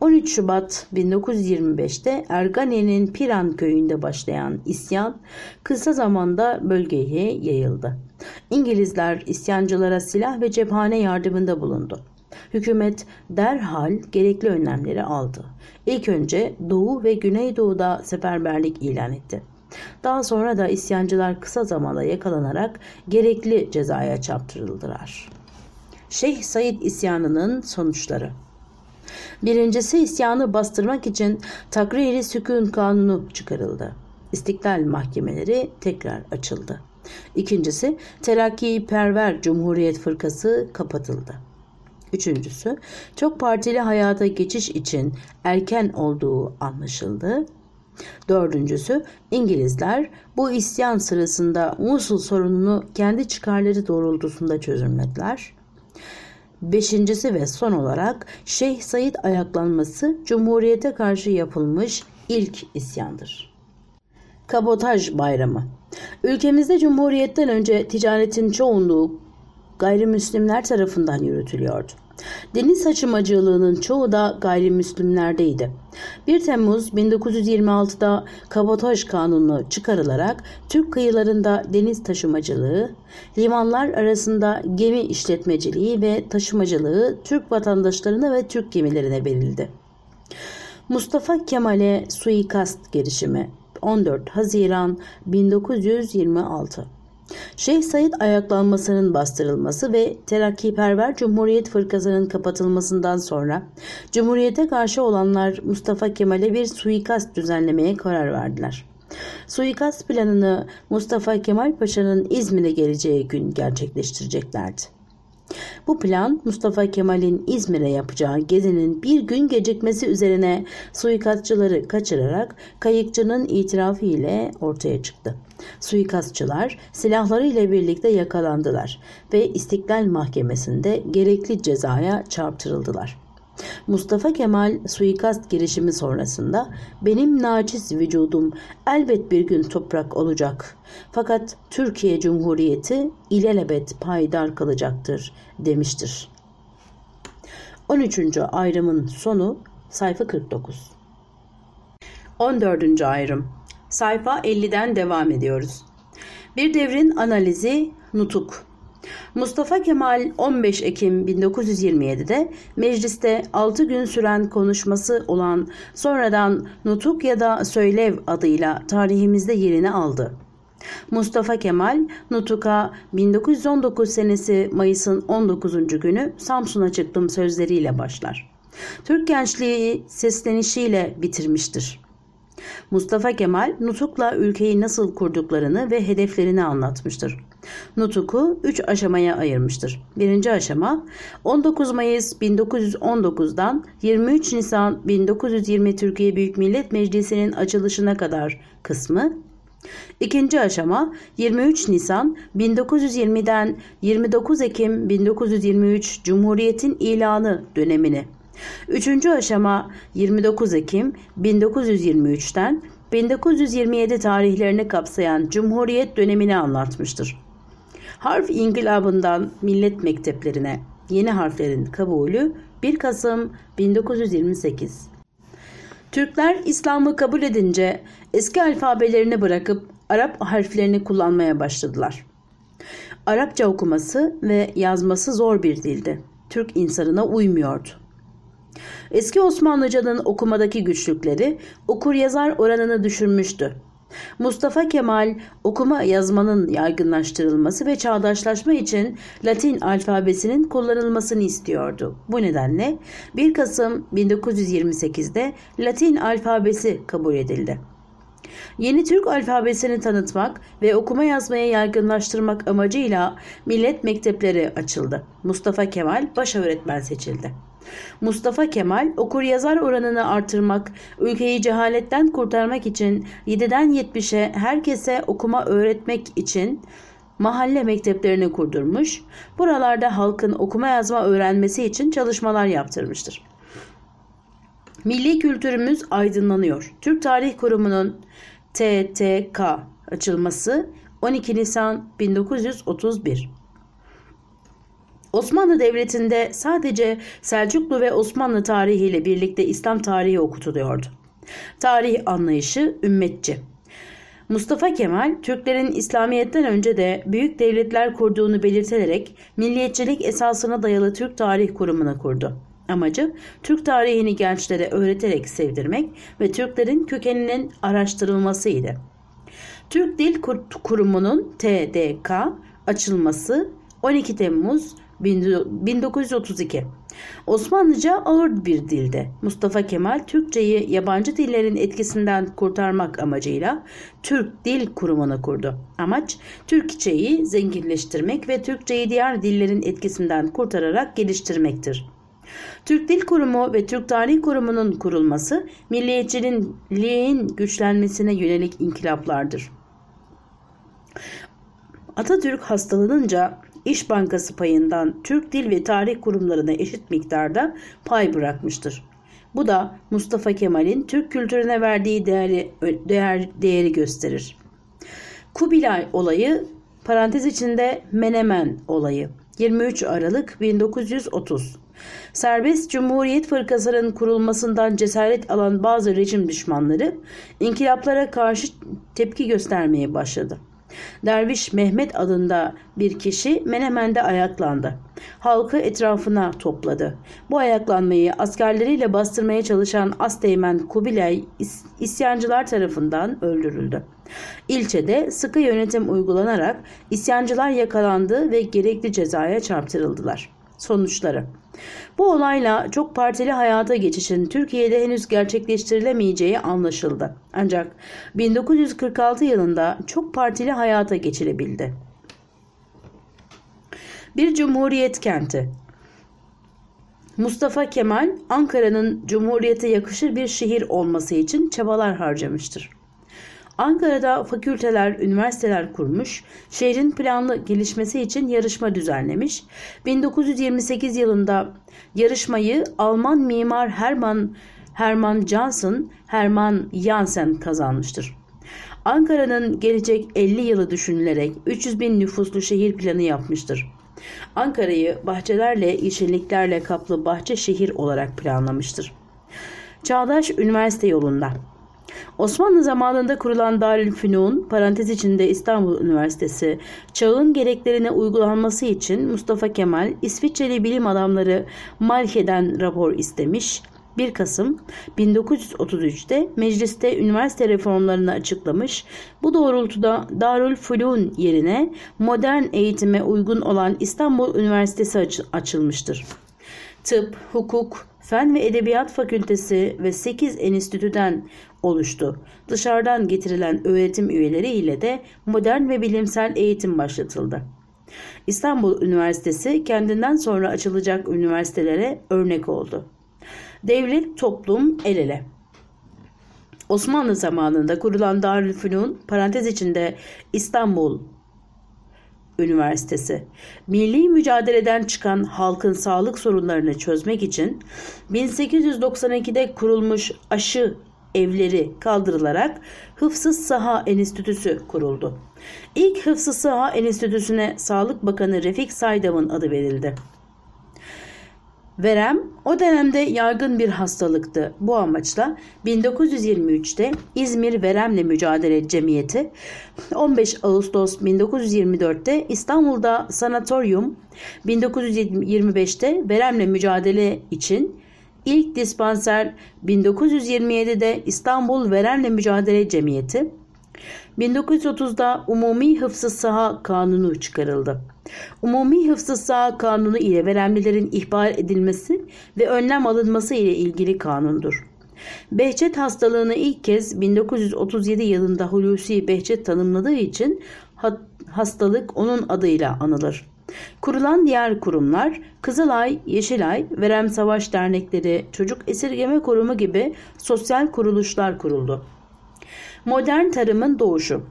13 Şubat 1925'te Ergani'nin Piran köyünde başlayan isyan kısa zamanda bölgeye yayıldı. İngilizler isyancılara silah ve cephane yardımında bulundu. Hükümet derhal gerekli önlemleri aldı. İlk önce Doğu ve Güneydoğu'da seferberlik ilan etti. Daha sonra da isyancılar kısa zamanda yakalanarak gerekli cezaya çarptırıldılar. Şeyh Said isyanının sonuçları Birincisi isyanı bastırmak için takriri sükun kanunu çıkarıldı. İstiklal mahkemeleri tekrar açıldı. İkincisi terakki perver Cumhuriyet Fırkası kapatıldı. Üçüncüsü çok partili hayata geçiş için erken olduğu anlaşıldı. Dördüncüsü İngilizler bu isyan sırasında Musul sorununu kendi çıkarları doğrultusunda çözümlediler. Beşincisi ve son olarak Şeyh Said ayaklanması Cumhuriyete karşı yapılmış ilk isyandır. Kabotaj Bayramı Ülkemizde Cumhuriyet'ten önce ticaretin çoğunluğu gayrimüslimler tarafından yürütülüyordu. Deniz taşımacılığının çoğu da gayrimüslimlerdeydi. 1 Temmuz 1926'da Kabotaj Kanunu çıkarılarak Türk kıyılarında deniz taşımacılığı, limanlar arasında gemi işletmeciliği ve taşımacılığı Türk vatandaşlarına ve Türk gemilerine verildi. Mustafa Kemal'e suikast girişimi 14 Haziran 1926 Şeyh Said ayaklanmasının bastırılması ve Terakkiperver Cumhuriyet Fırkası'nın kapatılmasından sonra Cumhuriyete karşı olanlar Mustafa Kemal'e bir suikast düzenlemeye karar verdiler. Suikast planını Mustafa Kemal Paşa'nın İzmir'e geleceği gün gerçekleştireceklerdi. Bu plan Mustafa Kemal'in İzmir'e yapacağı gezinin bir gün gecikmesi üzerine suikastçıları kaçırarak kayıkçının itirafı ile ortaya çıktı. Suikastçılar silahları ile birlikte yakalandılar ve İstiklal Mahkemesi'nde gerekli cezaya çarptırıldılar. Mustafa Kemal suikast girişimi sonrasında benim naciz vücudum elbet bir gün toprak olacak. Fakat Türkiye Cumhuriyeti ilelebet payidar kalacaktır demiştir. 13. ayrımın sonu sayfa 49. 14. ayrım sayfa 50'den devam ediyoruz. Bir devrin analizi nutuk Mustafa Kemal 15 Ekim 1927'de mecliste 6 gün süren konuşması olan sonradan Nutuk ya da Söylev adıyla tarihimizde yerini aldı. Mustafa Kemal Nutuk'a 1919 senesi Mayıs'ın 19. günü Samsun'a çıktım sözleriyle başlar. Türk gençliği seslenişiyle bitirmiştir. Mustafa Kemal Nutuk'la ülkeyi nasıl kurduklarını ve hedeflerini anlatmıştır. Nutuk'u 3 aşamaya ayırmıştır. Birinci aşama 19 Mayıs 1919'dan 23 Nisan 1920 Türkiye Büyük Millet Meclisi'nin açılışına kadar kısmı. İkinci aşama 23 Nisan 1920'den 29 Ekim 1923 Cumhuriyet'in ilanı dönemini. Üçüncü aşama 29 Ekim 1923'ten 1927 tarihlerini kapsayan Cumhuriyet dönemini anlatmıştır. Harf inkılabından millet mekteplerine yeni harflerin kabulü 1 Kasım 1928. Türkler İslam'ı kabul edince eski alfabelerini bırakıp Arap harflerini kullanmaya başladılar. Arapça okuması ve yazması zor bir dildi. Türk insanına uymuyordu. Eski Osmanlıcanın okumadaki güçlükleri okur yazar oranını düşürmüştü. Mustafa Kemal okuma yazmanın yaygınlaştırılması ve çağdaşlaşma için Latin alfabesinin kullanılmasını istiyordu. Bu nedenle 1 Kasım 1928'de Latin alfabesi kabul edildi. Yeni Türk alfabesini tanıtmak ve okuma yazmaya yaygınlaştırmak amacıyla millet mektepleri açıldı. Mustafa Kemal baş öğretmen seçildi. Mustafa Kemal okur yazar oranını artırmak, ülkeyi cehaletten kurtarmak için 7'den 70'e herkese okuma öğretmek için mahalle mekteplerini kurdurmuş, buralarda halkın okuma yazma öğrenmesi için çalışmalar yaptırmıştır. Milli kültürümüz aydınlanıyor. Türk Tarih Kurumu'nun TTK açılması 12 Nisan 1931. Osmanlı Devleti'nde sadece Selçuklu ve Osmanlı tarihiyle birlikte İslam tarihi okutuluyordu. Tarih anlayışı ümmetçi. Mustafa Kemal, Türklerin İslamiyet'ten önce de büyük devletler kurduğunu belirterek milliyetçilik esasına dayalı Türk Tarih Kurumu'nu kurdu. Amacı Türk tarihini gençlere öğreterek sevdirmek ve Türklerin kökeninin araştırılmasıydı. Türk Dil Kurumu'nun TDK açılması 12 Temmuz 1932. Osmanlıca ağır bir dilde. Mustafa Kemal Türkçeyi yabancı dillerin etkisinden kurtarmak amacıyla Türk Dil Kurumu'nu kurdu. Amaç Türkçeyi zenginleştirmek ve Türkçeyi diğer dillerin etkisinden kurtararak geliştirmektir. Türk Dil Kurumu ve Türk Tarih Kurumu'nun kurulması milliyetçiliğin güçlenmesine yönelik inkılaplardır. Atatürk hastalanınca İş Bankası payından Türk Dil ve Tarih Kurumlarına eşit miktarda pay bırakmıştır. Bu da Mustafa Kemal'in Türk kültürüne verdiği değeri, değer, değeri gösterir. Kubilay olayı parantez içinde Menemen olayı 23 Aralık 1930 Serbest Cumhuriyet Fırkası'nın kurulmasından cesaret alan bazı rejim düşmanları inkılaplara karşı tepki göstermeye başladı. Derviş Mehmet adında bir kişi Menemen'de ayaklandı. Halkı etrafına topladı. Bu ayaklanmayı askerleriyle bastırmaya çalışan Asteğmen Kubilay is isyancılar tarafından öldürüldü. İlçede sıkı yönetim uygulanarak isyancılar yakalandı ve gerekli cezaya çarptırıldılar. Sonuçları bu olayla çok partili hayata geçişin Türkiye'de henüz gerçekleştirilemeyeceği anlaşıldı. Ancak 1946 yılında çok partili hayata geçilebildi. Bir Cumhuriyet kenti Mustafa Kemal Ankara'nın Cumhuriyete yakışır bir şehir olması için çabalar harcamıştır. Ankara'da fakülteler, üniversiteler kurmuş, şehrin planlı gelişmesi için yarışma düzenlemiş. 1928 yılında yarışmayı Alman mimar Hermann Hermann Janssen, Hermann Janssen kazanmıştır. Ankara'nın gelecek 50 yılı düşünülerek 300 bin nüfuslu şehir planı yapmıştır. Ankara'yı bahçelerle, yeşilliklerle kaplı bahçe şehir olarak planlamıştır. Çağdaş Üniversite yolunda Osmanlı zamanında kurulan Darülfünun parantez içinde İstanbul Üniversitesi çağın gereklerine uygulanması için Mustafa Kemal İsviçreli bilim adamları Malke'den rapor istemiş. 1 Kasım 1933'te mecliste üniversite reformlarını açıklamış. Bu doğrultuda Darülfünun yerine modern eğitime uygun olan İstanbul Üniversitesi açılmıştır. Tıp, hukuk, Fen ve Edebiyat Fakültesi ve 8 enstitüden oluştu. Dışarıdan getirilen öğretim üyeleri ile de modern ve bilimsel eğitim başlatıldı. İstanbul Üniversitesi kendinden sonra açılacak üniversitelere örnek oldu. Devlet toplum el ele. Osmanlı zamanında kurulan Darülfünun parantez içinde İstanbul Üniversitesi. Milli mücadeleden çıkan halkın sağlık sorunlarını çözmek için 1892'de kurulmuş aşı evleri kaldırılarak Hıfsız Saha Enstitüsü kuruldu. İlk Hıfsız Saha Enstitüsü'ne Sağlık Bakanı Refik Saydam'ın adı verildi. Verem o dönemde yaygın bir hastalıktı. Bu amaçla 1923'te İzmir Veremle Mücadele Cemiyeti, 15 Ağustos 1924'te İstanbul'da Sanatoryum, 1925'te veremle mücadele için ilk dispanser 1927'de İstanbul Veremle Mücadele Cemiyeti, 1930'da Umumi Hıfzı Saha Kanunu çıkarıldı. Umumi Hıfzı Saha Kanunu ile veremlilerin ihbar edilmesi ve önlem alınması ile ilgili kanundur. Behçet hastalığını ilk kez 1937 yılında Hulusi Behçet tanımladığı için hastalık onun adıyla anılır. Kurulan diğer kurumlar Kızılay, Yeşilay, Verem Savaş Dernekleri, Çocuk Esirgeme Kurumu gibi sosyal kuruluşlar kuruldu. Modern tarımın doğuşu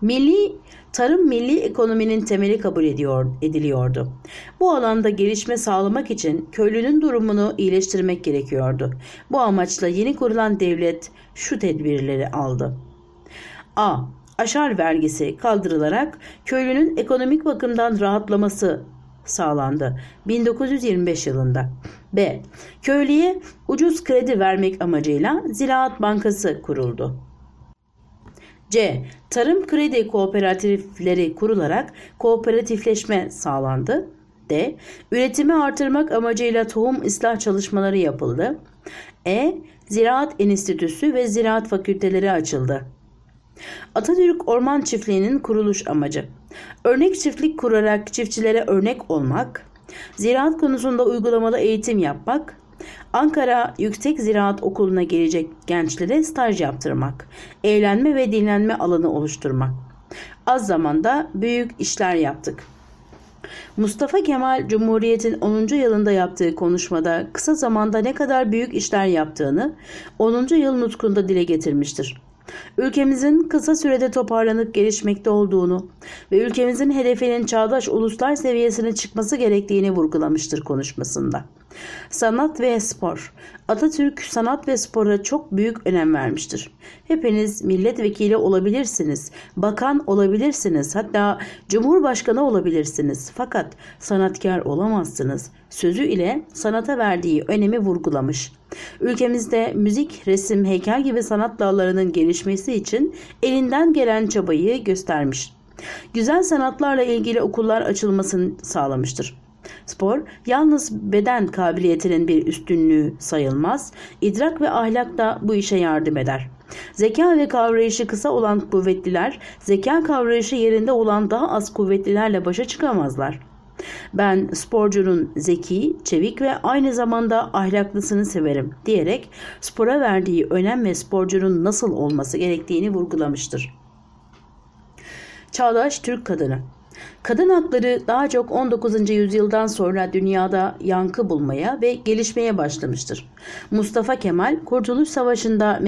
Milli tarım milli ekonominin temeli kabul ediyor, ediliyordu. Bu alanda gelişme sağlamak için köylünün durumunu iyileştirmek gerekiyordu. Bu amaçla yeni kurulan devlet şu tedbirleri aldı. A aşar vergisi kaldırılarak köylünün ekonomik bakımdan rahatlaması sağlandı 1925 yılında. B. Köylüye ucuz kredi vermek amacıyla Ziraat Bankası kuruldu. C. Tarım kredi kooperatifleri kurularak kooperatifleşme sağlandı. D. Üretimi artırmak amacıyla tohum ıslah çalışmaları yapıldı. E. Ziraat Enstitüsü ve Ziraat Fakülteleri açıldı. Atatürk Orman Çiftliği'nin kuruluş amacı. Örnek çiftlik kurarak çiftçilere örnek olmak, ziraat konusunda uygulamalı eğitim yapmak, Ankara Yüksek Ziraat Okulu'na gelecek gençlere staj yaptırmak, eğlenme ve dinlenme alanı oluşturmak. Az zamanda büyük işler yaptık. Mustafa Kemal Cumhuriyet'in 10. yılında yaptığı konuşmada kısa zamanda ne kadar büyük işler yaptığını 10. yıl nutkunda dile getirmiştir ülkemizin kısa sürede toparlanıp gelişmekte olduğunu ve ülkemizin hedefinin çağdaş uluslar seviyesine çıkması gerektiğini vurgulamıştır konuşmasında. Sanat ve spor. Atatürk sanat ve spora çok büyük önem vermiştir. Hepiniz milletvekili olabilirsiniz, bakan olabilirsiniz, hatta cumhurbaşkanı olabilirsiniz. Fakat sanatkar olamazsınız. Sözü ile sanata verdiği önemi vurgulamış. Ülkemizde müzik, resim, heykel gibi sanat dallarının gelişmesi için elinden gelen çabayı göstermiş. Güzel sanatlarla ilgili okullar açılmasını sağlamıştır. Spor yalnız beden kabiliyetinin bir üstünlüğü sayılmaz, idrak ve ahlak da bu işe yardım eder. Zeka ve kavrayışı kısa olan kuvvetliler, zeka kavrayışı yerinde olan daha az kuvvetlilerle başa çıkamazlar. Ben sporcunun zeki, çevik ve aynı zamanda ahlaklısını severim diyerek spora verdiği önem ve sporcunun nasıl olması gerektiğini vurgulamıştır. Çağdaş Türk Kadını Kadın hakları daha çok 19. yüzyıldan sonra dünyada yankı bulmaya ve gelişmeye başlamıştır. Mustafa Kemal Kurtuluş Savaşı'nda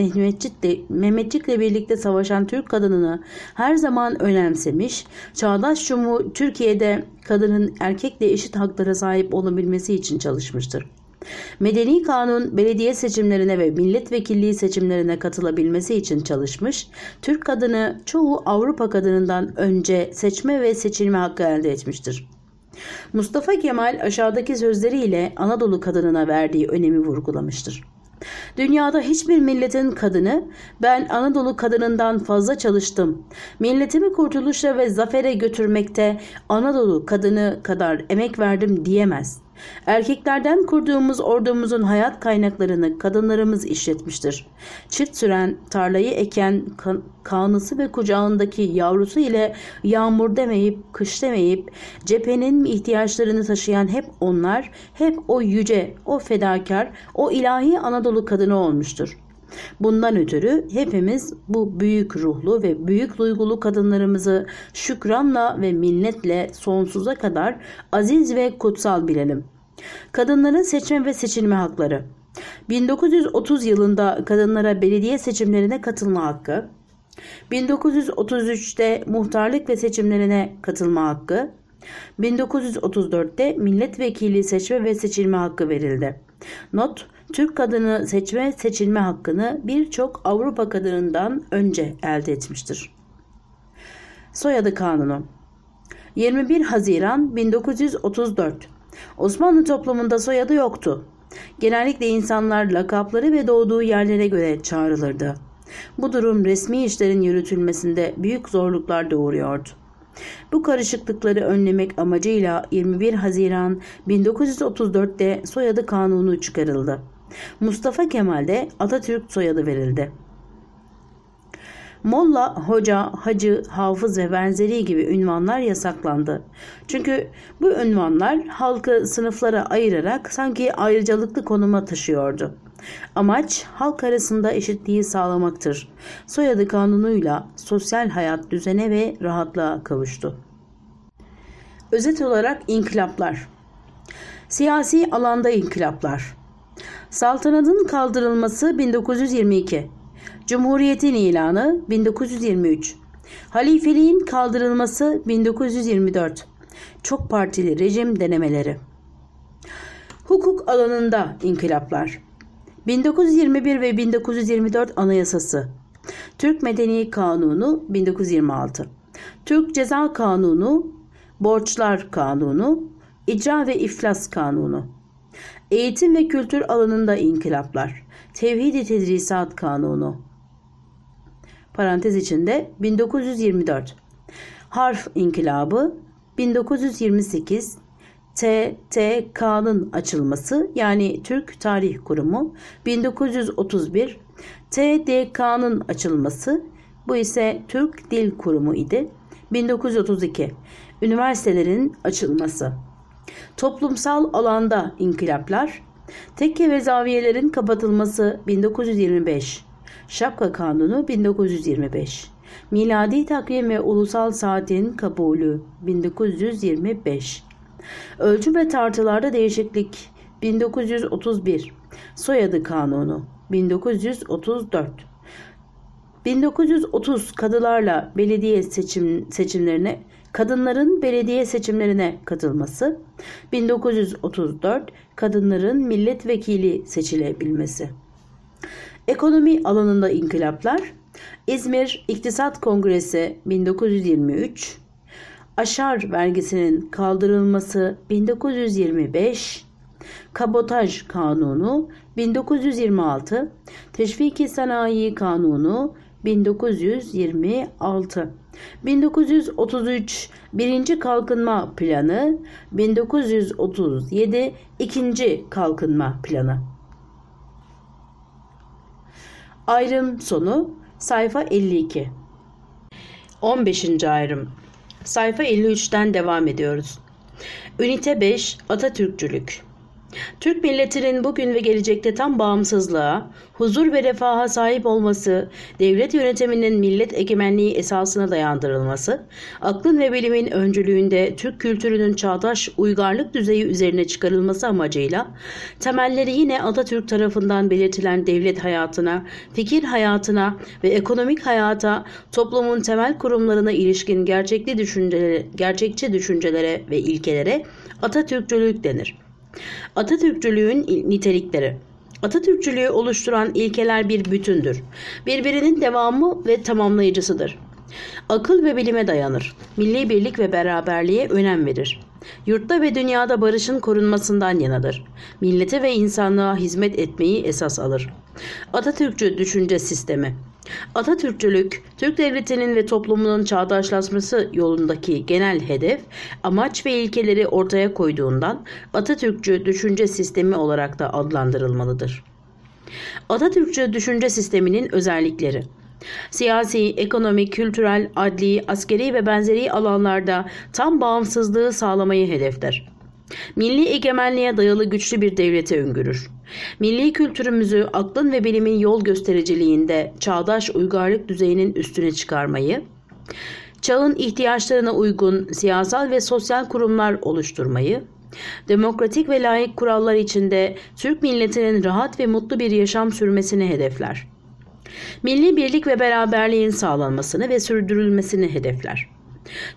Mehmetçik'le, birlikte savaşan Türk kadınını her zaman önemsemiş, çağdaş Cumhur Türkiye'de kadının erkekle eşit haklara sahip olabilmesi için çalışmıştır. Medeni kanun belediye seçimlerine ve milletvekilliği seçimlerine katılabilmesi için çalışmış, Türk kadını çoğu Avrupa kadınından önce seçme ve seçilme hakkı elde etmiştir. Mustafa Kemal aşağıdaki sözleriyle Anadolu kadınına verdiği önemi vurgulamıştır. Dünyada hiçbir milletin kadını ben Anadolu kadınından fazla çalıştım. Milletimi kurtuluşa ve zafere götürmekte Anadolu kadını kadar emek verdim diyemez. Erkeklerden kurduğumuz ordumuzun hayat kaynaklarını kadınlarımız işletmiştir. Çift süren, tarlayı eken kan kanısı ve kucağındaki yavrusu ile yağmur demeyip, kış demeyip, cephenin ihtiyaçlarını taşıyan hep onlar, hep o yüce, o fedakar, o ilahi Anadolu kadını olmuştur. Bundan ötürü hepimiz bu büyük ruhlu ve büyük duygulu kadınlarımızı şükranla ve minnetle sonsuza kadar aziz ve kutsal bilelim. Kadınların seçme ve seçilme hakları 1930 yılında kadınlara belediye seçimlerine katılma hakkı, 1933'te muhtarlık ve seçimlerine katılma hakkı, 1934'te milletvekili seçme ve seçilme hakkı verildi. Not, Türk kadını seçme seçilme hakkını birçok Avrupa kadınından önce elde etmiştir. Soyadı Kanunu 21 Haziran 1934 Osmanlı toplumunda soyadı yoktu. Genellikle insanlar lakapları ve doğduğu yerlere göre çağrılırdı. Bu durum resmi işlerin yürütülmesinde büyük zorluklar doğuruyordu. Bu karışıklıkları önlemek amacıyla 21 Haziran 1934'te soyadı kanunu çıkarıldı. Mustafa Kemal'de Atatürk soyadı verildi. Molla, hoca, hacı, hafız ve benzeri gibi ünvanlar yasaklandı. Çünkü bu ünvanlar halkı sınıflara ayırarak sanki ayrıcalıklı konuma taşıyordu. Amaç halk arasında eşitliği sağlamaktır. Soyadı kanunuyla sosyal hayat düzene ve rahatlığa kavuştu. Özet olarak inkılaplar. Siyasi alanda inkılaplar. Saltanatın kaldırılması 1922. Cumhuriyetin ilanı 1923. Halifeliğin kaldırılması 1924. Çok partili rejim denemeleri. Hukuk alanında inkılaplar. 1921 ve 1924 Anayasası. Türk Medeni Kanunu 1926. Türk Ceza Kanunu, Borçlar Kanunu, İcra ve İflas Kanunu. Eğitim ve kültür alanında inkılaplar. Tevhid-i Tedrisat Kanunu. Parantez içinde 1924. Harf İnkılabı 1928 TTK'nın açılması yani Türk Tarih Kurumu 1931 TDK'nın açılması bu ise Türk Dil Kurumu idi 1932 Üniversitelerin açılması Toplumsal alanda inkılaplar. Tekke ve zaviyelerin kapatılması 1925 Şapka Kanunu 1925 Miladi takvim ve ulusal saatin kabulü 1925 Ölçüm ve tartılarda değişiklik 1931 Soyadı Kanunu 1934 1930 kadılarla belediye seçim, seçimlerine kadınların belediye seçimlerine katılması 1934 kadınların milletvekili seçilebilmesi. Ekonomi alanında inkılaplar İzmir İktisat Kongresi 1923 Aşar vergisinin kaldırılması 1925, Kabotaj Kanunu 1926, Teşviki Sanayi Kanunu 1926, 1933 Birinci Kalkınma Planı 1937 İkinci Kalkınma Planı Ayrım sonu sayfa 52 15. ayrım Sayfa 53'ten devam ediyoruz. Ünite 5 Atatürkçülük Türk milletinin bugün ve gelecekte tam bağımsızlığa, huzur ve refaha sahip olması, devlet yönetiminin millet egemenliği esasına dayandırılması, aklın ve bilimin öncülüğünde Türk kültürünün çağdaş uygarlık düzeyi üzerine çıkarılması amacıyla temelleri yine Atatürk tarafından belirtilen devlet hayatına, fikir hayatına ve ekonomik hayata, toplumun temel kurumlarına ilişkin gerçekli düşüncelere, gerçekçi düşüncelere ve ilkelere Atatürkçülük denir. Atatürkçülüğün nitelikleri Atatürkçülüğü oluşturan ilkeler bir bütündür. Birbirinin devamı ve tamamlayıcısıdır. Akıl ve bilime dayanır. Milli birlik ve beraberliğe önem verir. Yurtta ve dünyada barışın korunmasından yanadır. Millete ve insanlığa hizmet etmeyi esas alır. Atatürkçü düşünce sistemi Atatürkçülük, Türk devletinin ve toplumunun çağdaşlaşması yolundaki genel hedef, amaç ve ilkeleri ortaya koyduğundan Atatürkçü düşünce sistemi olarak da adlandırılmalıdır. Atatürkçü düşünce sisteminin özellikleri Siyasi, ekonomik, kültürel, adli, askeri ve benzeri alanlarda tam bağımsızlığı sağlamayı hedefler. Milli egemenliğe dayalı güçlü bir devlete öngörür. Milli kültürümüzü aklın ve bilimin yol göstericiliğinde çağdaş uygarlık düzeyinin üstüne çıkarmayı, çağın ihtiyaçlarına uygun siyasal ve sosyal kurumlar oluşturmayı, demokratik ve layık kurallar içinde Türk milletinin rahat ve mutlu bir yaşam sürmesini hedefler. Milli birlik ve beraberliğin sağlanmasını ve sürdürülmesini hedefler.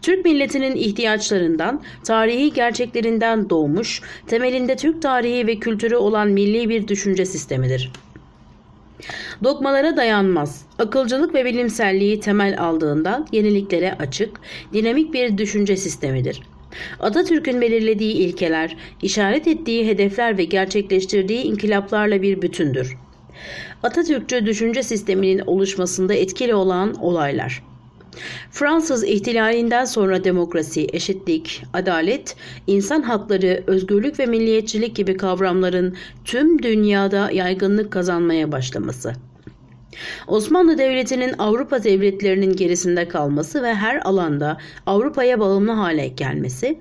Türk milletinin ihtiyaçlarından, tarihi gerçeklerinden doğmuş, temelinde Türk tarihi ve kültürü olan milli bir düşünce sistemidir. Dogmalara dayanmaz. Akılcılık ve bilimselliği temel aldığından yeniliklere açık, dinamik bir düşünce sistemidir. Atatürk'ün belirlediği ilkeler, işaret ettiği hedefler ve gerçekleştirdiği inkılaplarla bir bütündür. Atatürkçü düşünce sisteminin oluşmasında etkili olan olaylar. Fransız ihtilalinden sonra demokrasi, eşitlik, adalet, insan hakları, özgürlük ve milliyetçilik gibi kavramların tüm dünyada yaygınlık kazanmaya başlaması. Osmanlı Devleti'nin Avrupa devletlerinin gerisinde kalması ve her alanda Avrupa'ya bağımlı hale gelmesi,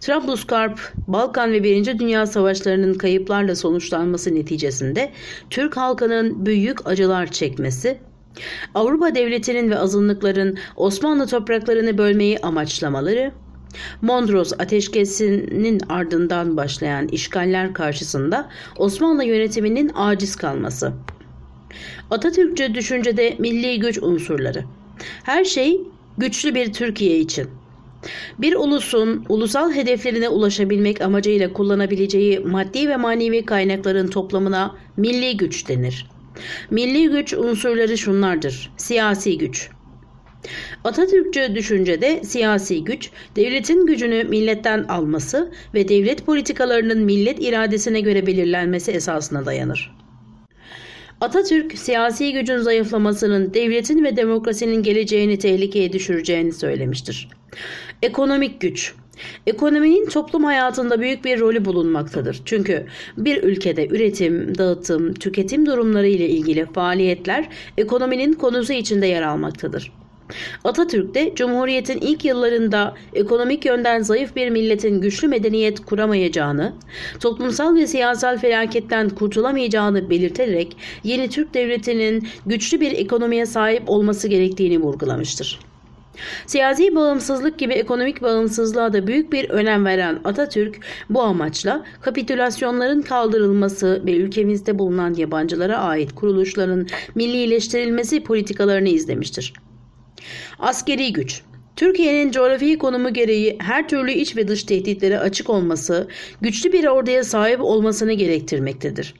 Trablusgarp, Balkan ve Birinci Dünya Savaşları'nın kayıplarla sonuçlanması neticesinde Türk halkının büyük acılar çekmesi, Avrupa devletinin ve azınlıkların Osmanlı topraklarını bölmeyi amaçlamaları, Mondros ateşkesinin ardından başlayan işgaller karşısında Osmanlı yönetiminin aciz kalması. Atatürkçü düşüncede milli güç unsurları. Her şey güçlü bir Türkiye için. Bir ulusun ulusal hedeflerine ulaşabilmek amacıyla kullanabileceği maddi ve manevi kaynakların toplamına milli güç denir. Milli güç unsurları şunlardır. Siyasi güç. Atatürkçü düşüncede siyasi güç, devletin gücünü milletten alması ve devlet politikalarının millet iradesine göre belirlenmesi esasına dayanır. Atatürk, siyasi gücün zayıflamasının devletin ve demokrasinin geleceğini tehlikeye düşüreceğini söylemiştir. Ekonomik güç Ekonominin toplum hayatında büyük bir rolü bulunmaktadır. Çünkü bir ülkede üretim, dağıtım, tüketim durumları ile ilgili faaliyetler ekonominin konusu içinde yer almaktadır. Atatürk de Cumhuriyet'in ilk yıllarında ekonomik yönden zayıf bir milletin güçlü medeniyet kuramayacağını, toplumsal ve siyasal felaketten kurtulamayacağını belirterek yeni Türk devletinin güçlü bir ekonomiye sahip olması gerektiğini vurgulamıştır. Siyasi bağımsızlık gibi ekonomik bağımsızlığa da büyük bir önem veren Atatürk bu amaçla kapitülasyonların kaldırılması ve ülkemizde bulunan yabancılara ait kuruluşların millileştirilmesi politikalarını izlemiştir. Askeri güç Türkiye'nin coğrafi konumu gereği her türlü iç ve dış tehditlere açık olması, güçlü bir orduya sahip olmasını gerektirmektedir.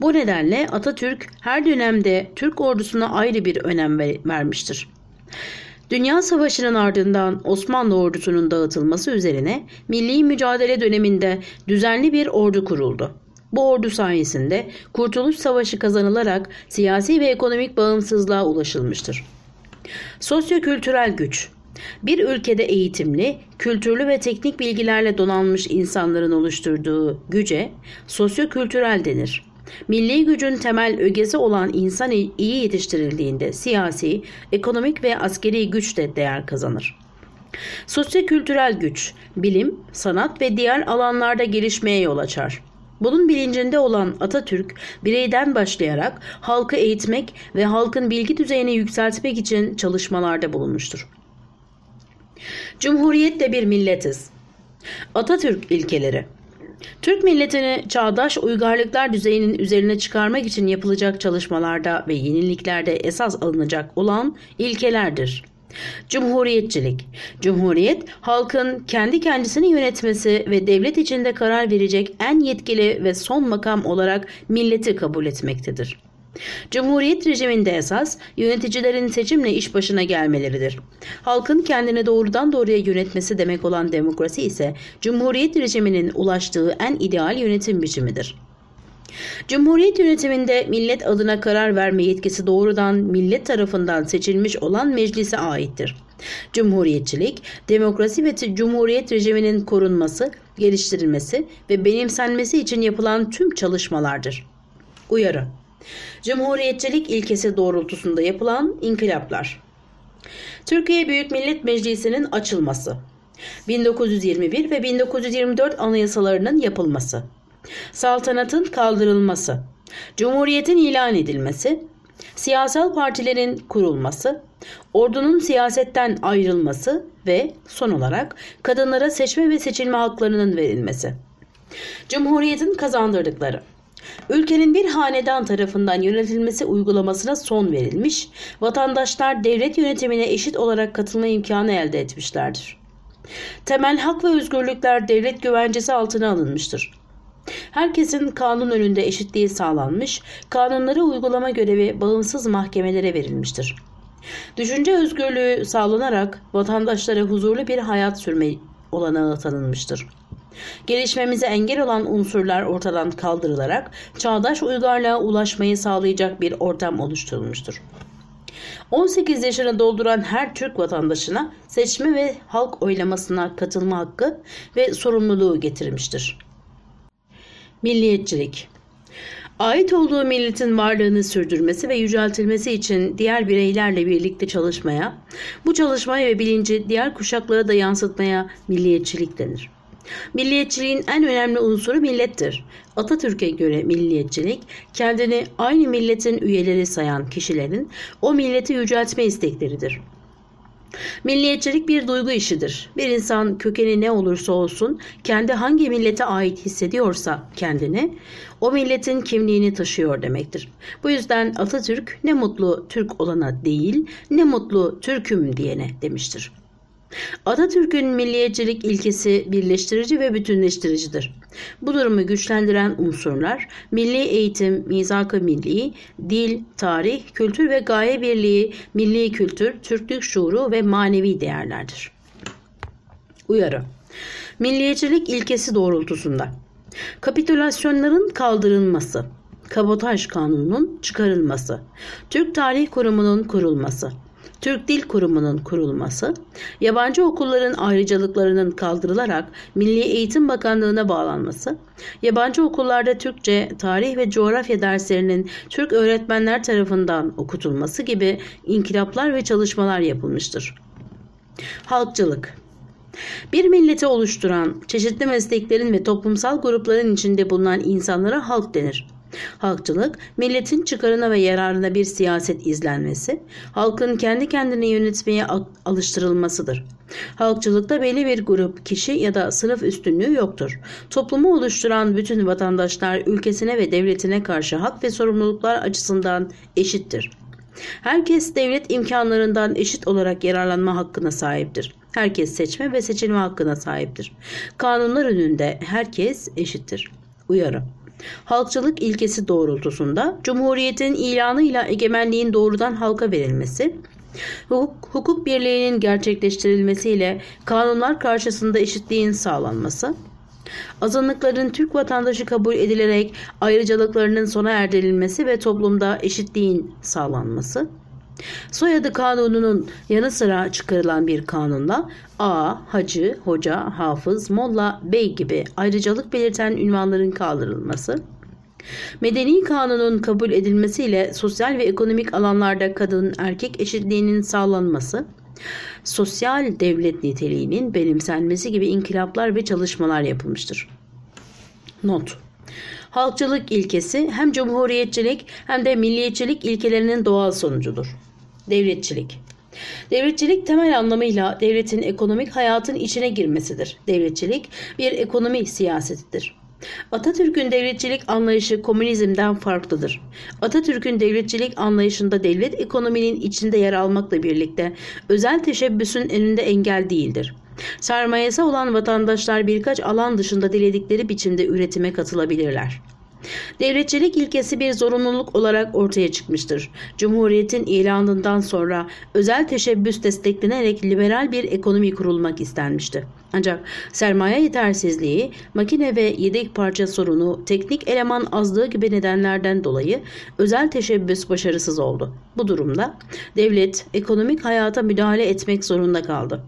Bu nedenle Atatürk her dönemde Türk ordusuna ayrı bir önem vermiştir. Dünya Savaşı'nın ardından Osmanlı ordusunun dağıtılması üzerine milli mücadele döneminde düzenli bir ordu kuruldu. Bu ordu sayesinde Kurtuluş Savaşı kazanılarak siyasi ve ekonomik bağımsızlığa ulaşılmıştır. Sosyo-kültürel güç bir ülkede eğitimli, kültürlü ve teknik bilgilerle donanmış insanların oluşturduğu güce sosyo-kültürel denir. Milli gücün temel ögesi olan insan iyi yetiştirildiğinde siyasi, ekonomik ve askeri güç de değer kazanır. Sosyo-kültürel güç, bilim, sanat ve diğer alanlarda gelişmeye yol açar. Bunun bilincinde olan Atatürk, bireyden başlayarak halkı eğitmek ve halkın bilgi düzeyini yükseltmek için çalışmalarda bulunmuştur. Cumhuriyetle bir milletiz. Atatürk ilkeleri Türk milletini çağdaş uygarlıklar düzeyinin üzerine çıkarmak için yapılacak çalışmalarda ve yeniliklerde esas alınacak olan ilkelerdir. Cumhuriyetçilik. Cumhuriyet, halkın kendi kendisini yönetmesi ve devlet içinde karar verecek en yetkili ve son makam olarak milleti kabul etmektedir. Cumhuriyet rejiminde esas yöneticilerin seçimle iş başına gelmeleridir. Halkın kendini doğrudan doğruya yönetmesi demek olan demokrasi ise Cumhuriyet rejiminin ulaştığı en ideal yönetim biçimidir. Cumhuriyet yönetiminde millet adına karar verme yetkisi doğrudan millet tarafından seçilmiş olan meclise aittir. Cumhuriyetçilik, demokrasi ve cumhuriyet rejiminin korunması, geliştirilmesi ve benimsenmesi için yapılan tüm çalışmalardır. Uyarı Cumhuriyetçilik ilkesi doğrultusunda yapılan inkılaplar. Türkiye Büyük Millet Meclisi'nin açılması. 1921 ve 1924 anayasalarının yapılması. Saltanatın kaldırılması. Cumhuriyetin ilan edilmesi. Siyasal partilerin kurulması, ordunun siyasetten ayrılması ve son olarak kadınlara seçme ve seçilme haklarının verilmesi. Cumhuriyetin kazandırdıkları Ülkenin bir hanedan tarafından yönetilmesi uygulamasına son verilmiş, vatandaşlar devlet yönetimine eşit olarak katılma imkanı elde etmişlerdir. Temel hak ve özgürlükler devlet güvencesi altına alınmıştır. Herkesin kanun önünde eşitliği sağlanmış, kanunları uygulama görevi bağımsız mahkemelere verilmiştir. Düşünce özgürlüğü sağlanarak vatandaşlara huzurlu bir hayat sürme olanağı tanınmıştır. Gelişmemize engel olan unsurlar ortadan kaldırılarak çağdaş uygarlığa ulaşmayı sağlayacak bir ortam oluşturulmuştur. 18 yaşını dolduran her Türk vatandaşına seçme ve halk oylamasına katılma hakkı ve sorumluluğu getirmiştir. Milliyetçilik ait olduğu milletin varlığını sürdürmesi ve yüceltilmesi için diğer bireylerle birlikte çalışmaya, bu çalışmaya ve bilinci diğer kuşaklara da yansıtmaya milliyetçilik denir. Milliyetçiliğin en önemli unsuru millettir. Atatürk'e göre milliyetçilik, kendini aynı milletin üyeleri sayan kişilerin o milleti yüceltme istekleridir. Milliyetçilik bir duygu işidir. Bir insan kökeni ne olursa olsun kendi hangi millete ait hissediyorsa kendini o milletin kimliğini taşıyor demektir. Bu yüzden Atatürk ne mutlu Türk olana değil ne mutlu Türk'üm diyene demiştir. Atatürk'ün milliyetçilik ilkesi birleştirici ve bütünleştiricidir. Bu durumu güçlendiren unsurlar milli eğitim, mizak-ı milli, dil, tarih, kültür ve gaye birliği, milli kültür, Türklük şuuru ve manevi değerlerdir. Uyarı Milliyetçilik ilkesi doğrultusunda kapitülasyonların kaldırılması, kabotaj kanununun çıkarılması, Türk Tarih Kurumu'nun kurulması, Türk Dil Kurumu'nun kurulması, yabancı okulların ayrıcalıklarının kaldırılarak Milli Eğitim Bakanlığı'na bağlanması, yabancı okullarda Türkçe, tarih ve coğrafya derslerinin Türk öğretmenler tarafından okutulması gibi inkılaplar ve çalışmalar yapılmıştır. Halkçılık bir milleti oluşturan çeşitli mesleklerin ve toplumsal grupların içinde bulunan insanlara halk denir. Halkçılık, milletin çıkarına ve yararına bir siyaset izlenmesi, halkın kendi kendini yönetmeye alıştırılmasıdır. Halkçılıkta belli bir grup, kişi ya da sınıf üstünlüğü yoktur. Toplumu oluşturan bütün vatandaşlar ülkesine ve devletine karşı hak ve sorumluluklar açısından eşittir. Herkes devlet imkanlarından eşit olarak yararlanma hakkına sahiptir. Herkes seçme ve seçilme hakkına sahiptir. Kanunlar önünde herkes eşittir. Uyarı Halkçılık ilkesi doğrultusunda Cumhuriyet'in ilanıyla egemenliğin doğrudan halka verilmesi, hukuk, hukuk birliğinin gerçekleştirilmesiyle kanunlar karşısında eşitliğin sağlanması, azınlıkların Türk vatandaşı kabul edilerek ayrıcalıklarının sona erdirilmesi ve toplumda eşitliğin sağlanması, Soyadı kanununun yanı sıra çıkarılan bir kanunla A, hacı, hoca, hafız, molla, bey gibi ayrıcalık belirten ünvanların kaldırılması, Medeni kanunun kabul edilmesiyle sosyal ve ekonomik alanlarda kadın erkek eşitliğinin sağlanması, sosyal devlet niteliğinin benimsenmesi gibi inkılaplar ve çalışmalar yapılmıştır. Not Halkçılık ilkesi hem cumhuriyetçilik hem de milliyetçilik ilkelerinin doğal sonucudur. Devletçilik Devletçilik temel anlamıyla devletin ekonomik hayatın içine girmesidir. Devletçilik bir ekonomi siyasetidir. Atatürk'ün devletçilik anlayışı komünizmden farklıdır. Atatürk'ün devletçilik anlayışında devlet ekonominin içinde yer almakla birlikte özel teşebbüsün önünde engel değildir. Sermayesi olan vatandaşlar birkaç alan dışında diledikleri biçimde üretime katılabilirler. Devletçilik ilkesi bir zorunluluk olarak ortaya çıkmıştır. Cumhuriyetin ilanından sonra özel teşebbüs desteklenerek liberal bir ekonomi kurulmak istenmişti. Ancak sermaye yetersizliği, makine ve yedek parça sorunu, teknik eleman azlığı gibi nedenlerden dolayı özel teşebbüs başarısız oldu. Bu durumda devlet ekonomik hayata müdahale etmek zorunda kaldı.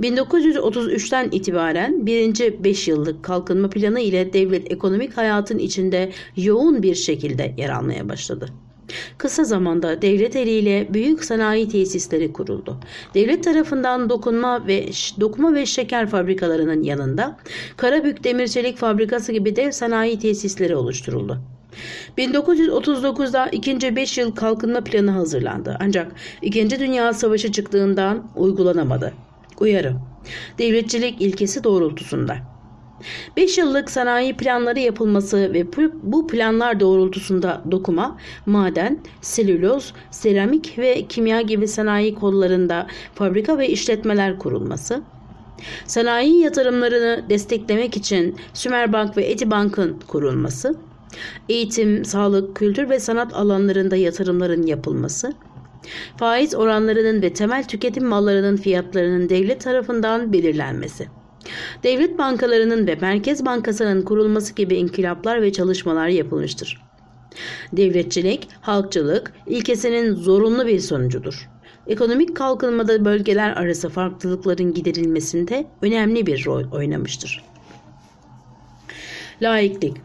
1933'ten itibaren birinci 5 yıllık kalkınma planı ile devlet ekonomik hayatın içinde yoğun bir şekilde yer almaya başladı. Kısa zamanda devlet eliyle büyük sanayi tesisleri kuruldu. Devlet tarafından dokunma ve dokuma ve şeker fabrikalarının yanında Karabük Demirçelik Fabrikası gibi dev sanayi tesisleri oluşturuldu. 1939'da ikinci 5 yıl kalkınma planı hazırlandı. Ancak 2. Dünya Savaşı çıktığından uygulanamadı. Uyarı. Devletçilik ilkesi doğrultusunda. 5 yıllık sanayi planları yapılması ve bu planlar doğrultusunda dokuma, maden, selüloz, seramik ve kimya gibi sanayi kollarında fabrika ve işletmeler kurulması, sanayi yatırımlarını desteklemek için Sümerbank ve Etibank'ın kurulması, eğitim, sağlık, kültür ve sanat alanlarında yatırımların yapılması, faiz oranlarının ve temel tüketim mallarının fiyatlarının devlet tarafından belirlenmesi. Devlet bankalarının ve Merkez Bankası'nın kurulması gibi inkılaplar ve çalışmalar yapılmıştır. Devletçilik, halkçılık ilkesinin zorunlu bir sonucudur. Ekonomik kalkınmada bölgeler arası farklılıkların giderilmesinde önemli bir rol oynamıştır. Laiklik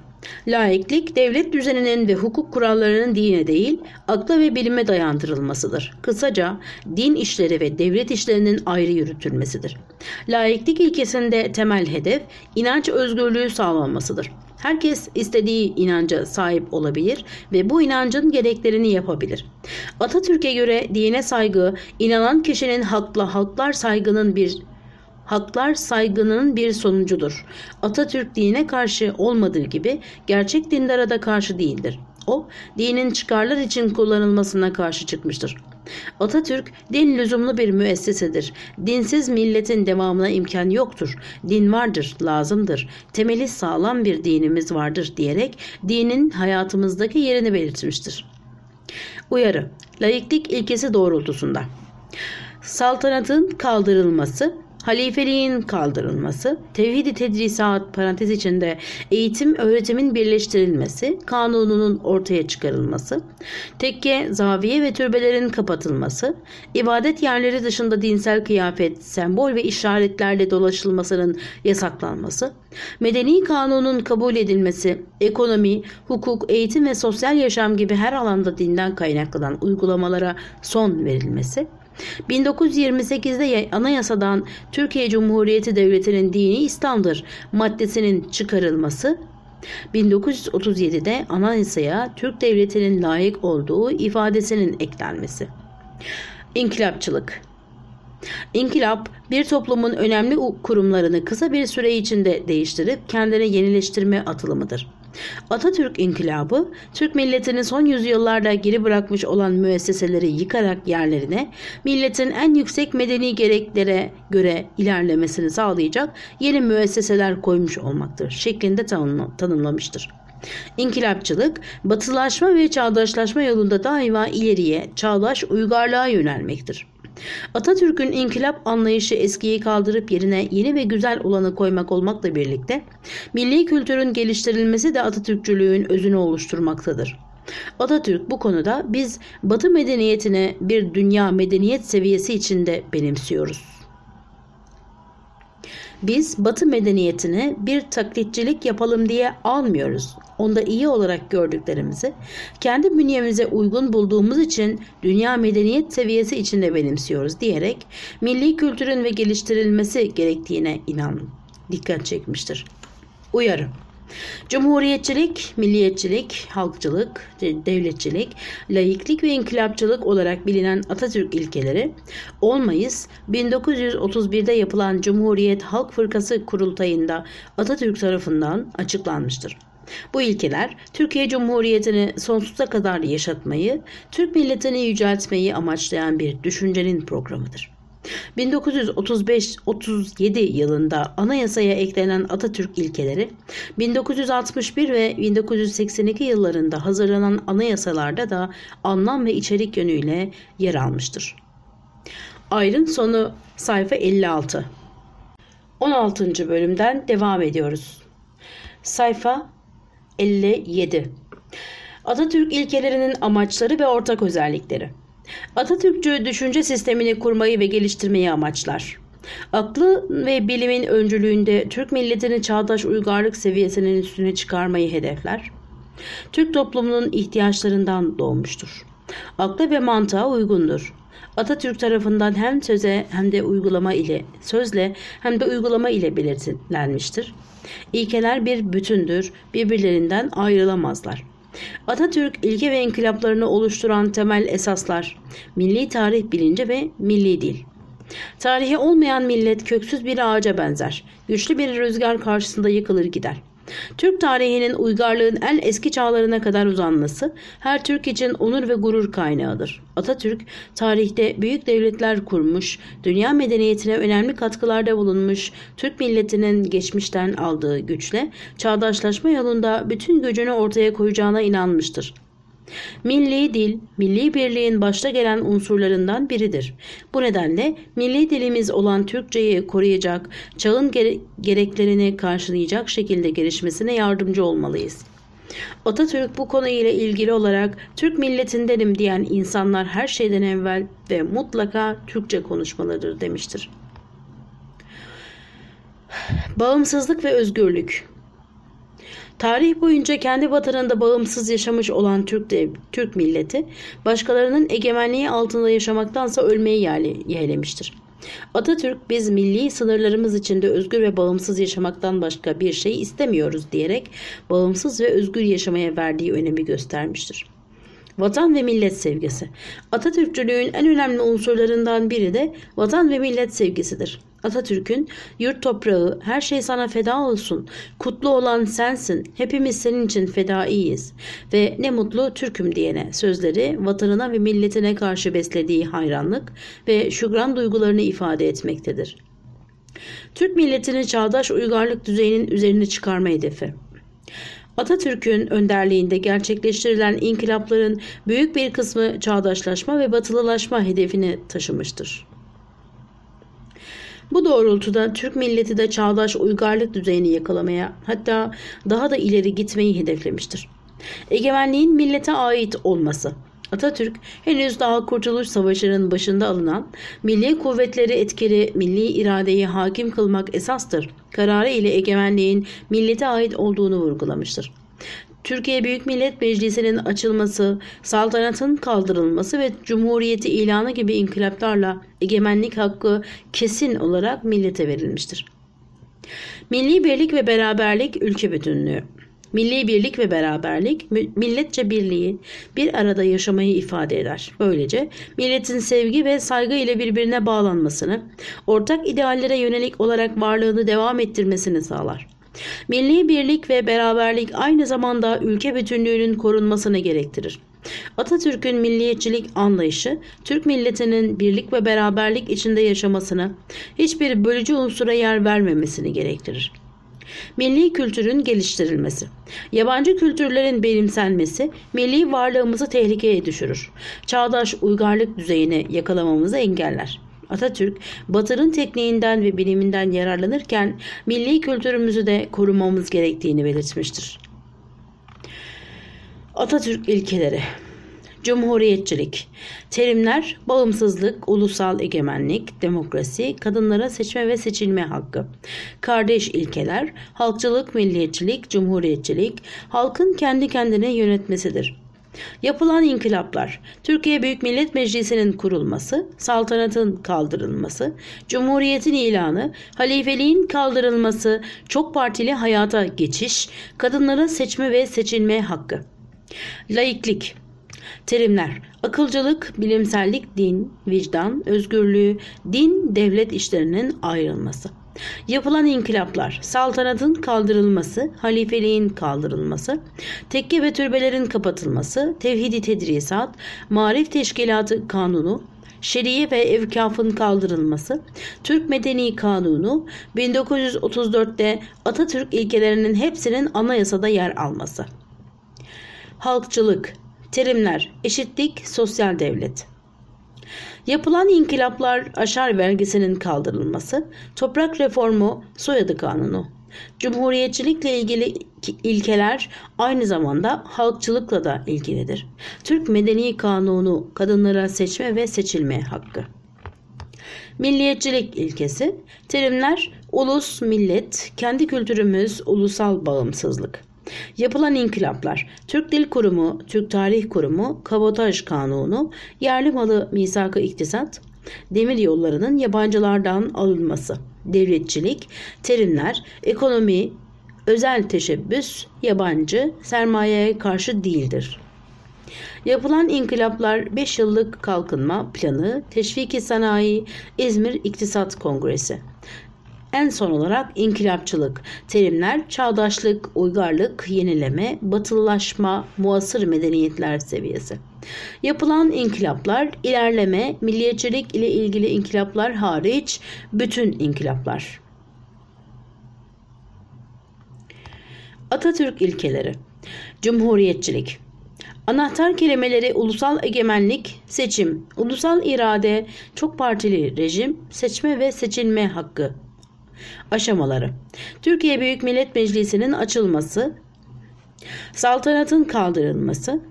Laiklik, devlet düzeninin ve hukuk kurallarının dine değil, akla ve bilime dayandırılmasıdır. Kısaca, din işleri ve devlet işlerinin ayrı yürütülmesidir. Laiklik ilkesinde temel hedef, inanç özgürlüğü sağlanmasıdır. Herkes istediği inanca sahip olabilir ve bu inancın gereklerini yapabilir. Atatürk'e göre dine saygı, inanan kişinin hakla halklar saygının bir haklar saygının bir sonucudur. Atatürk dine karşı olmadığı gibi gerçek dindara da karşı değildir. O, dinin çıkarlar için kullanılmasına karşı çıkmıştır. Atatürk, din lüzumlu bir müessesedir. Dinsiz milletin devamına imkan yoktur. Din vardır, lazımdır. Temeli sağlam bir dinimiz vardır diyerek dinin hayatımızdaki yerini belirtmiştir. Uyarı, laiklik ilkesi doğrultusunda. Saltanatın kaldırılması, halifeliğin kaldırılması, tevhid-i tedrisat parantez içinde eğitim öğretimin birleştirilmesi, kanununun ortaya çıkarılması, tekke, zaviye ve türbelerin kapatılması, ibadet yerleri dışında dinsel kıyafet, sembol ve işaretlerle dolaşılmasının yasaklanması, medeni kanunun kabul edilmesi, ekonomi, hukuk, eğitim ve sosyal yaşam gibi her alanda dinden kaynaklanan uygulamalara son verilmesi, 1928'de anayasadan Türkiye Cumhuriyeti Devleti'nin dini İslam'dır maddesinin çıkarılması 1937'de anayasaya Türk Devleti'nin layık olduğu ifadesinin eklenmesi. İnkılapçılık İnkılap bir toplumun önemli kurumlarını kısa bir süre içinde değiştirip kendini yenileştirme atılımıdır. Atatürk İnkılabı, Türk milletinin son yüzyıllarda geri bırakmış olan müesseseleri yıkarak yerlerine milletin en yüksek medeni gereklere göre ilerlemesini sağlayacak yeni müesseseler koymuş olmaktır şeklinde tanımlamıştır. İnkılapçılık, batılaşma ve çağdaşlaşma yolunda daima ileriye, çağdaş uygarlığa yönelmektir. Atatürk'ün inkılap anlayışı eskiyi kaldırıp yerine yeni ve güzel olanı koymak olmakla birlikte milli kültürün geliştirilmesi de Atatürkçülüğün özünü oluşturmaktadır. Atatürk bu konuda biz Batı medeniyetine bir dünya medeniyet seviyesi içinde benimsiyoruz. Biz Batı medeniyetini bir taklitçilik yapalım diye almıyoruz. Onda iyi olarak gördüklerimizi kendi bünyemize uygun bulduğumuz için dünya medeniyet seviyesi içinde benimsiyoruz diyerek milli kültürün ve geliştirilmesi gerektiğine inan dikkat çekmiştir. Uyarı Cumhuriyetçilik, milliyetçilik, halkçılık, devletçilik, laiklik ve inkılapçılık olarak bilinen Atatürk ilkeleri 10 Mayıs 1931'de yapılan Cumhuriyet Halk Fırkası kurultayında Atatürk tarafından açıklanmıştır. Bu ilkeler Türkiye Cumhuriyeti'ni sonsuza kadar yaşatmayı, Türk milletini yüceltmeyi amaçlayan bir düşüncenin programıdır. 1935-37 yılında anayasaya eklenen Atatürk ilkeleri 1961 ve 1982 yıllarında hazırlanan anayasalarda da anlam ve içerik yönüyle yer almıştır. Ayrın sonu sayfa 56. 16. bölümden devam ediyoruz. Sayfa 57. Atatürk ilkelerinin amaçları ve ortak özellikleri. Atatürkçü düşünce sistemini kurmayı ve geliştirmeyi amaçlar. Aklı ve bilimin öncülüğünde Türk milletini çağdaş uygarlık seviyesinin üstüne çıkarmayı hedefler. Türk toplumunun ihtiyaçlarından doğmuştur. Akla ve mantığa uygundur. Atatürk tarafından hem söze hem de uygulama ile sözle hem de uygulama ile belirtilenmiştir. İlkeler bir bütündür, birbirlerinden ayrılamazlar. Atatürk ilke ve inkılaplarını oluşturan temel esaslar milli tarih bilinci ve milli dil. Tarihi olmayan millet köksüz bir ağaca benzer. Güçlü bir rüzgar karşısında yıkılır gider. Türk tarihinin uygarlığın en eski çağlarına kadar uzanması her Türk için onur ve gurur kaynağıdır. Atatürk tarihte büyük devletler kurmuş, dünya medeniyetine önemli katkılarda bulunmuş, Türk milletinin geçmişten aldığı güçle çağdaşlaşma yolunda bütün gücünü ortaya koyacağına inanmıştır. Milli dil, milli birliğin başta gelen unsurlarından biridir. Bu nedenle milli dilimiz olan Türkçeyi koruyacak, çağın gere gereklerini karşılayacak şekilde gelişmesine yardımcı olmalıyız. Atatürk bu konuyla ilgili olarak Türk milletindenim diyen insanlar her şeyden evvel ve mutlaka Türkçe konuşmalıdır demiştir. Bağımsızlık ve özgürlük Tarih boyunca kendi vatanında bağımsız yaşamış olan Türk dev, Türk milleti başkalarının egemenliği altında yaşamaktansa ölmeyi yeğlemiştir. Atatürk biz milli sınırlarımız içinde özgür ve bağımsız yaşamaktan başka bir şey istemiyoruz diyerek bağımsız ve özgür yaşamaya verdiği önemi göstermiştir. Vatan ve millet sevgisi. Atatürkçülüğün en önemli unsurlarından biri de vatan ve millet sevgisidir. Atatürk'ün yurt toprağı her şey sana feda olsun, kutlu olan sensin, hepimiz senin için fedaiyiz ve ne mutlu Türk'üm diyene sözleri vatanına ve milletine karşı beslediği hayranlık ve şükran duygularını ifade etmektedir. Türk milletini çağdaş uygarlık düzeyinin üzerine çıkarma hedefi. Atatürk'ün önderliğinde gerçekleştirilen inkılapların büyük bir kısmı çağdaşlaşma ve batılılaşma hedefini taşımıştır. Bu doğrultuda Türk milleti de çağdaş uygarlık düzeyini yakalamaya hatta daha da ileri gitmeyi hedeflemiştir. Egemenliğin millete ait olması Atatürk henüz daha Kurtuluş Savaşı'nın başında alınan milli kuvvetleri etkili milli iradeyi hakim kılmak esastır kararı ile egemenliğin millete ait olduğunu vurgulamıştır. Türkiye Büyük Millet Meclisi'nin açılması, saltanatın kaldırılması ve cumhuriyeti ilanı gibi inkılaplarla egemenlik hakkı kesin olarak millete verilmiştir. Milli birlik ve beraberlik ülke bütünlüğü. Milli birlik ve beraberlik milletçe birliği bir arada yaşamayı ifade eder. Böylece milletin sevgi ve saygı ile birbirine bağlanmasını, ortak ideallere yönelik olarak varlığını devam ettirmesini sağlar. Milli birlik ve beraberlik aynı zamanda ülke bütünlüğünün korunmasını gerektirir. Atatürk'ün milliyetçilik anlayışı Türk milletinin birlik ve beraberlik içinde yaşamasını, hiçbir bölücü unsura yer vermemesini gerektirir. Milli kültürün geliştirilmesi. Yabancı kültürlerin benimsenmesi milli varlığımızı tehlikeye düşürür. Çağdaş uygarlık düzeyini yakalamamızı engeller. Atatürk, Batı'nın tekniğinden ve biliminden yararlanırken milli kültürümüzü de korumamız gerektiğini belirtmiştir. Atatürk ilkeleri Cumhuriyetçilik Terimler bağımsızlık, ulusal egemenlik, demokrasi, kadınlara seçme ve seçilme hakkı. Kardeş ilkeler halkçılık, milliyetçilik, cumhuriyetçilik, halkın kendi kendine yönetmesidir. Yapılan inkılaplar, Türkiye Büyük Millet Meclisi'nin kurulması, saltanatın kaldırılması, cumhuriyetin ilanı, halifeliğin kaldırılması, çok partili hayata geçiş, kadınlara seçme ve seçilme hakkı. Laiklik Terimler akılcılık, bilimsellik, din, vicdan, özgürlüğü, din, devlet işlerinin ayrılması. Yapılan inkılaplar, saltanatın kaldırılması, halifeliğin kaldırılması, tekke ve türbelerin kapatılması, tevhidi tedrisat, marif teşkilatı kanunu, şeriye ve evkafın kaldırılması, Türk Medeni Kanunu 1934'te Atatürk ilkelerinin hepsinin anayasada yer alması. Halkçılık, terimler, eşitlik, sosyal devlet. Yapılan inkılaplar aşar vergisinin kaldırılması, toprak reformu, soyadı kanunu. Cumhuriyetçilikle ilgili ilkeler aynı zamanda halkçılıkla da ilgilidir. Türk Medeni Kanunu kadınlara seçme ve seçilme hakkı. Milliyetçilik ilkesi, terimler ulus, millet, kendi kültürümüz, ulusal bağımsızlık. Yapılan inkılaplar, Türk Dil Kurumu, Türk Tarih Kurumu, Kabotaj Kanunu, yerli malı misakı iktisat, demir yollarının yabancılardan alınması, devletçilik, terimler, ekonomi, özel teşebbüs, yabancı, sermayeye karşı değildir. Yapılan inkılaplar 5 yıllık kalkınma planı, teşviki sanayi, İzmir İktisat Kongresi. En son olarak inkılapçılık. Terimler çağdaşlık, uygarlık, yenileme, batılılaşma, muasır medeniyetler seviyesi. Yapılan inkılaplar, ilerleme, milliyetçilik ile ilgili inkılaplar hariç bütün inkılaplar. Atatürk ilkeleri Cumhuriyetçilik Anahtar kelimeleri ulusal egemenlik, seçim, ulusal irade, çok partili rejim, seçme ve seçilme hakkı Aşamaları Türkiye Büyük Millet Meclisi'nin açılması, saltanatın kaldırılması,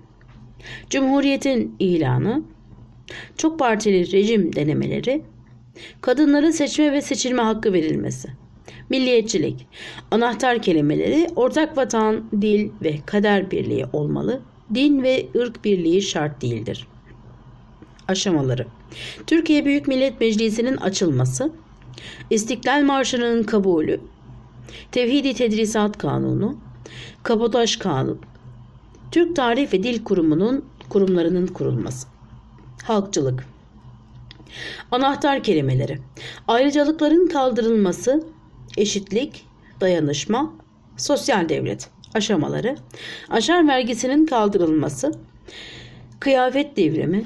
Cumhuriyetin ilanı, çok partili rejim denemeleri, kadınların seçme ve seçilme hakkı verilmesi. Milliyetçilik. Anahtar kelimeleri ortak vatan, dil ve kader birliği olmalı. Din ve ırk birliği şart değildir. Aşamaları. Türkiye Büyük Millet Meclisi'nin açılması, İstiklal Marşı'nın kabulü, Tevhidi Tedrisat Kanunu, Kabotaj Kanunu, Türk Tarih ve Dil Kurumu'nun kurumlarının kurulması. Halkçılık. Anahtar kelimeleri. Ayrıcalıkların kaldırılması, eşitlik, dayanışma, sosyal devlet aşamaları, aşar vergisinin kaldırılması, kıyafet devrimi,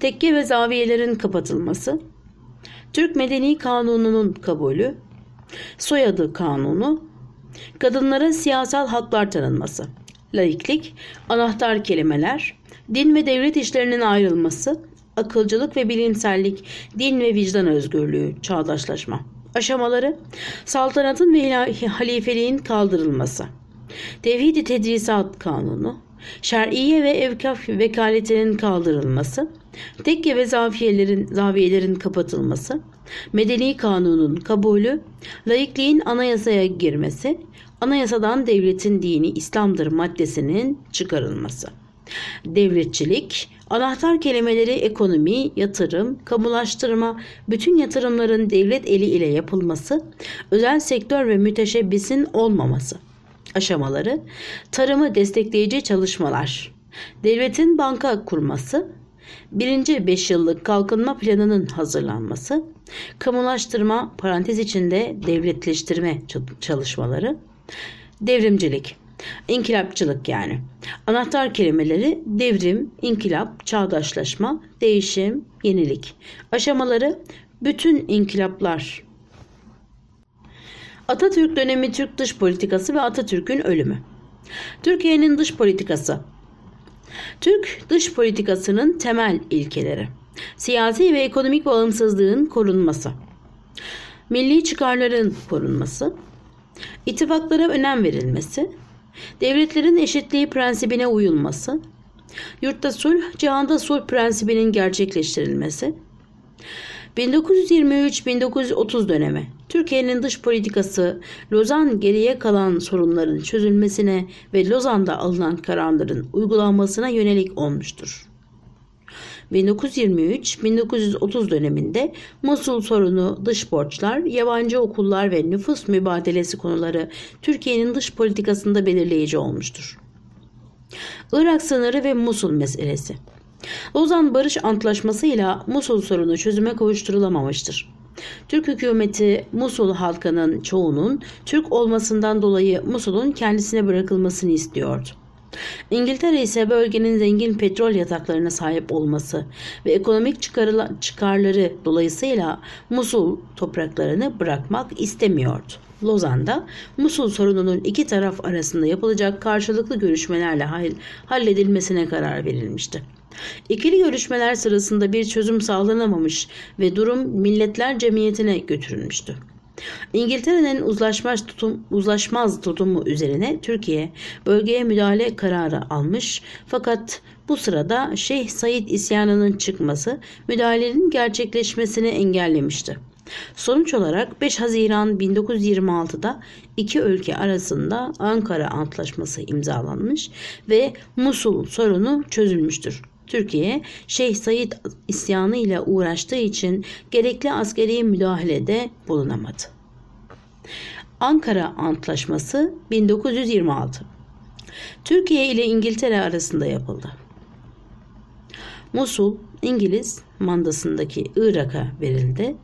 tekke ve zaviyelerin kapatılması, Türk Medeni Kanunu'nun kabulü, soyadı kanunu, kadınlara siyasal haklar tanınması, laiklik, anahtar kelimeler, din ve devlet işlerinin ayrılması, akılcılık ve bilimsellik, din ve vicdan özgürlüğü, çağdaşlaşma. Aşamaları, saltanatın ve halifeliğin kaldırılması, tevhid-i tedrisat kanunu, şer'iye ve evkaf vekaletinin kaldırılması, tekke ve zaviyelerin, zaviyelerin kapatılması, medeni kanunun kabulü, laikliğin anayasaya girmesi, anayasadan devletin dini İslam'dır maddesinin çıkarılması. Devletçilik, anahtar kelimeleri ekonomi, yatırım, kamulaştırma, bütün yatırımların devlet eli ile yapılması, özel sektör ve müteşebbisin olmaması. Aşamaları, tarımı destekleyici çalışmalar, devletin banka kurması, birinci 5 yıllık kalkınma planının hazırlanması, kamulaştırma parantez içinde devletleştirme çalışmaları, devrimcilik, İnkılapçılık yani. Anahtar kelimeleri devrim, inkılap, çağdaşlaşma, değişim, yenilik. Aşamaları bütün inkılaplar. Atatürk dönemi Türk dış politikası ve Atatürk'ün ölümü. Türkiye'nin dış politikası. Türk dış politikasının temel ilkeleri. Siyasi ve ekonomik bağımsızlığın korunması. Milli çıkarların korunması. İttifaklara önem verilmesi, devletlerin eşitliği prensibine uyulması, yurtta sulh, cihanda sulh prensibinin gerçekleştirilmesi, 1923-1930 dönemi Türkiye'nin dış politikası Lozan geriye kalan sorunların çözülmesine ve Lozan'da alınan kararların uygulanmasına yönelik olmuştur. 1923-1930 döneminde Musul sorunu, dış borçlar, yabancı okullar ve nüfus mübadelesi konuları Türkiye'nin dış politikasında belirleyici olmuştur. Irak sınırı ve Musul meselesi Lozan Barış Antlaşması ile Musul sorunu çözüme kavuşturulamamıştır. Türk hükümeti Musul halkının çoğunun Türk olmasından dolayı Musul'un kendisine bırakılmasını istiyordu. İngiltere ise bölgenin zengin petrol yataklarına sahip olması ve ekonomik çıkarları dolayısıyla Musul topraklarını bırakmak istemiyordu. Lozan'da Musul sorununun iki taraf arasında yapılacak karşılıklı görüşmelerle halledilmesine karar verilmişti. İkili görüşmeler sırasında bir çözüm sağlanamamış ve durum Milletler Cemiyeti'ne götürülmüştü. İngiltere'nin uzlaşmaz, tutum, uzlaşmaz tutumu üzerine Türkiye bölgeye müdahale kararı almış fakat bu sırada Şeyh Said isyanının çıkması müdahalenin gerçekleşmesini engellemişti. Sonuç olarak 5 Haziran 1926'da iki ülke arasında Ankara Antlaşması imzalanmış ve Musul sorunu çözülmüştür. Türkiye, Şeyh Said isyanı ile uğraştığı için gerekli askeri müdahalede bulunamadı. Ankara Antlaşması 1926 Türkiye ile İngiltere arasında yapıldı. Musul, İngiliz mandasındaki Irak'a verildi.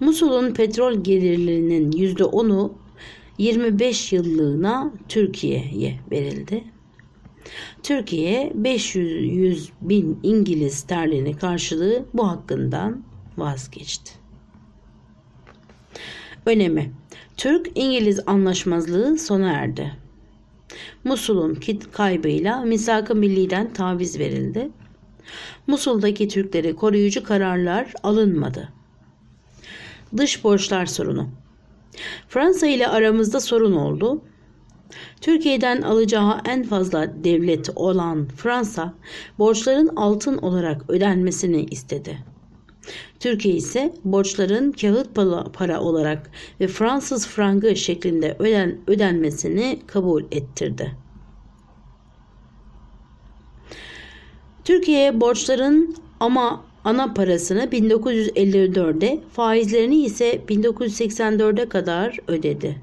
Musul'un petrol gelirlerinin %10'u 25 yıllığına Türkiye'ye verildi. Türkiye 500 bin İngiliz sterlini karşılığı bu hakkından vazgeçti. Önemi Türk-İngiliz anlaşmazlığı sona erdi. Musul'un kit kaybıyla misak-ı milliden taviz verildi. Musul'daki Türkleri koruyucu kararlar alınmadı. Dış borçlar sorunu Fransa ile aramızda sorun oldu. Türkiye'den alacağı en fazla devlet olan Fransa borçların altın olarak ödenmesini istedi. Türkiye ise borçların kağıt para olarak ve Fransız frangı şeklinde öden, ödenmesini kabul ettirdi. Türkiye borçların ama ana parasını 1954'de, faizlerini ise 1984'e kadar ödedi.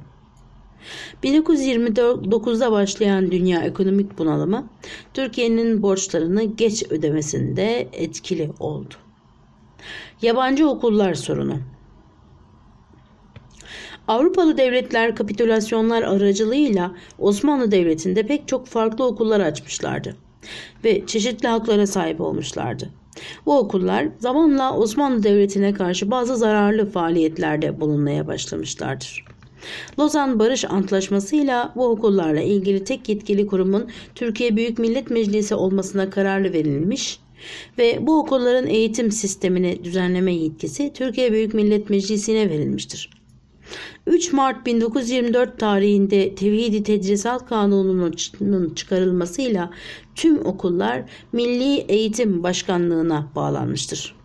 1929'da başlayan dünya ekonomik bunalımı Türkiye'nin borçlarını geç ödemesinde etkili oldu. Yabancı okullar sorunu Avrupalı devletler kapitülasyonlar aracılığıyla Osmanlı Devleti'nde pek çok farklı okullar açmışlardı ve çeşitli haklara sahip olmuşlardı. Bu okullar zamanla Osmanlı Devleti'ne karşı bazı zararlı faaliyetlerde bulunmaya başlamışlardır. Lozan Barış Antlaşması ile bu okullarla ilgili tek yetkili kurumun Türkiye Büyük Millet Meclisi olmasına kararlı verilmiş ve bu okulların eğitim sistemini düzenleme yetkisi Türkiye Büyük Millet Meclisi'ne verilmiştir. 3 Mart 1924 tarihinde Tevhidi Tedrisat Kanunu'nun çıkarılmasıyla tüm okullar Milli Eğitim Başkanlığı'na bağlanmıştır.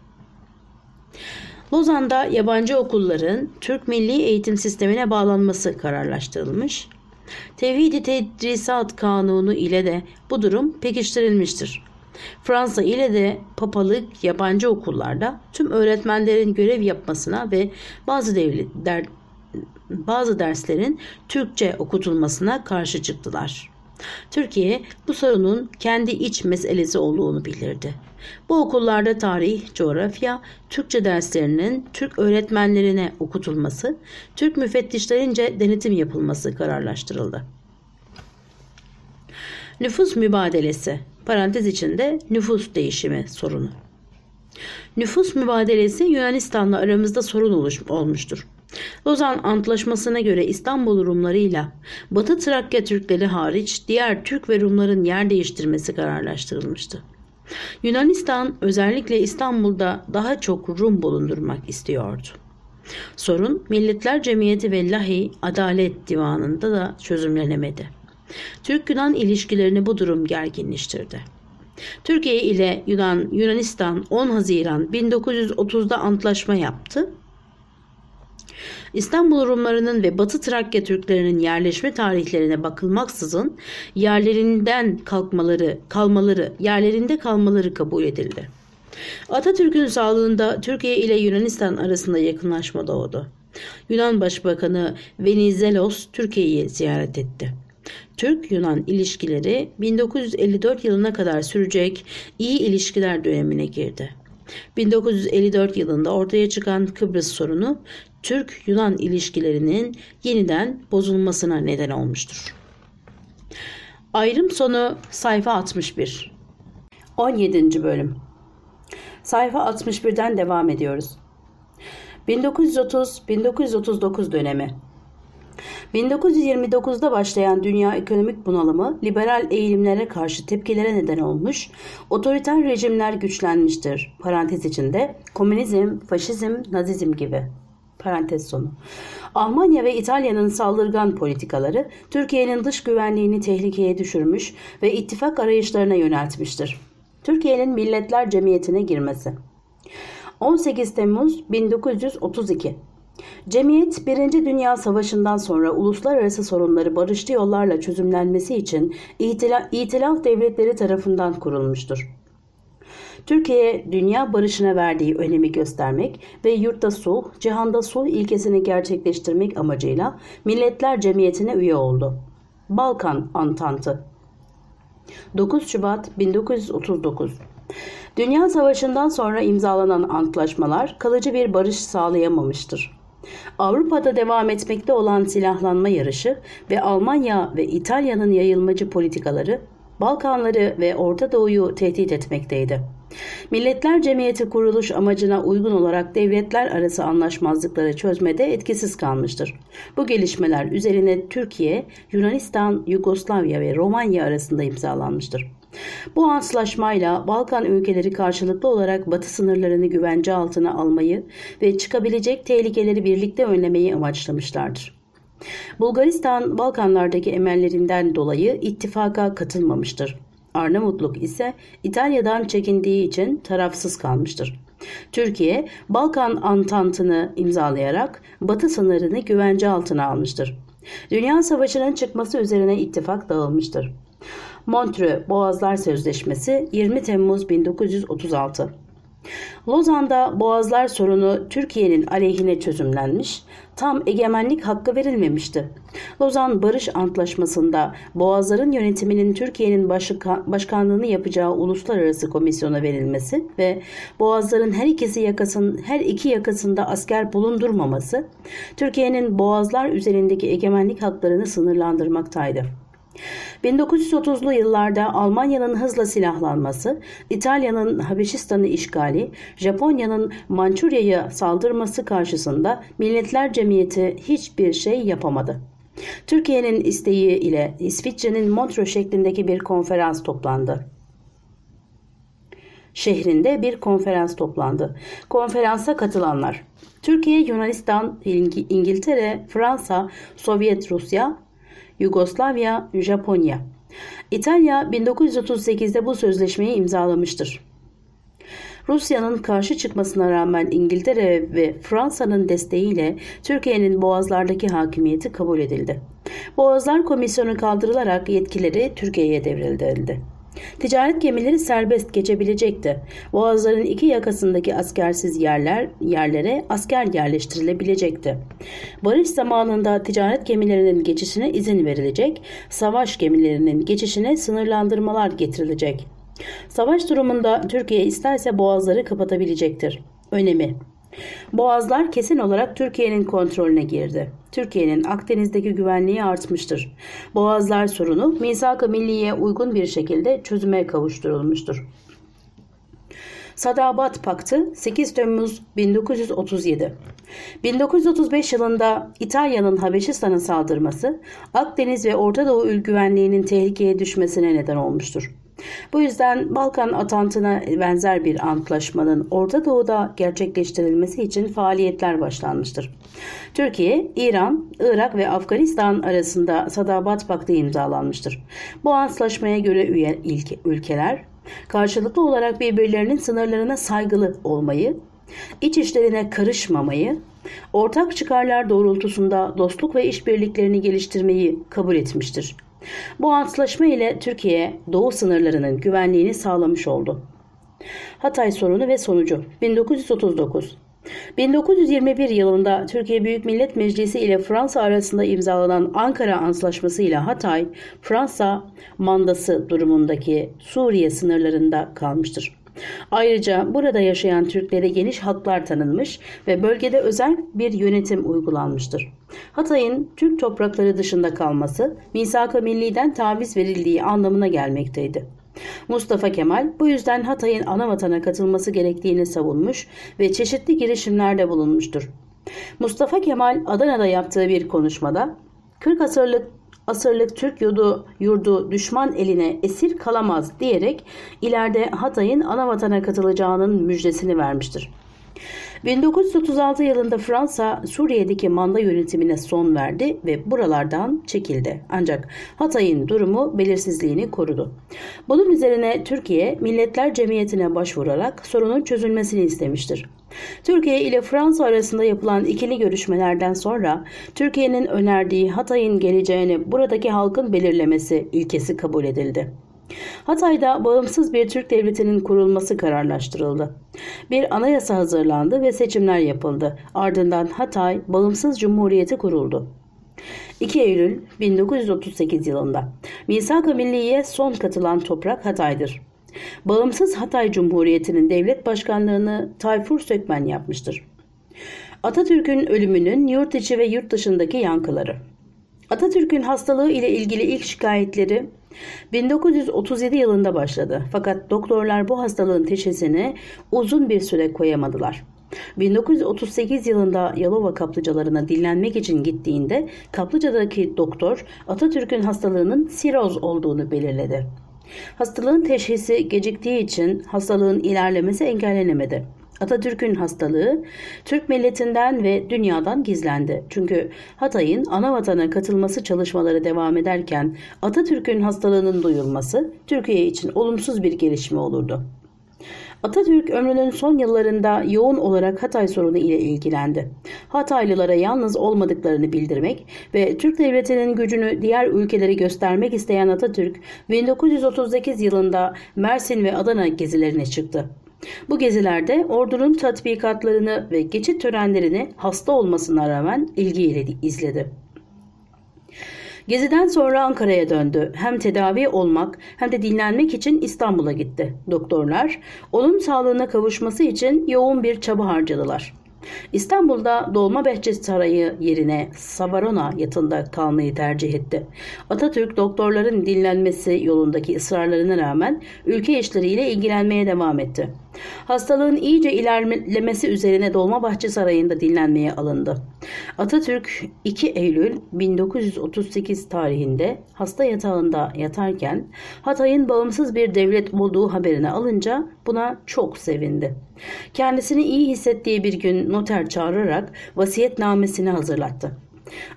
Lozan'da yabancı okulların Türk Milli Eğitim Sistemi'ne bağlanması kararlaştırılmış. Tevhidi Tedrisat Kanunu ile de bu durum pekiştirilmiştir. Fransa ile de papalık yabancı okullarda tüm öğretmenlerin görev yapmasına ve bazı devlet, der, bazı derslerin Türkçe okutulmasına karşı çıktılar. Türkiye bu sorunun kendi iç meselesi olduğunu bildirdi. Bu okullarda tarih, coğrafya, Türkçe derslerinin Türk öğretmenlerine okutulması, Türk müfettişlerince denetim yapılması kararlaştırıldı. Nüfus mübadelesi, parantez içinde nüfus değişimi sorunu. Nüfus mübadelesi Yunanistan'la aramızda sorun oluş, olmuştur. Lozan Antlaşması'na göre İstanbul Rumlarıyla Batı Trakya Türkleri hariç diğer Türk ve Rumların yer değiştirmesi kararlaştırılmıştı. Yunanistan özellikle İstanbul'da daha çok Rum bulundurmak istiyordu. Sorun Milletler Cemiyeti ve Lahi Adalet Divanı'nda da çözümlenemedi. Türk-Yunan ilişkilerini bu durum gerginleştirdi. Türkiye ile Yunan Yunanistan 10 Haziran 1930'da antlaşma yaptı İstanbul Rumlarının ve Batı Trakya Türklerinin yerleşme tarihlerine bakılmaksızın yerlerinden kalkmaları, kalmaları, yerlerinde kalmaları kabul edildi. Atatürk'ün sağlığında Türkiye ile Yunanistan arasında yakınlaşma doğdu. Yunan Başbakanı Venizelos Türkiye'yi ziyaret etti. Türk-Yunan ilişkileri 1954 yılına kadar sürecek iyi ilişkiler dönemine girdi. 1954 yılında ortaya çıkan Kıbrıs sorunu Türk-Yunan ilişkilerinin yeniden bozulmasına neden olmuştur. Ayrım sonu sayfa 61 17. bölüm Sayfa 61'den devam ediyoruz. 1930-1939 dönemi 1929'da başlayan dünya ekonomik bunalımı liberal eğilimlere karşı tepkilere neden olmuş, otoriter rejimler güçlenmiştir. Parantez içinde komünizm, faşizm, nazizm gibi. Parantez sonu. Almanya ve İtalya'nın saldırgan politikaları Türkiye'nin dış güvenliğini tehlikeye düşürmüş ve ittifak arayışlarına yöneltmiştir. Türkiye'nin Milletler Cemiyeti'ne girmesi. 18 Temmuz 1932 Cemiyet, Birinci Dünya Savaşı'ndan sonra uluslararası sorunları barışçı yollarla çözümlenmesi için İtilaf, Devletleri tarafından kurulmuştur. Türkiye dünya barışına verdiği önemi göstermek ve yurtta sulh, cihanda sulh ilkesini gerçekleştirmek amacıyla Milletler Cemiyeti'ne üye oldu. Balkan Antantı 9 Şubat 1939 Dünya Savaşı'ndan sonra imzalanan antlaşmalar kalıcı bir barış sağlayamamıştır. Avrupa'da devam etmekte olan silahlanma yarışı ve Almanya ve İtalya'nın yayılmacı politikaları Balkanları ve Orta Doğu'yu tehdit etmekteydi. Milletler Cemiyeti kuruluş amacına uygun olarak devletler arası anlaşmazlıkları çözmede etkisiz kalmıştır. Bu gelişmeler üzerine Türkiye, Yunanistan, Yugoslavya ve Romanya arasında imzalanmıştır. Bu antlaşmayla Balkan ülkeleri karşılıklı olarak Batı sınırlarını güvence altına almayı ve çıkabilecek tehlikeleri birlikte önlemeyi amaçlamışlardır. Bulgaristan Balkanlardaki emellerinden dolayı ittifaka katılmamıştır. Arnavutluk ise İtalya'dan çekindiği için tarafsız kalmıştır. Türkiye, Balkan Antantı'nı imzalayarak Batı sınırını güvence altına almıştır. Dünya Savaşı'nın çıkması üzerine ittifak dağılmıştır. Montreux Boğazlar Sözleşmesi 20 Temmuz 1936 Lozan'da Boğazlar sorunu Türkiye'nin aleyhine çözümlenmiş, tam egemenlik hakkı verilmemişti. Lozan Barış Antlaşması'nda Boğazların yönetiminin Türkiye'nin başkanlığını yapacağı uluslararası komisyona verilmesi ve Boğazların her ikisi yakasın, her iki yakasında asker bulundurmaması Türkiye'nin Boğazlar üzerindeki egemenlik haklarını sınırlandırmaktaydı. 1930'lu yıllarda Almanya'nın hızla silahlanması, İtalya'nın Habeşistan'ı işgali, Japonya'nın Mançurya'ya saldırması karşısında Milletler Cemiyeti hiçbir şey yapamadı. Türkiye'nin isteği ile İsviçre'nin Montreux şeklindeki bir konferans toplandı şehrinde bir konferans toplandı. Konferansa katılanlar Türkiye, Yunanistan, İngiltere, Fransa, Sovyet Rusya, Yugoslavya, Japonya. İtalya 1938'de bu sözleşmeyi imzalamıştır. Rusya'nın karşı çıkmasına rağmen İngiltere ve Fransa'nın desteğiyle Türkiye'nin boğazlardaki hakimiyeti kabul edildi. Boğazlar Komisyonu kaldırılarak yetkileri Türkiye'ye devredildi. Ticaret gemileri serbest geçebilecekti. Boğazların iki yakasındaki askersiz yerler yerlere asker yerleştirilebilecekti. Barış zamanında ticaret gemilerinin geçişine izin verilecek, savaş gemilerinin geçişine sınırlandırmalar getirilecek. Savaş durumunda Türkiye isterse boğazları kapatabilecektir. Önemi Boğazlar kesin olarak Türkiye'nin kontrolüne girdi. Türkiye'nin Akdeniz'deki güvenliği artmıştır. Boğazlar sorunu misak-ı milliye uygun bir şekilde çözüme kavuşturulmuştur. Sadabat Paktı 8 Temmuz 1937 1935 yılında İtalya'nın Habeşistan'a saldırması Akdeniz ve Orta Doğu güvenliğinin tehlikeye düşmesine neden olmuştur. Bu yüzden Balkan Atantı'na benzer bir antlaşmanın Orta Doğu'da gerçekleştirilmesi için faaliyetler başlanmıştır. Türkiye, İran, Irak ve Afganistan arasında Sadabat Paktı imzalanmıştır. Bu antlaşmaya göre üye ülkeler karşılıklı olarak birbirlerinin sınırlarına saygılı olmayı, iç işlerine karışmamayı, ortak çıkarlar doğrultusunda dostluk ve işbirliklerini geliştirmeyi kabul etmiştir. Bu antlaşma ile Türkiye doğu sınırlarının güvenliğini sağlamış oldu. Hatay sorunu ve sonucu 1939 1921 yılında Türkiye Büyük Millet Meclisi ile Fransa arasında imzalanan Ankara Antlaşması ile Hatay, Fransa mandası durumundaki Suriye sınırlarında kalmıştır. Ayrıca burada yaşayan Türklere geniş haklar tanınmış ve bölgede özel bir yönetim uygulanmıştır. Hatay'ın Türk toprakları dışında kalması misak-ı milliden taviz verildiği anlamına gelmekteydi. Mustafa Kemal bu yüzden Hatay'ın ana vatana katılması gerektiğini savunmuş ve çeşitli girişimlerde bulunmuştur. Mustafa Kemal Adana'da yaptığı bir konuşmada 40 asırlık asırlık Türk yurdu, yurdu düşman eline esir kalamaz diyerek ileride Hatay'ın ana vatana katılacağının müjdesini vermiştir. 1936 yılında Fransa Suriye'deki manda yönetimine son verdi ve buralardan çekildi. Ancak Hatay'ın durumu belirsizliğini korudu. Bunun üzerine Türkiye Milletler Cemiyeti'ne başvurarak sorunun çözülmesini istemiştir. Türkiye ile Fransa arasında yapılan ikili görüşmelerden sonra Türkiye'nin önerdiği Hatay'ın geleceğini buradaki halkın belirlemesi ilkesi kabul edildi. Hatay'da bağımsız bir Türk devletinin kurulması kararlaştırıldı. Bir anayasa hazırlandı ve seçimler yapıldı. Ardından Hatay Bağımsız Cumhuriyeti kuruldu. 2 Eylül 1938 yılında Misak-ı Milliye son katılan toprak Hatay'dır. Bağımsız Hatay Cumhuriyeti'nin devlet başkanlığını Tayfur Sökmen yapmıştır. Atatürk'ün ölümünün yurt içi ve yurt dışındaki yankıları. Atatürk'ün hastalığı ile ilgili ilk şikayetleri 1937 yılında başladı. Fakat doktorlar bu hastalığın teşhisini uzun bir süre koyamadılar. 1938 yılında Yalova kaplıcalarına dinlenmek için gittiğinde kaplıcadaki doktor Atatürk'ün hastalığının siroz olduğunu belirledi. Hastalığın teşhisi geciktiği için hastalığın ilerlemesi engellenemedi. Atatürk'ün hastalığı Türk milletinden ve dünyadan gizlendi. Çünkü Hatay'ın ana vatana katılması çalışmaları devam ederken Atatürk'ün hastalığının duyulması Türkiye için olumsuz bir gelişme olurdu. Atatürk ömrünün son yıllarında yoğun olarak Hatay sorunu ile ilgilendi. Hataylılara yalnız olmadıklarını bildirmek ve Türk devletinin gücünü diğer ülkeleri göstermek isteyen Atatürk 1938 yılında Mersin ve Adana gezilerine çıktı. Bu gezilerde ordunun tatbikatlarını ve geçit törenlerini hasta olmasına rağmen ilgiyle izledi. Geziden sonra Ankara'ya döndü. Hem tedavi olmak hem de dinlenmek için İstanbul'a gitti. Doktorlar onun sağlığına kavuşması için yoğun bir çaba harcadılar. İstanbul'da Dolmabahçe Sarayı yerine Savarona yatında kalmayı tercih etti. Atatürk doktorların dinlenmesi yolundaki ısrarlarına rağmen ülke işleriyle ilgilenmeye devam etti. Hastalığın iyice ilerlemesi üzerine Dolmabahçe Sarayı'nda dinlenmeye alındı. Atatürk 2 Eylül 1938 tarihinde hasta yatağında yatarken Hatay'ın bağımsız bir devlet olduğu haberini alınca buna çok sevindi. Kendisini iyi hissettiği bir gün noter çağırarak vasiyetnamesini hazırlattı.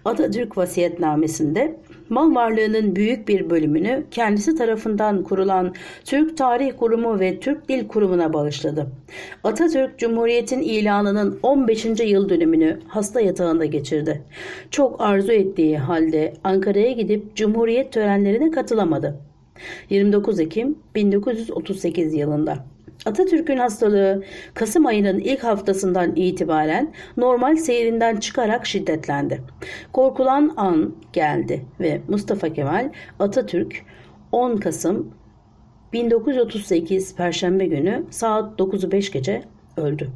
Atatürk vasiyetnamesinde mal varlığının büyük bir bölümünü kendisi tarafından kurulan Türk Tarih Kurumu ve Türk Dil Kurumu'na bağışladı. Atatürk Cumhuriyet'in ilanının 15. yıl dönümünü hasta yatağında geçirdi. Çok arzu ettiği halde Ankara'ya gidip Cumhuriyet törenlerine katılamadı. 29 Ekim 1938 yılında. Atatürk'ün hastalığı Kasım ayının ilk haftasından itibaren normal seyrinden çıkarak şiddetlendi. Korkulan an geldi ve Mustafa Kemal Atatürk 10 Kasım 1938 Perşembe günü saat 9'u 5 gece öldü.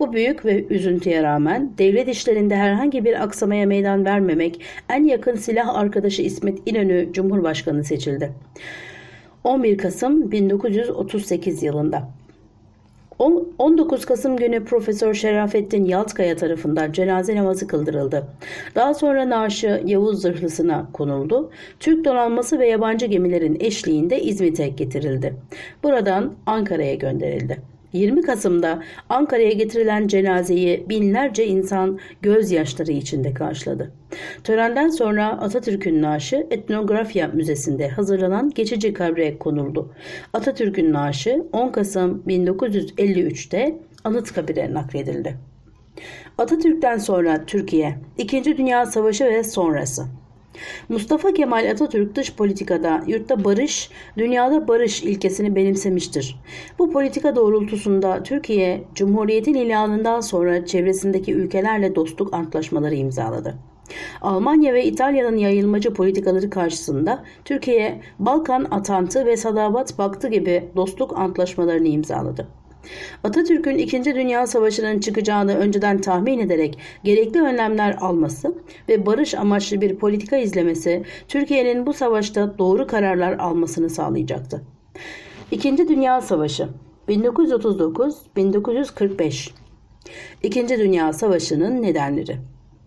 Bu büyük ve üzüntüye rağmen devlet işlerinde herhangi bir aksamaya meydan vermemek en yakın silah arkadaşı İsmet İnönü Cumhurbaşkanı seçildi. 11 Kasım 1938 yılında. 19 Kasım günü Profesör Şerafettin Yaltkaya tarafından cenaze namazı kıldırıldı. Daha sonra naaşı Yavuz Zırhlısı'na konuldu. Türk donanması ve yabancı gemilerin eşliğinde İzmit'e getirildi. Buradan Ankara'ya gönderildi. 20 Kasım'da Ankara'ya getirilen cenazeyi binlerce insan gözyaşları içinde karşıladı. Törenden sonra Atatürk'ün naaşı Etnografya Müzesi'nde hazırlanan geçici kabre konuldu. Atatürk'ün naaşı 10 Kasım 1953'te Anıtkabir'e nakledildi. Atatürk'ten sonra Türkiye, İkinci Dünya Savaşı ve sonrası. Mustafa Kemal Atatürk dış politikada yurtta barış, dünyada barış ilkesini benimsemiştir. Bu politika doğrultusunda Türkiye, Cumhuriyet'in ilanından sonra çevresindeki ülkelerle dostluk antlaşmaları imzaladı. Almanya ve İtalya'nın yayılmacı politikaları karşısında Türkiye, Balkan Atantı ve Sadabat Paktı gibi dostluk antlaşmalarını imzaladı. Atatürk'ün 2. Dünya Savaşı'nın çıkacağını önceden tahmin ederek gerekli önlemler alması ve barış amaçlı bir politika izlemesi Türkiye'nin bu savaşta doğru kararlar almasını sağlayacaktı. 2. Dünya Savaşı 1939-1945 İkinci Dünya Savaşı'nın nedenleri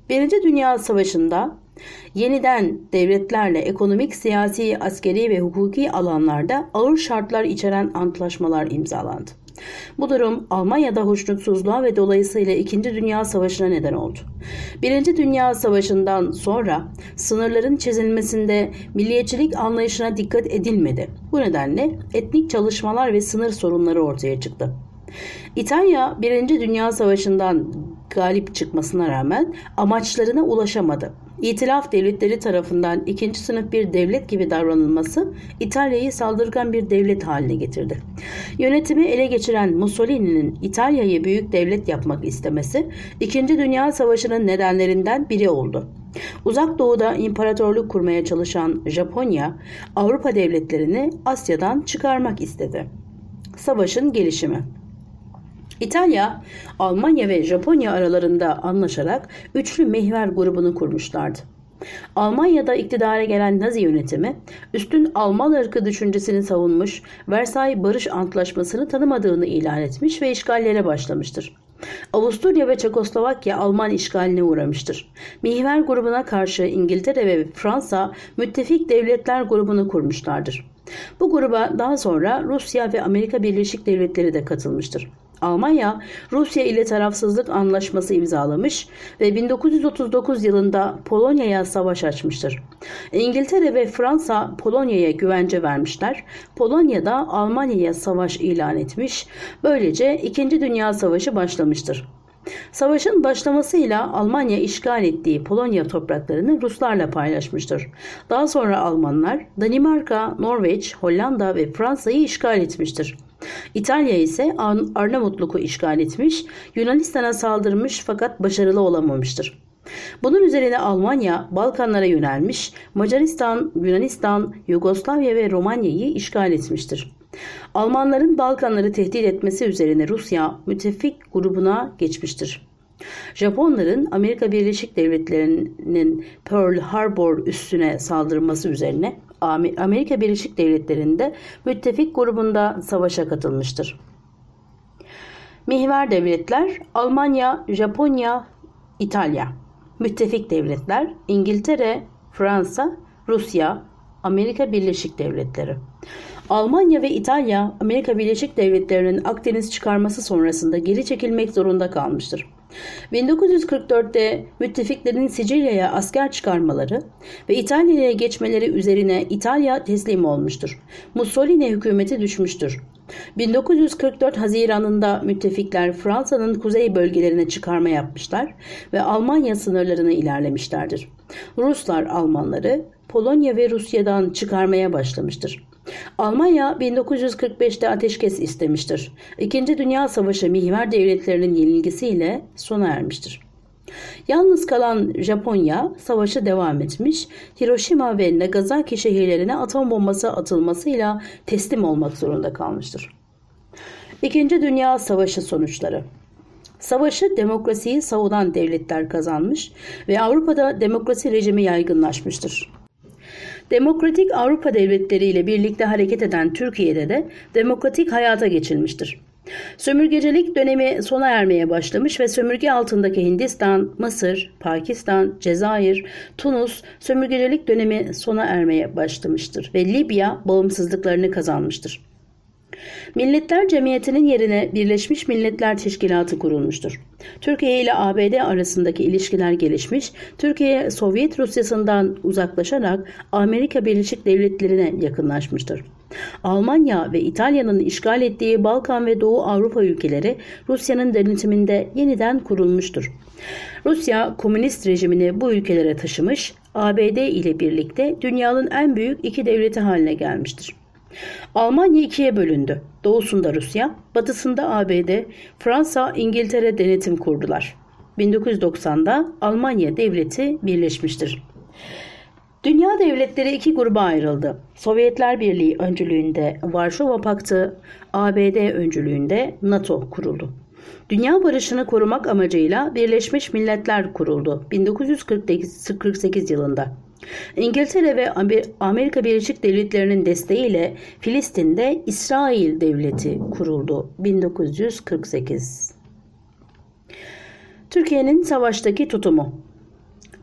Birinci Dünya Savaşı'nda yeniden devletlerle ekonomik, siyasi, askeri ve hukuki alanlarda ağır şartlar içeren antlaşmalar imzalandı. Bu durum Almanya'da hoşnutsuzluğa ve dolayısıyla 2. Dünya Savaşı'na neden oldu. 1. Dünya Savaşı'ndan sonra sınırların çizilmesinde milliyetçilik anlayışına dikkat edilmedi. Bu nedenle etnik çalışmalar ve sınır sorunları ortaya çıktı. İtalya 1. Dünya Savaşı'ndan galip çıkmasına rağmen amaçlarına ulaşamadı. İtilaf devletleri tarafından ikinci sınıf bir devlet gibi davranılması İtalya'yı saldırgan bir devlet haline getirdi. Yönetimi ele geçiren Mussolini'nin İtalya'yı büyük devlet yapmak istemesi İkinci Dünya Savaşı'nın nedenlerinden biri oldu. Uzak Doğu'da imparatorluk kurmaya çalışan Japonya, Avrupa devletlerini Asya'dan çıkarmak istedi. Savaşın gelişimi İtalya, Almanya ve Japonya aralarında anlaşarak üçlü mehver grubunu kurmuşlardı. Almanya'da iktidara gelen Nazi yönetimi üstün Alman ırkı düşüncesini savunmuş, Versay Barış Antlaşması'nı tanımadığını ilan etmiş ve işgallere başlamıştır. Avusturya ve Çekoslovakya Alman işgaline uğramıştır. Mihver grubuna karşı İngiltere ve Fransa müttefik devletler grubunu kurmuşlardır. Bu gruba daha sonra Rusya ve Amerika Birleşik Devletleri de katılmıştır. Almanya, Rusya ile tarafsızlık anlaşması imzalamış ve 1939 yılında Polonya'ya savaş açmıştır. İngiltere ve Fransa Polonya'ya güvence vermişler. Polonya da Almanya'ya savaş ilan etmiş. Böylece 2. Dünya Savaşı başlamıştır. Savaşın başlamasıyla Almanya işgal ettiği Polonya topraklarını Ruslarla paylaşmıştır. Daha sonra Almanlar Danimarka, Norveç, Hollanda ve Fransa'yı işgal etmiştir. İtalya ise Arnavutluk'u işgal etmiş, Yunanistan'a saldırmış fakat başarılı olamamıştır. Bunun üzerine Almanya Balkanlara yönelmiş, Macaristan, Yunanistan, Yugoslavya ve Romanya'yı işgal etmiştir. Almanların Balkanları tehdit etmesi üzerine Rusya müttefik grubuna geçmiştir. Japonların Amerika Birleşik Devletleri'nin Pearl Harbor üstüne saldırması üzerine Amerika Birleşik Devletleri'nde müttefik grubunda savaşa katılmıştır. Mihver devletler Almanya, Japonya, İtalya. Müttefik devletler İngiltere, Fransa, Rusya, Amerika Birleşik Devletleri. Almanya ve İtalya Amerika Birleşik Devletleri'nin Akdeniz çıkarması sonrasında geri çekilmek zorunda kalmıştır. 1944'te müttefiklerin Sicilya'ya asker çıkarmaları ve İtalya'ya geçmeleri üzerine İtalya teslim olmuştur. Mussolini hükümeti düşmüştür. 1944 Haziran'ında müttefikler Fransa'nın kuzey bölgelerine çıkarma yapmışlar ve Almanya sınırlarına ilerlemişlerdir. Ruslar Almanları Polonya ve Rusya'dan çıkarmaya başlamıştır. Almanya 1945'te ateşkes istemiştir. İkinci Dünya Savaşı mihver devletlerinin yenilgisiyle sona ermiştir. Yalnız kalan Japonya savaşı devam etmiş, Hiroşima ve Nagasaki şehirlerine atom bombası atılmasıyla teslim olmak zorunda kalmıştır. İkinci Dünya Savaşı sonuçları Savaşı demokrasiyi savunan devletler kazanmış ve Avrupa'da demokrasi rejimi yaygınlaşmıştır. Demokratik Avrupa devletleri ile birlikte hareket eden Türkiye'de de demokratik hayata geçilmiştir. Sömürgecilik dönemi sona ermeye başlamış ve sömürge altındaki Hindistan, Mısır, Pakistan, Cezayir, Tunus sömürgecilik dönemi sona ermeye başlamıştır ve Libya bağımsızlıklarını kazanmıştır. Milletler Cemiyeti'nin yerine Birleşmiş Milletler Teşkilatı kurulmuştur. Türkiye ile ABD arasındaki ilişkiler gelişmiş, Türkiye Sovyet Rusyası'ndan uzaklaşarak Amerika Birleşik Devletleri'ne yakınlaşmıştır. Almanya ve İtalya'nın işgal ettiği Balkan ve Doğu Avrupa ülkeleri Rusya'nın denetiminde yeniden kurulmuştur. Rusya komünist rejimini bu ülkelere taşımış, ABD ile birlikte dünyanın en büyük iki devleti haline gelmiştir. Almanya ikiye bölündü. Doğusunda Rusya, batısında ABD, Fransa, İngiltere denetim kurdular. 1990'da Almanya devleti birleşmiştir. Dünya devletleri iki gruba ayrıldı. Sovyetler Birliği öncülüğünde Varşova Paktı, ABD öncülüğünde NATO kuruldu. Dünya barışını korumak amacıyla Birleşmiş Milletler kuruldu 1948 yılında. İngiltere ve Amerika Birleşik Devletleri'nin desteğiyle Filistin'de İsrail Devleti kuruldu 1948. Türkiye'nin savaştaki tutumu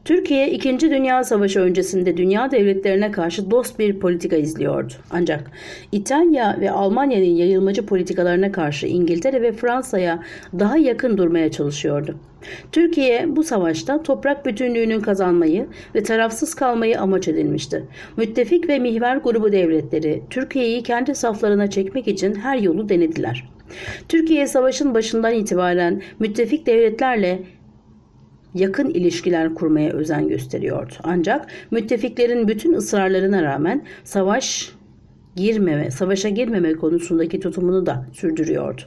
Türkiye 2. Dünya Savaşı öncesinde dünya devletlerine karşı dost bir politika izliyordu. Ancak İtalya ve Almanya'nın yayılmacı politikalarına karşı İngiltere ve Fransa'ya daha yakın durmaya çalışıyordu. Türkiye bu savaşta toprak bütünlüğünün kazanmayı ve tarafsız kalmayı amaç edilmişti. Müttefik ve mihver grubu devletleri Türkiye'yi kendi saflarına çekmek için her yolu denediler. Türkiye savaşın başından itibaren müttefik devletlerle yakın ilişkiler kurmaya özen gösteriyordu. Ancak müttefiklerin bütün ısrarlarına rağmen savaş girmeme, savaşa girmeme konusundaki tutumunu da sürdürüyordu.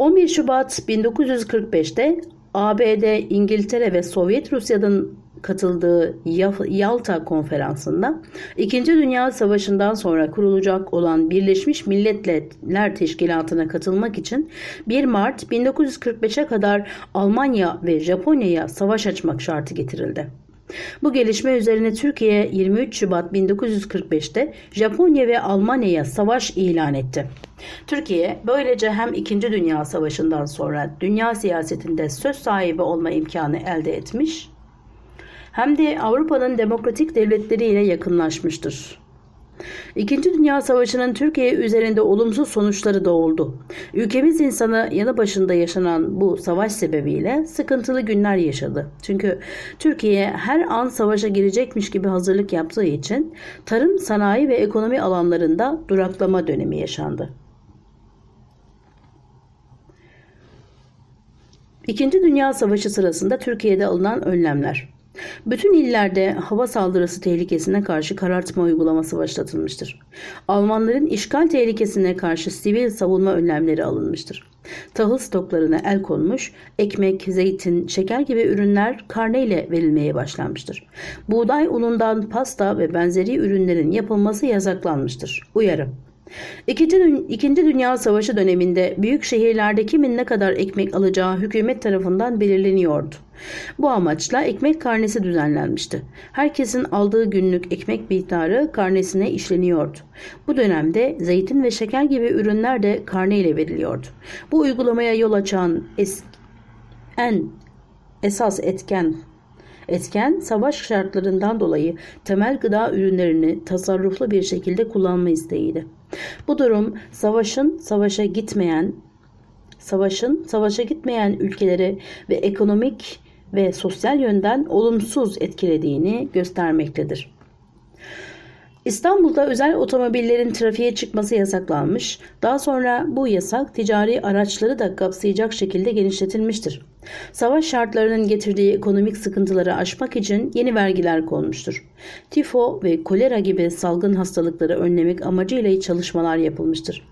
11 Şubat 1945'te ABD, İngiltere ve Sovyet Rusya'nın katıldığı Yalta konferansında 2. Dünya Savaşı'ndan sonra kurulacak olan Birleşmiş Milletler Teşkilatı'na katılmak için 1 Mart 1945'e kadar Almanya ve Japonya'ya savaş açmak şartı getirildi. Bu gelişme üzerine Türkiye 23 Şubat 1945'te Japonya ve Almanya'ya savaş ilan etti. Türkiye böylece hem 2. Dünya Savaşı'ndan sonra dünya siyasetinde söz sahibi olma imkanı elde etmiş hem de Avrupa'nın demokratik devletleriyle yakınlaşmıştır. İkinci Dünya Savaşı'nın Türkiye üzerinde olumsuz sonuçları da oldu. Ülkemiz insanı yanı başında yaşanan bu savaş sebebiyle sıkıntılı günler yaşadı. Çünkü Türkiye her an savaşa girecekmiş gibi hazırlık yaptığı için tarım, sanayi ve ekonomi alanlarında duraklama dönemi yaşandı. İkinci Dünya Savaşı sırasında Türkiye'de alınan önlemler. Bütün illerde hava saldırısı tehlikesine karşı karartma uygulaması başlatılmıştır. Almanların işgal tehlikesine karşı sivil savunma önlemleri alınmıştır. Tahıl stoklarına el konmuş, ekmek, zeytin, şeker gibi ürünler karneyle verilmeye başlanmıştır. Buğday unundan pasta ve benzeri ürünlerin yapılması yasaklanmıştır. Uyarı İkinci, İkinci Dünya Savaşı döneminde büyük şehirlerde kimin ne kadar ekmek alacağı hükümet tarafından belirleniyordu. Bu amaçla ekmek karnesi düzenlenmişti. Herkesin aldığı günlük ekmek miktarı karnesine işleniyordu. Bu dönemde zeytin ve şeker gibi ürünler de karne ile veriliyordu. Bu uygulamaya yol açan es en esas etken Etken savaş şartlarından dolayı temel gıda ürünlerini tasarruflu bir şekilde kullanma isteğiydi. Bu durum savaşın savaşa gitmeyen savaşın savaşa gitmeyen ülkeleri ve ekonomik ve sosyal yönden olumsuz etkilediğini göstermektedir. İstanbul'da özel otomobillerin trafiğe çıkması yasaklanmış, daha sonra bu yasak ticari araçları da kapsayacak şekilde genişletilmiştir. Savaş şartlarının getirdiği ekonomik sıkıntıları aşmak için yeni vergiler konmuştur. Tifo ve kolera gibi salgın hastalıkları önlemek amacıyla çalışmalar yapılmıştır.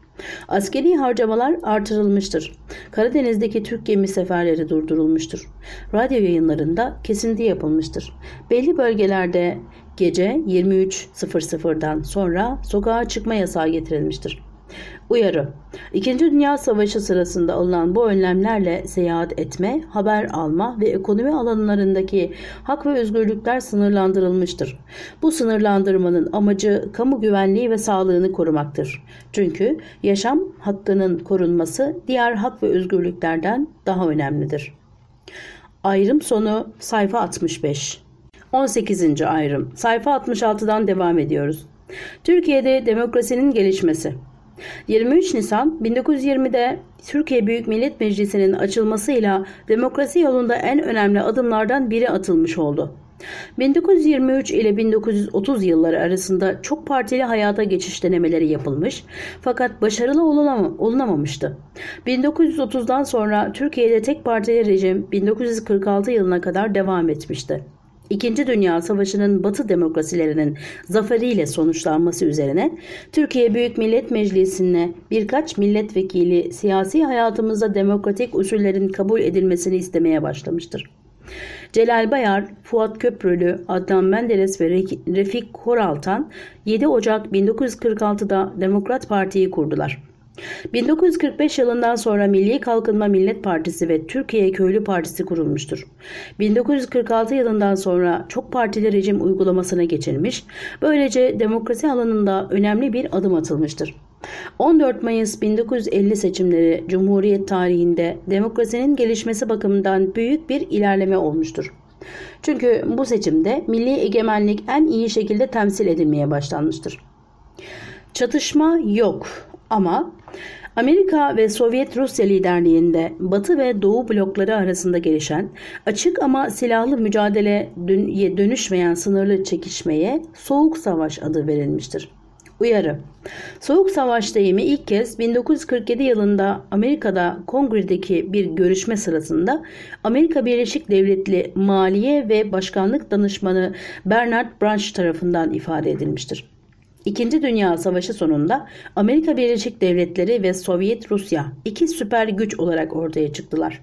Askeri harcamalar artırılmıştır. Karadeniz'deki Türk gemi seferleri durdurulmuştur. Radyo yayınlarında kesinti yapılmıştır. Belli bölgelerde gece 23.00'dan sonra sokağa çıkma yasağı getirilmiştir. Uyarı İkinci Dünya Savaşı sırasında alınan bu önlemlerle seyahat etme, haber alma ve ekonomi alanlarındaki hak ve özgürlükler sınırlandırılmıştır. Bu sınırlandırmanın amacı kamu güvenliği ve sağlığını korumaktır. Çünkü yaşam hakkının korunması diğer hak ve özgürlüklerden daha önemlidir. Ayrım sonu sayfa 65 18. ayrım sayfa 66'dan devam ediyoruz. Türkiye'de demokrasinin gelişmesi 23 Nisan 1920'de Türkiye Büyük Millet Meclisi'nin açılmasıyla demokrasi yolunda en önemli adımlardan biri atılmış oldu. 1923 ile 1930 yılları arasında çok partili hayata geçiş denemeleri yapılmış fakat başarılı olunamamıştı. 1930'dan sonra Türkiye'de tek partili rejim 1946 yılına kadar devam etmişti. İkinci Dünya Savaşı'nın Batı demokrasilerinin zaferiyle sonuçlanması üzerine Türkiye Büyük Millet Meclisi'ne birkaç milletvekili siyasi hayatımızda demokratik usullerin kabul edilmesini istemeye başlamıştır. Celal Bayar, Fuat Köprülü, Adnan Menderes ve Refik Koraltan 7 Ocak 1946'da Demokrat Parti'yi kurdular. 1945 yılından sonra Milli Kalkınma Millet Partisi ve Türkiye Köylü Partisi kurulmuştur. 1946 yılından sonra çok partili rejim uygulamasına geçilmiş, böylece demokrasi alanında önemli bir adım atılmıştır. 14 Mayıs 1950 seçimleri Cumhuriyet tarihinde demokrasinin gelişmesi bakımından büyük bir ilerleme olmuştur. Çünkü bu seçimde milli egemenlik en iyi şekilde temsil edilmeye başlanmıştır. Çatışma yok ama Amerika ve Sovyet Rusya liderliğinde Batı ve Doğu blokları arasında gelişen açık ama silahlı mücadele dönüşmeyen sınırlı çekişmeye Soğuk Savaş adı verilmiştir. Uyarı Soğuk Savaş deyimi ilk kez 1947 yılında Amerika'da Kongre'deki bir görüşme sırasında Amerika Birleşik Devletleri Maliye ve Başkanlık Danışmanı Bernard Branch tarafından ifade edilmiştir. İkinci Dünya Savaşı sonunda Amerika Birleşik Devletleri ve Sovyet Rusya iki süper güç olarak ortaya çıktılar.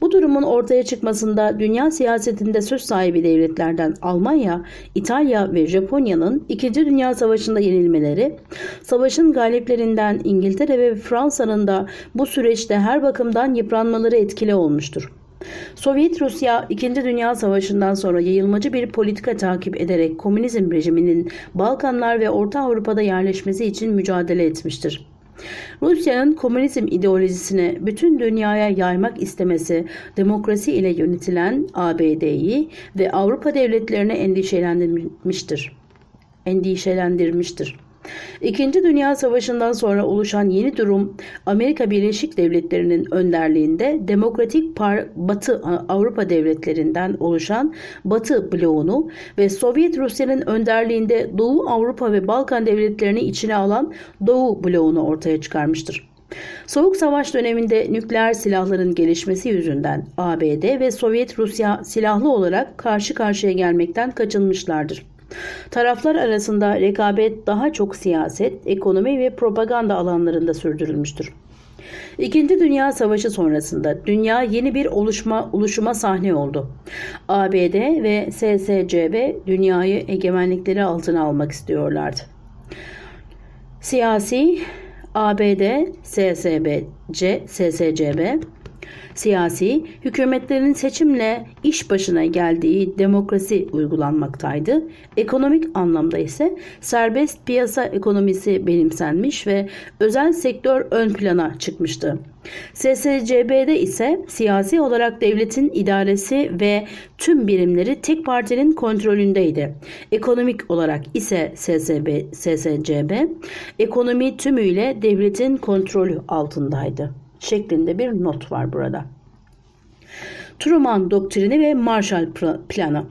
Bu durumun ortaya çıkmasında dünya siyasetinde söz sahibi devletlerden Almanya, İtalya ve Japonya'nın 2. Dünya Savaşı'nda yenilmeleri, savaşın galiplerinden İngiltere ve Fransa'nın da bu süreçte her bakımdan yıpranmaları etkili olmuştur. Sovyet Rusya 2. Dünya Savaşı'ndan sonra yayılmacı bir politika takip ederek komünizm rejiminin Balkanlar ve Orta Avrupa'da yerleşmesi için mücadele etmiştir. Rusya'nın komünizm ideolojisini bütün dünyaya yaymak istemesi demokrasi ile yönetilen ABD'yi ve Avrupa devletlerini endişelendirmiştir. Endişelendirmiştir. İkinci Dünya Savaşı'ndan sonra oluşan yeni durum Amerika Birleşik Devletleri'nin önderliğinde Demokratik Par Batı Avrupa devletlerinden oluşan Batı bloğunu ve Sovyet Rusya'nın önderliğinde Doğu Avrupa ve Balkan devletlerini içine alan Doğu bloğunu ortaya çıkarmıştır. Soğuk Savaş döneminde nükleer silahların gelişmesi yüzünden ABD ve Sovyet Rusya silahlı olarak karşı karşıya gelmekten kaçınmışlardır. Taraflar arasında rekabet daha çok siyaset, ekonomi ve propaganda alanlarında sürdürülmüştür. İkinci Dünya Savaşı sonrasında dünya yeni bir oluşma oluşuma sahne oldu. ABD ve SSCB dünyayı egemenlikleri altına almak istiyorlardı. Siyasi ABD, SSBC, SSCB siyasi, hükümetlerin seçimle iş başına geldiği demokrasi uygulanmaktaydı. Ekonomik anlamda ise serbest piyasa ekonomisi benimsenmiş ve özel sektör ön plana çıkmıştı. SSCB'de ise siyasi olarak devletin idaresi ve tüm birimleri tek partinin kontrolündeydi. Ekonomik olarak ise SSB, SSCB ekonomi tümüyle devletin kontrolü altındaydı şeklinde bir not var burada. Truman doktrini ve Marshall planı.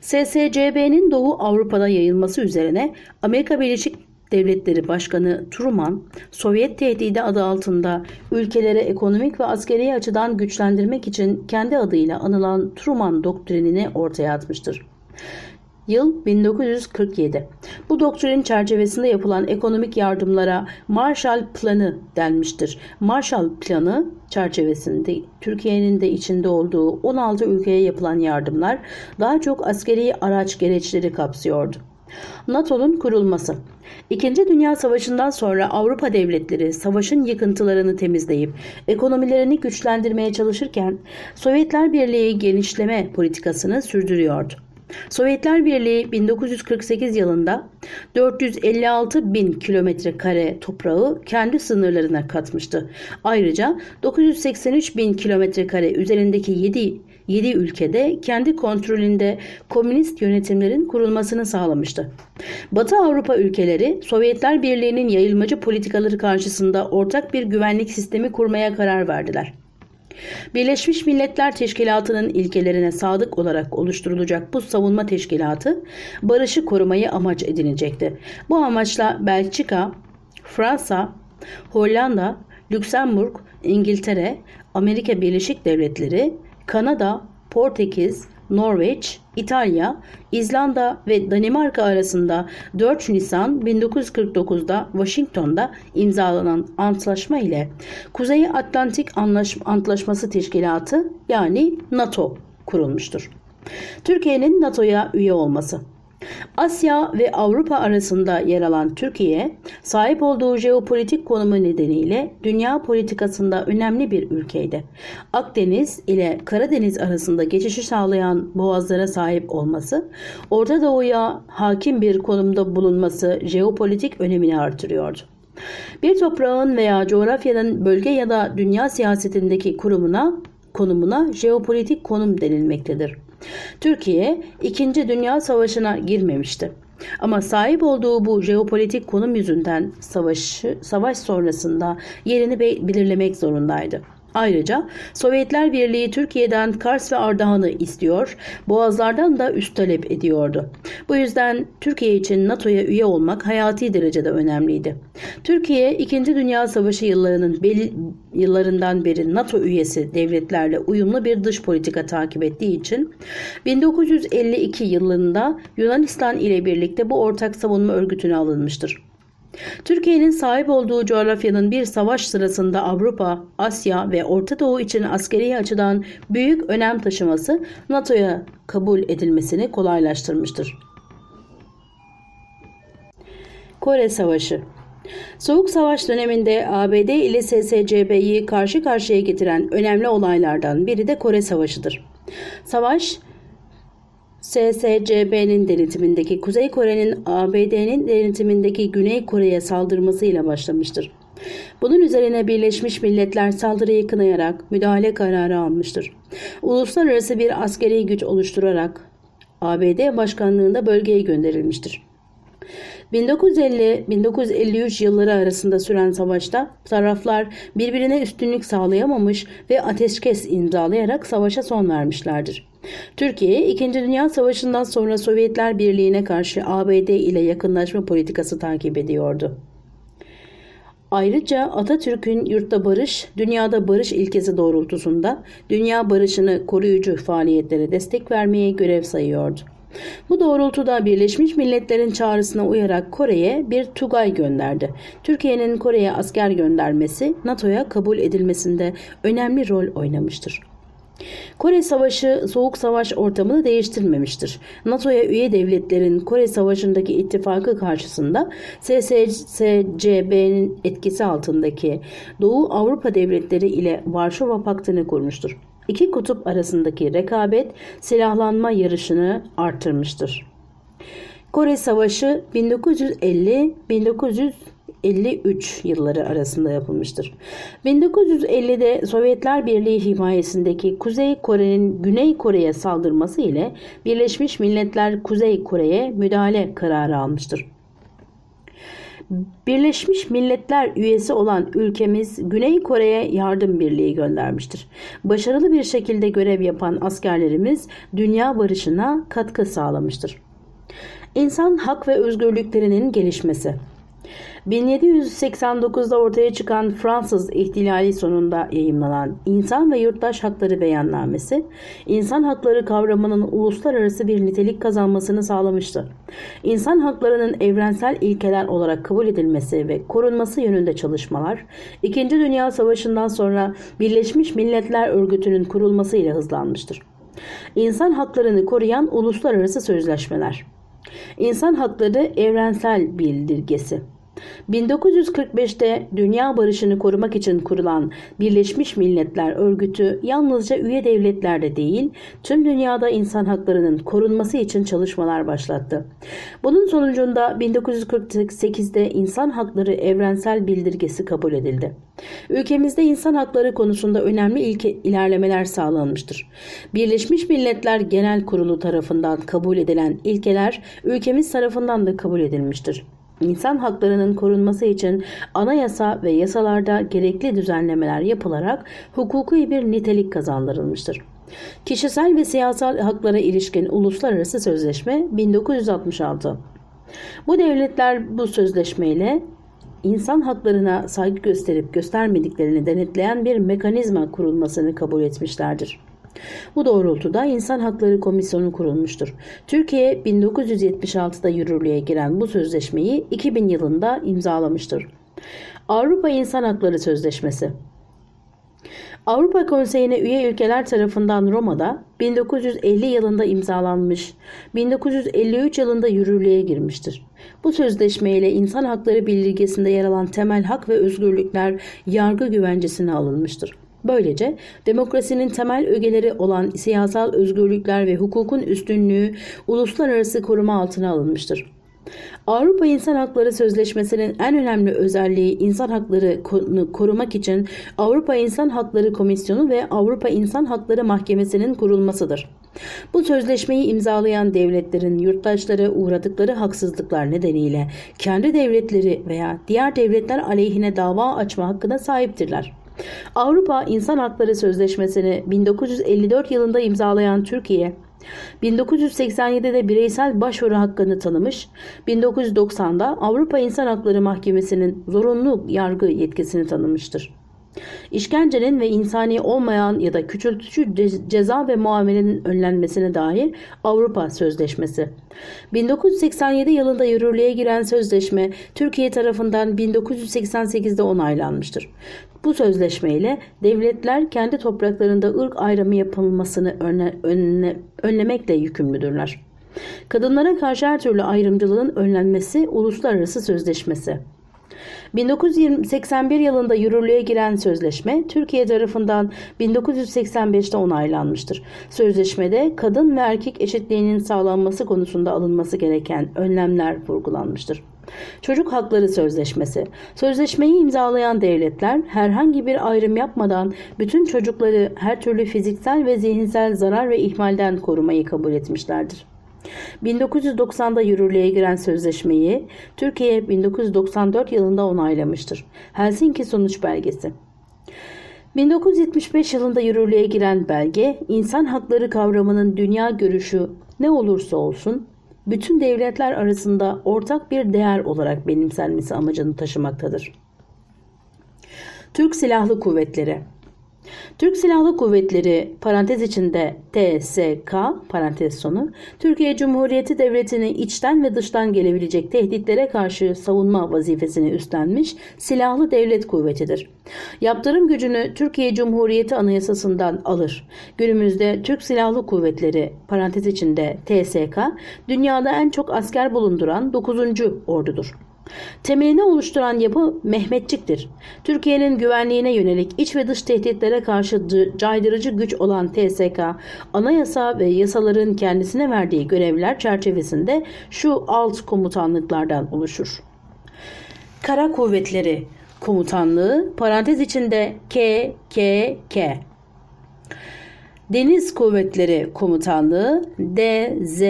SSCB'nin Doğu Avrupa'da yayılması üzerine Amerika Birleşik Devletleri Başkanı Truman, Sovyet tehdidi adı altında ülkelere ekonomik ve askeri açıdan güçlendirmek için kendi adıyla anılan Truman doktrinini ortaya atmıştır. Yıl 1947. Bu doktrin çerçevesinde yapılan ekonomik yardımlara Marshall Planı denmiştir. Marshall Planı çerçevesinde Türkiye'nin de içinde olduğu 16 ülkeye yapılan yardımlar daha çok askeri araç gereçleri kapsıyordu. NATO'nun kurulması İkinci Dünya Savaşı'ndan sonra Avrupa devletleri savaşın yıkıntılarını temizleyip ekonomilerini güçlendirmeye çalışırken Sovyetler Birliği genişleme politikasını sürdürüyordu. Sovyetler Birliği 1948 yılında 456 bin kilometre kare toprağı kendi sınırlarına katmıştı. Ayrıca 983 bin kilometre kare üzerindeki 7 7 ülkede kendi kontrolünde komünist yönetimlerin kurulmasını sağlamıştı. Batı Avrupa ülkeleri Sovyetler Birliği'nin yayılmacı politikaları karşısında ortak bir güvenlik sistemi kurmaya karar verdiler. Birleşmiş Milletler Teşkilatı'nın ilkelerine sadık olarak oluşturulacak bu savunma teşkilatı barışı korumayı amaç edinecekti. Bu amaçla Belçika, Fransa, Hollanda, Lüksemburg, İngiltere, Amerika Birleşik Devletleri, Kanada, Portekiz, Norveç, İtalya, İzlanda ve Danimarka arasında 4 Nisan 1949'da Washington'da imzalanan antlaşma ile Kuzey Atlantik Antlaşması Teşkilatı yani NATO kurulmuştur. Türkiye'nin NATO'ya üye olması Asya ve Avrupa arasında yer alan Türkiye, sahip olduğu jeopolitik konumu nedeniyle dünya politikasında önemli bir ülkeydi. Akdeniz ile Karadeniz arasında geçişi sağlayan boğazlara sahip olması, Orta Doğu'ya hakim bir konumda bulunması jeopolitik önemini artırıyordu. Bir toprağın veya coğrafyanın bölge ya da dünya siyasetindeki kurumuna, konumuna jeopolitik konum denilmektedir. Türkiye 2. Dünya Savaşı'na girmemişti. Ama sahip olduğu bu jeopolitik konum yüzünden savaşı, savaş sonrasında yerini belirlemek zorundaydı. Ayrıca Sovyetler Birliği Türkiye'den Kars ve Ardahan'ı istiyor, Boğazlardan da üst talep ediyordu. Bu yüzden Türkiye için NATO'ya üye olmak hayati derecede önemliydi. Türkiye 2. Dünya Savaşı yıllarının bel yıllarından beri NATO üyesi devletlerle uyumlu bir dış politika takip ettiği için 1952 yılında Yunanistan ile birlikte bu ortak savunma örgütüne alınmıştır. Türkiye'nin sahip olduğu coğrafyanın bir savaş sırasında Avrupa, Asya ve Orta Doğu için askeri açıdan büyük önem taşıması NATO'ya kabul edilmesini kolaylaştırmıştır. Kore Savaşı Soğuk Savaş döneminde ABD ile SSCB'yi karşı karşıya getiren önemli olaylardan biri de Kore Savaşı'dır. Savaş SSCB'nin denetimindeki Kuzey Kore'nin ABD'nin denetimindeki Güney Kore'ye saldırmasıyla başlamıştır. Bunun üzerine Birleşmiş Milletler saldırıyı kınayarak müdahale kararı almıştır. Uluslararası bir askeri güç oluşturarak ABD başkanlığında bölgeye gönderilmiştir. 1950-1953 yılları arasında süren savaşta taraflar birbirine üstünlük sağlayamamış ve ateşkes imzalayarak savaşa son vermişlerdir. Türkiye, İkinci Dünya Savaşı'ndan sonra Sovyetler Birliği'ne karşı ABD ile yakınlaşma politikası takip ediyordu. Ayrıca Atatürk'ün yurtta barış, dünyada barış ilkesi doğrultusunda dünya barışını koruyucu faaliyetlere destek vermeye görev sayıyordu. Bu doğrultuda Birleşmiş Milletler'in çağrısına uyarak Kore'ye bir Tugay gönderdi. Türkiye'nin Kore'ye asker göndermesi NATO'ya kabul edilmesinde önemli rol oynamıştır. Kore Savaşı soğuk savaş ortamını değiştirmemiştir. NATO'ya üye devletlerin Kore Savaşı'ndaki ittifakı karşısında SSCB'nin etkisi altındaki Doğu Avrupa devletleri ile Varşova Paktı'nı kurmuştur. İki kutup arasındaki rekabet silahlanma yarışını artırmıştır. Kore Savaşı 1950-1953 yılları arasında yapılmıştır. 1950'de Sovyetler Birliği himayesindeki Kuzey Kore'nin Güney Kore'ye saldırması ile Birleşmiş Milletler Kuzey Kore'ye müdahale kararı almıştır. Birleşmiş Milletler üyesi olan ülkemiz Güney Kore'ye yardım birliği göndermiştir. Başarılı bir şekilde görev yapan askerlerimiz dünya barışına katkı sağlamıştır. İnsan hak ve özgürlüklerinin gelişmesi 1789'da ortaya çıkan Fransız ihtilali sonunda yayımlanan İnsan ve Yurttaş Hakları Beyannamesi, insan hakları kavramının uluslararası bir nitelik kazanmasını sağlamıştı. İnsan haklarının evrensel ilkeler olarak kabul edilmesi ve korunması yönünde çalışmalar, İkinci Dünya Savaşı'ndan sonra Birleşmiş Milletler Örgütü'nün kurulması ile hızlanmıştır. İnsan haklarını koruyan uluslararası sözleşmeler İnsan Hakları Evrensel Bildirgesi 1945'te dünya barışını korumak için kurulan Birleşmiş Milletler Örgütü yalnızca üye devletlerde değil, tüm dünyada insan haklarının korunması için çalışmalar başlattı. Bunun sonucunda 1948'de İnsan Hakları Evrensel Bildirgesi kabul edildi. Ülkemizde insan hakları konusunda önemli ilke, ilerlemeler sağlanmıştır. Birleşmiş Milletler Genel Kurulu tarafından kabul edilen ilkeler ülkemiz tarafından da kabul edilmiştir. İnsan haklarının korunması için anayasa ve yasalarda gerekli düzenlemeler yapılarak hukuki bir nitelik kazandırılmıştır. Kişisel ve siyasal haklara ilişkin uluslararası sözleşme 1966. Bu devletler bu sözleşmeyle insan haklarına saygı gösterip göstermediklerini denetleyen bir mekanizma kurulmasını kabul etmişlerdir. Bu doğrultuda İnsan Hakları Komisyonu kurulmuştur. Türkiye 1976'da yürürlüğe giren bu sözleşmeyi 2000 yılında imzalamıştır. Avrupa İnsan Hakları Sözleşmesi Avrupa Konseyi'ne üye ülkeler tarafından Roma'da 1950 yılında imzalanmış, 1953 yılında yürürlüğe girmiştir. Bu sözleşmeyle insan hakları bildirgesinde yer alan temel hak ve özgürlükler yargı güvencesine alınmıştır. Böylece demokrasinin temel ögeleri olan siyasal özgürlükler ve hukukun üstünlüğü uluslararası koruma altına alınmıştır. Avrupa İnsan Hakları Sözleşmesi'nin en önemli özelliği insan hakları korumak için Avrupa İnsan Hakları Komisyonu ve Avrupa İnsan Hakları Mahkemesi'nin kurulmasıdır. Bu sözleşmeyi imzalayan devletlerin yurttaşları uğradıkları haksızlıklar nedeniyle kendi devletleri veya diğer devletler aleyhine dava açma hakkına sahiptirler. Avrupa İnsan Hakları Sözleşmesi'ni 1954 yılında imzalayan Türkiye, 1987'de bireysel başvuru hakkını tanımış, 1990'da Avrupa İnsan Hakları Mahkemesi'nin zorunlu yargı yetkisini tanımıştır. İşkencenin ve insani olmayan ya da küçültücü ceza ve muamelenin önlenmesine dair Avrupa Sözleşmesi. 1987 yılında yürürlüğe giren sözleşme Türkiye tarafından 1988'de onaylanmıştır. Bu sözleşmeyle devletler kendi topraklarında ırk ayrımı yapılmasını önle, önle, önlemekle yükümlüdürler. Kadınlara karşı her türlü ayrımcılığın önlenmesi uluslararası sözleşmesi. 1981 yılında yürürlüğe giren sözleşme Türkiye tarafından 1985'te onaylanmıştır. Sözleşmede kadın ve erkek eşitliğinin sağlanması konusunda alınması gereken önlemler vurgulanmıştır. Çocuk Hakları Sözleşmesi Sözleşmeyi imzalayan devletler herhangi bir ayrım yapmadan bütün çocukları her türlü fiziksel ve zihinsel zarar ve ihmalden korumayı kabul etmişlerdir. 1990'da yürürlüğe giren sözleşmeyi Türkiye 1994 yılında onaylamıştır. Helsinki Sonuç Belgesi 1975 yılında yürürlüğe giren belge, insan hakları kavramının dünya görüşü ne olursa olsun bütün devletler arasında ortak bir değer olarak benimsenmesi amacını taşımaktadır. Türk Silahlı Kuvvetleri Türk Silahlı Kuvvetleri parantez içinde TSK parantez sonu Türkiye Cumhuriyeti Devleti'ni içten ve dıştan gelebilecek tehditlere karşı savunma vazifesini üstlenmiş silahlı devlet kuvvetidir. Yaptırım gücünü Türkiye Cumhuriyeti Anayasası'ndan alır. Günümüzde Türk Silahlı Kuvvetleri parantez içinde TSK dünyada en çok asker bulunduran 9. ordudur. Temelini oluşturan yapı Mehmetçiktir. Türkiye'nin güvenliğine yönelik iç ve dış tehditlere karşı caydırıcı güç olan TSK, anayasa ve yasaların kendisine verdiği görevler çerçevesinde şu alt komutanlıklardan oluşur. Kara Kuvvetleri Komutanlığı parantez içinde K, K, K. Deniz Kuvvetleri Komutanlığı D, Z,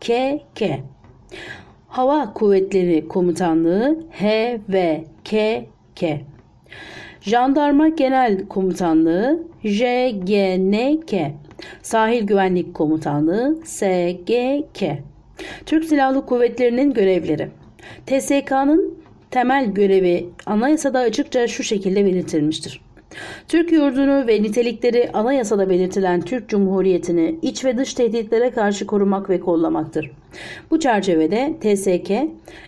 K, K. Hava Kuvvetleri Komutanlığı HVKK Jandarma Genel Komutanlığı JGNK Sahil Güvenlik Komutanlığı SGK Türk Silahlı Kuvvetleri'nin görevleri. TSK'nın temel görevi anayasada açıkça şu şekilde belirtilmiştir. Türk yurdunu ve nitelikleri anayasada belirtilen Türk Cumhuriyeti'ni iç ve dış tehditlere karşı korumak ve kollamaktır. Bu çerçevede TSK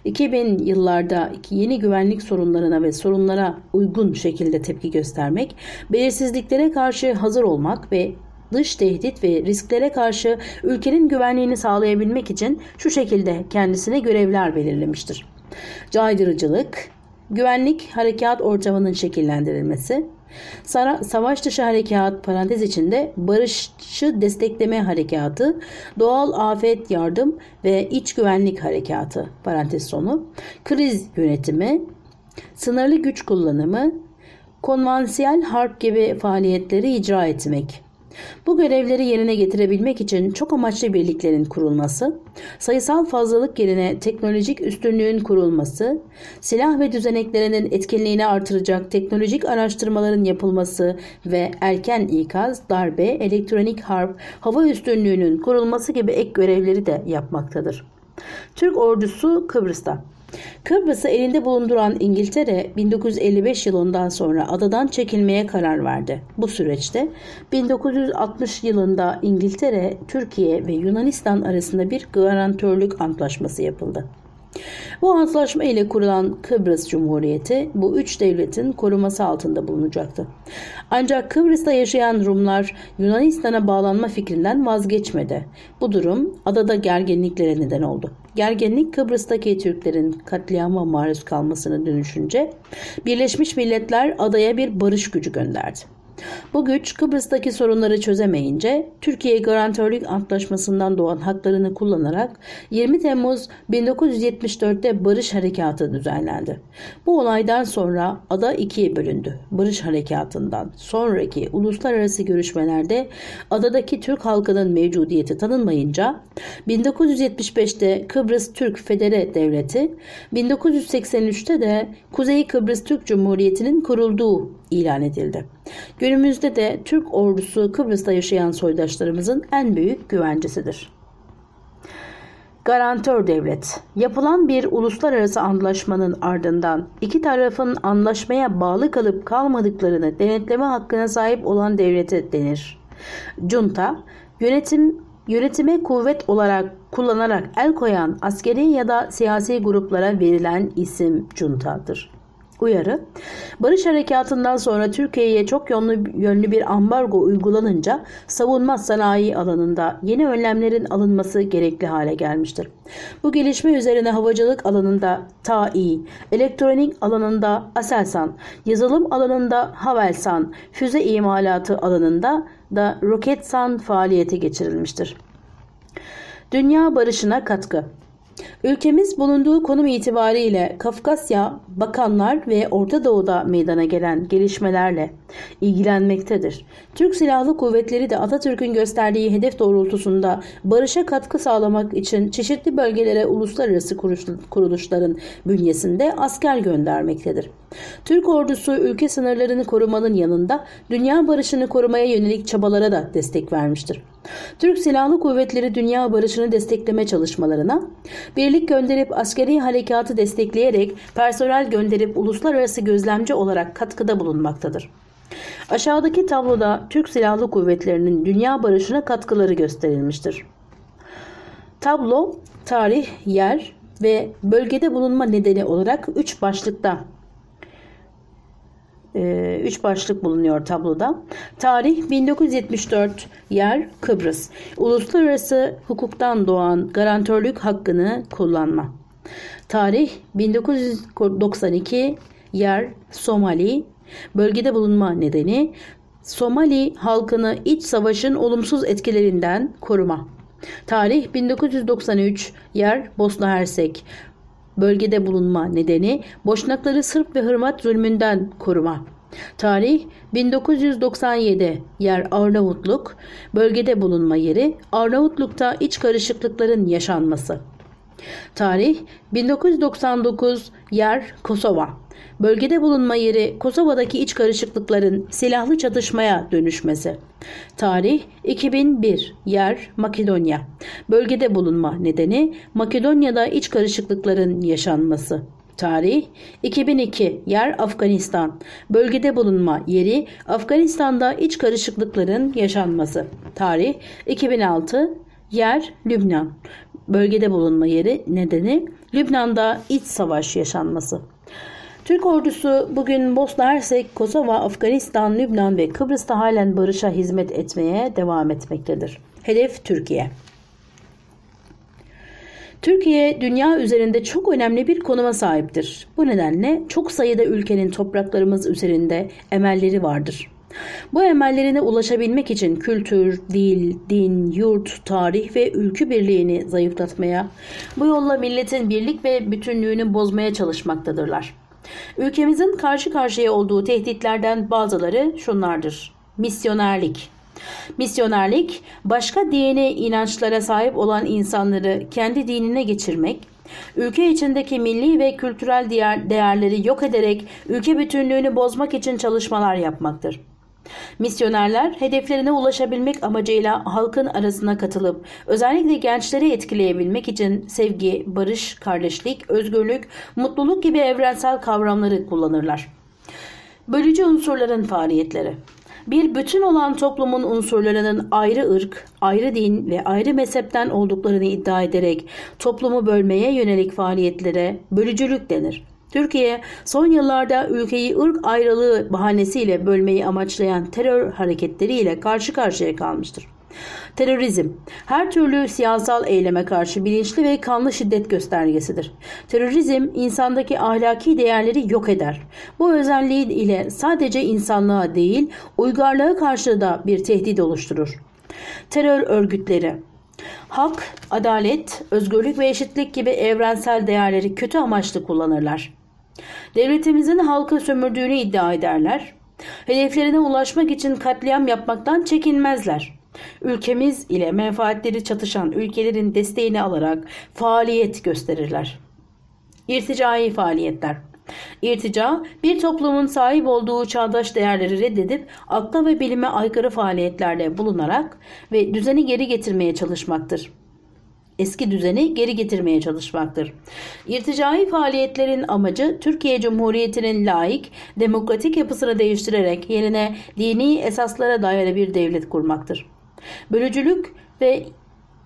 2000 yıllarda yeni güvenlik sorunlarına ve sorunlara uygun şekilde tepki göstermek, belirsizliklere karşı hazır olmak ve dış tehdit ve risklere karşı ülkenin güvenliğini sağlayabilmek için şu şekilde kendisine görevler belirlemiştir. Caydırıcılık, güvenlik harekat ortamının şekillendirilmesi, Savaş dışı harekat parantez içinde barışı destekleme harekatı, doğal afet yardım ve iç güvenlik harekatı parantez sonu, kriz yönetimi, sınırlı güç kullanımı, konvansiyel harp gibi faaliyetleri icra etmek. Bu görevleri yerine getirebilmek için çok amaçlı birliklerin kurulması, sayısal fazlalık yerine teknolojik üstünlüğün kurulması, silah ve düzeneklerinin etkinliğini artıracak teknolojik araştırmaların yapılması ve erken ikaz, darbe, elektronik harp, hava üstünlüğünün kurulması gibi ek görevleri de yapmaktadır. Türk ordusu Kıbrıs'ta Kıbrıs'ı elinde bulunduran İngiltere 1955 yılından sonra adadan çekilmeye karar verdi. Bu süreçte 1960 yılında İngiltere, Türkiye ve Yunanistan arasında bir garantörlük antlaşması yapıldı. Bu antlaşma ile kurulan Kıbrıs Cumhuriyeti bu üç devletin koruması altında bulunacaktı. Ancak Kıbrıs'ta yaşayan Rumlar Yunanistan'a bağlanma fikrinden vazgeçmedi. Bu durum adada gerginliklere neden oldu. Gerginlik Kıbrıs'taki Türklerin katliama maruz kalmasını dönüşünce Birleşmiş Milletler adaya bir barış gücü gönderdi. Bu güç Kıbrıs'taki sorunları çözemeyince Türkiye Garantörlük Antlaşması'ndan doğan haklarını kullanarak 20 Temmuz 1974'te Barış Harekatı düzenlendi. Bu olaydan sonra ada ikiye bölündü. Barış Harekatı'ndan sonraki uluslararası görüşmelerde adadaki Türk halkının mevcudiyeti tanınmayınca 1975'te Kıbrıs Türk Federe Devleti, 1983'te de Kuzey Kıbrıs Türk Cumhuriyeti'nin kurulduğu ilan edildi. Günümüzde de Türk ordusu Kıbrıs'ta yaşayan soydaşlarımızın en büyük güvencesidir. Garantör devlet. Yapılan bir uluslararası anlaşmanın ardından iki tarafın anlaşmaya bağlı kalıp kalmadıklarını denetleme hakkına sahip olan devlete denir. Junta, yönetim yönetime kuvvet olarak kullanarak el koyan askeri ya da siyasi gruplara verilen isim juntadır. Uyarı Barış Harekatı'ndan sonra Türkiye'ye çok yönlü, yönlü bir ambargo uygulanınca savunma sanayi alanında yeni önlemlerin alınması gerekli hale gelmiştir. Bu gelişme üzerine havacılık alanında TAİ, elektronik alanında Aselsan, yazılım alanında Havelsan, füze imalatı alanında da Roketsan faaliyete geçirilmiştir. Dünya barışına katkı Ülkemiz bulunduğu konum itibariyle Kafkasya, Bakanlar ve Orta Doğu'da meydana gelen gelişmelerle ilgilenmektedir. Türk Silahlı Kuvvetleri de Atatürk'ün gösterdiği hedef doğrultusunda barışa katkı sağlamak için çeşitli bölgelere uluslararası kuruluşların bünyesinde asker göndermektedir. Türk ordusu ülke sınırlarını korumanın yanında dünya barışını korumaya yönelik çabalara da destek vermiştir. Türk Silahlı Kuvvetleri dünya barışını destekleme çalışmalarına, birlik gönderip askeri harekatı destekleyerek personel gönderip uluslararası gözlemci olarak katkıda bulunmaktadır. Aşağıdaki tabloda Türk Silahlı Kuvvetleri'nin dünya barışına katkıları gösterilmiştir. Tablo, tarih, yer ve bölgede bulunma nedeni olarak 3 başlıkta 3 e, başlık bulunuyor tabloda. Tarih 1974, yer Kıbrıs. Uluslararası hukuktan doğan garantörlük hakkını kullanma. Tarih 1992, yer Somali. Bölgede bulunma nedeni Somali halkını iç savaşın olumsuz etkilerinden koruma. Tarih 1993, yer Bosna Hersek bölgede bulunma nedeni Boşnakları Sırp ve Hırvat zulmünden koruma. Tarih 1997 yer Arnavutluk, bölgede bulunma yeri Arnavutluk'ta iç karışıklıkların yaşanması. Tarih 1999 yer Kosova. Bölgede bulunma yeri Kosova'daki iç karışıklıkların silahlı çatışmaya dönüşmesi. Tarih 2001 yer Makedonya. Bölgede bulunma nedeni Makedonya'da iç karışıklıkların yaşanması. Tarih 2002 yer Afganistan. Bölgede bulunma yeri Afganistan'da iç karışıklıkların yaşanması. Tarih 2006 yer Lübnan. Bölgede bulunma yeri nedeni Lübnan'da iç savaş yaşanması. Türk ordusu bugün Bosna Hersek, Kosova, Afganistan, Lübnan ve Kıbrıs'ta halen barışa hizmet etmeye devam etmektedir. Hedef Türkiye. Türkiye dünya üzerinde çok önemli bir konuma sahiptir. Bu nedenle çok sayıda ülkenin topraklarımız üzerinde emelleri vardır. Bu emellerine ulaşabilmek için kültür, dil, din, yurt, tarih ve ülkü birliğini zayıflatmaya, bu yolla milletin birlik ve bütünlüğünü bozmaya çalışmaktadırlar. Ülkemizin karşı karşıya olduğu tehditlerden bazıları şunlardır. Misyonerlik, Misyonerlik, başka dini inançlara sahip olan insanları kendi dinine geçirmek, ülke içindeki milli ve kültürel değerleri yok ederek ülke bütünlüğünü bozmak için çalışmalar yapmaktır. Misyonerler hedeflerine ulaşabilmek amacıyla halkın arasına katılıp özellikle gençleri etkileyebilmek için sevgi, barış, kardeşlik, özgürlük, mutluluk gibi evrensel kavramları kullanırlar. Bölücü unsurların faaliyetleri bir bütün olan toplumun unsurlarının ayrı ırk, ayrı din ve ayrı mezhepten olduklarını iddia ederek toplumu bölmeye yönelik faaliyetlere bölücülük denir. Türkiye son yıllarda ülkeyi ırk ayrılığı bahanesiyle bölmeyi amaçlayan terör hareketleriyle karşı karşıya kalmıştır. Terörizm, her türlü siyasal eyleme karşı bilinçli ve kanlı şiddet göstergesidir. Terörizm, insandaki ahlaki değerleri yok eder. Bu özelliği ile sadece insanlığa değil, uygarlığa karşı da bir tehdit oluşturur. Terör örgütleri, Hak, adalet, özgürlük ve eşitlik gibi evrensel değerleri kötü amaçlı kullanırlar. Devletimizin halkı sömürdüğünü iddia ederler. Hedeflerine ulaşmak için katliam yapmaktan çekinmezler. Ülkemiz ile menfaatleri çatışan ülkelerin desteğini alarak faaliyet gösterirler. İrticai faaliyetler İrtica, bir toplumun sahip olduğu çağdaş değerleri reddedip akla ve bilime aykırı faaliyetlerde bulunarak ve düzeni geri getirmeye çalışmaktır eski düzeni geri getirmeye çalışmaktır. İrticai faaliyetlerin amacı Türkiye Cumhuriyeti'nin laik, demokratik yapısını değiştirerek yerine dini esaslara dayalı bir devlet kurmaktır. Bölücülük ve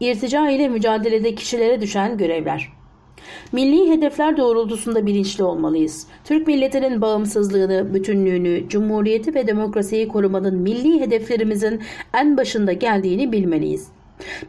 irtica ile mücadelede kişilere düşen görevler. Milli hedefler doğrultusunda bilinçli olmalıyız. Türk milletinin bağımsızlığını, bütünlüğünü, cumhuriyeti ve demokrasiyi korumanın milli hedeflerimizin en başında geldiğini bilmeliyiz.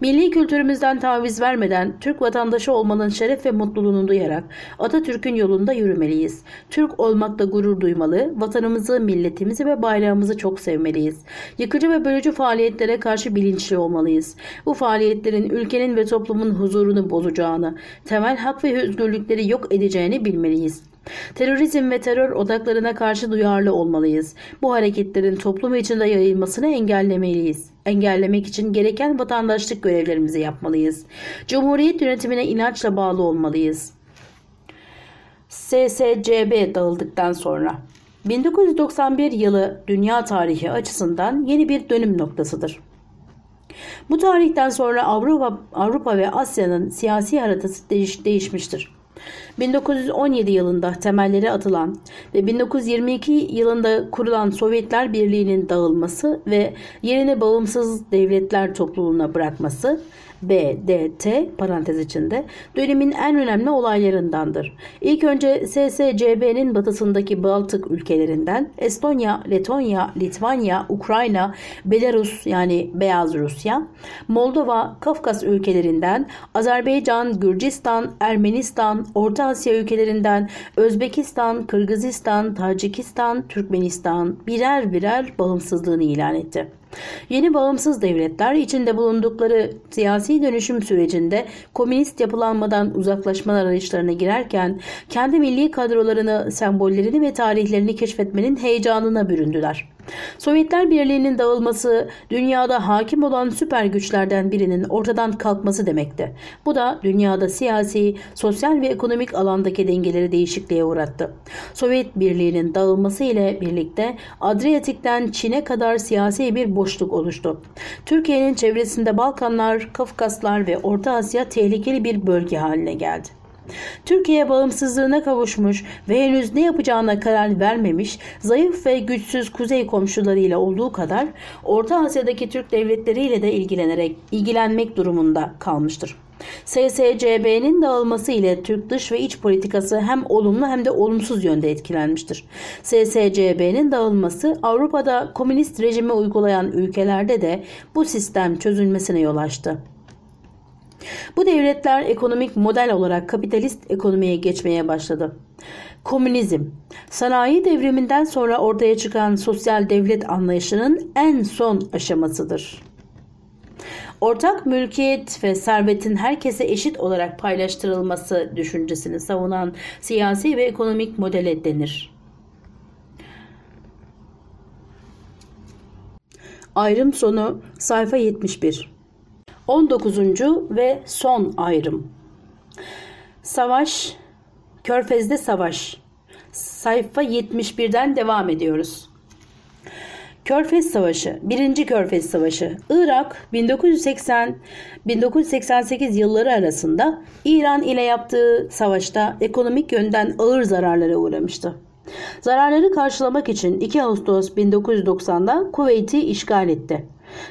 Milli kültürümüzden taviz vermeden Türk vatandaşı olmanın şeref ve mutluluğunu duyarak Atatürk'ün yolunda yürümeliyiz. Türk olmakla gurur duymalı, vatanımızı, milletimizi ve bayrağımızı çok sevmeliyiz. Yıkıcı ve bölücü faaliyetlere karşı bilinçli olmalıyız. Bu faaliyetlerin ülkenin ve toplumun huzurunu bozacağını, temel hak ve özgürlükleri yok edeceğini bilmeliyiz. Terörizm ve terör odaklarına karşı duyarlı olmalıyız. Bu hareketlerin toplum içinde yayılmasını engellemeliyiz. Engellemek için gereken vatandaşlık görevlerimizi yapmalıyız. Cumhuriyet yönetimine inançla bağlı olmalıyız. SSCB dağıldıktan sonra 1991 yılı dünya tarihi açısından yeni bir dönüm noktasıdır. Bu tarihten sonra Avrupa, Avrupa ve Asya'nın siyasi haritası değiş, değişmiştir. 1917 yılında temelleri atılan ve 1922 yılında kurulan Sovyetler Birliği'nin dağılması ve yerine bağımsız devletler topluluğuna bırakması BDT parantez içinde dönemin en önemli olaylarındandır. İlk önce SSCB'nin batısındaki Baltık ülkelerinden Estonya, Letonya, Litvanya, Ukrayna, Belarus yani Beyaz Rusya, Moldova, Kafkas ülkelerinden Azerbaycan, Gürcistan, Ermenistan, Orta Asya ülkelerinden Özbekistan, Kırgızistan, Tacikistan, Türkmenistan birer birer bağımsızlığını ilan etti. Yeni bağımsız devletler içinde bulundukları siyasi dönüşüm sürecinde komünist yapılanmadan uzaklaşma arayışlarına girerken kendi milli kadrolarını, sembollerini ve tarihlerini keşfetmenin heyecanına büründüler. Sovyetler Birliği'nin dağılması dünyada hakim olan süper güçlerden birinin ortadan kalkması demekti. Bu da dünyada siyasi, sosyal ve ekonomik alandaki dengeleri değişikliğe uğrattı. Sovyet Birliği'nin dağılması ile birlikte Adriyatik'ten Çin'e kadar siyasi bir boşluk oluştu. Türkiye'nin çevresinde Balkanlar, Kafkaslar ve Orta Asya tehlikeli bir bölge haline geldi. Türkiye bağımsızlığına kavuşmuş ve henüz ne yapacağına karar vermemiş, zayıf ve güçsüz kuzey komşularıyla olduğu kadar Orta Asya'daki Türk devletleriyle de ilgilenerek ilgilenmek durumunda kalmıştır. SSCB'nin dağılması ile Türk dış ve iç politikası hem olumlu hem de olumsuz yönde etkilenmiştir. SSCB'nin dağılması Avrupa'da komünist rejimi uygulayan ülkelerde de bu sistem çözülmesine yol açtı. Bu devletler ekonomik model olarak kapitalist ekonomiye geçmeye başladı. Komünizm, sanayi devriminden sonra ortaya çıkan sosyal devlet anlayışının en son aşamasıdır. Ortak mülkiyet ve servetin herkese eşit olarak paylaştırılması düşüncesini savunan siyasi ve ekonomik modele denir. Ayrım sonu sayfa 71 19. ve son ayrım. Savaş, Körfez'de savaş. Sayfa 71'den devam ediyoruz. Körfez Savaşı, 1. Körfez Savaşı. Irak 1980-1988 yılları arasında İran ile yaptığı savaşta ekonomik yönden ağır zararlara uğramıştı. Zararları karşılamak için 2 Ağustos 1990'da Kuveyt'i işgal etti.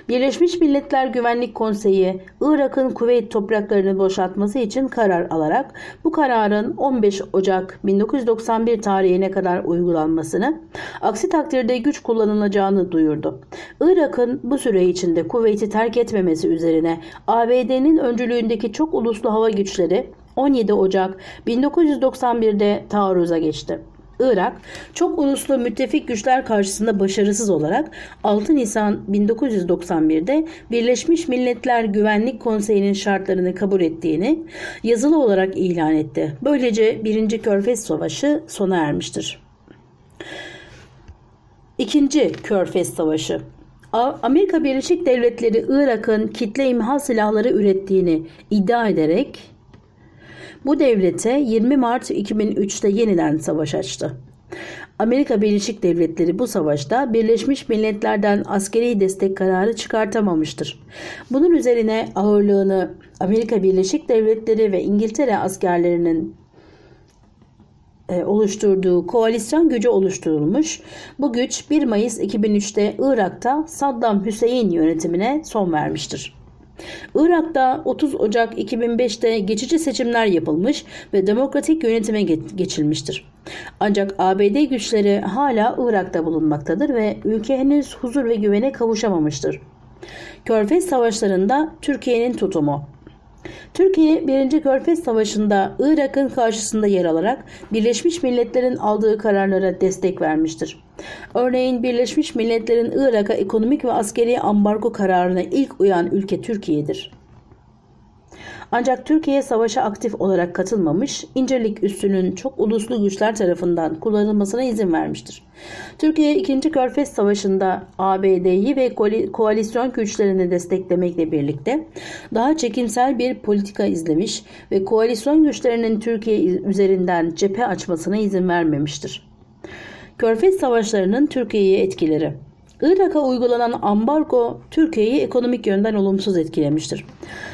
Birleşmiş Milletler Güvenlik Konseyi Irak'ın Kuveyt topraklarını boşaltması için karar alarak bu kararın 15 Ocak 1991 tarihine kadar uygulanmasını, aksi takdirde güç kullanılacağını duyurdu. Irak'ın bu süre içinde Kuveyt'i terk etmemesi üzerine ABD'nin öncülüğündeki çok uluslu hava güçleri 17 Ocak 1991'de taarruza geçti. Irak çok uluslu müttefik güçler karşısında başarısız olarak 6 Nisan 1991'de Birleşmiş Milletler Güvenlik Konseyi'nin şartlarını kabul ettiğini yazılı olarak ilan etti. Böylece 1. Körfez Savaşı sona ermiştir. İkinci Körfez Savaşı Amerika Birleşik Devletleri Irak'ın kitle imha silahları ürettiğini iddia ederek bu devlete 20 Mart 2003'te yeniden savaş açtı. Amerika Birleşik Devletleri bu savaşta Birleşmiş Milletler'den askeri destek kararı çıkartamamıştır. Bunun üzerine ağırlığını Amerika Birleşik Devletleri ve İngiltere askerlerinin e, oluşturduğu koalisyon gücü oluşturulmuş. Bu güç 1 Mayıs 2003'te Irak'ta Saddam Hüseyin yönetimine son vermiştir. Irak'ta 30 Ocak 2005'te geçici seçimler yapılmış ve demokratik yönetime geçilmiştir. Ancak ABD güçleri hala Irak'ta bulunmaktadır ve ülke henüz huzur ve güvene kavuşamamıştır. Körfez Savaşlarında Türkiye'nin tutumu Türkiye 1. Körfez Savaşı'nda Irak'ın karşısında yer alarak Birleşmiş Milletler'in aldığı kararlara destek vermiştir. Örneğin Birleşmiş Milletler'in Irak'a ekonomik ve askeri ambargo kararına ilk uyan ülke Türkiye'dir. Ancak Türkiye savaşa aktif olarak katılmamış, İncirlik üssünün çok uluslu güçler tarafından kullanılmasına izin vermiştir. Türkiye 2. Körfez Savaşı'nda ABD'yi ve koalisyon güçlerini desteklemekle birlikte daha çekimsel bir politika izlemiş ve koalisyon güçlerinin Türkiye üzerinden cephe açmasına izin vermemiştir. Körfez Savaşları'nın Türkiye'ye etkileri Irak'a uygulanan ambargo Türkiye'yi ekonomik yönden olumsuz etkilemiştir.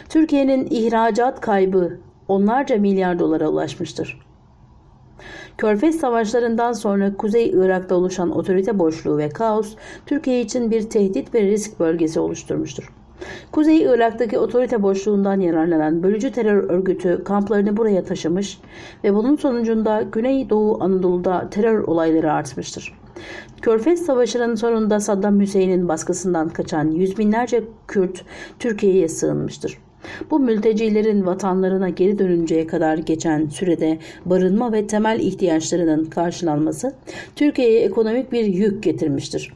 Türkiye'nin ihracat kaybı onlarca milyar dolara ulaşmıştır. Körfez savaşlarından sonra Kuzey Irak'ta oluşan otorite boşluğu ve kaos Türkiye için bir tehdit ve risk bölgesi oluşturmuştur. Kuzey Irak'taki otorite boşluğundan yararlanan bölücü terör örgütü kamplarını buraya taşımış ve bunun sonucunda Güney Doğu Anadolu'da terör olayları artmıştır. Körfez Savaşı'nın sonunda Saddam Hüseyin'in baskısından kaçan yüz binlerce Kürt Türkiye'ye sığınmıştır. Bu mültecilerin vatanlarına geri dönünceye kadar geçen sürede barınma ve temel ihtiyaçlarının karşılanması Türkiye'ye ekonomik bir yük getirmiştir.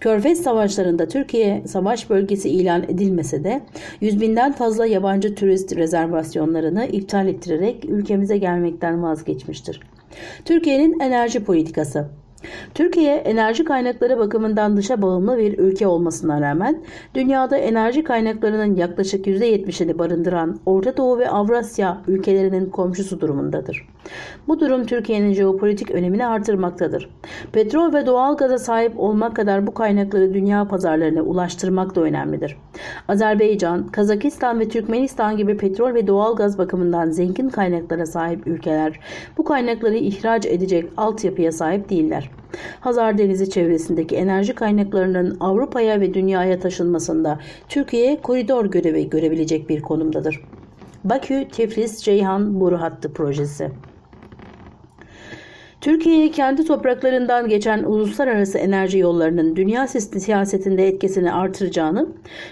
Körfez savaşlarında Türkiye savaş bölgesi ilan edilmese de yüz fazla yabancı turist rezervasyonlarını iptal ettirerek ülkemize gelmekten vazgeçmiştir. Türkiye'nin enerji politikası Türkiye enerji kaynakları bakımından dışa bağımlı bir ülke olmasına rağmen dünyada enerji kaynaklarının yaklaşık %70'ini barındıran Orta Doğu ve Avrasya ülkelerinin komşusu durumundadır. Bu durum Türkiye'nin jeopolitik önemini artırmaktadır. Petrol ve doğal gaza sahip olmak kadar bu kaynakları dünya pazarlarına ulaştırmak da önemlidir. Azerbaycan, Kazakistan ve Türkmenistan gibi petrol ve doğal gaz bakımından zengin kaynaklara sahip ülkeler bu kaynakları ihraç edecek altyapıya sahip değiller. Hazar Denizi çevresindeki enerji kaynaklarının Avrupa'ya ve dünyaya taşınmasında Türkiye koridor görevi görebilecek bir konumdadır. Bakü Tiflis Ceyhan Boru Hattı Projesi Türkiye kendi topraklarından geçen uluslararası enerji yollarının dünya siyasetinde etkisini artıracağını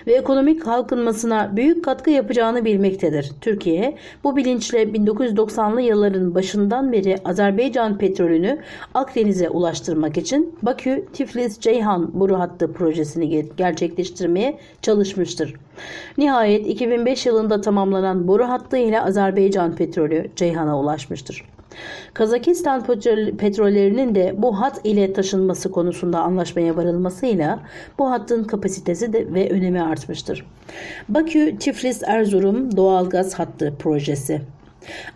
ve ekonomik kalkınmasına büyük katkı yapacağını bilmektedir. Türkiye bu bilinçle 1990'lı yılların başından beri Azerbaycan petrolünü Akdeniz'e ulaştırmak için Bakü Tiflis Ceyhan boru hattı projesini gerçekleştirmeye çalışmıştır. Nihayet 2005 yılında tamamlanan boru hattı ile Azerbaycan petrolü Ceyhan'a ulaşmıştır. Kazakistan petrollerinin de bu hat ile taşınması konusunda anlaşmaya varılmasıyla bu hattın kapasitesi de ve önemi artmıştır. Bakü Tiflis Erzurum doğalgaz hattı projesi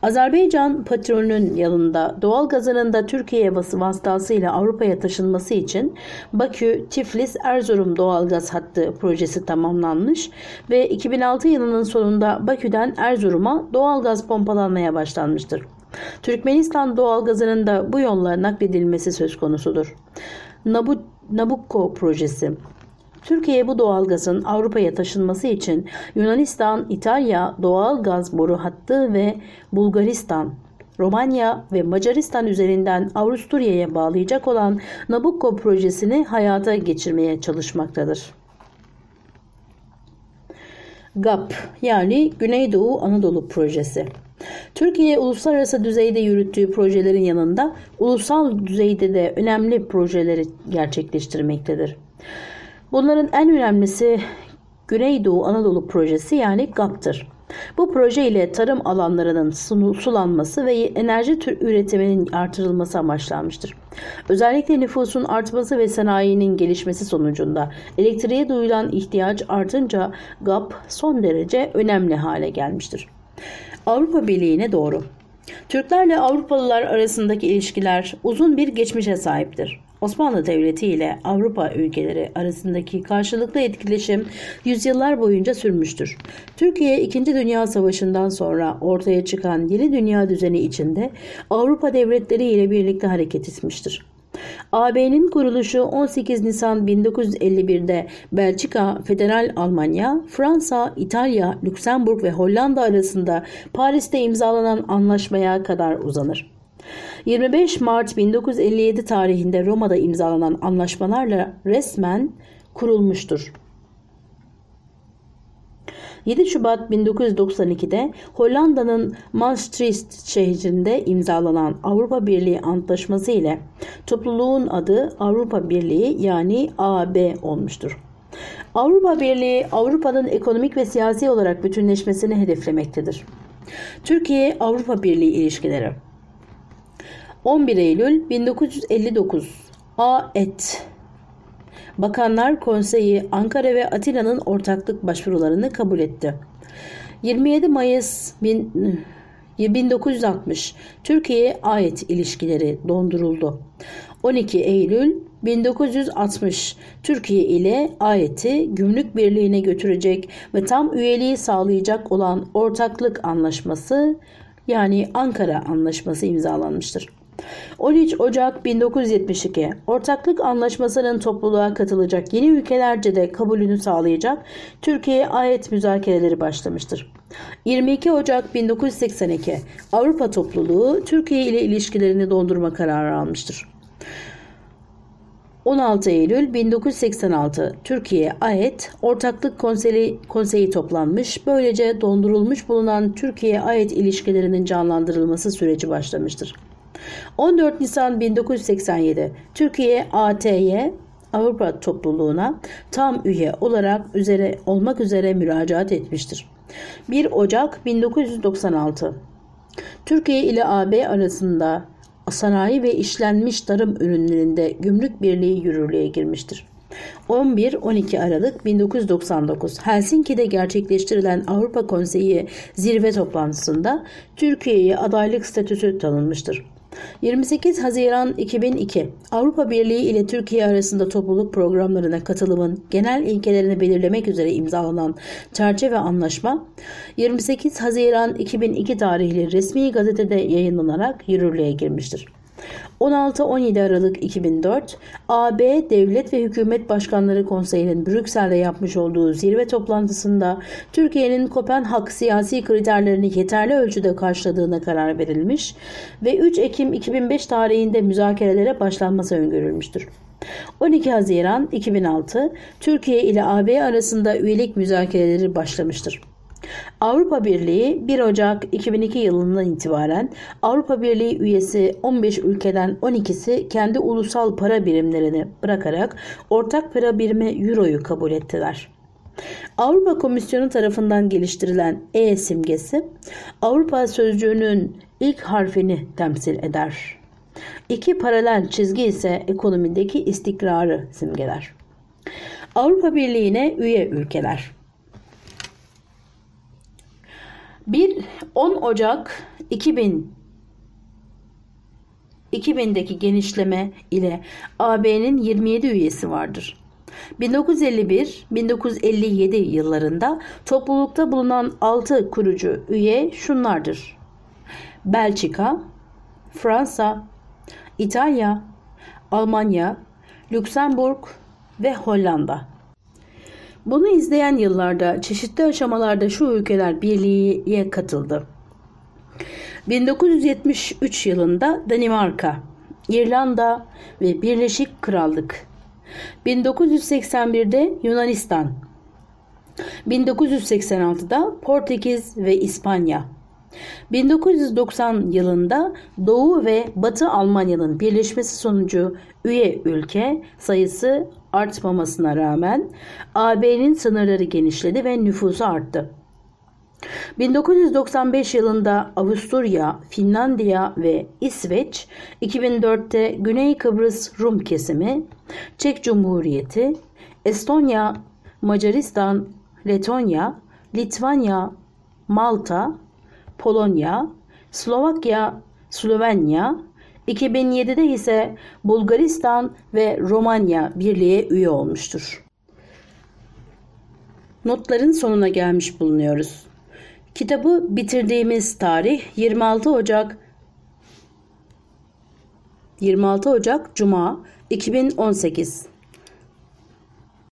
Azerbaycan petrolünün yanında doğal gazının da Türkiye vasıtasıyla Avrupa'ya taşınması için Bakü, Tiflis, Erzurum doğalgaz hattı projesi tamamlanmış ve 2006 yılının sonunda Bakü'den Erzurum'a doğalgaz pompalanmaya başlanmıştır. Türkmenistan doğalgazının da bu yolla nakledilmesi söz konusudur. Nabu Nabucco projesi Türkiye bu doğalgazın Avrupa'ya taşınması için Yunanistan, İtalya doğal gaz boru hattı ve Bulgaristan, Romanya ve Macaristan üzerinden Avusturya'ya bağlayacak olan Nabucco projesini hayata geçirmeye çalışmaktadır. GAP yani Güneydoğu Anadolu Projesi Türkiye uluslararası düzeyde yürüttüğü projelerin yanında ulusal düzeyde de önemli projeleri gerçekleştirmektedir. Bunların en önemlisi Güneydoğu Anadolu Projesi yani GAP'tır. Bu proje ile tarım alanlarının sulanması ve enerji tür üretiminin artırılması amaçlanmıştır. Özellikle nüfusun artması ve sanayinin gelişmesi sonucunda elektriğe duyulan ihtiyaç artınca GAP son derece önemli hale gelmiştir. Avrupa Birliği'ne doğru. Türklerle Avrupalılar arasındaki ilişkiler uzun bir geçmişe sahiptir. Osmanlı Devleti ile Avrupa ülkeleri arasındaki karşılıklı etkileşim yüzyıllar boyunca sürmüştür. Türkiye 2. Dünya Savaşı'ndan sonra ortaya çıkan yeni dünya düzeni içinde Avrupa devletleri ile birlikte hareket etmiştir. AB'nin kuruluşu 18 Nisan 1951'de Belçika, Federal Almanya, Fransa, İtalya, Lüksemburg ve Hollanda arasında Paris'te imzalanan anlaşmaya kadar uzanır. 25 Mart 1957 tarihinde Roma'da imzalanan anlaşmalarla resmen kurulmuştur. 7 Şubat 1992'de Hollanda'nın Maastricht şehrinde imzalanan Avrupa Birliği Antlaşması ile topluluğun adı Avrupa Birliği yani AB olmuştur. Avrupa Birliği Avrupa'nın ekonomik ve siyasi olarak bütünleşmesini hedeflemektedir. Türkiye-Avrupa Birliği ilişkileri 11 Eylül 1959 A. Bakanlar Konseyi Ankara ve Atina'nın ortaklık başvurularını kabul etti. 27 Mayıs 1960 Türkiye'ye ait ilişkileri donduruldu. 12 Eylül 1960 Türkiye ile ayeti gümrük birliğine götürecek ve tam üyeliği sağlayacak olan ortaklık anlaşması yani Ankara Anlaşması imzalanmıştır. 13 Ocak 1972 Ortaklık Anlaşması'nın topluluğa katılacak yeni ülkelerce de kabulünü sağlayacak Türkiye'ye ait müzakereleri başlamıştır. 22 Ocak 1982 Avrupa Topluluğu Türkiye ile ilişkilerini dondurma kararı almıştır. 16 Eylül 1986 Türkiye ait Ortaklık Konseyi, Konseyi toplanmış. Böylece dondurulmuş bulunan Türkiye ait ilişkilerinin canlandırılması süreci başlamıştır. 14 Nisan 1987 Türkiye AT'ye Avrupa topluluğuna tam üye olarak üzere olmak üzere müracaat etmiştir. 1 Ocak 1996 Türkiye ile AB arasında sanayi ve işlenmiş tarım ürünlerinde gümrük birliği yürürlüğe girmiştir. 11-12 Aralık 1999 Helsinki'de gerçekleştirilen Avrupa Konseyi zirve toplantısında Türkiye'ye adaylık statüsü tanınmıştır. 28 Haziran 2002 Avrupa Birliği ile Türkiye arasında topluluk programlarına katılımın genel ilkelerini belirlemek üzere imzalanan çerçeve anlaşma 28 Haziran 2002 tarihli resmi gazetede yayınlanarak yürürlüğe girmiştir. 16-17 Aralık 2004 AB Devlet ve Hükümet Başkanları Konseyi'nin Brüksel'de yapmış olduğu zirve toplantısında Türkiye'nin Kopenhag siyasi kriterlerini yeterli ölçüde karşıladığına karar verilmiş ve 3 Ekim 2005 tarihinde müzakerelere başlanması öngörülmüştür. 12 Haziran 2006 Türkiye ile AB arasında üyelik müzakereleri başlamıştır. Avrupa Birliği 1 Ocak 2002 yılından itibaren Avrupa Birliği üyesi 15 ülkeden 12'si kendi ulusal para birimlerini bırakarak ortak para birimi Euro'yu kabul ettiler. Avrupa Komisyonu tarafından geliştirilen E simgesi Avrupa sözcüğünün ilk harfini temsil eder. İki paralel çizgi ise ekonomideki istikrarı simgeler. Avrupa Birliği'ne üye ülkeler 1 10 Ocak 2000 2000'deki genişleme ile AB'nin 27 üyesi vardır. 1951-1957 yıllarında toplulukta bulunan 6 kurucu üye şunlardır. Belçika, Fransa, İtalya, Almanya, Lüksemburg ve Hollanda. Bunu izleyen yıllarda çeşitli aşamalarda şu ülkeler birliğe katıldı. 1973 yılında Danimarka, İrlanda ve Birleşik Krallık. 1981'de Yunanistan. 1986'da Portekiz ve İspanya. 1990 yılında Doğu ve Batı Almanya'nın birleşmesi sonucu üye ülke sayısı artmamasına rağmen AB'nin sınırları genişledi ve nüfusu arttı. 1995 yılında Avusturya, Finlandiya ve İsveç, 2004'te Güney Kıbrıs Rum kesimi, Çek Cumhuriyeti, Estonya, Macaristan, Letonya, Litvanya, Malta, Polonya, Slovakya, Slovenya, 2007'de ise Bulgaristan ve Romanya birliğe üye olmuştur. Notların sonuna gelmiş bulunuyoruz. Kitabı bitirdiğimiz tarih 26 Ocak 26 Ocak Cuma 2018